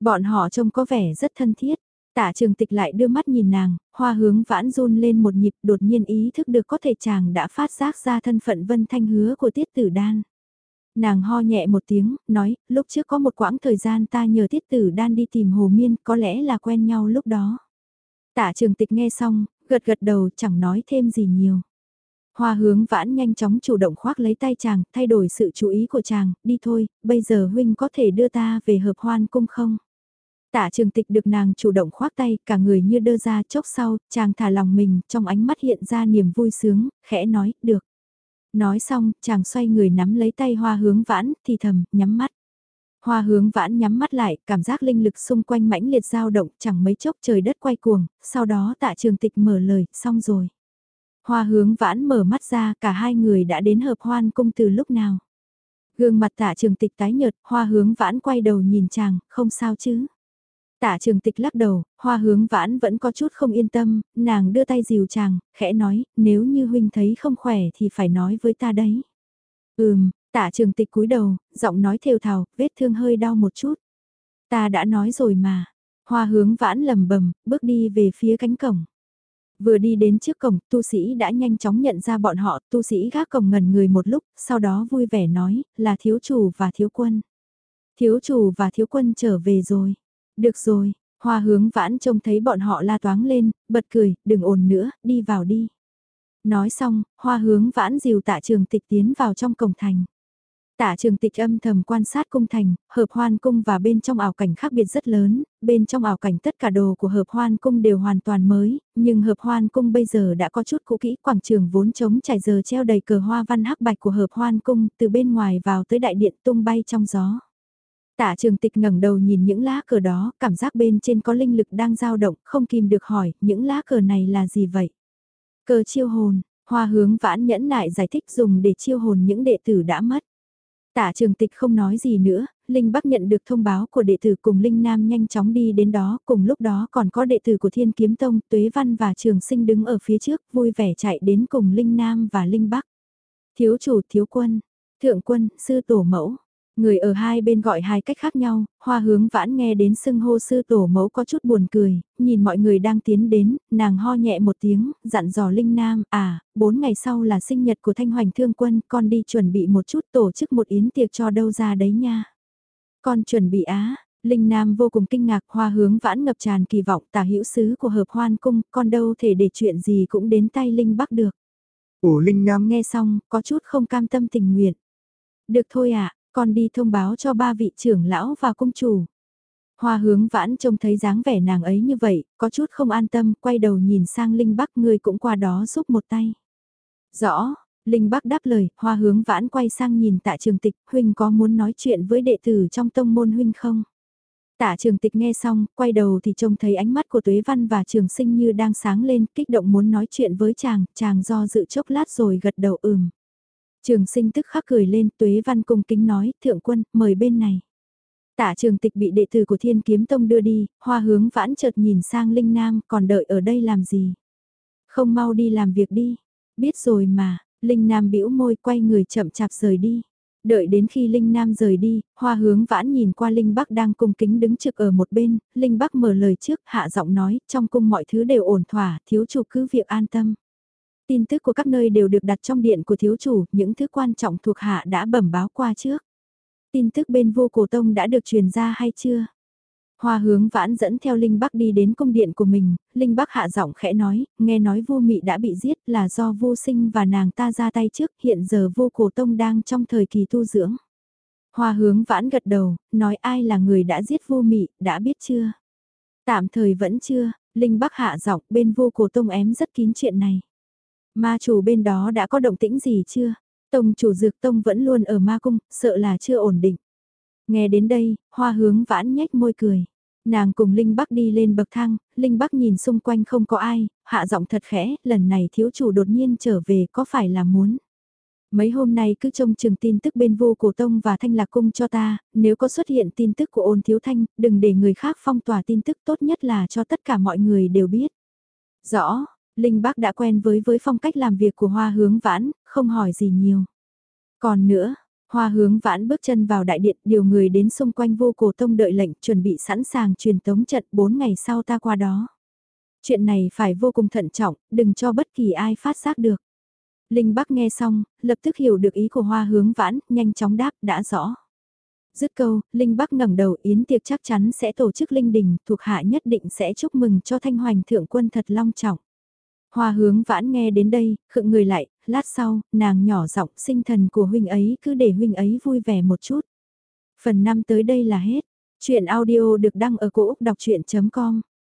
Bọn họ trông có vẻ rất thân thiết. Tạ trường tịch lại đưa mắt nhìn nàng, hoa hướng vãn run lên một nhịp đột nhiên ý thức được có thể chàng đã phát giác ra thân phận vân thanh hứa của tiết tử đan. Nàng ho nhẹ một tiếng, nói, lúc trước có một quãng thời gian ta nhờ tiết tử đan đi tìm hồ miên, có lẽ là quen nhau lúc đó. Tạ trường tịch nghe xong, gật gật đầu chẳng nói thêm gì nhiều. Hoa hướng vãn nhanh chóng chủ động khoác lấy tay chàng, thay đổi sự chú ý của chàng, đi thôi, bây giờ huynh có thể đưa ta về hợp hoan cung không? Tạ trường tịch được nàng chủ động khoác tay, cả người như đơ ra chốc sau, chàng thả lòng mình, trong ánh mắt hiện ra niềm vui sướng, khẽ nói, được. Nói xong, chàng xoay người nắm lấy tay hoa hướng vãn, thì thầm, nhắm mắt. Hoa hướng vãn nhắm mắt lại, cảm giác linh lực xung quanh mãnh liệt dao động, chẳng mấy chốc trời đất quay cuồng, sau đó tạ trường tịch mở lời, xong rồi. Hoa hướng vãn mở mắt ra, cả hai người đã đến hợp hoan cung từ lúc nào. Gương mặt tạ trường tịch tái nhợt, hoa hướng vãn quay đầu nhìn chàng, không sao chứ. Tạ trường tịch lắc đầu, hoa hướng vãn vẫn có chút không yên tâm, nàng đưa tay dìu chàng, khẽ nói, nếu như huynh thấy không khỏe thì phải nói với ta đấy. Ừm, tạ trường tịch cúi đầu, giọng nói thều thào, vết thương hơi đau một chút. Ta đã nói rồi mà. Hoa hướng vãn lầm bầm, bước đi về phía cánh cổng. Vừa đi đến trước cổng, tu sĩ đã nhanh chóng nhận ra bọn họ, tu sĩ gác cổng ngần người một lúc, sau đó vui vẻ nói, là thiếu chủ và thiếu quân. Thiếu chủ và thiếu quân trở về rồi. Được rồi, hoa hướng vãn trông thấy bọn họ la toáng lên, bật cười, đừng ồn nữa, đi vào đi. Nói xong, hoa hướng vãn dìu tạ trường tịch tiến vào trong cổng thành. Tạ trường tịch âm thầm quan sát cung thành, hợp hoan cung và bên trong ảo cảnh khác biệt rất lớn, bên trong ảo cảnh tất cả đồ của hợp hoan cung đều hoàn toàn mới, nhưng hợp hoan cung bây giờ đã có chút cũ kỹ, quảng trường vốn trống trải giờ treo đầy cờ hoa văn hắc bạch của hợp hoan cung, từ bên ngoài vào tới đại điện tung bay trong gió. Tạ trường tịch ngẩng đầu nhìn những lá cờ đó, cảm giác bên trên có linh lực đang dao động, không kìm được hỏi, những lá cờ này là gì vậy? Cờ chiêu hồn, hoa hướng vãn nhẫn nại giải thích dùng để chiêu hồn những đệ tử đã mất. Tạ trường tịch không nói gì nữa, Linh Bắc nhận được thông báo của đệ tử cùng Linh Nam nhanh chóng đi đến đó, cùng lúc đó còn có đệ tử của Thiên Kiếm Tông, Tuế Văn và Trường Sinh đứng ở phía trước, vui vẻ chạy đến cùng Linh Nam và Linh Bắc. Thiếu chủ thiếu quân, thượng quân, sư tổ mẫu, Người ở hai bên gọi hai cách khác nhau, hoa hướng vãn nghe đến sưng hô sư tổ mẫu có chút buồn cười, nhìn mọi người đang tiến đến, nàng ho nhẹ một tiếng, dặn dò Linh Nam, à, bốn ngày sau là sinh nhật của Thanh Hoành Thương Quân, con đi chuẩn bị một chút tổ chức một yến tiệc cho đâu ra đấy nha. Con chuẩn bị á, Linh Nam vô cùng kinh ngạc hoa hướng vãn ngập tràn kỳ vọng tả hữu sứ của hợp hoan cung, con đâu thể để chuyện gì cũng đến tay Linh Bắc được. Ủa Linh Nam nghe xong, có chút không cam tâm tình nguyện. Được thôi ạ, con đi thông báo cho ba vị trưởng lão và cung chủ. Hoa hướng vãn trông thấy dáng vẻ nàng ấy như vậy, có chút không an tâm, quay đầu nhìn sang Linh Bắc người cũng qua đó giúp một tay. Rõ, Linh Bắc đáp lời, hoa hướng vãn quay sang nhìn tạ trường tịch, huynh có muốn nói chuyện với đệ tử trong tông môn huynh không? Tạ trường tịch nghe xong, quay đầu thì trông thấy ánh mắt của Tuế Văn và trường sinh như đang sáng lên, kích động muốn nói chuyện với chàng, chàng do dự chốc lát rồi gật đầu ừm. Trường sinh tức khắc cười lên, tuế văn cung kính nói, thượng quân, mời bên này. Tả trường tịch bị đệ tử của thiên kiếm tông đưa đi, hoa hướng vãn chợt nhìn sang Linh Nam, còn đợi ở đây làm gì? Không mau đi làm việc đi. Biết rồi mà, Linh Nam bĩu môi quay người chậm chạp rời đi. Đợi đến khi Linh Nam rời đi, hoa hướng vãn nhìn qua Linh Bắc đang cung kính đứng trực ở một bên, Linh Bắc mở lời trước hạ giọng nói, trong cung mọi thứ đều ổn thỏa, thiếu chủ cứ việc an tâm. Tin tức của các nơi đều được đặt trong điện của thiếu chủ, những thứ quan trọng thuộc hạ đã bẩm báo qua trước. Tin tức bên vô cổ tông đã được truyền ra hay chưa? Hoa hướng vãn dẫn theo Linh Bắc đi đến cung điện của mình, Linh Bắc hạ giọng khẽ nói, nghe nói vô mị đã bị giết là do vô sinh và nàng ta ra tay trước, hiện giờ vô cổ tông đang trong thời kỳ tu dưỡng. Hoa hướng vãn gật đầu, nói ai là người đã giết vô mị, đã biết chưa? Tạm thời vẫn chưa, Linh Bắc hạ giọng bên vô cổ tông ém rất kín chuyện này. Ma chủ bên đó đã có động tĩnh gì chưa? Tông chủ dược tông vẫn luôn ở ma cung, sợ là chưa ổn định. Nghe đến đây, hoa hướng vãn nhếch môi cười. Nàng cùng Linh Bắc đi lên bậc thang, Linh Bắc nhìn xung quanh không có ai, hạ giọng thật khẽ, lần này thiếu chủ đột nhiên trở về có phải là muốn. Mấy hôm nay cứ trông chừng tin tức bên vô cổ tông và thanh lạc cung cho ta, nếu có xuất hiện tin tức của ôn thiếu thanh, đừng để người khác phong tỏa tin tức tốt nhất là cho tất cả mọi người đều biết. Rõ, Linh Bác đã quen với với phong cách làm việc của hoa hướng vãn, không hỏi gì nhiều. Còn nữa, Hoa hướng vãn bước chân vào đại điện, điều người đến xung quanh vô cổ tông đợi lệnh, chuẩn bị sẵn sàng truyền tống trận 4 ngày sau ta qua đó. Chuyện này phải vô cùng thận trọng, đừng cho bất kỳ ai phát giác được. Linh Bắc nghe xong, lập tức hiểu được ý của hoa hướng vãn, nhanh chóng đáp, đã rõ. Dứt câu, Linh Bắc ngẩng đầu yến tiệc chắc chắn sẽ tổ chức linh đình, thuộc hạ nhất định sẽ chúc mừng cho thanh hoành thượng quân thật long trọng. Hoa hướng vãn nghe đến đây, khựng người lại, lát sau, nàng nhỏ giọng sinh thần của huynh ấy cứ để huynh ấy vui vẻ một chút. Phần 5 tới đây là hết. Chuyện audio được đăng ở cổ Úc đọc chuyện.com